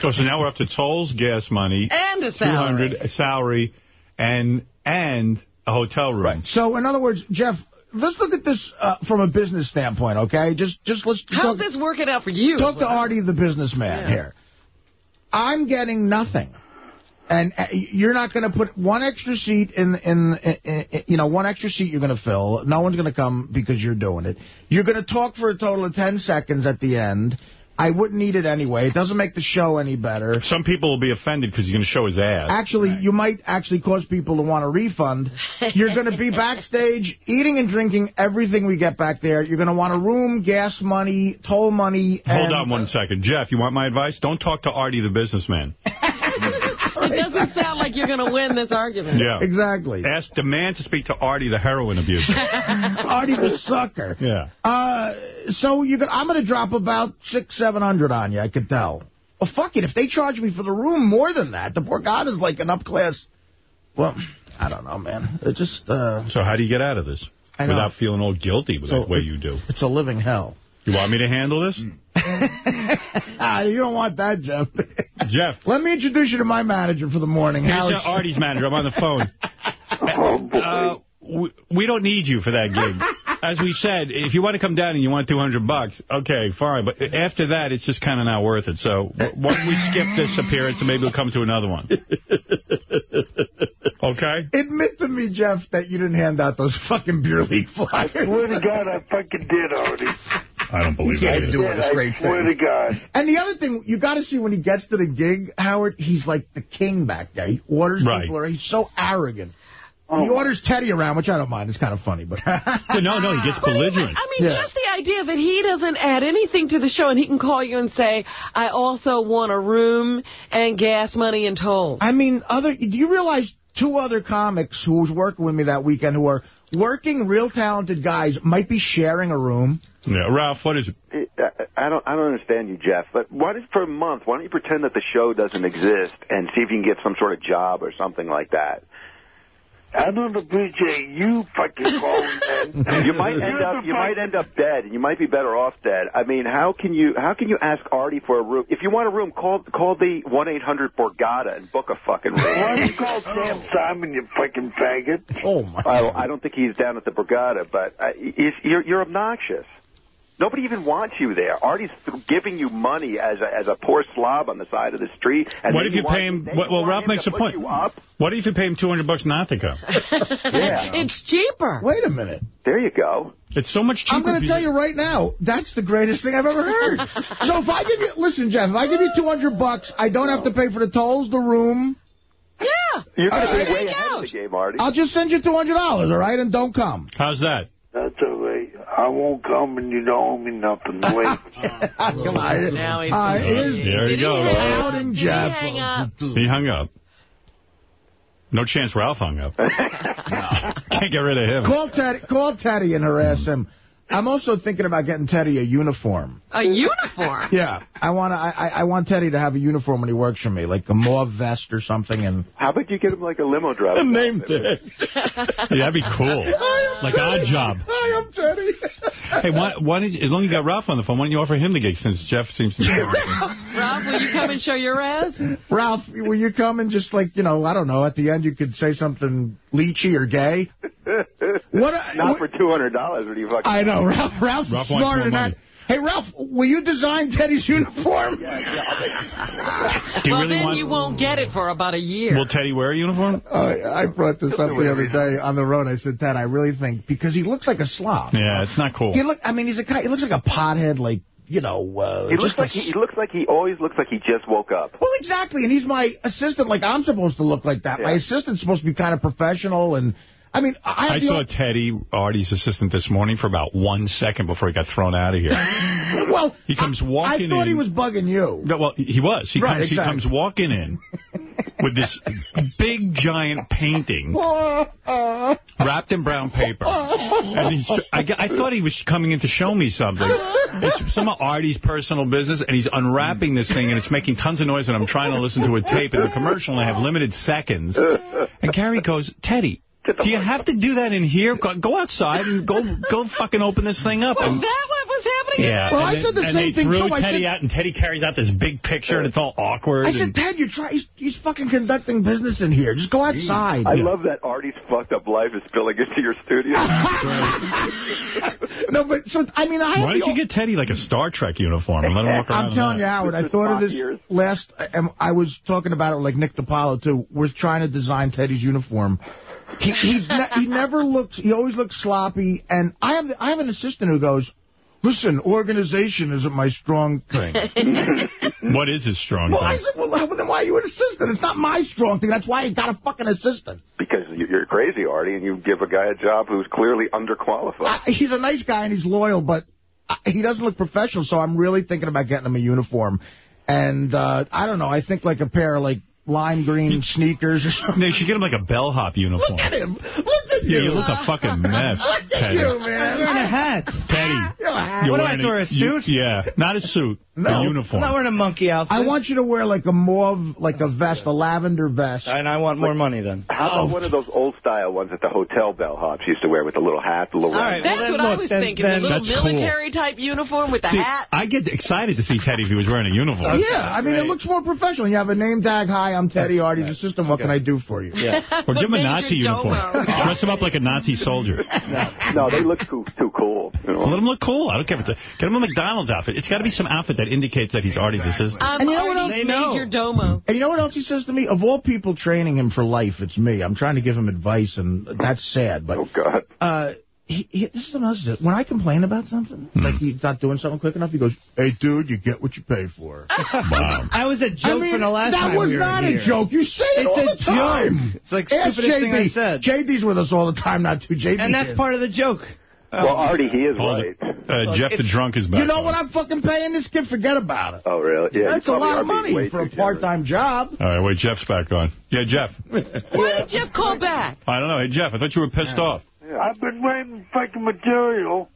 S1: So, so now we're up to tolls, gas money,
S2: And a salary.
S1: 200 a salary, and and a hotel room.
S3: So, in other words, Jeff, let's look at this uh, from a business standpoint, okay? Just just let's
S2: How's
S3: talk,
S2: this working out for you?
S3: talk to Artie, the businessman
S2: Yeah.
S3: here. I'm getting nothing. And uh, you're not going to put one extra seat in, in, in, in, you know, one extra seat you're going to fill. No one's going to come because you're doing it. You're going to talk for a total of 10 seconds at the end. I wouldn't need it anyway. It doesn't make the show any better.
S1: Some people will be offended because he's going to show his ass.
S3: Actually, you might actually cause people to want a refund. <laughs> You're going to be backstage eating and drinking everything we get back there. You're going to want a room, gas money, toll money.
S1: Hold
S3: and-
S1: on one second. Jeff, you want my advice? Don't talk to Artie the businessman. <laughs>
S2: It doesn't sound like you're going to win this argument.
S1: Yeah.
S3: Exactly.
S1: Ask, demand to speak to Artie the heroin abuser. <laughs>
S3: Artie the sucker.
S1: Yeah.
S3: Uh, so you can, I'm going to drop about six, seven hundred on you. I could tell. Well, fuck it. If they charge me for the room more than that, the poor god is like an up class. Well, I don't know, man. It just. Uh,
S1: So how do you get out of this?
S3: I know.
S1: Without feeling all guilty with
S3: So
S1: the way
S3: it-
S1: you do.
S3: It's a living hell.
S1: You want me to handle this?
S3: Ah, <laughs> you don't want that, Jeff.
S1: Jeff.
S3: Let me introduce you to my manager for the morning.
S1: Here's
S3: Howard.
S1: uh, Artie's manager. I'm on the phone. <laughs> Uh, we, we don't need you for that gig. <laughs> As we said, if you want to come down and you want 200 bucks, okay, fine. But after that, it's just kind of not worth it. So why don't we skip this appearance and maybe we'll come to another one? Okay.
S3: Admit to me, Jeff, that you didn't hand out those fucking beer league flyers.
S47: I swear to God, I fucking did already.
S1: I don't believe
S3: You
S1: that.
S3: can't
S1: either.
S3: do it with a straight
S47: I swear
S3: face.
S47: to God.
S3: And the other thing, you got to see when he gets to the gig, Howard, he's like the king back there. He orders
S1: Right.
S3: people around. He's so arrogant.
S47: Oh,
S3: he orders Teddy around, which I don't mind. It's kind of funny, but <laughs>
S1: no, no, he gets belligerent.
S2: I mean,
S3: Yeah.
S2: just the idea that he doesn't add anything to the show and he can call you and say, I also want a room and gas money and tolls.
S3: I mean, other. Do you realize two other comics who was working with me that weekend who are working, real talented guys, might be sharing a room?
S1: Yeah, Ralph, what is it?
S48: I don't I don't understand you, Jeff. But why does for a month? Why don't you pretend that the show doesn't exist and see if you can get some sort of job or something like that?
S47: I don't appreciate you fucking calling, man. <laughs>
S48: You might end up you might end up dead, and you might be better off dead. I mean, how can you how can you ask Artie for a room? If you want a room, call call the one eight hundred Borgata and book a fucking room.
S47: Why don't you call Sam Simon, you fucking faggot?
S3: Oh, my
S48: I, I don't think he's down at the Borgata, but uh, he's, you're you're obnoxious. Nobody even wants you there. Artie's giving you money as a, as a poor slob on the side of the street. And
S1: what if you
S48: want-
S1: pay him?
S48: then
S1: Well, Ralph makes a point. What if you pay him 200 bucks not to come? <laughs>
S48: Yeah.
S2: It's cheaper.
S3: Wait a minute.
S48: There you go.
S1: It's so much cheaper.
S3: I'm going to tell you right now, that's the greatest thing I've ever heard. <laughs> so if I give you, listen, Jeff, if I give you 200 bucks, I don't have to pay for the tolls, the room.
S2: Yeah.
S48: You're going to
S3: Uh,
S48: be way ahead of the game, Artie.
S3: I'll just send you $200, all right, and don't come.
S1: How's that?
S47: That's all right. I won't come and you don't owe me nothing. Wait. <laughs>
S3: Come on.
S2: Now he's
S3: Uh, here's
S1: There you go.
S3: outing
S2: Did he
S3: Jeff.
S2: hang up?
S1: He hung up. No chance Ralph hung up. <laughs> Can't get rid of him.
S3: Call Teddy, call Teddy and harass him. I'm also thinking about getting Teddy a uniform.
S2: A uniform? <laughs>
S3: Yeah, I want to. I, I I want Teddy to have a uniform when he works for me, like a mauve vest or something. And
S48: How about you get him like a limo driver? <laughs>
S1: Name tag. Yeah, that'd be cool. <laughs> Like odd job.
S3: Hi, I'm Teddy.
S1: Hey, why, why did you, as long as you got Ralph on the phone, why don't you offer him the gig since Jeff seems to be
S2: Ralph, will you come and show your ass?
S3: Ralph, will you come and just like you know, I don't know, at the end you could say something leechy or gay. What? a-
S48: Not
S3: what-
S48: for two hundred dollars. What are you fucking?
S3: I know, <laughs> Ralph. Ralph's
S1: Ralph
S3: smarter than
S1: money.
S3: that. Hey, Ralph, will you design Teddy's uniform?
S1: Do you
S2: well,
S1: really
S2: then
S1: want...
S2: you won't get it for about a year.
S1: Will Teddy wear a uniform?
S3: Oh, I brought this up the other day on the road. I said, Ted, I really think because he looks like a slob.
S1: Yeah, it's not cool.
S3: He look. I mean, he's a guy. He looks like a pothead. Like you know. Uh,
S48: He
S3: just
S48: looks like
S3: a
S48: he, he looks like he always looks like he just woke up.
S3: Well, exactly, and he's my assistant. Like I'm supposed to look like that. My assistant's supposed to be kind of professional, and I mean, I,
S1: I saw Teddy, Artie's assistant, this morning for about one second before he got thrown out of here. <laughs>
S3: well,
S1: He comes walking.
S3: I
S1: walking
S3: thought
S1: in.
S3: he was bugging you.
S1: No, well, he was. He
S3: Right,
S1: comes. He comes walking in with this big giant painting <laughs> wrapped in brown paper, and he's. I, I thought he was coming in to show me something. It's some of Artie's personal business, and he's unwrapping this thing, and it's making tons of noise, and I'm trying to listen to a tape in the commercial, and I have limited seconds. And Carrie goes, Teddy. Do you have to do that in here? Go, go outside and go go fucking open this thing up.
S2: Was
S1: And-
S2: that what was happening?
S1: yeah.
S3: Well,
S1: and
S3: I said the
S1: and
S3: same
S1: they
S3: thing,
S1: threw
S3: too. I
S1: Teddy
S3: said-
S1: out, and Teddy carries out this big picture, and it's all awkward.
S3: I said, Ted, you try. He's, he's fucking conducting business in here. Just go outside.
S48: I love that Artie's fucked up life is spilling into your studio. <laughs>
S3: no, but so I mean, I. have
S1: Why
S3: the
S1: don't you get Teddy like a Star Trek uniform and let him walk around?
S3: I'm telling you, Howard, I thought of this
S48: ears.
S3: last, and I was talking about it with, like Nick DiPaolo, too. We're trying to design Teddy's uniform. He he, ne- he never looks, he always looks sloppy, and I have I have an assistant who goes, listen, organization isn't my strong thing. <laughs>
S1: What is his strong
S3: well,
S1: thing?
S3: I said, well, then why are you an assistant? It's not my strong thing. That's why I got a fucking assistant.
S48: because you- you're crazy, Artie, and you give a guy a job who's clearly underqualified.
S3: I, he's a nice guy and he's loyal, but I, he doesn't look professional, so I'm really thinking about getting him a uniform. And uh, I don't know, I think like a pair of like lime green sneakers or something.
S1: They should get him like a bellhop uniform.
S3: Look at him. Look at
S1: Yeah,
S3: you.
S1: you look a fucking mess,
S3: Look at
S1: Teddy.
S3: you, man.
S49: wearing a hat.
S1: Teddy, <laughs> you're
S49: What do I to wear, a
S1: you-
S49: suit?
S1: yeah, not a suit,
S3: No.
S1: a
S49: I'm
S1: uniform.
S49: not wearing a monkey outfit.
S3: I want you to wear like a mauve, like a vest, a lavender vest.
S49: And I want more money then.
S48: How about one of those old style ones that the hotel bellhops used to wear with the little hat, the little
S49: All
S48: round-
S49: right, well,
S2: That's
S49: then,
S2: what I was
S49: then-
S2: thinking.
S49: then-
S2: the little
S1: That's cool.
S2: military type uniform with the
S1: See,
S2: hat.
S1: I get excited to see Teddy if he was wearing a uniform.
S3: yeah, I mean, it looks more professional. You have a name tag. Hi, I'm Teddy Artie's assistant. What can I do for you?
S49: Yeah. <laughs>
S1: Or give him a Nazi
S2: Domo.
S1: uniform. <laughs> Dress him up like a Nazi soldier. <laughs>
S48: No, they look too too cool. cool. You know?
S1: Let him look cool. I don't care if it's a, get him a McDonald's outfit. It's got to be some outfit that indicates that he's Artie's assistant.
S2: I'm
S3: And you know what
S2: Artie's
S3: else?
S2: Major Domo.
S3: And you know what else he says to me? Of all people training him for life, it's me. I'm trying to give him advice, and that's sad. But
S48: oh God.
S3: Uh, he, he, this is the most. When I complain about something,
S1: Hmm.
S3: like he's not doing something quick enough, he goes, "Hey, dude, you get what you pay for." <laughs>
S1: Wow.
S49: I was a joke
S3: I mean,
S49: from the last
S3: that
S49: time
S3: was
S49: we were
S3: not
S49: here.
S3: a joke. You say it
S49: It's
S3: all
S49: a
S3: the time.
S49: It's like
S3: Ask
S49: stupidest thing I said.
S3: JD's with us all the time, not too. JD.
S49: And that's
S3: is.
S49: part of the joke.
S48: Well, Artie, he is
S1: Hold
S48: right.
S1: it. Uh, Jeff the drunk is back.
S3: You know what I'm fucking paying this kid? Forget about it.
S48: Oh, really? Yeah.
S3: That's a lot of money for a part-time job.
S1: All right, wait, Jeff's back on. Yeah, Jeff. <laughs>
S2: Why did Jeff call back?
S1: I don't know. Hey, Jeff, I thought you were pissed off.
S47: I've been writing fucking material.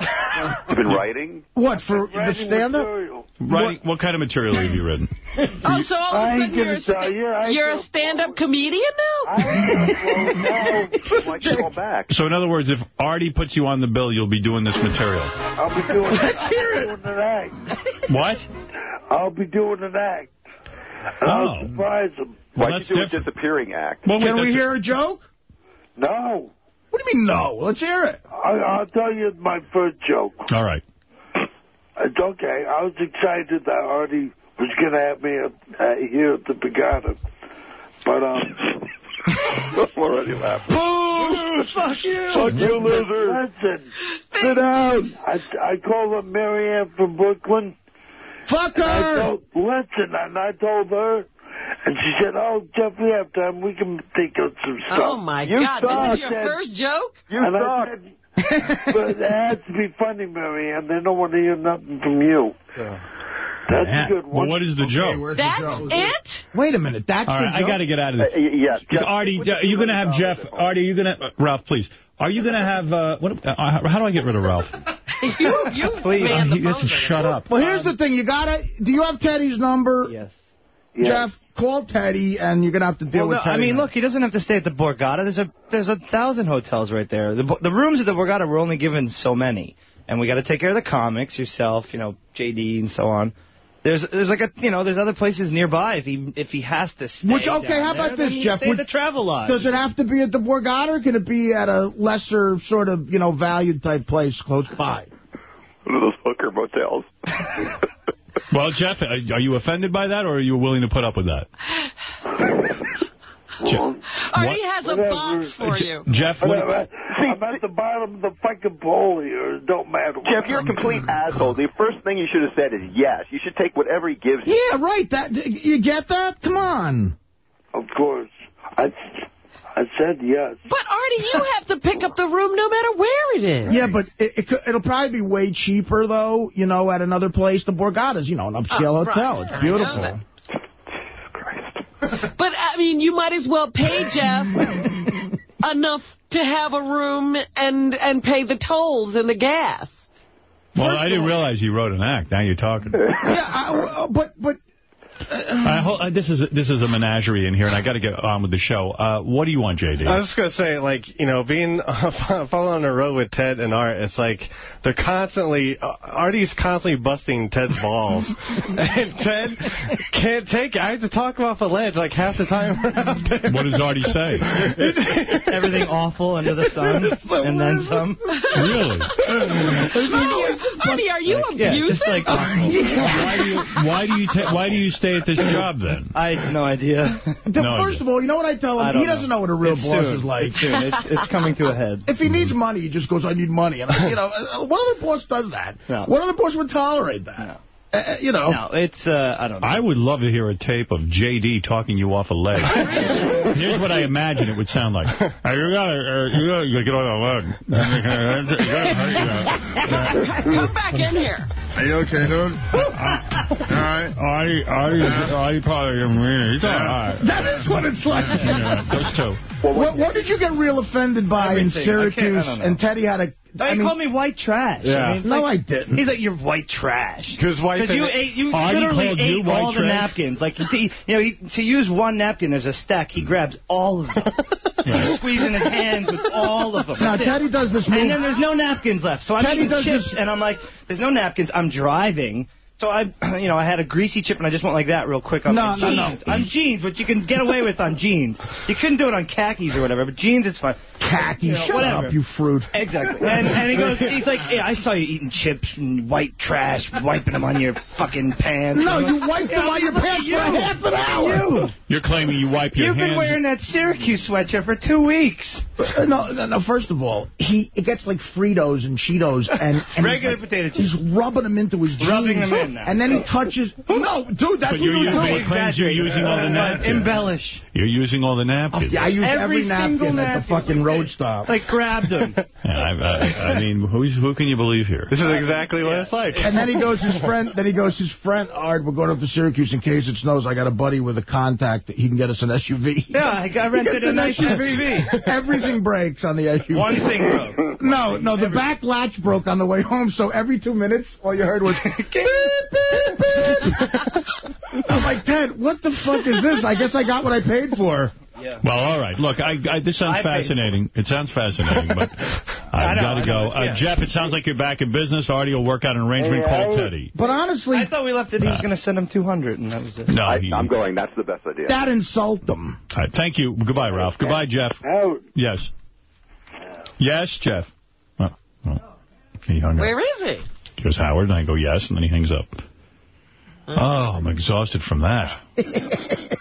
S48: You've <laughs> been writing?
S3: What for the
S47: Writing
S3: stand-up?
S47: material.
S1: Writing, what kind of material have you written? <laughs>
S2: Oh, so all of a sudden you're
S47: gonna
S2: a,
S47: tell you.
S2: You're a stand-up comedian now?
S47: well, now,
S48: Why'd call back?
S1: So, in other words, if Artie puts you on the bill, you'll be doing this material.
S47: I'll be doing, <laughs> I'll be doing an act.
S1: What?
S47: I'll be doing an act. And
S1: Oh.
S47: I'll surprise them.
S1: Well,
S48: Why'd you do
S1: different.
S48: a disappearing act?
S1: Well, wait,
S3: Can we hear a joke?
S47: No.
S3: What do you mean no? Let's hear it.
S47: I, I'll tell you my first joke.
S1: All right.
S47: It's okay. I was excited that Artie was going to have me up, uh, here at the Pagata. But, um... <laughs>
S48: I'm already laughing.
S3: Boo! Fuck you!
S47: Fuck you, loser. Listen, sit down. I, I called up Marianne from Brooklyn.
S3: Fuck
S47: And I
S3: her!
S47: told, listen, and I told her, and she said, oh, Jeff, we have time. We can think of some stuff.
S2: Oh, my
S48: You
S2: God. This is your
S47: Said-
S2: first joke?
S48: You
S47: and I
S48: suck.
S47: said, <laughs> but it has to be funny, Marianne. They don't want to hear nothing from you. That's a good
S1: Well, what is the joke?
S2: That's it?
S3: Wait a minute. That's
S1: All
S3: the
S1: right, I got to get out of
S48: Uh,
S1: this.
S48: y- yes. Jeff,
S1: Artie, are you going to have Jeff?
S48: it?
S1: Artie, are you going to... Ralph, please. Are you going to have... Uh, what? Uh, how do I get rid of Ralph? <laughs>
S2: you, you
S1: Please.
S2: man the
S1: he, this
S2: phones
S1: is shut up.
S3: Well, here's the thing. You gotta. Do you have Teddy's number?
S49: Yes.
S47: Yeah.
S3: Jeff, call Teddy, and you're gonna have to deal
S49: Well,
S3: with
S49: no,
S3: Teddy.
S49: I mean,
S3: now.
S49: look, he doesn't have to stay at the Borgata. There's a there's a thousand hotels right there. The, the rooms at the Borgata were only given so many, and we got to take care of the comics yourself, you know, JD and so on. There's there's like a you know there's other places nearby if he if he has to stay.
S3: Which okay?
S49: down
S3: How about
S49: there,
S3: this, Jeff?
S49: Stay
S3: Would-
S49: the travel lodge.
S3: Does it have to be at the Borgata, or can it be at a lesser sort of you know valued type place close by?
S48: One of those hooker motels. <laughs>
S1: Well, Jeff, are are you offended by that, or are you willing to put up with that? <laughs>
S47: Well,
S2: Artie has a
S47: Whatever.
S2: box for you.
S1: Jeff, what,
S47: whatever. I'm at the bottom of the fucking pole here. It don't matter. what
S48: Jeff, you're a
S47: I'm-
S48: complete asshole. The first thing you should have said is yes. You should take whatever he gives you.
S3: Yeah, right. That you get that? Come on.
S47: Of course. I, I said yes.
S2: But, Artie, you have to pick up the room no matter where it is.
S3: Yeah, but it, it, could- it'll probably be way cheaper though. You know, at another place. The Borgata's, you know, an upscale
S2: Oh,
S3: hotel.
S2: I
S3: It's
S2: know
S3: beautiful.
S2: that. <laughs> But, I mean, you might as well pay Jeff <laughs> enough to have a room and and pay the tolls and the gas.
S1: well, I didn't realize you wrote an act. Now you're talking.
S3: Yeah, I, but but
S1: I ho- uh, this is a, this is a menagerie in here, and I got to get on with the show. Uh, what do you want, JD?
S50: I was just going to say, like, you know, being <laughs> following a road with Ted and Art, it's like they're constantly, uh, Artie's constantly busting Ted's balls. <laughs> and Ted can't take it. I have to talk him off a ledge like half the time we're out there.
S1: What does Artie say? <laughs>
S49: Everything awful under the sun, and then some.
S1: Really?
S2: Artie, are you
S49: Yeah,
S2: abusive?
S49: just like
S1: Why do you why do you why do you stay at this <coughs> job then?
S49: I have no idea.
S3: the,
S1: No
S3: first of all, you know what I tell him?
S49: I don't
S3: he doesn't know.
S49: know.
S3: what a real
S49: It's
S3: boss
S49: soon.
S3: is like.
S49: It's soon. It's, it's coming to a head. <laughs>
S3: If he needs money, he just goes, I need money. And, I, you know, <laughs> what other boss does that?
S49: No.
S3: What other boss would tolerate that? Uh, you know.
S49: No, it's uh, I don't know.
S1: I would love to hear a tape of JD talking you off a leg. <laughs> Here's what I imagine it would sound like. <laughs> Uh, you gotta, uh, you gotta get on the leg.
S2: Come back in here.
S9: Are you okay, dude? all right.
S1: Artie, Artie, Artie probably didn't mean it. He's all right.
S3: That is what it's like.
S1: Yeah, those two.
S3: what, what did you get real offended by in
S49: Everything. I
S3: Syracuse? And Teddy had a...
S49: Oh,
S3: I mean,
S49: called me white trash.
S50: Yeah.
S49: I mean,
S3: no,
S49: like,
S3: I didn't.
S49: He's like, you're white trash.
S50: Because white
S49: Because you ate, you
S1: Artie
S49: literally
S1: you
S49: ate
S1: white
S49: all the napkins. Like, he, you know, he, to use one napkin, there's a stack. He grabs all of them. <laughs> He's squeezing his hands with all of them.
S3: Now. Teddy does this move.
S49: And then there's no napkins left. So I'm
S3: Teddy
S49: eating
S3: does
S49: chips,
S3: this-
S49: and I'm like, there's no napkins. I'm driving. So I, <clears throat> you know, I had a greasy chip and I just went like that real quick on
S45: No,
S49: my
S45: no, no.
S49: jeans. On jeans, which you can get away with on jeans. You couldn't do it on khakis or whatever, but jeans it's fine.
S3: Khakis,
S49: You know,
S3: shut
S49: whatever.
S3: up, you fruit.
S49: Exactly. And, and he goes, he's like, yeah, I saw you eating chips and white trash, wiping them on your fucking pants.
S3: No, you
S49: like,
S3: wiped them on your
S49: look at
S3: pants for
S49: you.
S3: half an hour.
S49: You.
S1: You're claiming you wipe your pants.
S49: You've been wearing that Syracuse sweatshirt for two weeks.
S3: Uh, No, no, no. First of all, he it gets like Fritos and Cheetos and, and
S49: Regular
S3: like,
S49: potato chips.
S3: he's rubbing them into his jeans.
S49: Rubbing them in now.
S3: And then he oh. touches. Oh, no, dude, that's
S1: But
S3: what
S1: you're
S3: you're
S1: using,
S3: doing.
S1: he claims you're using all the napkins.
S49: Embellish.
S1: You're using all the napkins.
S3: Yeah, I use
S49: Every
S3: every, napkin
S49: single
S3: at the fucking road stop.
S49: Like grabbed them. <laughs>
S1: Yeah, I, I, I mean, who's, who can you believe here?
S24: This is exactly what it's like.
S3: And then he goes, his friend. Then he goes, his friend Art. We're going up to Syracuse in case it snows. I got a buddy with a contact. He can get us an SUV.
S49: Yeah, I got rented
S3: gets
S49: an SUV. <laughs>
S3: Everything breaks on the SUV.
S49: One thing broke.
S3: No, no, the back latch broke on the way home, so every two minutes, all you heard was. <laughs> I'm like, Ted, what the fuck is this? I guess I got what I paid for. Yeah.
S1: Well, all right. Look, I, I this sounds
S49: I
S1: fascinating. It sounds fascinating, but <laughs> I've got to go. Uh,
S49: yeah.
S1: Jeff, it sounds like you're back in business. Artie will work out an arrangement. Call Teddy.
S3: But honestly,
S49: I thought we left it. He was going to send him 200, and that was it.
S1: No,
S48: I,
S1: he,
S48: I'm going. That's the best idea.
S3: that insult them.
S1: all right, thank you. Goodbye, Ralph. Goodbye, Jeff.
S47: Howard.
S1: Yes. Yes, Jeff. Oh, oh. He hung up.
S2: Where is he?
S1: Here's Howard, and I go yes, and then he hangs up. Oh, I'm exhausted from that. <laughs>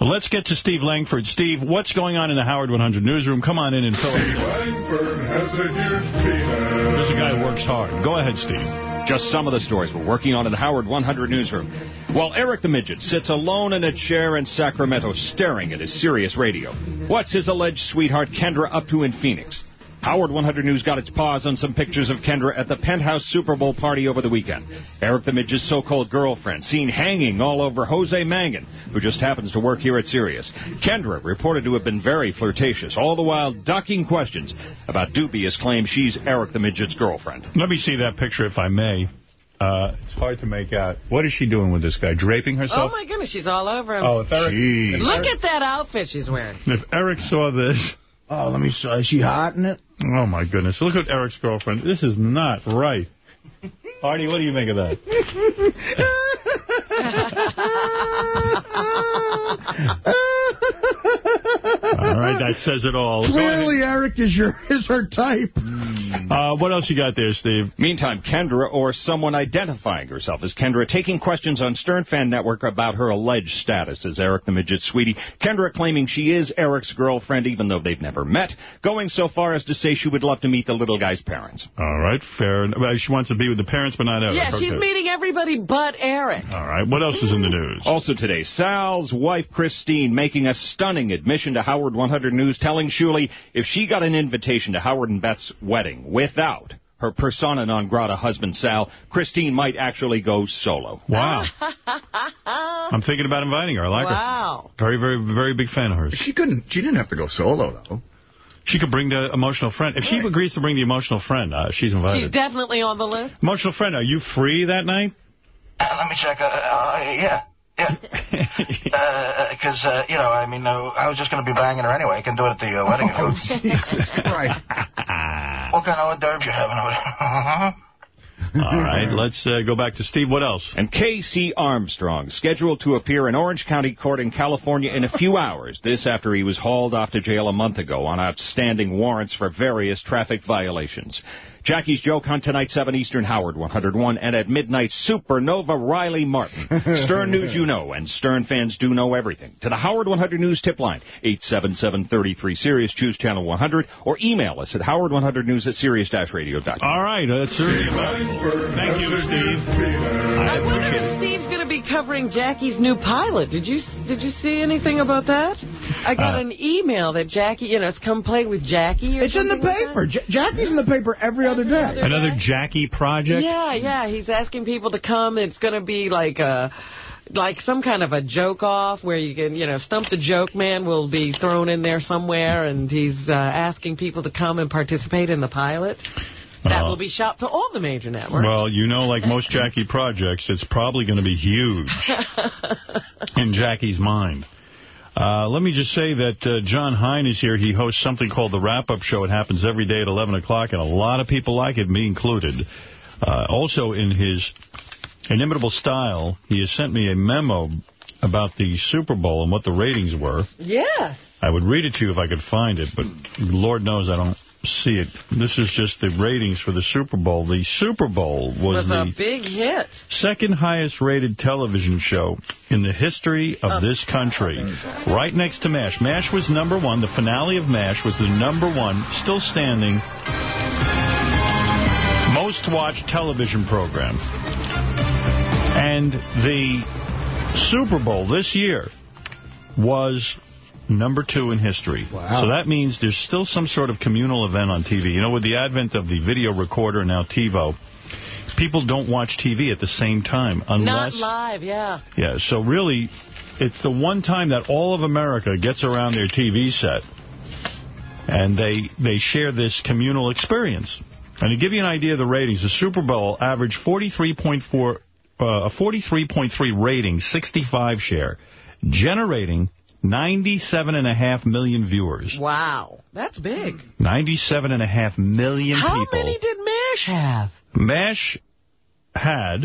S1: Well, let's get to Steve Langford. Steve, what's going on in the Howard 100 newsroom? Come on in and fill us in.
S42: Langford has a huge penis.
S1: There's a guy who works hard. Go ahead, Steve.
S51: Just some of the stories we're working on in the Howard 100 newsroom. While Eric the Midget sits alone in a chair in Sacramento staring at his Sirius radio. What's his alleged sweetheart Kendra up to in Phoenix? Howard 100 News got its paws on some pictures of Kendra at the Penthouse Super Bowl party over the weekend. Eric the Midget's so-called girlfriend seen hanging all over Jose Mangin, who just happens to work here at Sirius. Kendra reported to have been very flirtatious, all the while ducking questions about dubious claims she's Eric the Midget's girlfriend.
S1: Let me see that picture, if I may. Uh, it's hard to make out. What is she doing with this guy? Draping herself?
S2: Oh, my goodness, she's all over him.
S1: Oh, if Eric, if
S2: Look at that outfit she's wearing.
S1: If Eric saw this...
S3: Oh, let me see. Is she hot in it?
S1: Oh, my goodness. Look at Eric's girlfriend. This is not right. Artie, what do you make of that? <laughs> <laughs> All right, that says it all.
S3: Clearly, Eric is your <laughs> is her type.
S1: Uh, what else you got there, Steve?
S51: Meantime, Kendra, or someone identifying herself as Kendra, taking questions on Stern Fan Network about her alleged status as Eric the Midget's sweetie. Kendra claiming she is Eric's girlfriend, even though they've never met. Going so far as to say she would love to meet the little guy's parents.
S1: All right, fair. enough. Well, She wants to be with the parents, but not Eric.
S2: Yeah, she's
S1: Okay.
S2: meeting everybody but Eric.
S1: All right, what else is in the news?
S51: Also today, Sal's wife Christine making a stunning admission to Howard 100 News, telling Shuli if she got an invitation to Howard and Beth's wedding without her persona non grata husband Sal, Christine might actually go solo.
S1: Wow. <laughs> I'm thinking about inviting her. I like
S2: Wow.
S1: her. Wow. Very, very, very big fan of hers.
S9: She couldn't. She didn't have to go solo though.
S1: She could bring the emotional friend. If she agrees to bring the emotional friend, uh, she's invited.
S2: She's definitely on the list.
S1: Emotional friend, are you free that night?
S10: Uh, let me check. Uh, uh, yeah. <laughs> Yeah. Because, uh, you know, I mean, uh, I was just going to be banging her anyway. I can do it at the uh, wedding.
S3: Oh, <laughs> Jesus Christ. <laughs>
S10: what kind of hors d'oeuvres you having over?
S1: All right, let's uh, go back to Steve. What else?
S51: And K.C. Armstrong, scheduled to appear in Orange County Court in California in a few hours. This after he was hauled off to jail a month ago on outstanding warrants for various traffic violations. Jackie's joke hunt tonight, 7 Eastern, Howard 101, and at midnight, Supernova Riley Martin. <laughs> Stern News you know, and Stern fans do know everything. To the Howard 100 News tip line, 877-33 Sirius, choose channel 100, or email us at howard100news at sirius-radio.com.
S1: All right, that's really Thank you, Steve. I
S2: I wonder if. Steve's going to be covering Jackie's new pilot. Did you did you see anything about that? I got
S3: Uh,
S2: an email that Jackie, you know, it's come play with Jackie.
S3: It's in the
S2: something like
S3: paper. Jackie's in the paper every other day.
S1: Another Jackie project?
S2: Yeah, yeah. He's asking people to come. It's going to be like a like some kind of a joke off where you can, you know, Stump the Joke Man will be thrown in there somewhere, and he's uh, asking people to come and participate in the pilot. That
S1: Oh.
S2: will be shot to all the major networks.
S1: Well, you know, like most Jackie projects, it's probably going to be huge <laughs> in Jackie's mind. Uh, let me just say that uh, Jon Hein is here. He hosts something called The Wrap-Up Show. It happens every day at 11 o'clock, and a lot of people like it, me included. Uh, also, in his inimitable style, he has sent me a memo about the Super Bowl and what the ratings were.
S2: Yes.
S1: I would read it to you if I could find it, but Lord knows I don't see it. This is just the ratings for the Super Bowl. The Super Bowl was,
S2: was a
S1: the
S2: big hit.
S1: second highest rated television show in the history of oh. this country. Right next to MASH. MASH was number one. The finale of MASH was the number one, still standing, most watched television program. And the Super Bowl this year was number two in history.
S3: Wow.
S1: So that means there's still some sort of communal event on TV. You know, with the advent of the video recorder, now TiVo, people don't watch TV at the same time
S2: Not
S1: unless...
S2: live, yeah.
S1: Yeah, so really, it's the one time that all of America gets around their TV set and they they share this communal experience. And to give you an idea of the ratings, the Super Bowl averaged 43.4 uh, a 43.3 rating, 65 share, generating 97.5 million viewers.
S2: Wow. That's big.
S1: 97.5 million
S2: How
S1: people.
S2: How many did MASH have?
S1: MASH had,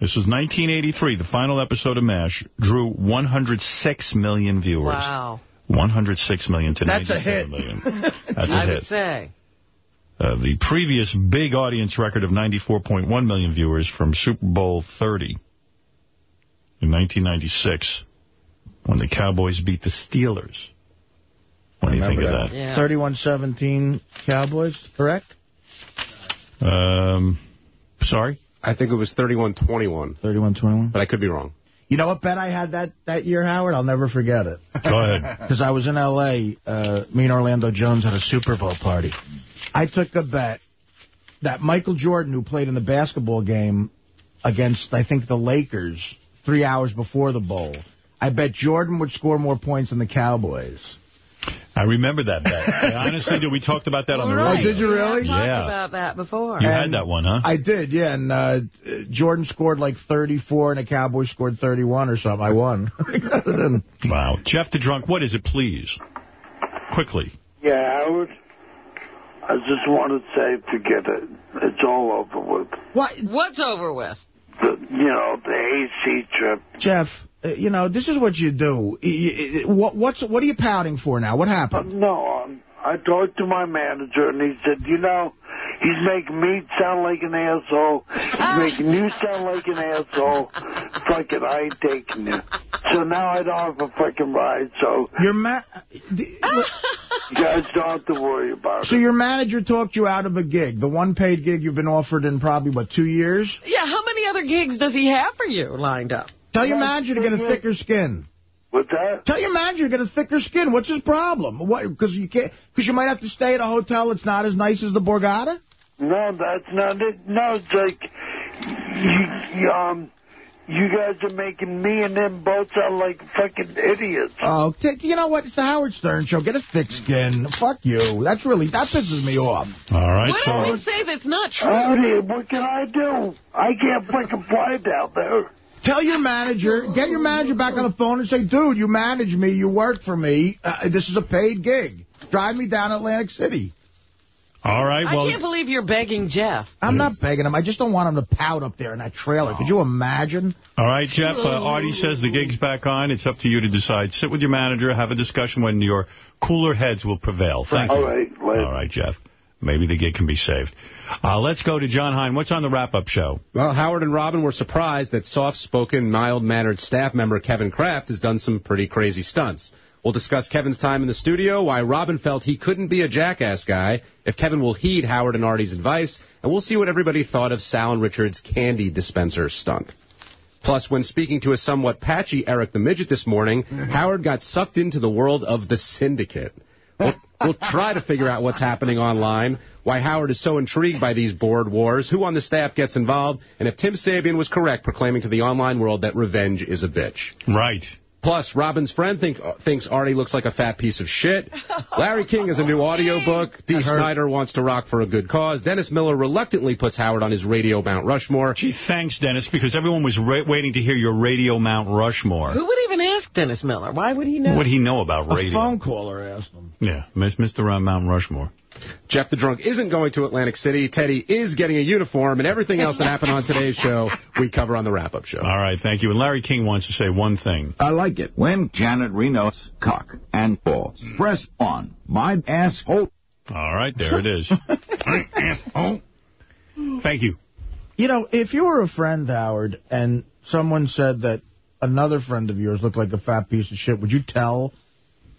S1: this was 1983, the final episode of MASH, drew 106 million viewers.
S2: Wow.
S1: 106 million to
S2: That's a
S1: 97
S2: hit.
S1: million. <laughs> That's a
S2: I
S1: hit.
S2: I would say.
S1: Uh, the previous big audience record of 94.1 million viewers from Super Bowl 30 in 1996 when the Cowboys beat the Steelers. What do you think of that?
S3: 31-17 Cowboys, correct?
S1: Um, sorry?
S52: I think it was 31-21.
S3: 31-21.
S52: But I could be wrong.
S3: You know what bet I had that, that year, Howard? I'll never forget it.
S1: Go ahead. <laughs>
S3: Because I was in L.A., uh, me and Orlando Jones had a Super Bowl party. I took a bet that Michael Jordan, who played in the basketball game against, I think, the Lakers three hours before the bowl, I bet Jordan would score more points than the Cowboys.
S1: I remember that bet. I <laughs> honestly do. We talked about that on the
S3: Right.
S1: radio.
S3: Oh, did you really?
S2: Talked
S1: Yeah.
S2: about that before.
S1: You had that one, huh?
S3: I did, yeah. And uh, Jordan scored like 34, and the Cowboys scored 31 or something. I won. <laughs>
S1: Wow. Jeff the Drunk, what is it, please? Quickly.
S47: Yeah, Howard. I just want to say, forget it. It's all over with.
S3: What?
S2: What's over with?
S47: The, you know, the AC trip.
S3: Jeff, you know, this is what you do. What, what's, what are you pouting for now? What happened?
S47: No, um, I talked to my manager, and he said, you know, he's making me sound like an asshole. He's making you sound like an asshole. Fuck it, I ain't taking you. So now I don't have a fucking ride, so
S3: Your ma- <laughs>
S47: you guys don't have to worry about
S3: so
S47: it.
S3: So your manager talked you out of a gig, the one paid gig you've been offered in probably, what, two years?
S2: Yeah, how many other gigs does he have for you lined up?
S3: Tell your manager to get a thicker skin.
S47: What's that?
S3: Tell your manager to get a thicker skin. What's his problem? What? Because you can't. Because you might have to stay at a hotel that's not as nice as the Borgata.
S47: No, that's not it. No, it's like, you, you, um, you guys are making me and them both sound like fucking idiots.
S3: Oh, t- you know what? It's the Howard Stern show. Get a thick skin. Fuck you. That's really that pisses me off.
S1: All right,
S2: What did he say that's not true?
S47: Howdy, what can I do? I can't fucking fly down there.
S3: Tell your manager, get your manager back on the phone and say, dude, you manage me, you work for me. Uh, this is a paid gig. Drive me down to Atlantic City.
S1: All right,
S2: I can't believe you're begging Jeff.
S3: I'm not begging him. I just don't want him to pout up there in that trailer. Could you imagine?
S1: all right, Jeff. Uh, Artie says the gig's back on. It's up to you to decide. Sit with your manager, have a discussion when your cooler heads will prevail. Thank
S47: All
S1: you.
S47: right, later.
S1: All right, Jeff. Maybe the gig can be saved. Uh, let's go to Jon Hein. What's on the wrap-up show?
S52: Well, Howard and Robin were surprised that soft-spoken, mild-mannered staff member Kevin Kraft has done some pretty crazy stunts. We'll discuss Kevin's time in the studio, why Robin felt he couldn't be a jackass guy, if Kevin will heed Howard and Artie's advice, and we'll see what everybody thought of Sal and Richard's candy dispenser stunt. Plus, when speaking to a somewhat patchy Eric the Midget this morning, <laughs> Howard got sucked into the world of the syndicate. We'll, we'll try to figure out what's happening online, why Howard is so intrigued by these board wars, who on the staff gets involved, and if Tim Sabean was correct proclaiming to the online world that revenge is a bitch.
S1: Right.
S52: Plus, Robin's friend think, thinks Artie looks like a fat piece of shit. <laughs> Larry King has a new audiobook. Dee Snider wants to rock for a good cause. Dennis Miller reluctantly puts Howard on his radio Mount Rushmore.
S1: Gee, thanks, Dennis, because everyone was waiting to hear your radio Mount Rushmore.
S2: Who would even ask Dennis Miller? Why would he know?
S1: What would he know about radio?
S3: A
S1: radio?
S3: phone caller asked him.
S1: Yeah, Mr. Uh, Mount Rushmore.
S52: Jeff the Drunk isn't going to Atlantic City. Teddy is getting a uniform, and everything else that happened on today's show, we cover on the wrap-up show.
S1: All right, thank you. And Larry King wants to say one thing.
S53: I like it when Janet Reno's cock and balls. Press on my asshole.
S1: All right, there it is. <laughs>
S53: asshole.
S1: Thank you.
S3: You know, if you were a friend, Howard, and someone said that another friend of yours looked like a fat piece of shit, would you tell?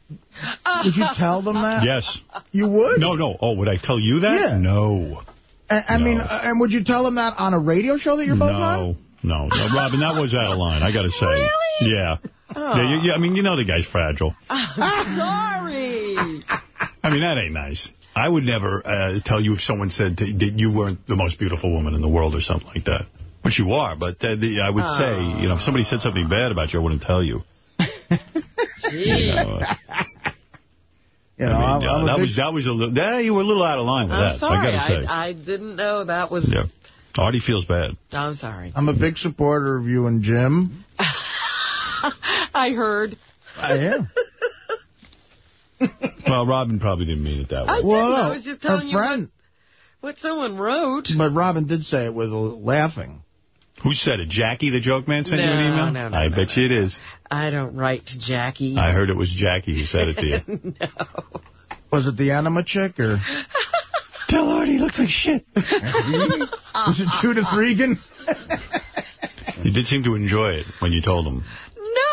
S3: <laughs> Would you tell them that?
S1: Yes.
S3: You would?
S1: No, no. Oh, would I tell you that?
S3: Yeah.
S1: No.
S3: I, I mean, uh, and would you tell them that on a radio show that you're both on?
S1: No, no, no. Robin, that was out of line, I got to say. Really? Yeah.
S2: Oh.
S1: Yeah, you, you, I mean, you know the guy's fragile.
S2: I'm <laughs> sorry.
S1: I mean, that ain't nice. I would never uh, tell you if someone said that you weren't the most beautiful woman in the world or something like that. But you are. But uh, the, I would say, you know, if somebody said something bad about you, I wouldn't tell you. <laughs> <laughs> You know,
S3: You know,
S1: I
S3: I'm,
S1: uh,
S3: I'm
S1: that was that was a little. That, you were a little out of line with
S2: I'm
S1: that.
S2: sorry.
S1: I got to say.
S2: I, I didn't know that was...
S1: yeah. Artie feels bad.
S2: I'm sorry.
S3: I'm a big supporter of you and Jim. <laughs>
S2: I heard.
S3: I am. <laughs>
S1: Well, Robin probably didn't mean it that way.
S2: I didn't.
S3: Well,
S2: I was just telling
S3: her
S2: you what,
S3: friend.
S2: what someone wrote.
S3: But Robin did say it with a laughing.
S1: Who said it? Jackie, the joke man, sent you an email?
S2: no, no,
S1: I
S2: no,
S1: bet you it is.
S2: I don't write to Jackie.
S1: I heard it was Jackie who said it to you. <laughs>
S2: no.
S3: Was it the anima chick or? <laughs>
S1: Tell Artie he looks like shit. <laughs>
S3: Was it Judith Regan?
S1: You did seem to enjoy it when you told him.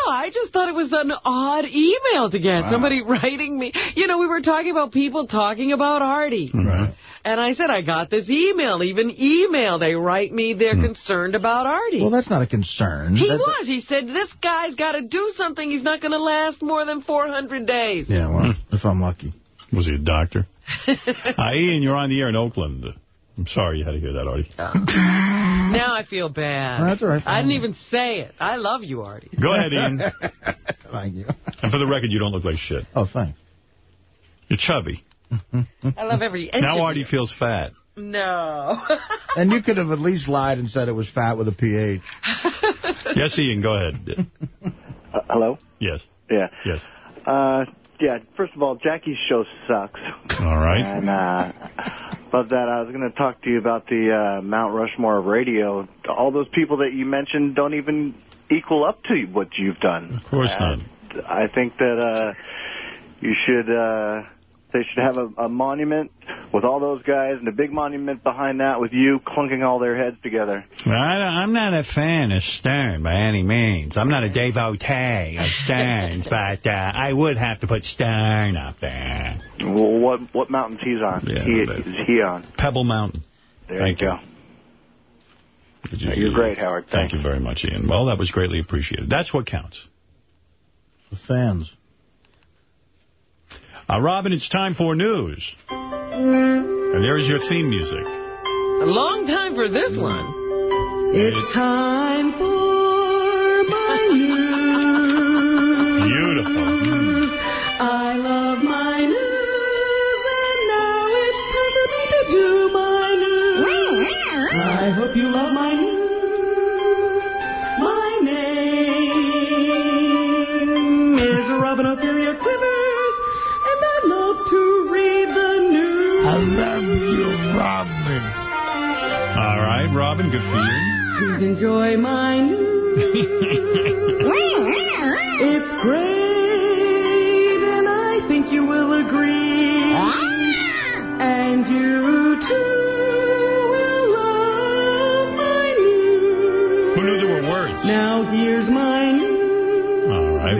S2: No, I just thought it was an odd email to get.
S1: Wow.
S2: Somebody <laughs> writing me. You know, we were talking about people talking about Artie. Mm-hmm.
S1: Right.
S2: And I said, I got this email. Even email, they write me they're hmm. concerned about Artie.
S3: Well, that's not a concern.
S2: he
S3: That-
S2: was. He said, this guy's got to do something. He's not going to last more than 400 days.
S3: Yeah, well, hmm. if I'm lucky.
S1: Was he a doctor? Hi, <laughs> ah, Ian, you're on the air in Oakland. I'm sorry you had to hear that, Artie. Oh.
S2: Now I feel bad.
S3: That's all right.
S2: I didn't even say it. I love you, Artie.
S1: Go ahead, Ian. <laughs>
S3: Thank you.
S1: And for the record, you don't look like shit.
S3: Oh, thanks.
S1: You're chubby.
S2: I love every inch
S1: Now
S2: of
S1: Artie
S2: you.
S1: feels fat.
S2: No. <laughs>
S3: And you could have at least lied and said it was fat with a PH. <laughs>
S1: Yes, Ian, go ahead.
S54: Uh, hello?
S1: Yes.
S54: Yeah.
S1: Yes.
S54: Uh, yeah, first of all, Jackie's show sucks.
S1: All right.
S54: And, uh, above that, I was going to talk to you about the uh, Mount Rushmore of radio. All those people that you mentioned don't even equal up to what you've done.
S1: Of course not.
S54: I think that uh, you should, uh, they should have a, a monument with all those guys and a big monument behind that with you clunking all their heads together.
S1: Well, I, I'm not a fan of Stern by any means. I'm not a devotee of Stern's, <laughs> but uh, I would have to put Stern up there.
S54: Well, what what mountains he's on?
S1: Yeah,
S54: he, is he on?
S1: Pebble Mountain.
S54: There
S1: Thank
S54: you go. You're great, Howard.
S1: Thank you very much, Ian. Well, that was greatly appreciated. That's what counts.
S3: The fans.
S1: Uh, Robin, it's time for news. And there's your theme music.
S2: A long time for this one. It's time for my <laughs> news.
S1: Beautiful.
S2: I love my news, and now it's time for me to do my news. I hope you Robin,
S1: good for you.
S2: Please enjoy my <laughs> news. it's great, and I think you will agree. And you too will love my news.
S1: Who knew there were words?
S2: Now here's my news.
S1: All right.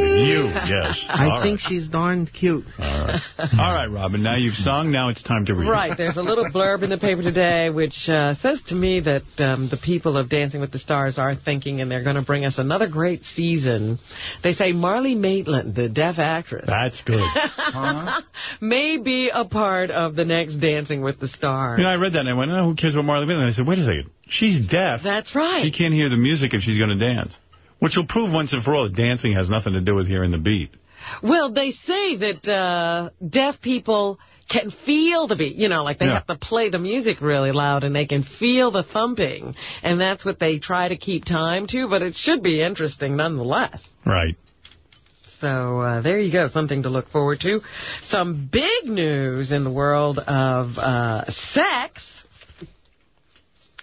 S1: With you, yes.
S3: I
S1: All
S3: think she's darn cute.
S1: All right. <laughs> All right, Robin. Now you've sung. Now it's time to read.
S2: Right, there's a little blurb in the paper today which uh, says to me that um, the people of Dancing with the Stars are thinking and they're going to bring us another great season. They say Marlee Matlin, the deaf actress,
S1: That's good. <laughs>
S2: may be a part of the next Dancing with the Stars.
S1: You know, I read that and I went, oh, who cares about Marlee Matlin? I said, wait a second. She's deaf.
S2: That's right.
S1: She can't hear the music if she's going to dance. Which will prove once and for all that dancing has nothing to do with hearing the beat.
S2: Well, they say that uh, deaf people can feel the beat. You know, like they
S1: Yeah.
S2: have to play the music really loud and they can feel the thumping. And that's what they try to keep time to, but it should be interesting nonetheless.
S1: Right.
S2: So uh, there you go, something to look forward to. Some big news in the world of uh, sex.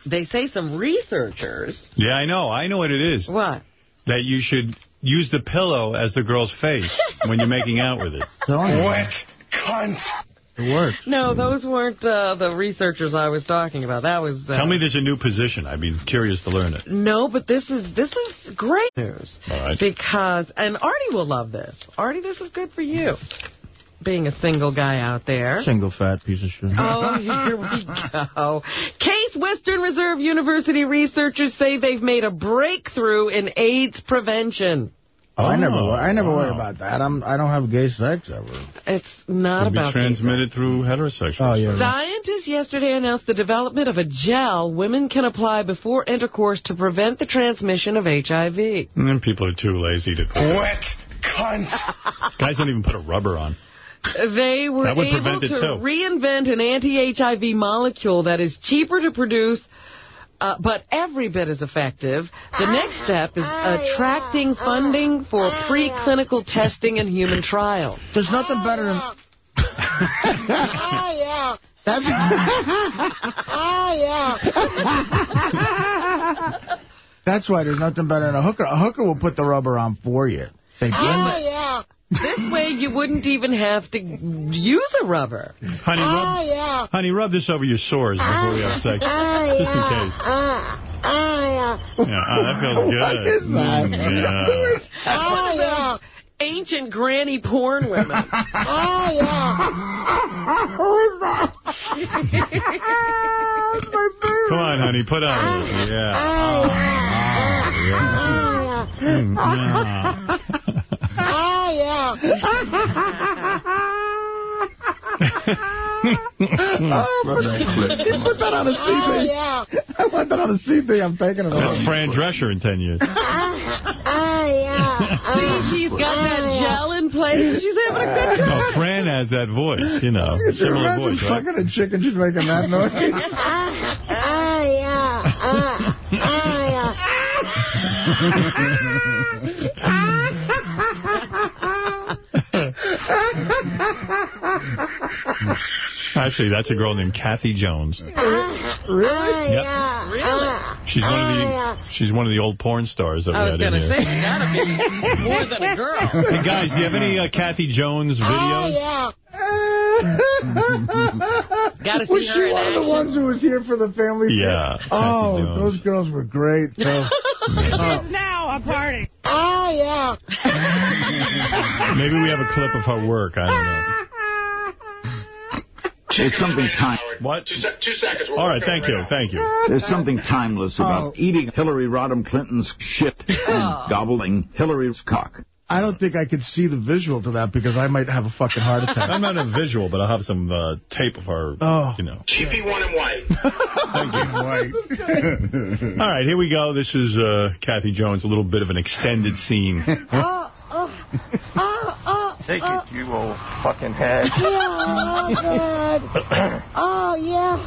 S2: They say some researchers.
S1: Yeah, I know. I know what it is.
S2: What?
S1: That you should use the pillow as the girl's face <laughs> when you're making out with it.
S3: Wet
S1: cunt.
S3: It works.
S2: No, those weren't uh, the researchers I was talking about. That was. Uh,
S1: Tell me there's a new position. I'd be curious to learn it.
S2: No, but this is this is great news
S1: All right.
S2: because and Artie will love this. Artie, this is good for you. Being a single guy out there.
S3: Single fat piece of shit.
S2: Oh, here we go. Case Western Reserve University researchers say they've made a breakthrough in AIDS prevention.
S3: Oh, I never,
S1: Oh,
S3: I never worry about that. I'm, I don't have gay sex ever.
S2: It's not
S1: Could be
S2: about
S1: transmitted through heterosexuals.
S3: Oh, yeah.
S2: Scientists yesterday announced the development of a gel women can apply before intercourse to prevent the transmission of HIV.
S1: And then people are too lazy to...
S2: Wet
S1: cunt. Guys don't even put a rubber on.
S2: They were able to
S1: too.
S2: reinvent an anti-HIV molecule that is cheaper to produce, uh, but every bit as effective. The next step is attracting funding for preclinical testing and human trials.
S3: There's nothing better than...
S47: Oh, yeah.
S3: That's...
S47: oh, yeah.
S3: That's why there's nothing better than a hooker. A hooker will put the rubber on for you. They bring
S47: Oh,
S3: it.
S47: Yeah.
S2: This way you wouldn't even have to use a rubber.
S1: Honey,
S47: Oh,
S1: rub, ah,
S47: yeah.
S1: honey, rub this over your sores ah, before we have sex.
S47: Oh,
S1: Just in case.
S47: Oh, yeah.
S1: Yeah, oh, that feels <laughs> good.
S47: What is that?
S1: Mm, yeah. <laughs>
S47: Oh, yeah.
S2: Ancient granny porn women.
S47: Oh, <laughs> yeah. Who is that?
S1: Come on, honey, put on. Yeah.
S47: Oh,
S1: yeah. Mm, yeah.
S47: Oh, yeah.
S3: Oh, you <laughs> put that on a CD.
S47: Oh, yeah.
S3: I want that on a CD. I'm taking it
S1: That's
S3: off.
S1: Fran Drescher in 10 years. <laughs>
S47: Oh, yeah.
S2: See, she's got oh, that gel in place and she's having a good time.
S1: Oh, Fran has that voice, you know,
S3: Could you
S1: similar
S3: imagine
S1: voice, right?
S3: fucking a chicken just making that <laughs> noise?
S47: Oh, yeah. Oh, oh, yeah. <laughs>
S1: Actually, that's a girl named Kathy Jones.
S47: Really?
S1: Yep.
S47: Yeah. Really?
S1: She's one of the she's one of the old porn stars that
S2: I
S1: we
S2: was
S1: had in
S2: going to
S1: here.
S2: say, you got to be more than a girl. <laughs>
S1: Hey guys, do you have any uh, Kathy Jones
S47: Oh,
S1: videos?
S47: yeah.
S2: Got to see
S3: Was
S2: her
S3: she
S2: in
S3: one of the ones who was here for the family?
S1: Yeah,
S3: thing? Oh, those girls were great. though. <laughs> is
S2: now a party.
S47: Oh, <laughs> yeah.
S1: Maybe we have a clip of her work. I don't know.
S53: There's something time.
S1: What?
S9: Two, se- two seconds. We're
S1: All right, thank
S9: it
S1: you,
S9: right
S1: thank you.
S53: There's something timeless about
S3: Oh.
S53: eating Hillary Rodham Clinton's shit and oh. gobbling Hillary's cock.
S3: I don't think I could see the visual to that because I might have a fucking heart attack.
S1: I'm not a visual, but I'll have some uh, tape of her,
S3: Oh.
S1: you know.
S9: GP1 and white. <laughs>
S1: Thank you. <laughs> All right, here we go. This is uh, Kathy Jones, a little bit of an extended scene. <laughs>
S47: Oh, oh, oh, oh.
S49: Take it, you old fucking head. <laughs>
S47: Yeah, oh, <coughs> God. Oh, yeah.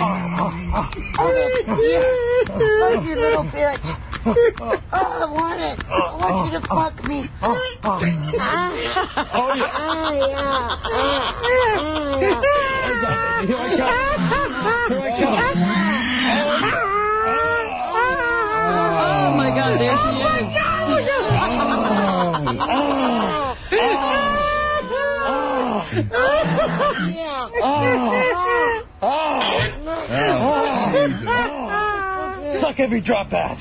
S47: Oh, yeah. Oh, you little bitch. Oh, I want it. I want you to fuck me. Oh, yeah. Oh, yeah. Oh, yeah.
S49: Here I come. Here I
S2: Oh, my God, there she is.
S49: Oh, come. Suck every drop out.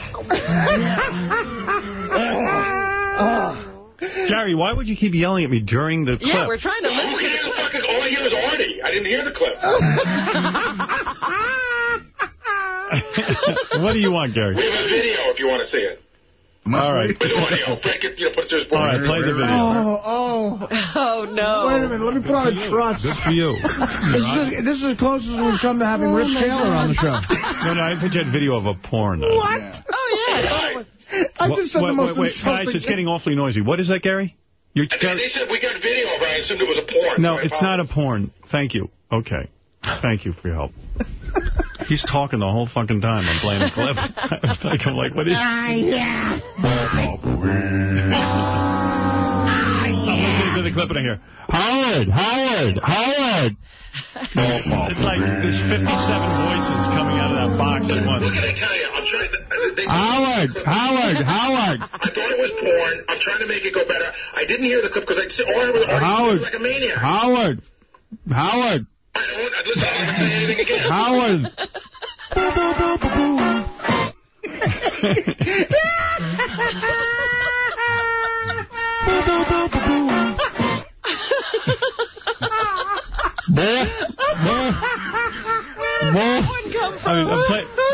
S49: Oh.
S1: Gary, why would you keep yelling at me during the clip?
S2: Yeah, we're trying to
S9: Who
S2: listen
S9: can
S2: to
S9: hear the fucking... All I hear is Artie. I didn't hear the clip. <laughs> <laughs>
S1: what do you want, Gary?
S9: We have a video if you want to see it.
S1: All right.
S9: With <laughs> audio. Frank, you know, put it to his board.
S1: All right, play the video.
S3: Oh, oh.
S2: Oh, no. <laughs>
S3: Wait a minute. Let me put on a truss.
S1: Good for you. <laughs>
S3: This is, this is as close as we've come to having Rip oh, Taylor on the show.
S1: No, no, I thought you had video of a porn.
S3: What?
S2: Oh, yeah. I thought it was-
S3: I
S1: What-
S3: just said
S1: wait,
S3: the most
S1: wait, wait, guys,
S3: insulting
S1: it's getting awfully noisy. What is that, Gary? You're,
S9: They, they said we got video of it. I assumed it was a porn.
S1: no,
S9: I
S1: it's not a porn. Thank you. Okay. Thank you for your help. He's talking the whole fucking time. I'm playing a clip. I'm like, what is...
S47: Ah, yeah.
S1: I'm listening to the clip in here. Howard, Howard, Howard. It's like there's 57 voices coming out of that box at once.
S10: Look at I tell you, I'm trying. To, uh, they,
S1: Howard, Howard, Howard.
S10: I thought it was porn. I'm trying to make it go better. I didn't hear the clip because I all I heard was Artie
S1: Howard,
S10: like a maniac.
S1: Howard, Howard, Howard. boo, boo, boo, boo, boo.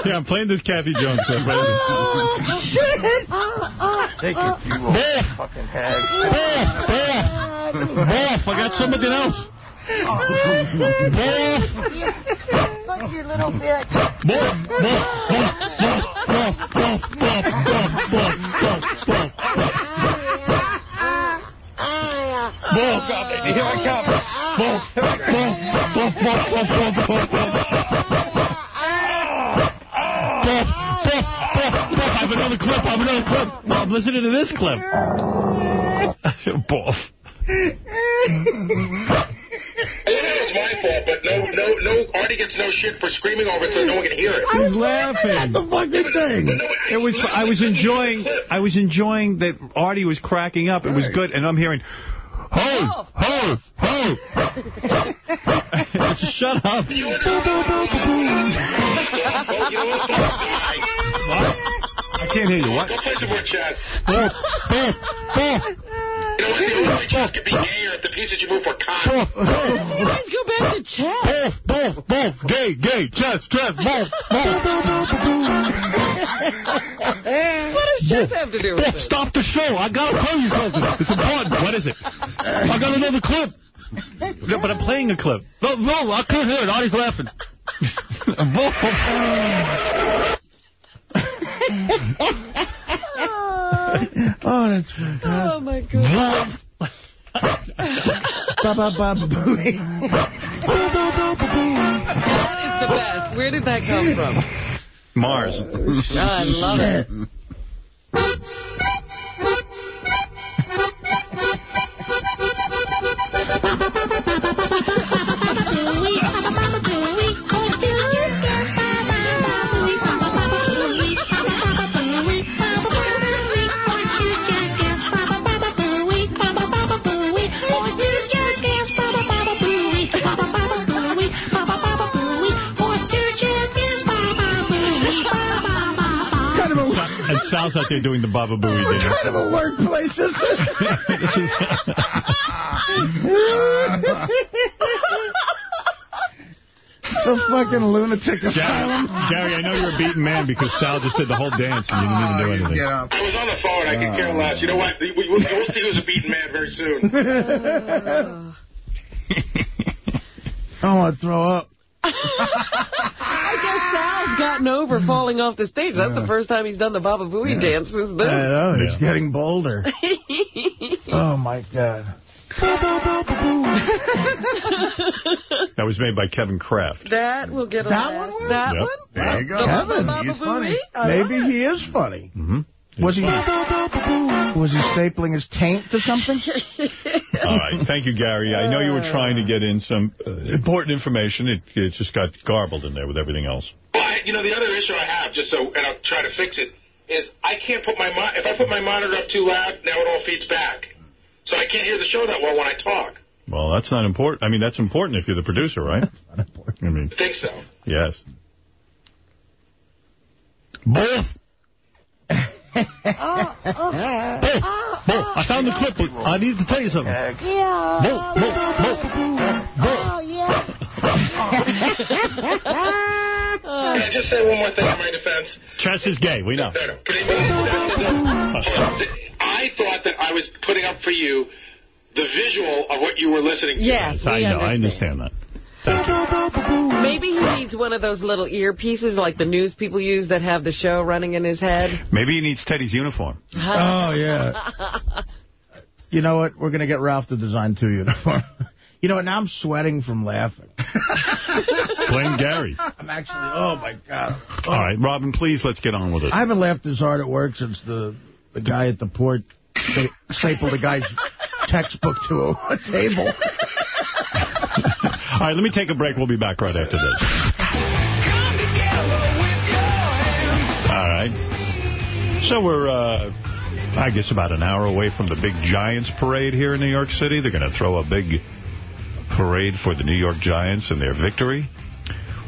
S1: yeah, I'm playing this Kathy Jones clip. Right oh,
S43: shit.
S49: Take your few fucking hags.
S1: Bull. Bull. Bull. I got something else. I have another clip. I have another clip. Bob, listen to this clip. <laughs> Boff. <laughs> Boy.
S10: It's my fault, but no, no, no. Artie gets no shit for screaming over it, so no one can hear it.
S1: He's laughing.
S3: the fucking thing.
S1: It was. I was enjoying. I was enjoying that Artie was cracking up. It was good, and I'm hearing, "Ho, ho, ho!" <laughs> Shut up. <laughs> I can't hear you. What?
S10: Go play some more chess. You know what? The only chess could be gayer if the pieces you move were cocked.
S2: Let's go back to chess.
S1: Both, both, both, gay, gay, chess, chess, both, both.
S2: What does chess have to do with
S1: Both,
S2: it?
S1: stop the show. I gotta tell you something. It's important. What is it? I got another clip. No, but I'm playing a clip. No, no, I couldn't hear it. Artie's laughing. <laughs> <laughs> <laughs>
S3: Oh. <laughs> Oh, that's fantastic.
S2: Oh, my God.
S3: Ba ba ba ba booey.
S2: That is the best. Where did that come from?
S1: Mars.
S2: Oh, I love it.
S1: Sal's out there doing the Baba Booey
S3: what
S1: dance.
S3: kind of a workplace is this? It's a fucking lunatic
S1: Gary,
S3: asylum.
S1: Gary, I know you're a beaten man because Sal just did the whole dance and you didn't even do anything.
S3: Get up.
S10: I was on the phone. I could care oh. less. You know what? We- we- We'll see who's a beaten man very soon. <laughs>
S3: I want to throw up.
S2: I guess Sal's gotten over falling off the stage. That's the first time he's done the Baba Booey dance since
S3: I
S2: then.
S3: know, he's
S1: Yeah.
S3: getting bolder. <laughs> Oh, my God. <laughs>
S1: That was made by Kevin Kraft.
S2: that will get a
S3: That
S2: laugh.
S3: one?
S2: That
S1: Yep.
S2: one?
S9: There you go.
S3: Kevin, he's funny. Maybe he is funny.
S1: Mm-hmm.
S3: Was he was he stapling his taint to something? <laughs>
S1: All right. Thank you, Gary. I know you were trying to get in some uh, important information. It, it just got garbled in there with everything else.
S10: But, you know, the other issue I have, just so, and I'll try to fix it, is I can't put my, mo- if I put my monitor up too loud, now it all feeds back. So I can't hear the show that well when I talk.
S1: Well, that's not important. I mean, that's important if you're the producer, right? <laughs> I mean,
S10: I think so.
S1: yes. Both. Oh, oh, Both. Both. Oh, I found the clip. but I need to tell you something.
S43: Yeah.
S1: Both. Both. Both.
S43: Oh, yeah.
S10: Can I just say one more thing in my defense?
S1: Chess is gay. We know.
S10: No, no. Can I, I thought that I was putting up for you the visual of what you were listening to.
S2: Yes,
S1: I
S2: we
S1: know. I understand that.
S2: Maybe he needs one of those little earpieces like the news people use that have the show running in his head.
S1: Maybe he needs Teddy's uniform.
S3: Oh, yeah. <laughs> You know what? We're going to get Ralph to design two uniforms. <laughs> You know what? Now I'm sweating from laughing. <laughs>
S1: Blame Gary.
S3: I'm actually, oh, my God.
S1: All right, Robin, please, let's get on with it.
S3: I haven't laughed this hard at work since the, the guy at the port sta- stapled the guy's textbook to a, a table.
S1: All right, let me take a break. We'll be back right after this. All right. So we're, uh, I guess, about an hour away from the big Giants parade here in New York City. They're going to throw a big parade for the New York Giants and their victory.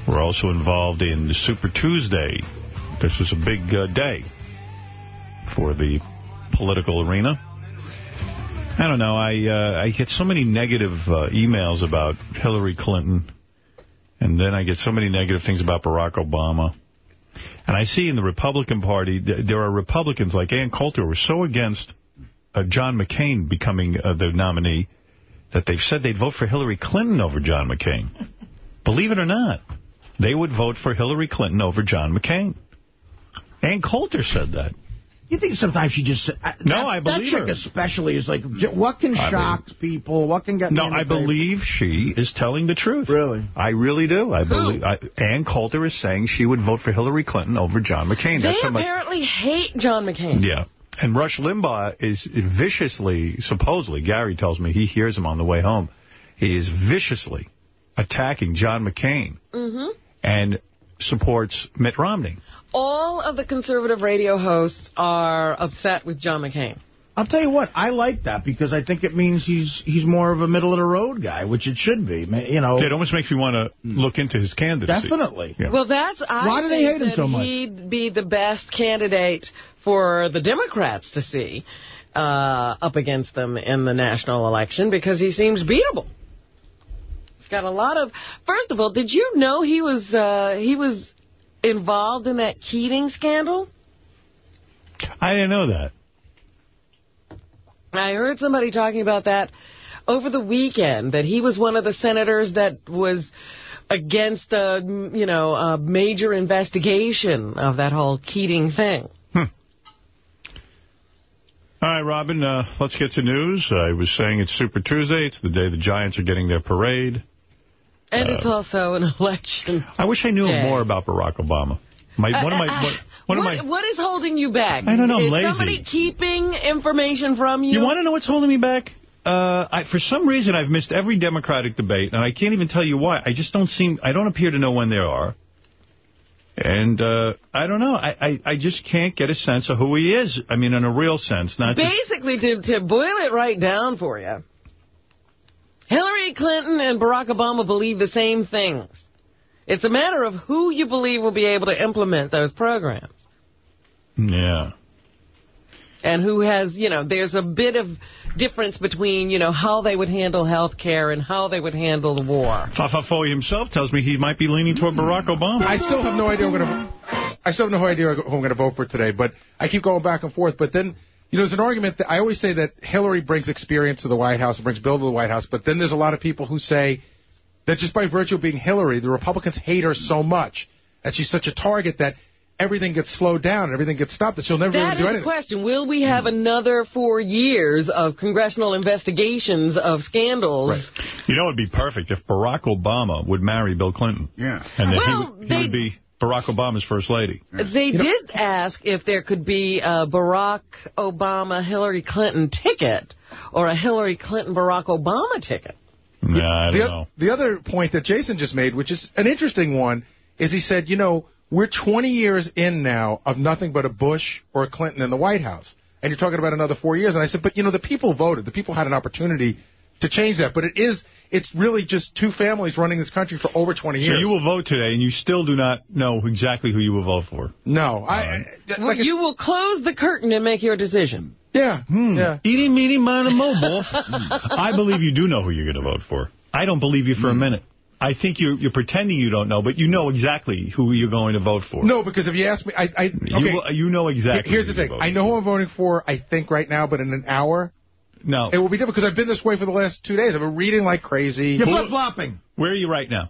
S1: We're also involved in Super Tuesday. This is a big uh, day for the political arena. I don't know. I uh, I get so many negative uh, emails about Hillary Clinton, and then I get so many negative things about Barack Obama. And I see in the Republican Party, th there are Republicans like Ann Coulter who are so against uh, John McCain becoming uh, the nominee that they've said they'd vote for Hillary Clinton over John McCain. Believe it or not, they would vote for Hillary Clinton over John McCain. Ann Coulter said that.
S3: You think sometimes she just... uh,
S1: No,
S3: that,
S1: I believe
S3: That chick
S1: her.
S3: especially is like, what can
S1: I
S3: shock people? What can get
S1: No, I
S3: paper?
S1: believe she is telling the truth.
S3: Really?
S1: I really do. I believe. I, Ann Coulter is saying she would vote for Hillary Clinton over John McCain.
S2: They
S1: That's how much.
S2: apparently hate John McCain.
S1: Yeah. And Rush Limbaugh is viciously, supposedly, Gary tells me he hears him on the way home. He is viciously attacking John McCain
S2: hmm
S1: and supports Mitt Romney.
S2: All of the conservative radio hosts are upset with John McCain.
S3: I'll tell you what, I like that because I think it means he's he's more of a middle-of-the-road guy, which it should be. You know,
S1: It almost makes me want to look into his candidacy.
S3: Definitely.
S1: Yeah.
S2: Well, that's I
S3: Why do they
S2: think
S3: hate him so much?
S2: He'd be the best candidate for the Democrats to see uh, up against them in the national election because he seems beatable. He's got a lot of. First of all, did you know he was uh, he was involved in that Keating scandal?
S1: I didn't know that.
S2: I heard somebody talking about that over the weekend, that he was one of the senators that was against a, you know, a major investigation of that whole Keating thing.
S1: All right, Robin, uh, let's get to news. I was saying it's Super Tuesday. It's the day the Giants are getting their parade.
S2: And
S1: Uh,
S2: it's also an <laughs> election.
S1: I wish I knew
S2: day.
S1: more about Barack Obama. My, one of my,
S2: Uh, uh,
S1: one, one of my.
S2: what is holding you back?
S1: I don't know, I'm
S2: Is
S1: lazy.
S2: somebody keeping information from you?
S1: You want to know what's holding me back? Uh, I, for some reason, I've missed every Democratic debate, and I can't even tell you why. I just don't seem, I don't appear to know when there are. And uh, I don't know. I, I, I just can't get a sense of who he is. I mean, in a real sense, not just...
S2: Basically, to, to boil it right down for you, Hillary Clinton and Barack Obama believe the same things. It's a matter of who you believe will be able to implement those programs.
S1: Yeah.
S2: And who has, you know, there's a bit of difference between, you know, how they would handle health care and how they would handle the war.
S1: Fafafoy himself tells me he might be leaning toward Barack Obama.
S4: I still have no idea who I'm going to. I still have no idea who I'm going to vote for today, but I keep going back and forth. But then, you know, there's an argument that I always say that Hillary brings experience to the White House and brings Bill to the White House. But then there's a lot of people who say that just by virtue of being Hillary, the Republicans hate her so much that she's such a target that everything gets slowed down and everything gets stopped that she'll never
S2: That
S4: really do
S2: is the
S4: anything.
S2: question. Will we have another four years of congressional investigations of scandals?
S1: You know, it'd be perfect if Barack Obama would marry Bill Clinton.
S9: Yeah.
S1: And then
S2: Well,
S1: he, would, he
S2: they-
S1: would be Barack Obama's first lady.
S2: They did ask if there could be a Barack Obama Hillary Clinton ticket or a Hillary Clinton Barack Obama ticket.
S1: Nah, I
S4: the,
S1: don't
S4: oth-
S1: know.
S4: the other point that Jason just made, which is an interesting one, is he said, you know, we're 20 years in now of nothing but a Bush or a Clinton in the White House. And you're talking about another four years. And I said, but, you know, the people voted. The people had an opportunity to change that. But it is, it's really just two families running this country for over 20 years.
S1: So you will vote today, and you still do not know exactly who you will vote for.
S4: No. I, uh,
S2: Well, you will close the curtain and make your decision.
S4: Yeah. Hmm.
S1: Yeah. Eating, meaty, mine, and mobile. I believe you do know who you're going to vote for. I don't believe you for a hmm. minute. I think you're, you're pretending you don't know, but you know exactly who you're going to vote for.
S4: No, because if you ask me, I, I okay.
S1: You, will- you know exactly.
S4: Here's the thing. I know who I'm voting for, I think, right now, but in an hour,
S1: No.
S4: it will be different because I've been this way for the last two days. I've been reading like crazy.
S3: You're flip-flopping.
S1: Where are you right now?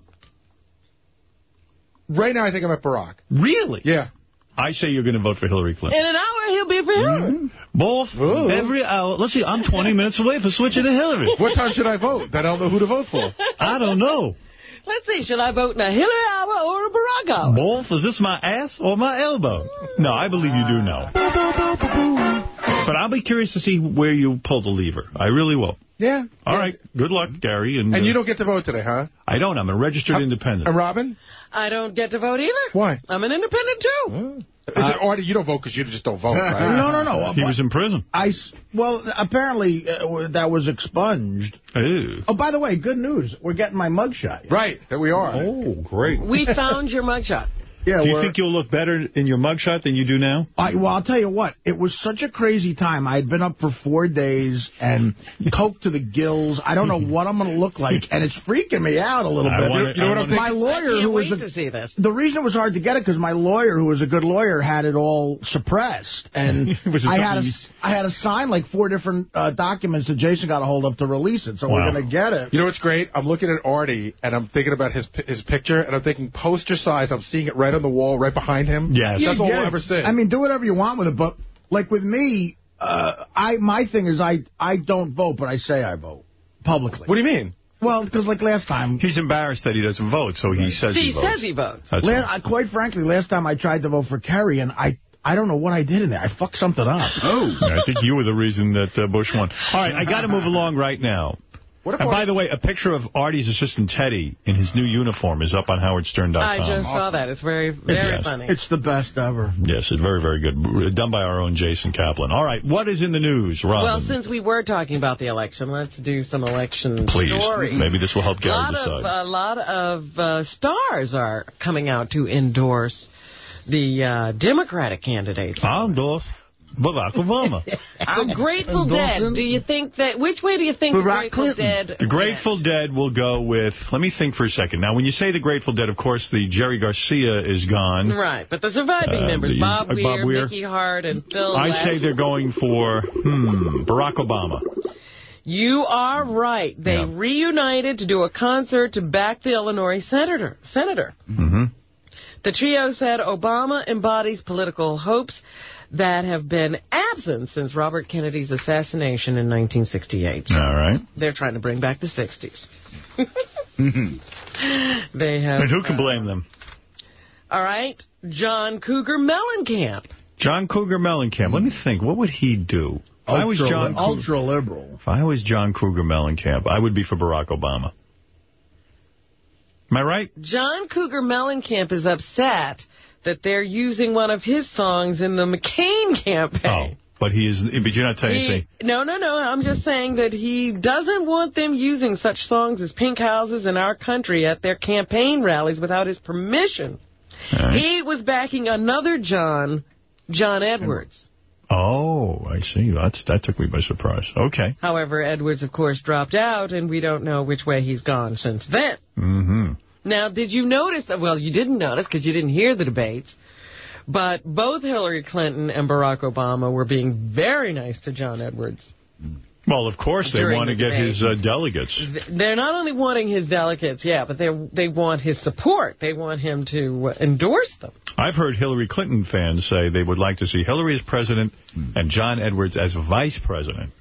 S4: Right now, I think I'm at Barack.
S1: Really?
S4: Yeah.
S1: I say you're going to vote for Hillary Clinton.
S2: In an hour, he'll be for Hillary. Mm-hmm.
S1: Both every hour. Let's see, I'm 20 minutes away from switching to Hillary.
S4: What time should I vote? Then I don't know who to vote for.
S1: I don't know.
S2: Let's see, should I vote in a Hillary hour or a Barack hour?
S1: Both? Is this my ass or my elbow? No, I believe you do know. But I'll be curious to see where you pull the lever. I really will.
S4: Yeah.
S1: All right. Good luck, Gary. And,
S4: And
S1: uh,
S4: you don't get to vote today, huh?
S1: I don't. I'm a registered independent.
S4: And Robin?
S2: I don't get to vote either.
S4: Why?
S2: I'm an independent, too.
S4: Is it Artie, you don't vote because you just don't vote, right? <laughs>
S3: No, no, no.
S1: He was in prison.
S3: I, well, apparently uh, that was expunged.
S1: Ew.
S3: Oh, by the way, good news. We're getting my mugshot.
S4: Right, there we are.
S1: Oh, great.
S2: We found your mugshot.
S3: Yeah,
S1: do you think you'll look better in your mugshot than you do now?
S3: I, well, I'll tell you what. It was such a crazy time. I had been up for four days and <laughs> coke to the gills. I don't know <laughs> what I'm going to look like, and it's freaking me out a little
S1: I
S3: bit.
S1: wanna-
S3: you know what I'm
S1: wanna-
S3: My lawyer,
S2: I
S3: who was
S2: can't
S3: a,
S2: to see this.
S3: the reason it was hard to get it because my lawyer, who was a good lawyer, had it all suppressed, and <laughs>
S1: Was
S3: I had to I had to sign like four different uh, documents that Jason got a hold of to release it. So
S1: Wow.
S3: we're going to get it.
S4: You know what's great? I'm looking at Artie, and I'm thinking about his his picture, and I'm thinking poster size. I'm seeing it right on the wall, right behind him.
S1: Yes.
S4: That's all
S3: Yeah,
S4: we'll ever see.
S3: I mean, do whatever you want with it, but like with me, uh, I my thing is I I don't vote, but I say I vote publicly.
S4: what do you mean?
S3: Well, because like last time,
S1: He's embarrassed that he doesn't vote, so he says he,
S2: He
S1: votes.
S2: He says he votes.
S1: That's
S3: la-
S1: right.
S3: Quite frankly, last time I tried to vote for Kerry, and I I don't know what I did in there. I fucked something up.
S1: Oh. I think you were the reason that uh, Bush won. All right, I got to move along right now.
S4: What if
S1: And by the way, a picture of Artie's assistant Teddy in his new uniform is up on howardstern.com.
S2: I just saw that. It's very, very
S1: Yes.
S2: funny.
S3: It's the best ever.
S1: Yes, it's very, very good. Done by our own Jason Kaplan. All right, what is in the news, Robin?
S2: Well, since we were talking about the election, let's do some election
S1: Please,
S2: stories.
S1: maybe this will help
S2: A
S1: Gary
S2: lot
S1: decide.
S2: of, a lot of uh, stars are coming out to endorse the uh, Democratic candidates.
S1: I'll endorse Barack Obama. <laughs>
S2: The Grateful Dead. Do you think that? Which way do you think the Grateful
S3: Clinton.
S2: Dead?
S1: The Grateful Dead will go with, let me think for a second. Now, when you say the Grateful Dead, of course, the Jerry Garcia is gone.
S2: Right, but the surviving
S1: Uh,
S2: members,
S1: the-
S2: Bob,
S1: uh,
S2: Weir,
S1: Bob Weir.
S2: Mickey Hart, and Phil.
S1: I
S2: Lesh-
S1: say they're going for, hmm, Barack Obama.
S2: You are right. They
S1: Yeah.
S2: reunited to do a concert to back the Illinois senator. Senator.
S1: Mm-hmm.
S2: The trio said Obama embodies political hopes that have been absent since Robert Kennedy's assassination in 1968.
S1: All right.
S2: They're trying to bring back the 60s. Mm-hmm. <laughs> they have.
S1: And who can uh, blame them?
S2: All right. John Cougar Mellencamp.
S1: John Cougar Mellencamp. Let me think. What would he do? If I was John Cougar,
S3: ultra liberal.
S1: if I was John Cougar Mellencamp, I would be for Barack Obama. Am I right?
S2: John Cougar Mellencamp is upset that they're using one of his songs in the McCain campaign.
S1: Oh, but he is. But you're not telling
S2: He-
S1: me.
S2: no, no, no. I'm just saying that he doesn't want them using such songs as Pink Houses in our country at their campaign rallies without his permission. He was backing another John, John Edwards.
S1: Oh, I see. That's that took me by surprise. Okay.
S2: However, Edwards, of course, dropped out, and we don't know which way he's gone since then.
S1: Mm-hmm.
S2: Now, did you notice, well, you didn't notice because you didn't hear the debates, but both Hillary Clinton and Barack Obama were being very nice to John Edwards.
S1: Well, of course they want to
S2: the
S1: get
S2: debate.
S1: his uh, delegates.
S2: They're not only wanting his delegates, yeah, but they they want his support. They want him to uh, endorse them.
S1: I've heard Hillary Clinton fans say they would like to see Hillary as president and John Edwards as vice president.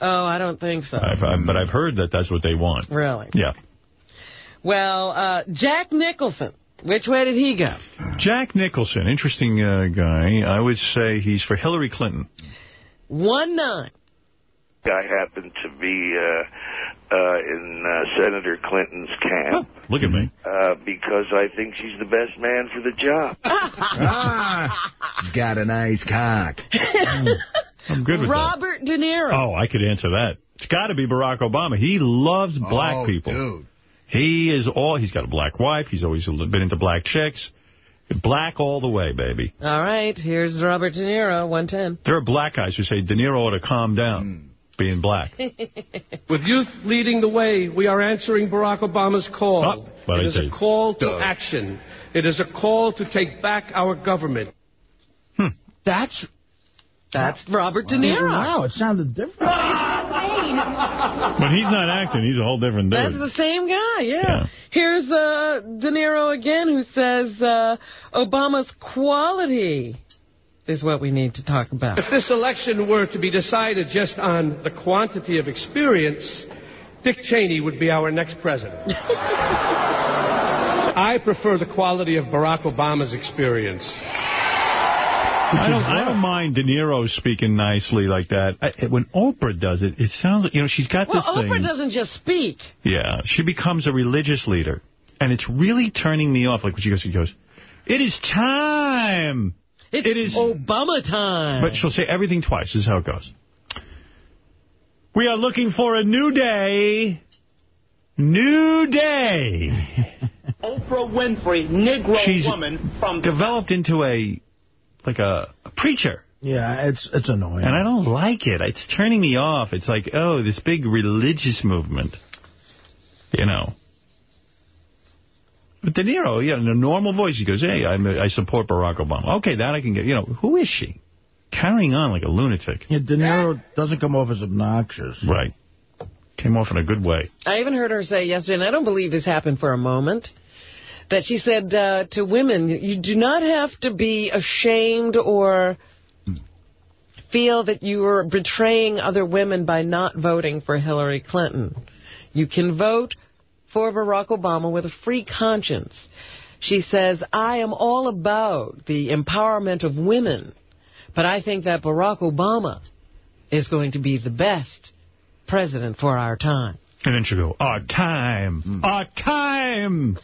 S2: Oh, I don't think so.
S1: I've, but I've heard that that's what they want.
S2: Really?
S1: Yeah.
S2: Well, uh, Jack Nicholson, which way did he go?
S1: Jack Nicholson, interesting uh, guy. I would say he's for Hillary Clinton.
S2: One nine.
S55: I happen to be uh, uh, in uh, Senator Clinton's camp.
S1: Look at me.
S55: Uh, because I think she's the best man for the job. <laughs>
S9: Got a nice cock. <laughs>
S1: I'm good with
S2: Robert De Niro.
S1: Oh, I could answer that. It's got to be Barack Obama. He loves black
S9: Oh,
S1: people.
S9: dude.
S1: He is all. He's got a black wife. He's always been into black chicks. Black all the way, baby.
S2: All right, here's Robert De Niro, 110.
S1: There are black guys who say De Niro ought to calm down, hmm. being black. <laughs>
S56: With youth leading the way, we are answering Barack Obama's call.
S1: Oh, but I
S56: it is
S1: say-
S56: a call to
S1: Duh.
S56: action. It is a call to take back our government. Hmm.
S3: That's
S2: that's Robert De Niro.
S3: Wow, it sounded different. Ah!
S1: When he's not acting, he's a whole different dude.
S2: That's the same guy, yeah. Here's uh, De Niro again who says uh, Obama's quality is what we need to talk about.
S56: If this election were to be decided just on the quantity of experience, Dick Cheney would be our next president. <laughs> I prefer the quality of Barack Obama's experience.
S1: I don't. I don't mind De Niro speaking nicely like that. I, when Oprah does it, it sounds like you know she's got
S2: Well,
S1: this thing.
S2: Well, Oprah doesn't just speak.
S1: Yeah, she becomes a religious leader, and it's really turning me off. Like when she goes, she goes, "It is time."
S2: It's
S1: it is
S2: Obama time.
S1: But she'll say everything twice. This is how it goes. We are looking for a new day. New day. <laughs>
S43: Oprah Winfrey, Negro
S1: She's
S43: woman from
S1: developed into a like a, a preacher.
S3: Yeah, it's it's annoying.
S1: And I don't like it. It's turning me off. It's like, oh, this big religious movement. You know. But De Niro, yeah, in a normal voice, he goes, hey, I'm, I support Barack Obama. Okay, that I can get. You know, who is she? Carrying on like a lunatic.
S3: Yeah, De Niro doesn't come off as obnoxious.
S1: Right. Came off in a good way.
S2: I even heard her say yesterday, and I don't believe this happened for a moment, that she said uh, to women, you do not have to be ashamed or feel that you are betraying other women by not voting for Hillary Clinton. You can vote for Barack Obama with a free conscience. She says, I am all about the empowerment of women, but I think that Barack Obama is going to be the best president for our time.
S1: And then she'll go, our time, our time,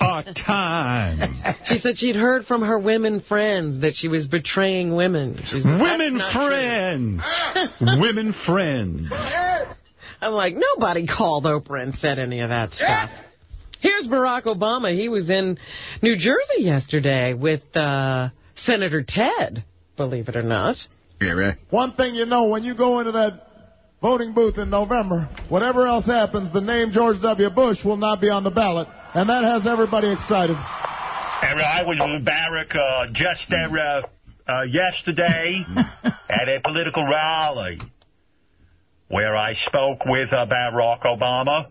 S1: our time. <laughs>
S2: She said she'd heard from her women friends that she was betraying women. She said,
S1: Women
S2: "That's not
S1: friends. <laughs> Women friends.
S2: I'm like, nobody called Oprah and said any of that stuff. Here's Barack Obama. He was in New Jersey yesterday with uh, Senator Ted, believe it or not.
S9: Yeah, right.
S57: One thing you know, when you go into that voting booth in November, whatever else happens, the name George W. Bush will not be on the ballot, and that has everybody excited.
S58: And I was with Barack uh, just uh, uh, yesterday <laughs> at a political rally where I spoke with uh, Barack Obama,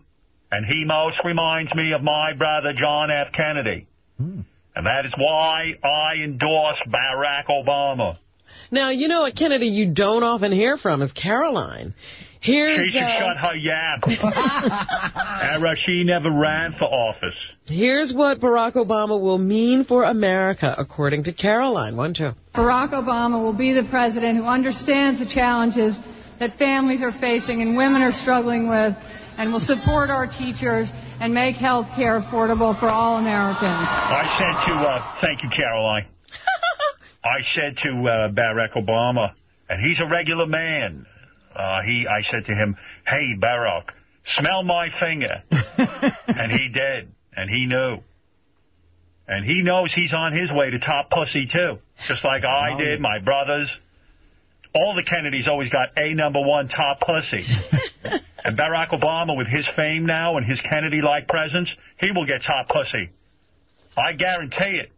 S58: and he most reminds me of my brother John F. Kennedy. And that is why I endorse Barack Obama.
S2: Now, you know what, Kennedy, you don't often hear from is Caroline. Here's,
S58: She should
S2: uh,
S58: shut her yap. <laughs> Era, she never ran for office.
S2: Here's what Barack Obama will mean for America, according to Caroline. One, two.
S59: Barack Obama will be the president who understands the challenges that families are facing and women are struggling with and will support our teachers and make health care affordable for all Americans.
S58: I said to, uh, thank you, Caroline. <laughs> I said to uh, Barack Obama, and he's a regular man. Uh, he, I said to him, hey, Barack, smell my finger. <laughs> and he did, and he knew. And he knows he's on his way to top pussy, too. Just like I did, my brothers. All the Kennedys always got A number one top pussy. <laughs> and Barack Obama, with his fame now and his Kennedy-like presence, he will get top pussy. I guarantee it.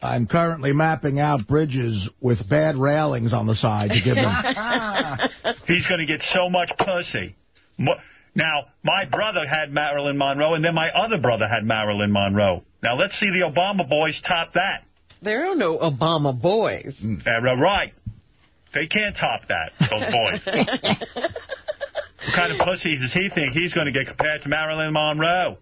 S3: I'm currently mapping out bridges with bad railings on the side to give them. <laughs>
S58: He's going to get so much pussy. Now, my brother had Marilyn Monroe, and then my other brother had Marilyn Monroe. Now, let's see the Obama boys top that.
S2: There are no Obama boys.
S58: Uh, right. They can't top that, those boys. <laughs> what kind of pussy does he think he's going to get compared to Marilyn Monroe?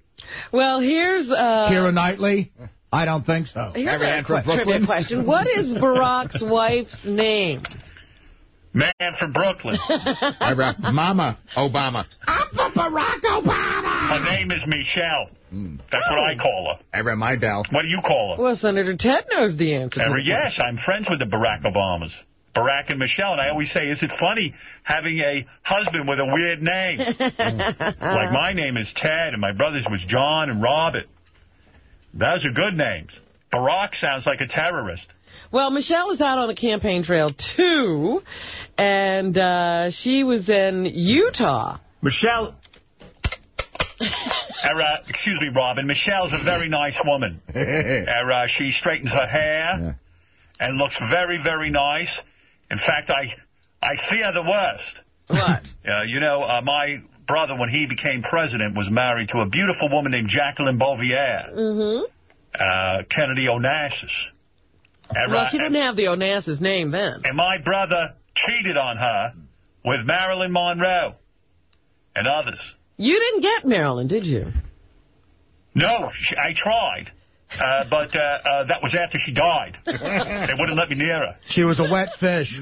S2: Well, here's... Uh,
S3: Keira Knightley? I don't think so.
S2: Here's a qu- trivia question. What is Barack's <laughs> wife's name?
S58: Man from Brooklyn.
S9: Mama Obama.
S2: I'm for Barack Obama.
S58: Her name is Michelle. Hmm. That's what I oh. call her.
S9: Ever my bell.
S58: What do you call her?
S2: Well, Senator Ted knows the answer. to
S58: Ever,
S2: the
S58: yes, I'm friends with the Barack Obamas. Barack and Michelle, and I always say, is it funny having a husband with a weird name? <laughs> Oh. like my name is Ted, and my brother's was John and Robert. Those are good names. Barack sounds like a terrorist.
S2: Well, Michelle is out on the campaign trail, too, and uh, she was in Utah.
S58: Michelle... <laughs> Era, excuse me, Robin. Michelle's a very nice woman. <laughs> Era, she straightens her hair and looks very, very nice. In fact, I I fear the worst.
S2: What? <laughs>
S58: Uh, you know, uh, my brother, when he became president, was married to a beautiful woman named Jacqueline Bouvier,
S2: Mm-hmm.
S58: uh, Kennedy Onassis. And,
S2: Well, she didn't have the Onassis name then.
S58: and my brother cheated on her with Marilyn Monroe and others.
S2: You didn't get Marilyn, did you?
S58: No, I tried. uh, but uh, uh, that was after she died. <laughs> they wouldn't let me near her.
S3: She was a wet fish.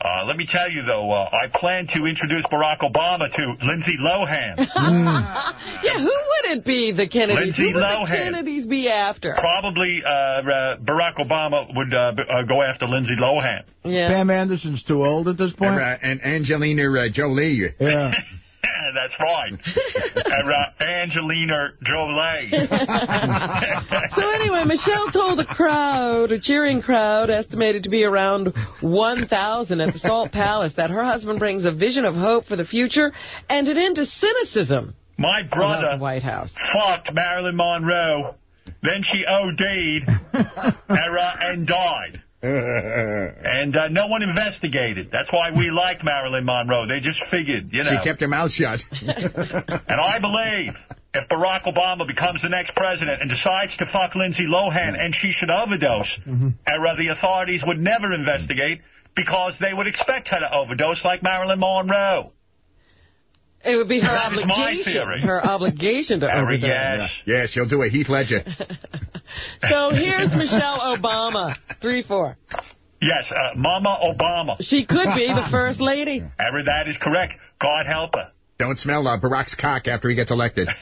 S58: Uh, let me tell you, though, uh, I plan to introduce Barack Obama to Lindsay Lohan. <laughs>
S2: yeah, who would it be, the Kennedys?
S58: Lindsay
S2: who would
S58: Lohan.
S2: the Kennedys be after?
S58: Probably uh, uh, Barack Obama would uh, b- uh, go after Lindsay Lohan.
S2: Yeah.
S3: Pam Anderson's too old at this point.
S9: And, uh, and Angelina uh, Jolie.
S3: Yeah. <laughs> <laughs>
S58: That's right. and, uh, Angelina Jolie. <laughs>
S2: So anyway, Michelle told a crowd, a cheering crowd, estimated to be around 1,000 at the Salt Palace, that her husband brings a vision of hope for the future and an end to cynicism.
S58: My brother
S2: the White House.
S58: fucked Marilyn Monroe. Then she OD'd <laughs> era, and died. <laughs> And uh, no one investigated. That's why we liked Marilyn Monroe. They just figured, you know.
S9: She kept her mouth shut. <laughs>
S58: And I believe if Barack Obama becomes the next president and decides to fuck Lindsay Lohan and she should overdose, era, the authorities would never investigate because they would expect her to overdose like Marilyn Monroe.
S2: It would be her
S58: That
S2: obligation. Her obligation to
S58: Harry,
S2: overdose.
S58: yes.
S9: Yeah, she'll do a Heath Ledger. <laughs>
S2: So here's Michelle Obama. 3-4.
S58: Yes, uh, Mama Obama.
S2: She could be the first lady.
S58: Ever that is correct. God help her.
S9: Don't smell uh, Barack's cock after he gets elected. <laughs>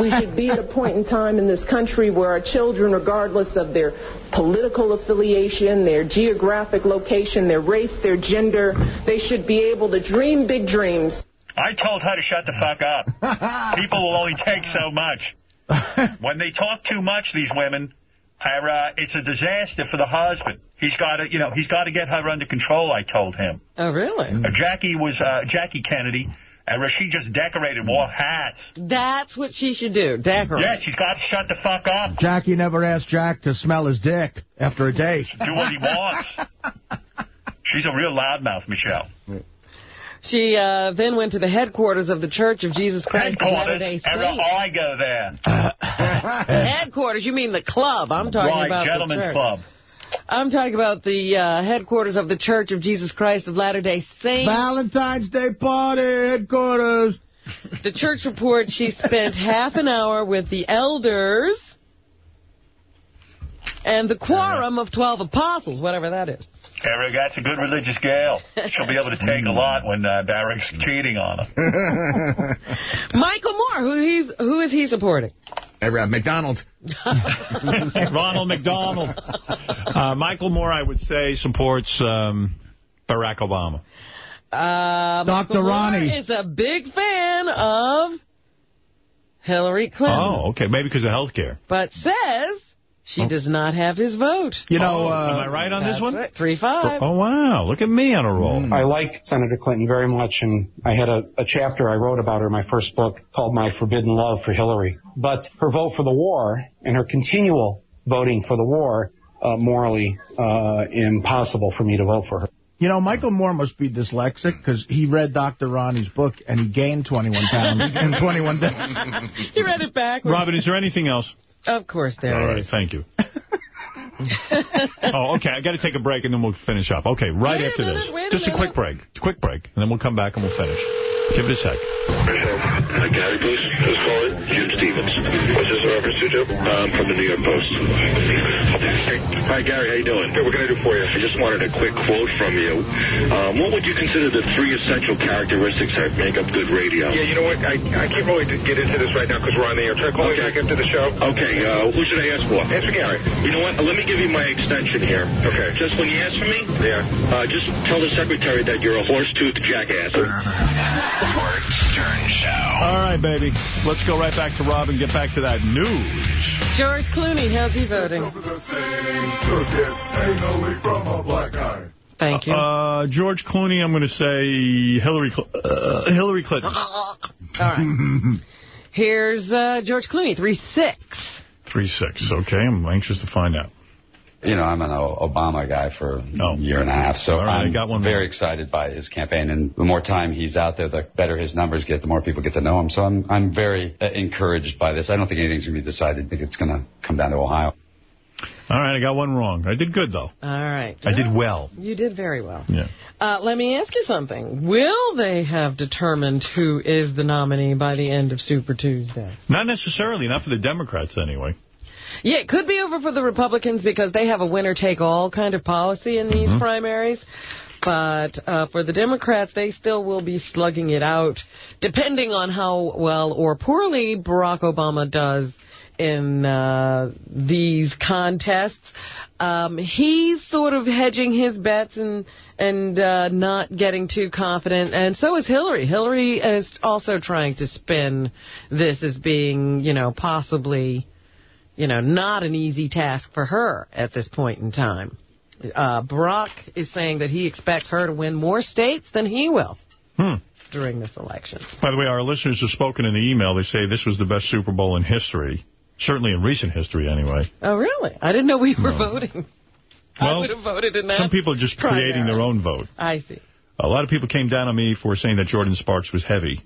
S60: We should be at a point in time in this country where our children, regardless of their political affiliation, their geographic location, their race, their gender, they should be able to dream big dreams.
S58: I told her to shut the fuck up. <laughs> People will only take so much. <laughs> When they talk too much, these women, are, uh, it's a disaster for the husband. He's got to, you know, he's got to get her under control. I told him.
S2: Oh, really?
S58: Uh, Jackie was uh, Jackie Kennedy, and uh, she just decorated, wore hats.
S2: That's what she should do. Decorate.
S58: Yeah, she's got to shut the fuck up.
S3: Jackie never asked Jack to smell his dick after a date.
S58: Do what he wants. <laughs> She's a real loudmouth, Michelle.
S2: She uh, then went to the headquarters of the Church of Jesus Christ of
S58: Headquarters.
S2: Latter-day
S58: Ever
S2: Saints.
S58: I go there. <laughs>
S2: headquarters, you mean the club. I'm talking
S58: right,
S2: about
S58: gentlemen's
S2: the church.
S58: club.
S2: I'm talking about the uh, headquarters of the Church of Jesus Christ of Latter-day Saints.
S3: Valentine's Day party headquarters.
S2: The church reports she spent <laughs> half an hour with the elders and the quorum of 12 apostles, whatever that is.
S58: Eric, that's a good religious gal. She'll be able to take a lot when uh, Barrick's cheating on her. <laughs>
S2: Michael Moore, who he's who is he supporting?
S9: Uh, McDonald's. <laughs>
S1: Ronald McDonald. Uh, Michael Moore, I would say, supports um, Barack Obama.
S2: Uh,
S3: Dr.
S2: Michael Moore
S3: Ronnie.
S2: is a big fan of Hillary Clinton,
S1: Oh, okay. Maybe because of health care.
S2: but says she does not have his vote.
S3: You know,
S1: Oh,
S3: uh,
S1: am I right on this one?
S2: right, Three five.
S1: Oh, wow. Look at me on a roll.
S61: I like Senator Clinton very much, and I had a, a chapter I wrote about her in my first book called My Forbidden Love for Hillary. But her vote for the war and her continual voting for the war, uh, morally uh, impossible for me to vote for her.
S3: You know, Michael Moore must be dyslexic because he read Dr. Ronnie's book and he gained 21 pounds <laughs> in 21 days.
S2: He read it backwards.
S1: Robin, is there anything else?
S2: Of course there
S1: All
S2: is.
S1: right, thank you. <laughs> oh, okay. I got to take a break and then we'll finish up. Okay, right
S2: Wait
S1: after
S2: minute,
S1: this.
S2: wait a
S1: Just a quick break. Quick break, and then we'll come back and we'll finish. Give it a sec.
S55: Gary, please. Who's calling? Jim Stevens. What's this in to, Jim? Um, from the New York Post. Hey, hi, Gary. How you doing? Hey, what can I do for you? I just wanted a quick quote from you. Um, what would you consider the three essential characteristics that make up good radio?
S10: Yeah, you know what? I, I can't really get into this right now because we're on the air. Try calling
S55: Okay.
S10: back after the show.
S55: Okay, uh, who should I ask for?
S10: Answer Gary.
S55: You know what? Let me give you my extension here.
S10: Okay.
S55: Just when you ask for me,
S10: Yeah.
S55: uh, just tell the secretary that you're a horse-toothed jackass.
S1: All right, baby. Let's go right back to Rob and get back to that news.
S2: George Clooney, how's he voting? Thank you.
S1: Uh, George Clooney, I'm going to say Hillary Cl uh, Hillary Clinton. <laughs>
S2: All right. Here's uh, George Clooney, 3-6.
S1: 3-6. Okay, I'm anxious to find out.
S62: You know, I'm an Obama guy for a year and a half, so
S1: All right, I
S62: I'm
S1: got one
S62: very excited by his campaign. And the more time he's out there, the better his numbers get, the more people get to know him. So I'm I'm very uh, encouraged by this. I don't think anything's going to be decided. I think it's going to come down to Ohio.
S1: All right, I got one wrong. I did good, though.
S2: All right.
S1: I did well.
S2: You did very well.
S1: Yeah.
S2: Uh, let me ask you something. Will they have determined who is the nominee by the end of Super Tuesday?
S1: Not necessarily. Not for the Democrats, anyway.
S2: Yeah, it could be over for the Republicans because they have a winner-take-all kind of policy in these
S1: Mhm.
S2: primaries. But uh, for the Democrats, they still will be slugging it out, depending on how well or poorly Barack Obama does in uh, these contests. Um, he's sort of hedging his bets and and uh, not getting too confident, and so is Hillary. Hillary is also trying to spin this as being, you know, possibly, you know, not an easy task for her at this point in time. Uh, Barack is saying that he expects her to win more states than he will
S1: Hmm.
S2: during this election.
S1: By the way, our listeners have spoken in the email. They say this was the best Super Bowl in history. Certainly in recent history, anyway.
S2: Oh, really? I didn't know we were
S1: No.
S2: voting. I
S1: Well,
S2: would have voted in that.
S1: Some people are just creating their own vote.
S2: I see.
S1: A lot of people came down on me for saying that Jordin Sparks was heavy.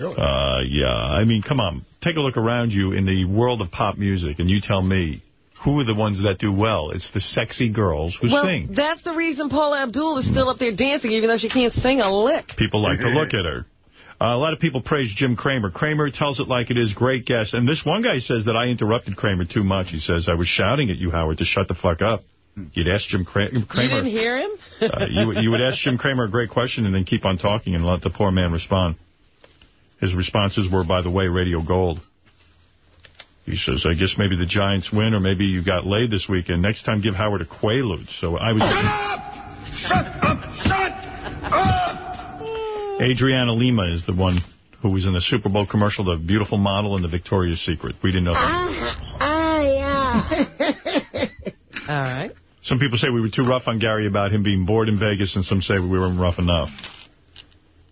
S1: Uh, yeah, I mean, come on. Take a look around you in the world of pop music, and you tell me, who are the ones that do well? It's the sexy girls who
S2: well,
S1: sing.
S2: that's the reason Paula Abdul is still up there dancing, even though she can't sing a lick.
S1: People like to look at her. Uh, a lot of people praise Jim Cramer. Cramer tells it like it is. Great guest. And this one guy says that I interrupted Cramer too much. He says, I was shouting at you, Howard, to shut the fuck up. You'd ask Jim Kra Cramer.
S2: You didn't hear him?
S1: uh, you, you would ask Jim Cramer a great question and then keep on talking and let the poor man respond. His responses were, by the way, radio gold. He says, I guess maybe the Giants win or maybe you got laid this weekend. Next time, give Howard a Quaalude. So I was...
S47: Shut up! Shut up! Shut up!
S1: Adriana Lima is the one who was in the Super Bowl commercial, the beautiful model in the Victoria's Secret. We didn't know that.
S47: Oh, yeah. <laughs>
S2: All right.
S1: Some people say we were too rough on Gary about him being bored in Vegas, and some say we weren't rough enough.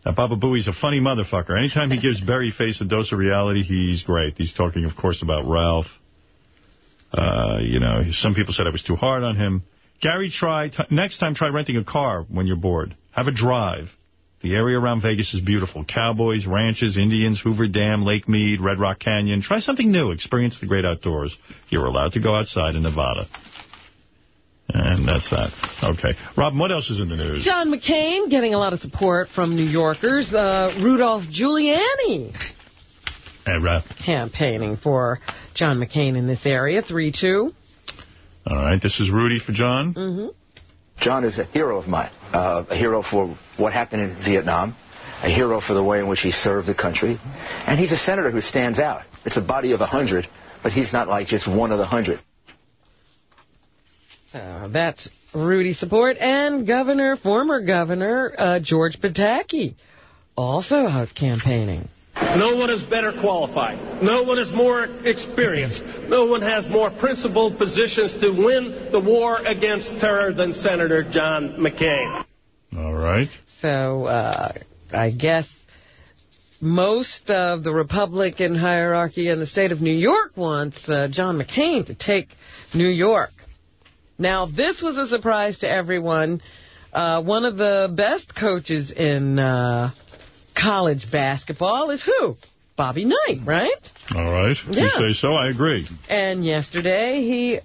S1: Now, Baba Booey's a funny motherfucker. Anytime he gives Barry Face a dose of reality, he's great. He's talking, of course, about Ralph. Uh, you know, some people said I was too hard on him. Gary, try next time, try renting a car when you're bored. Have a drive. The area around Vegas is beautiful. Cowboys, ranches, Indians, Hoover Dam, Lake Mead, Red Rock Canyon. Try something new. Experience the great outdoors. You're allowed to go outside in Nevada. And that's that. Okay. Robin, what else is in the news?
S2: John McCain getting a lot of support from New Yorkers. Uh, Rudolph Giuliani
S1: Hey, Rob.
S2: campaigning for John McCain in this area. 3-2.
S1: All right, this is Rudy for John.
S2: Mm-hmm.
S63: John is a hero of mine, uh, a hero for what happened in Vietnam, a hero for the way in which he served the country, and he's a senator who stands out. It's a body of a hundred, but he's not like just one of the hundred.
S2: Uh, that's Rudy support. And Governor, former Governor uh, George Pataki also out campaigning.
S64: No one is better qualified. No one is more experienced. No one has more principled positions to win the war against terror than Senator John McCain.
S1: All right.
S2: So uh, I guess most of the Republican hierarchy in the state of New York wants uh, John McCain to take New York. Now, this was a surprise to everyone. Uh, one of the best coaches in uh, college basketball is who? Bobby Knight, right?
S1: All right.
S2: Yeah.
S1: You say so, I agree.
S2: And yesterday he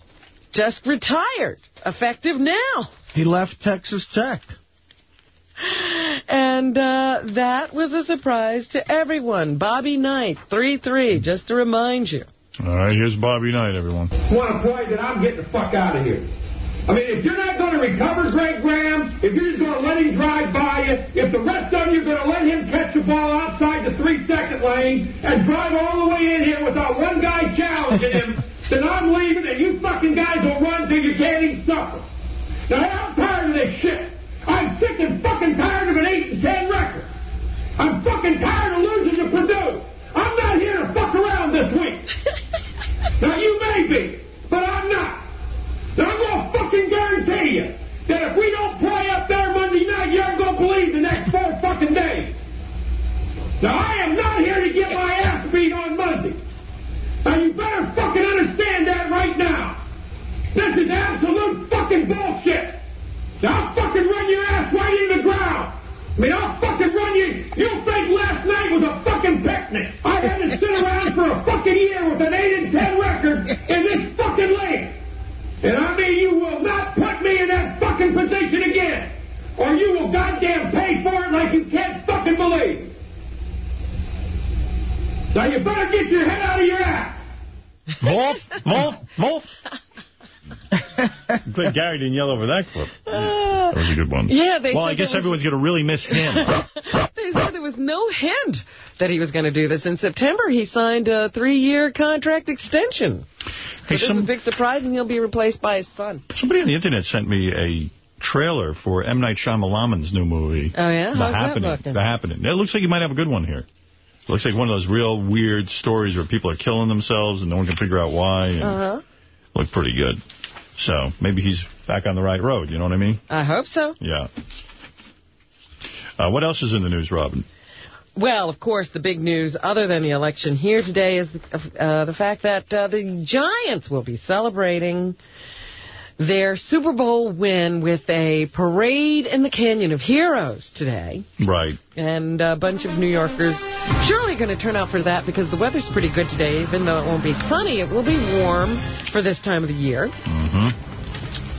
S2: just retired, effective now.
S3: He left Texas Tech.
S2: And uh, that was a surprise to everyone. Bobby Knight, 3-3, just to remind you.
S1: All right, here's Bobby Knight, everyone.
S64: Want to play that I'm getting the fuck out of here. I mean, if you're not going to recover Greg Graham, if you're just going to let him drive by you, if the rest of you are going to let him catch the ball outside the three-second lane and drive all the way in here without one guy challenging him, <laughs> then I'm leaving and you fucking guys will run till you can't even suffer. Now, I'm tired of this shit. I'm sick and fucking tired of an 8 and 10 record. I'm fucking tired of losing to Purdue. I'm not here to fuck around this week. <laughs> now, you may be, but I'm not. Now, I'm going to fucking guarantee you that if we don't play up there Monday night, you aren't going to believe the next four fucking days. Now, I am not here to get my ass beat on Monday. Now, you better fucking understand that right now. This is absolute fucking bullshit. Now, I'll fucking run your ass right in the ground. I mean, I'll fucking run you. You'll think last night was a fucking picnic. I had to sit around for a fucking year with an 8 and 10 record in this fucking league. And I mean, you will not put me in that fucking position again, or you will goddamn pay for it like you can't fucking believe. Now you better get your head out of your ass.
S1: Wolf, wolf, wolf. Glad Gary didn't yell over that clip. Uh, that was a good one.
S2: Yeah, they
S1: Well, I guess
S2: was...
S1: everyone's going to really miss him. <laughs>
S2: they said there was no hint that he was going to do this. In September, he signed a three-year contract extension.
S1: Hey,
S2: so this is a big surprise, and he'll be replaced by his son.
S1: Somebody on the internet sent me a trailer for M. Night Shyamalan's new movie.
S2: Oh, yeah?
S1: The
S2: How's that
S1: Happening. The Happening. It looks like you might have a good one here. It looks like one of those real weird stories where people are killing themselves and no one can figure out why. And
S2: Uh-huh.
S1: Look pretty good. So maybe he's back on the right road. You know what I mean?
S2: I hope so.
S1: Yeah. Uh, what else is in the news, Robin?
S2: Well, of course, the big news, other than the election here today, is uh, the fact that uh, the Giants will be celebrating their Super Bowl win with a parade in the Canyon of Heroes today.
S1: Right.
S2: And a bunch of New Yorkers surely going to turn out for that because the weather's pretty good today. Even though it won't be sunny, it will be warm for this time of the year.
S1: Mm-hmm.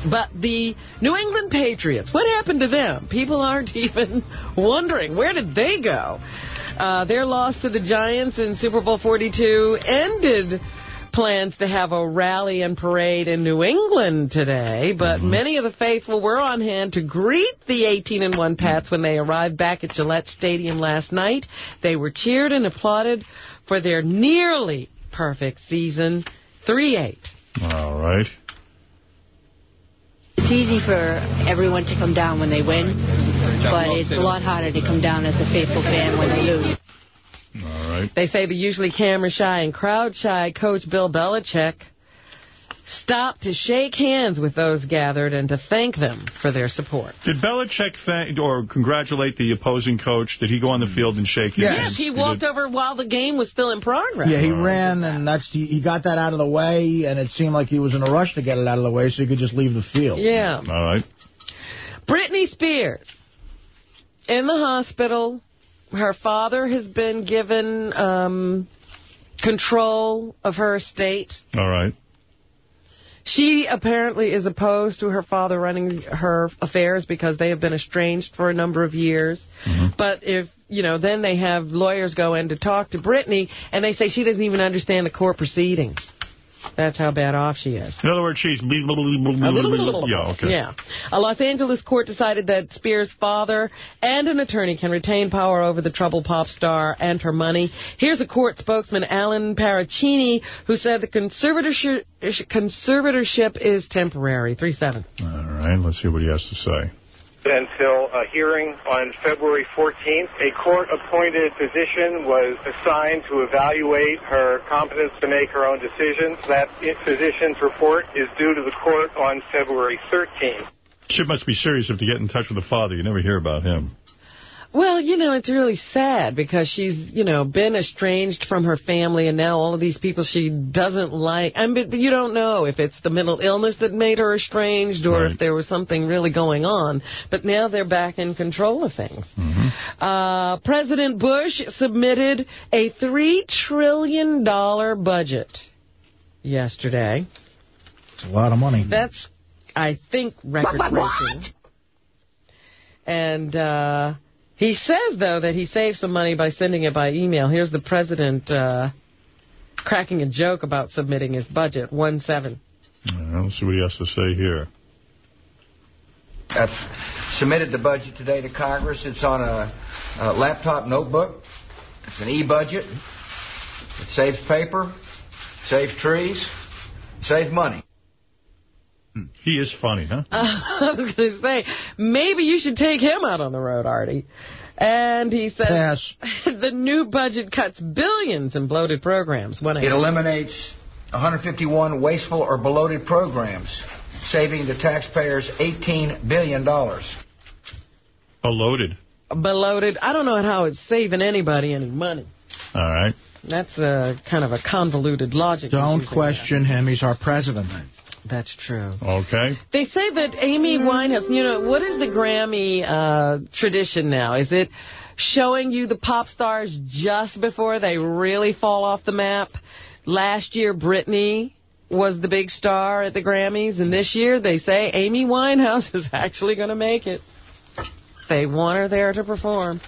S2: But the New England Patriots, what happened to them? People aren't <laughs> even wondering. Where did they go? Uh, their loss to the Giants in Super Bowl 42 ended plans to have a rally and parade in New England today, but many of the faithful were on hand to greet the 18-and-1 Pats when they arrived back at Gillette Stadium last night. They were cheered and applauded for their nearly perfect season, 3-8.
S1: All right.
S65: It's easy for everyone to come down when they win, but it's a lot harder to come down as a faithful fan when they lose.
S1: All right.
S2: They say the usually camera-shy and crowd-shy coach Bill Belichick stopped to shake hands with those gathered and to thank them for their support.
S1: Did Belichick thank or congratulate the opposing coach? Did he go on the field and shake his
S2: Yes,
S1: hands?
S2: he walked over while the game was still in progress.
S3: Yeah, he ran, and that's he, he got that out of the way, and it seemed like he was in a rush to get it out of the way so he could just leave the field.
S2: Yeah.
S1: All right.
S2: Britney Spears in the hospital. Her father has been given um, control of her estate.
S1: All right.
S2: She apparently is opposed to her father running her affairs because they have been estranged for a number of years. Mm-hmm. But if, you know, then they have lawyers go in to talk to Britney, and they say she doesn't even understand the court proceedings. That's how bad off she is.
S1: In other words, she's... Yeah, okay.
S2: Yeah. A Los Angeles court decided that Spears' father and an attorney can retain power over the troubled pop star and her money. Here's a court spokesman, Allan Parachini, who said the conservatorship, conservatorship is temporary. 3-7.
S1: All right, let's see what he has to say.
S66: Until a hearing on February 14th, a court-appointed physician was assigned to evaluate her competence to make her own decisions. That physician's report is due to the court on February 13th.
S1: She must be serious if to get in touch with the father. You never hear about him.
S2: Well, you know, it's really sad because she's, you know, been estranged from her family and now all of these people she doesn't like. I mean, you don't know if it's the mental illness that made her estranged or if there was something really going on. But now they're back in control of things. Uh, President Bush submitted a $3 trillion budget yesterday.
S3: It's a lot of money.
S2: That's, I think, record-breaking. And uh, he says, though, that he saved some money by sending it by email. Here's the president uh, cracking a joke about submitting his budget, 1-7.
S1: All right, let's see what he has to say here.
S67: I've submitted the budget today to Congress. It's on a, a laptop notebook. It's an e-budget. It saves paper, saves trees, saves money.
S1: He is funny, huh? <laughs>
S2: I was going to say, maybe you should take him out on the road, Artie. And he says <laughs> the new budget cuts billions in bloated programs. One
S67: It eliminates 151 wasteful or bloated programs, saving the taxpayers $18 billion.
S1: Bloated.
S2: bloated. I don't know how it's saving anybody any money.
S1: All right.
S2: That's a kind of a convoluted logic.
S3: Don't question him. He's our president.
S2: That's true.
S1: Okay.
S2: They say that Amy Winehouse, you know, what is the Grammy uh, tradition now? Is it showing you the pop stars just before they really fall off the map? Last year, Britney was the big star at the Grammys, and this year they say Amy Winehouse <laughs> is actually going to make it. They want her there to perform.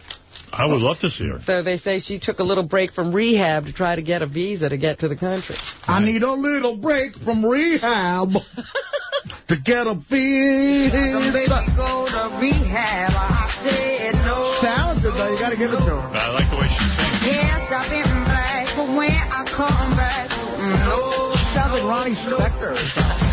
S1: I would love to see her.
S2: So they say she took a little break from rehab to try to get a visa to get to the country.
S3: I need a little break from rehab <laughs> to get a visa.
S68: baby go to rehab. I said no.
S3: Talented, though. You got to give it to her.
S1: I like the way she sings.
S68: Yes, I've been back, but when I come back, mm, no.
S3: Sounds like Ronnie Spector.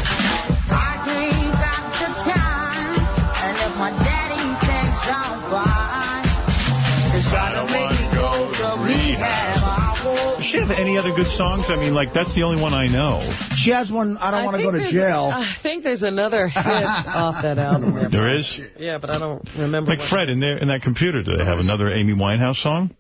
S1: Any other good songs? I mean, like, that's the only one I know.
S3: She has one, I don't want to go to jail.
S2: I think there's another hit <laughs> off that album. There.
S1: There is?
S2: Yeah, but I don't remember.
S1: Like, Fred, in, their, in that computer, do they have another Amy Winehouse song?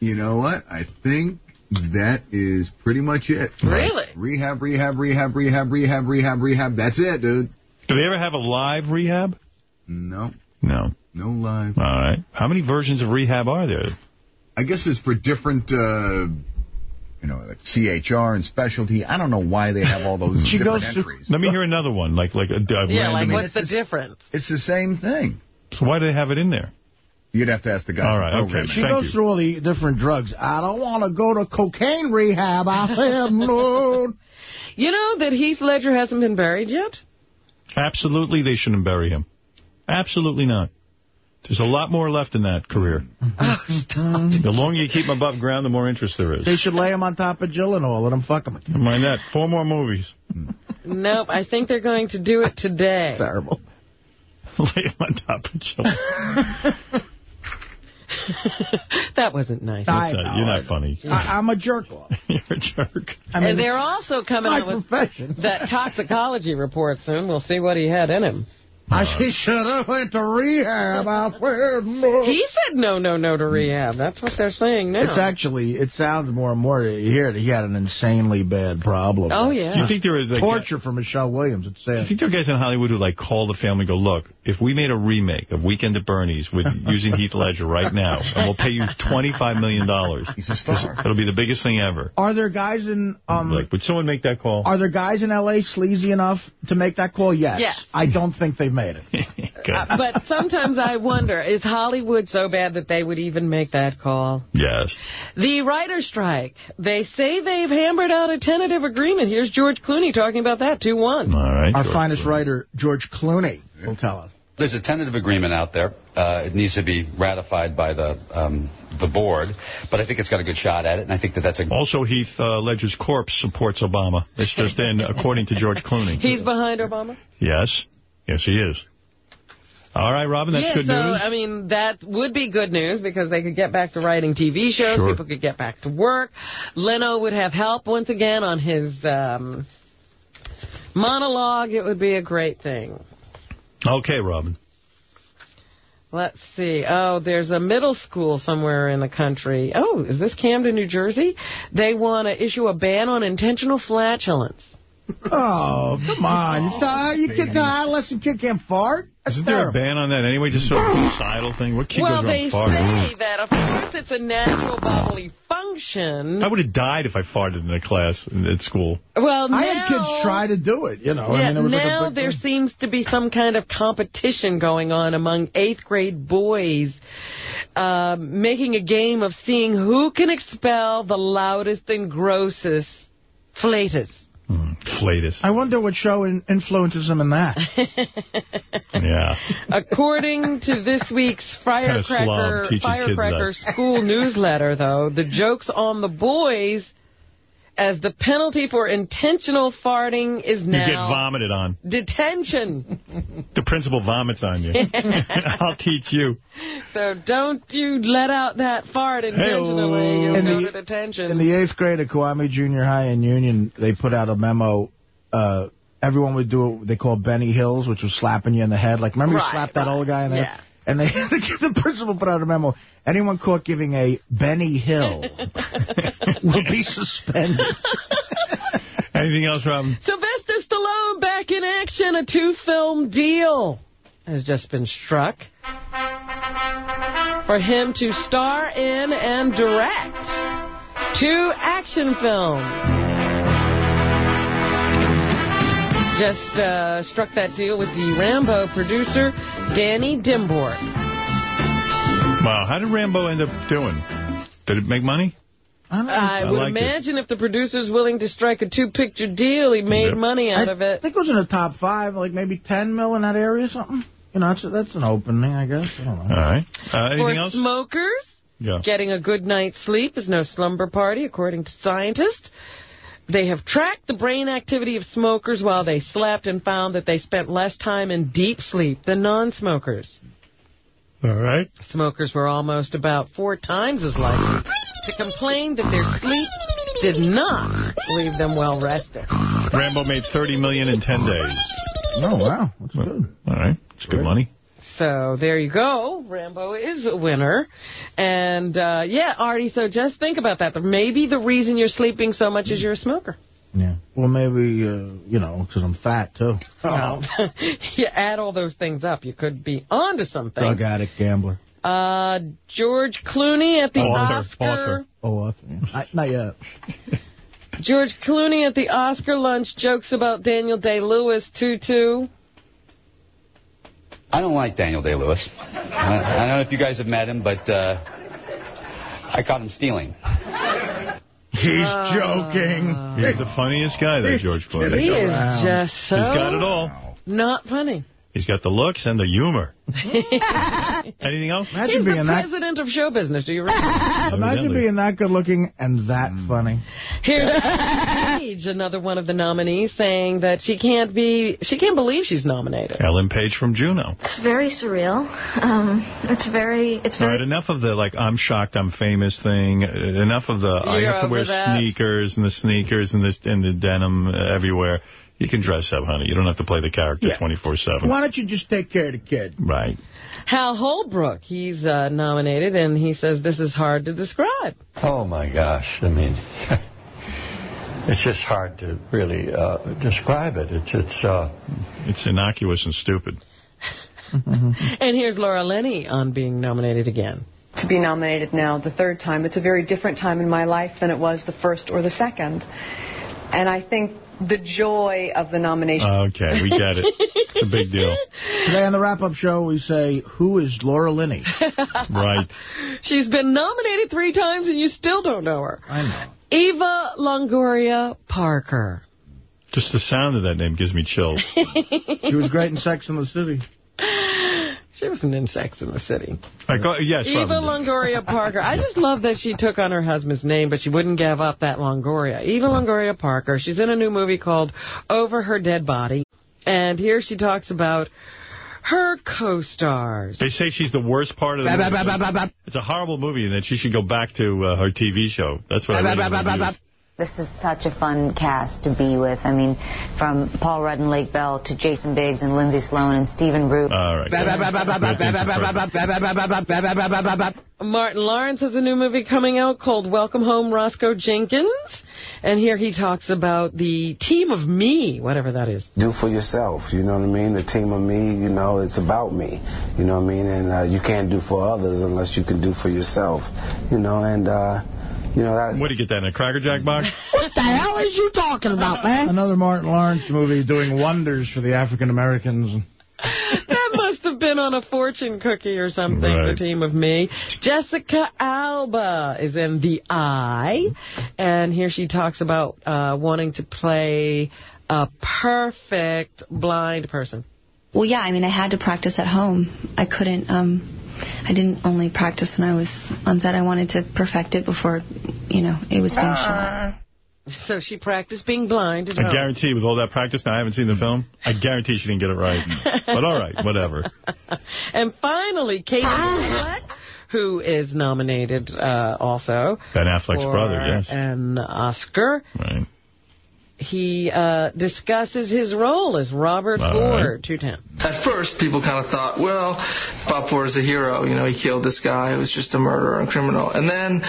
S9: You know what? I think that is pretty much it.
S2: Really?
S9: Rehab, rehab, rehab, rehab, rehab, rehab, rehab. That's it, dude.
S1: Do they ever have a live rehab?
S9: No.
S1: No.
S9: No live.
S1: All right. How many versions of rehab are there?
S9: I guess it's for different, uh, you know, like CHR and specialty. I don't know why they have all those <laughs>
S1: She
S9: different
S1: goes to-
S9: entries.
S1: Let me hear another one, like like a, a
S2: Yeah, like what's the difference?
S9: It's the same thing.
S1: So why do they have it in there?
S9: You'd have to ask the guy.
S1: All right, okay.
S3: She
S1: Thank
S3: goes
S1: you.
S3: through all the different drugs. I don't want to go to cocaine rehab. I said no. <laughs>
S2: You know that Heath Ledger hasn't been buried yet?
S1: Absolutely, they shouldn't bury him. Absolutely not. There's a lot more left in that career.
S2: Oh, stop.
S1: The longer you keep him above ground, the more interest there is.
S3: They should lay him on top of Gyllenhaal. Let him fuck him.
S1: Never mind that. Four more movies.
S2: Nope, I think they're going to do it today. <laughs>
S3: Terrible.
S1: Lay him on top of Joe. <laughs>
S2: that wasn't nice.
S3: I
S1: not-
S3: know,
S1: you're not funny.
S3: I, I'm a jerk off. <laughs>
S1: You're a jerk.
S3: I mean,
S2: and they're also coming
S3: my
S2: out with
S3: profession.
S2: that toxicology report soon. We'll see what he had in him.
S3: I he should have went to rehab. I said no.
S2: He said no, no, no to rehab. That's what they're saying now.
S3: It's actually, it sounds more and more, you hear it, he had an insanely bad problem.
S2: Oh, yeah.
S1: Do you think there is like
S3: Torture for Michelle Williams, it's
S1: Do you think there are guys in Hollywood who like call the family and go, look, if we made a remake of Weekend at Bernie's with <laughs> using Heath Ledger right now, and we'll pay you $25 million, dollars, <laughs> He's a star. it'll be the biggest thing ever.
S3: Are there guys in, um,
S1: like, would someone make that call?
S3: are there guys in L.A. sleazy enough to make that call? Yes.
S2: Yes.
S3: I don't think they made it. <laughs>
S2: Uh, but sometimes I wonder, is Hollywood so bad that they would even make that call?
S1: Yes.
S2: The writer's strike. They say they've hammered out a tentative agreement. Here's George Clooney talking about that, 2-1.
S1: All right.
S3: Our finest writer, George Clooney, will tell us.
S62: There's a tentative agreement out there. Uh, it needs to be ratified by the um, the board, but I think it's got a good shot at it, and I think that that's a
S1: Also, Heath uh, Ledger's corpse supports Obama. It's just in, according to George Clooney.
S2: He's behind Obama?
S1: Yes. Yes, he is. All right, Robin, that's
S2: yeah,
S1: good
S2: so,
S1: news.
S2: I mean, that would be good news because they could get back to writing TV shows.
S1: Sure.
S2: People could get back to work. Leno would have help once again on his um, monologue. It would be a great thing.
S1: Okay, Robin.
S2: Let's see. Oh, there's a middle school somewhere in the country. Oh, is this Camden, New Jersey? They want to issue a ban on intentional flatulence.
S3: Oh, come on. You, die, you kid, the adolescent kid can't fart? That's
S1: Isn't there a ban on that anyway? Just sort of a societal thing? What kid
S2: well,
S1: goes
S2: they
S1: around farting?
S2: say that, of course, it's a natural bodily function.
S1: I would have died if I farted in a class at school.
S2: Well,
S3: I had kids try to do it, you know.
S2: Yeah,
S3: I mean, it was
S2: now
S3: like a
S2: there
S3: thing.
S2: seems to be some kind of competition going on among eighth grade boys uh, making a game of seeing who can expel the loudest and grossest flatus.
S1: Flatus.
S3: I wonder what show in, influences him in that. <laughs>
S1: Yeah.
S2: According to this week's Firecracker, Firecracker school newsletter, though, the joke's on the boys as the penalty for intentional farting is now...
S1: You get vomited on.
S2: detention.
S1: The principal vomits on you. <laughs> I'll teach you.
S2: So don't you let out that fart intentionally. You'll
S3: In
S2: go
S3: the-
S2: to detention.
S3: In the eighth grade at Kawameeh Junior High in Union, they put out a memo. Uh, everyone would do what they call Benny Hills, which was slapping you in the head. Like, remember you
S2: Right,
S3: slapped that
S2: right.
S3: old guy in the
S2: Yeah.
S3: head? And they, <laughs> the principal put out a memo. Anyone caught giving a Benny Hill <laughs> will be suspended. <laughs>
S1: Anything else, Robin?
S2: Sylvester Stallone back in action. A two-film deal has just been struck for him to star in and direct two action films. Just uh, struck that deal with the Rambo producer, Danny Dimbort.
S1: Wow, how did Rambo end up doing? Did it make money?
S2: I,
S1: I
S2: would
S1: liked it.
S2: imagine if the producer's willing to strike a two-picture deal, he made
S1: Yep.
S2: money out
S3: I
S2: of it.
S3: I think it was in the top five, like maybe 10 mil in that area or something. You know, that's, that's an opening, I guess. I don't know.
S1: All right. Uh, anything
S2: For
S1: else?
S2: smokers,
S1: Yeah.
S2: getting a good night's sleep is no slumber party, according to scientists. They have tracked the brain activity of smokers while they slept and found that they spent less time in deep sleep than non-smokers.
S1: All right.
S2: Smokers were almost about four times as likely to complain that their sleep did not leave them well rested.
S1: Rambo made 30 million in 10 days.
S3: Oh, wow. That's good.
S1: All right. It's good money.
S2: So there you go. Rambo is a winner. And, uh, yeah, Artie, so just think about that. Maybe the reason you're sleeping so much is you're a smoker.
S3: Yeah. Well, maybe, uh, you know, because I'm fat, too. <laughs>
S2: Well, <laughs> you add all those things up, you could be onto something.
S3: Drug addict, gambler.
S2: Uh, George Clooney at the
S3: Author,
S2: Oscar.
S3: author. Oh, author. I, not yet. <laughs>
S2: George Clooney at the Oscar lunch jokes about Daniel Day-Lewis, too.
S62: I don't like Daniel Day-Lewis. I, I don't know if you guys have met him, but uh, I caught him stealing.
S3: He's
S2: Uh,
S3: joking.
S1: He's the funniest guy, though, George Clooney.
S2: He is just so
S1: He's got it all.
S2: not funny.
S1: He's got the looks and the humor. <laughs> <laughs> Anything else?
S3: Imagine
S2: He's the
S3: being that-
S2: president of show business. Do you <laughs> realize?
S3: Imagine being that good looking and that funny.
S2: Here's Page, another one of the nominees, saying that she can't be, she can't believe she's nominated.
S1: Ellen Page from Juno.
S69: It's very surreal. Um, it's very, it's
S1: All
S69: very.
S1: right, enough of the, like, I'm shocked, I'm famous thing. Uh, Enough of the, I
S2: You're I
S1: have to wear
S2: that.
S1: sneakers and the sneakers and, this, and the denim uh, everywhere. You can dress up, honey. You don't have to play the character 24-7.
S3: Why don't you just take care of the kid?
S1: Right.
S2: Hal Holbrook, he's uh, nominated, and he says this is hard to describe.
S70: Oh, my gosh. I mean, <laughs> it's just hard to really uh, describe it. It's, it's, uh,
S1: It's innocuous and stupid. <laughs>
S2: And here's Laura Linney on being nominated again.
S71: to be nominated now the third time. It's a very different time in my life than it was the first or the second. And I think the joy of the nomination.
S1: Oh, okay, we get it. It's a big deal.
S3: Today on the wrap-up show, we say, who is Laura Linney? <laughs>
S1: Right.
S2: She's been nominated three times, and you still don't know her.
S3: I know.
S2: Eva Longoria Parker.
S1: Just the sound of that name gives me chills.
S3: She was great in Sex in the City.
S2: She was an in Sex in the City.
S1: I go, yes,
S2: Eva
S1: Robin.
S2: Longoria Parker. I just love that she took on her husband's name, but she wouldn't give up that Longoria. Eva Longoria Parker. She's in a new movie called Over Her Dead Body. And here she talks about her co-stars.
S1: They say she's the worst part of the
S2: Ba, ba,
S1: movie.
S2: ba, ba.
S1: It's a horrible movie, and that she should go back to uh, her TV show. That's what I read in the reviews.
S72: This is such a fun cast to be with. I mean, from Paul Rudd and Lake Bell to Jason Biggs and Lindsay Sloan and Stephen Root.
S1: All right.
S2: Martin Lawrence has a new movie coming out called Welcome Home, Roscoe Jenkins. And here he talks about the team of me, whatever that is.
S73: do for yourself. You know what I mean? The team of me, you know, it's about me. You know what I mean? And uh, you can't do for others unless you can do for yourself. You know, and, uh, you know, that's.
S1: Where do you get that, in a Cracker Jack box? <laughs>
S3: What the hell is you talking about, man? Another Martin Lawrence movie doing wonders for the African Americans.
S2: That must have been on a fortune cookie or something, the team of me. Jessica Alba is in The Eye. And here she talks about uh, wanting to play a perfect blind person.
S74: Well, yeah, I mean, I had to practice at home. I couldn't, um, I didn't only practice when I was on set. I wanted to perfect it before, you know, it was being shot.
S2: So she practiced being blind.
S1: I
S2: home.
S1: guarantee with all that practice, now I haven't seen the film, I guarantee she didn't get it right. <laughs> But all right, whatever.
S2: And finally, Kate Winslet, who is nominated uh, also.
S1: Ben Affleck's brother, yes.
S2: An Oscar.
S1: Right.
S2: He uh, discusses his role as Robert
S75: All
S2: Ford, 210.
S75: At first, people kind of thought, well, Bob Ford is a hero. You know, he killed this guy who was just a murderer and criminal. And then,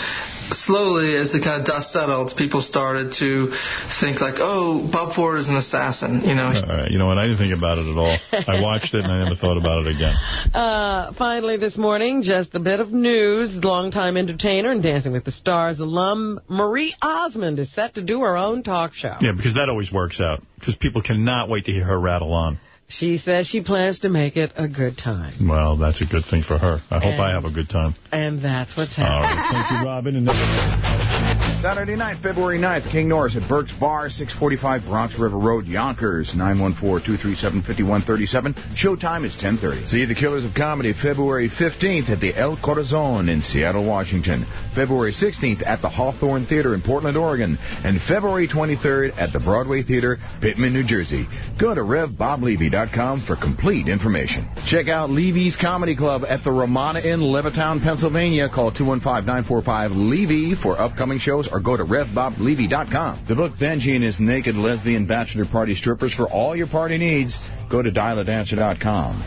S75: slowly, as the kind of dust settled, people started to think like, oh, Bob Ford is an assassin. You know,
S1: All right, you know what? I didn't think about it at all. I watched it and I never thought about it again. <laughs>
S2: Uh, finally this morning, just a bit of news. Longtime entertainer and Dancing with the Stars alum Marie Osmond is set to do her own talk show.
S1: Yeah, because that always works out. Because people cannot wait to hear her rattle on.
S2: She says she plans to make it a good time.
S1: Well, that's a good thing for her. I hope
S2: And-
S1: I have a good time.
S2: And that's what's happening.
S1: right. Thank you, Robin. <laughs> And
S9: Saturday night, February 9th, King Norris at Burke's Bar, 645 Bronx River Road, Yonkers, 914-237-5137. Showtime is 1030. See the Killers of Comedy February 15th at the El Corazon in Seattle, Washington. February 16th at the Hawthorne Theater in Portland, Oregon. And February 23rd at the Broadway Theater, Pitman, New Jersey. Go to RevBobLevy.com for complete information. Check out Levy's Comedy Club at the Ramada in Levittown, Pennsylvania. Call 215-945-LEVY for upcoming shows or go to RevBobLevy.com. The book Benji and his naked lesbian bachelor party strippers for all your party needs. Go to dialadancer.com.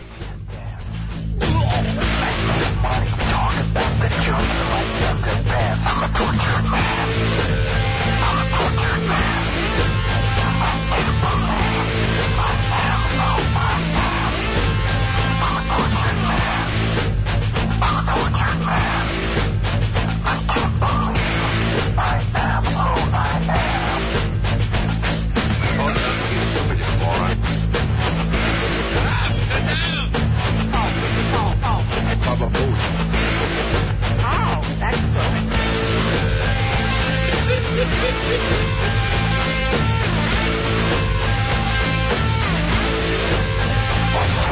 S9: Talk about the like Duncan I'm a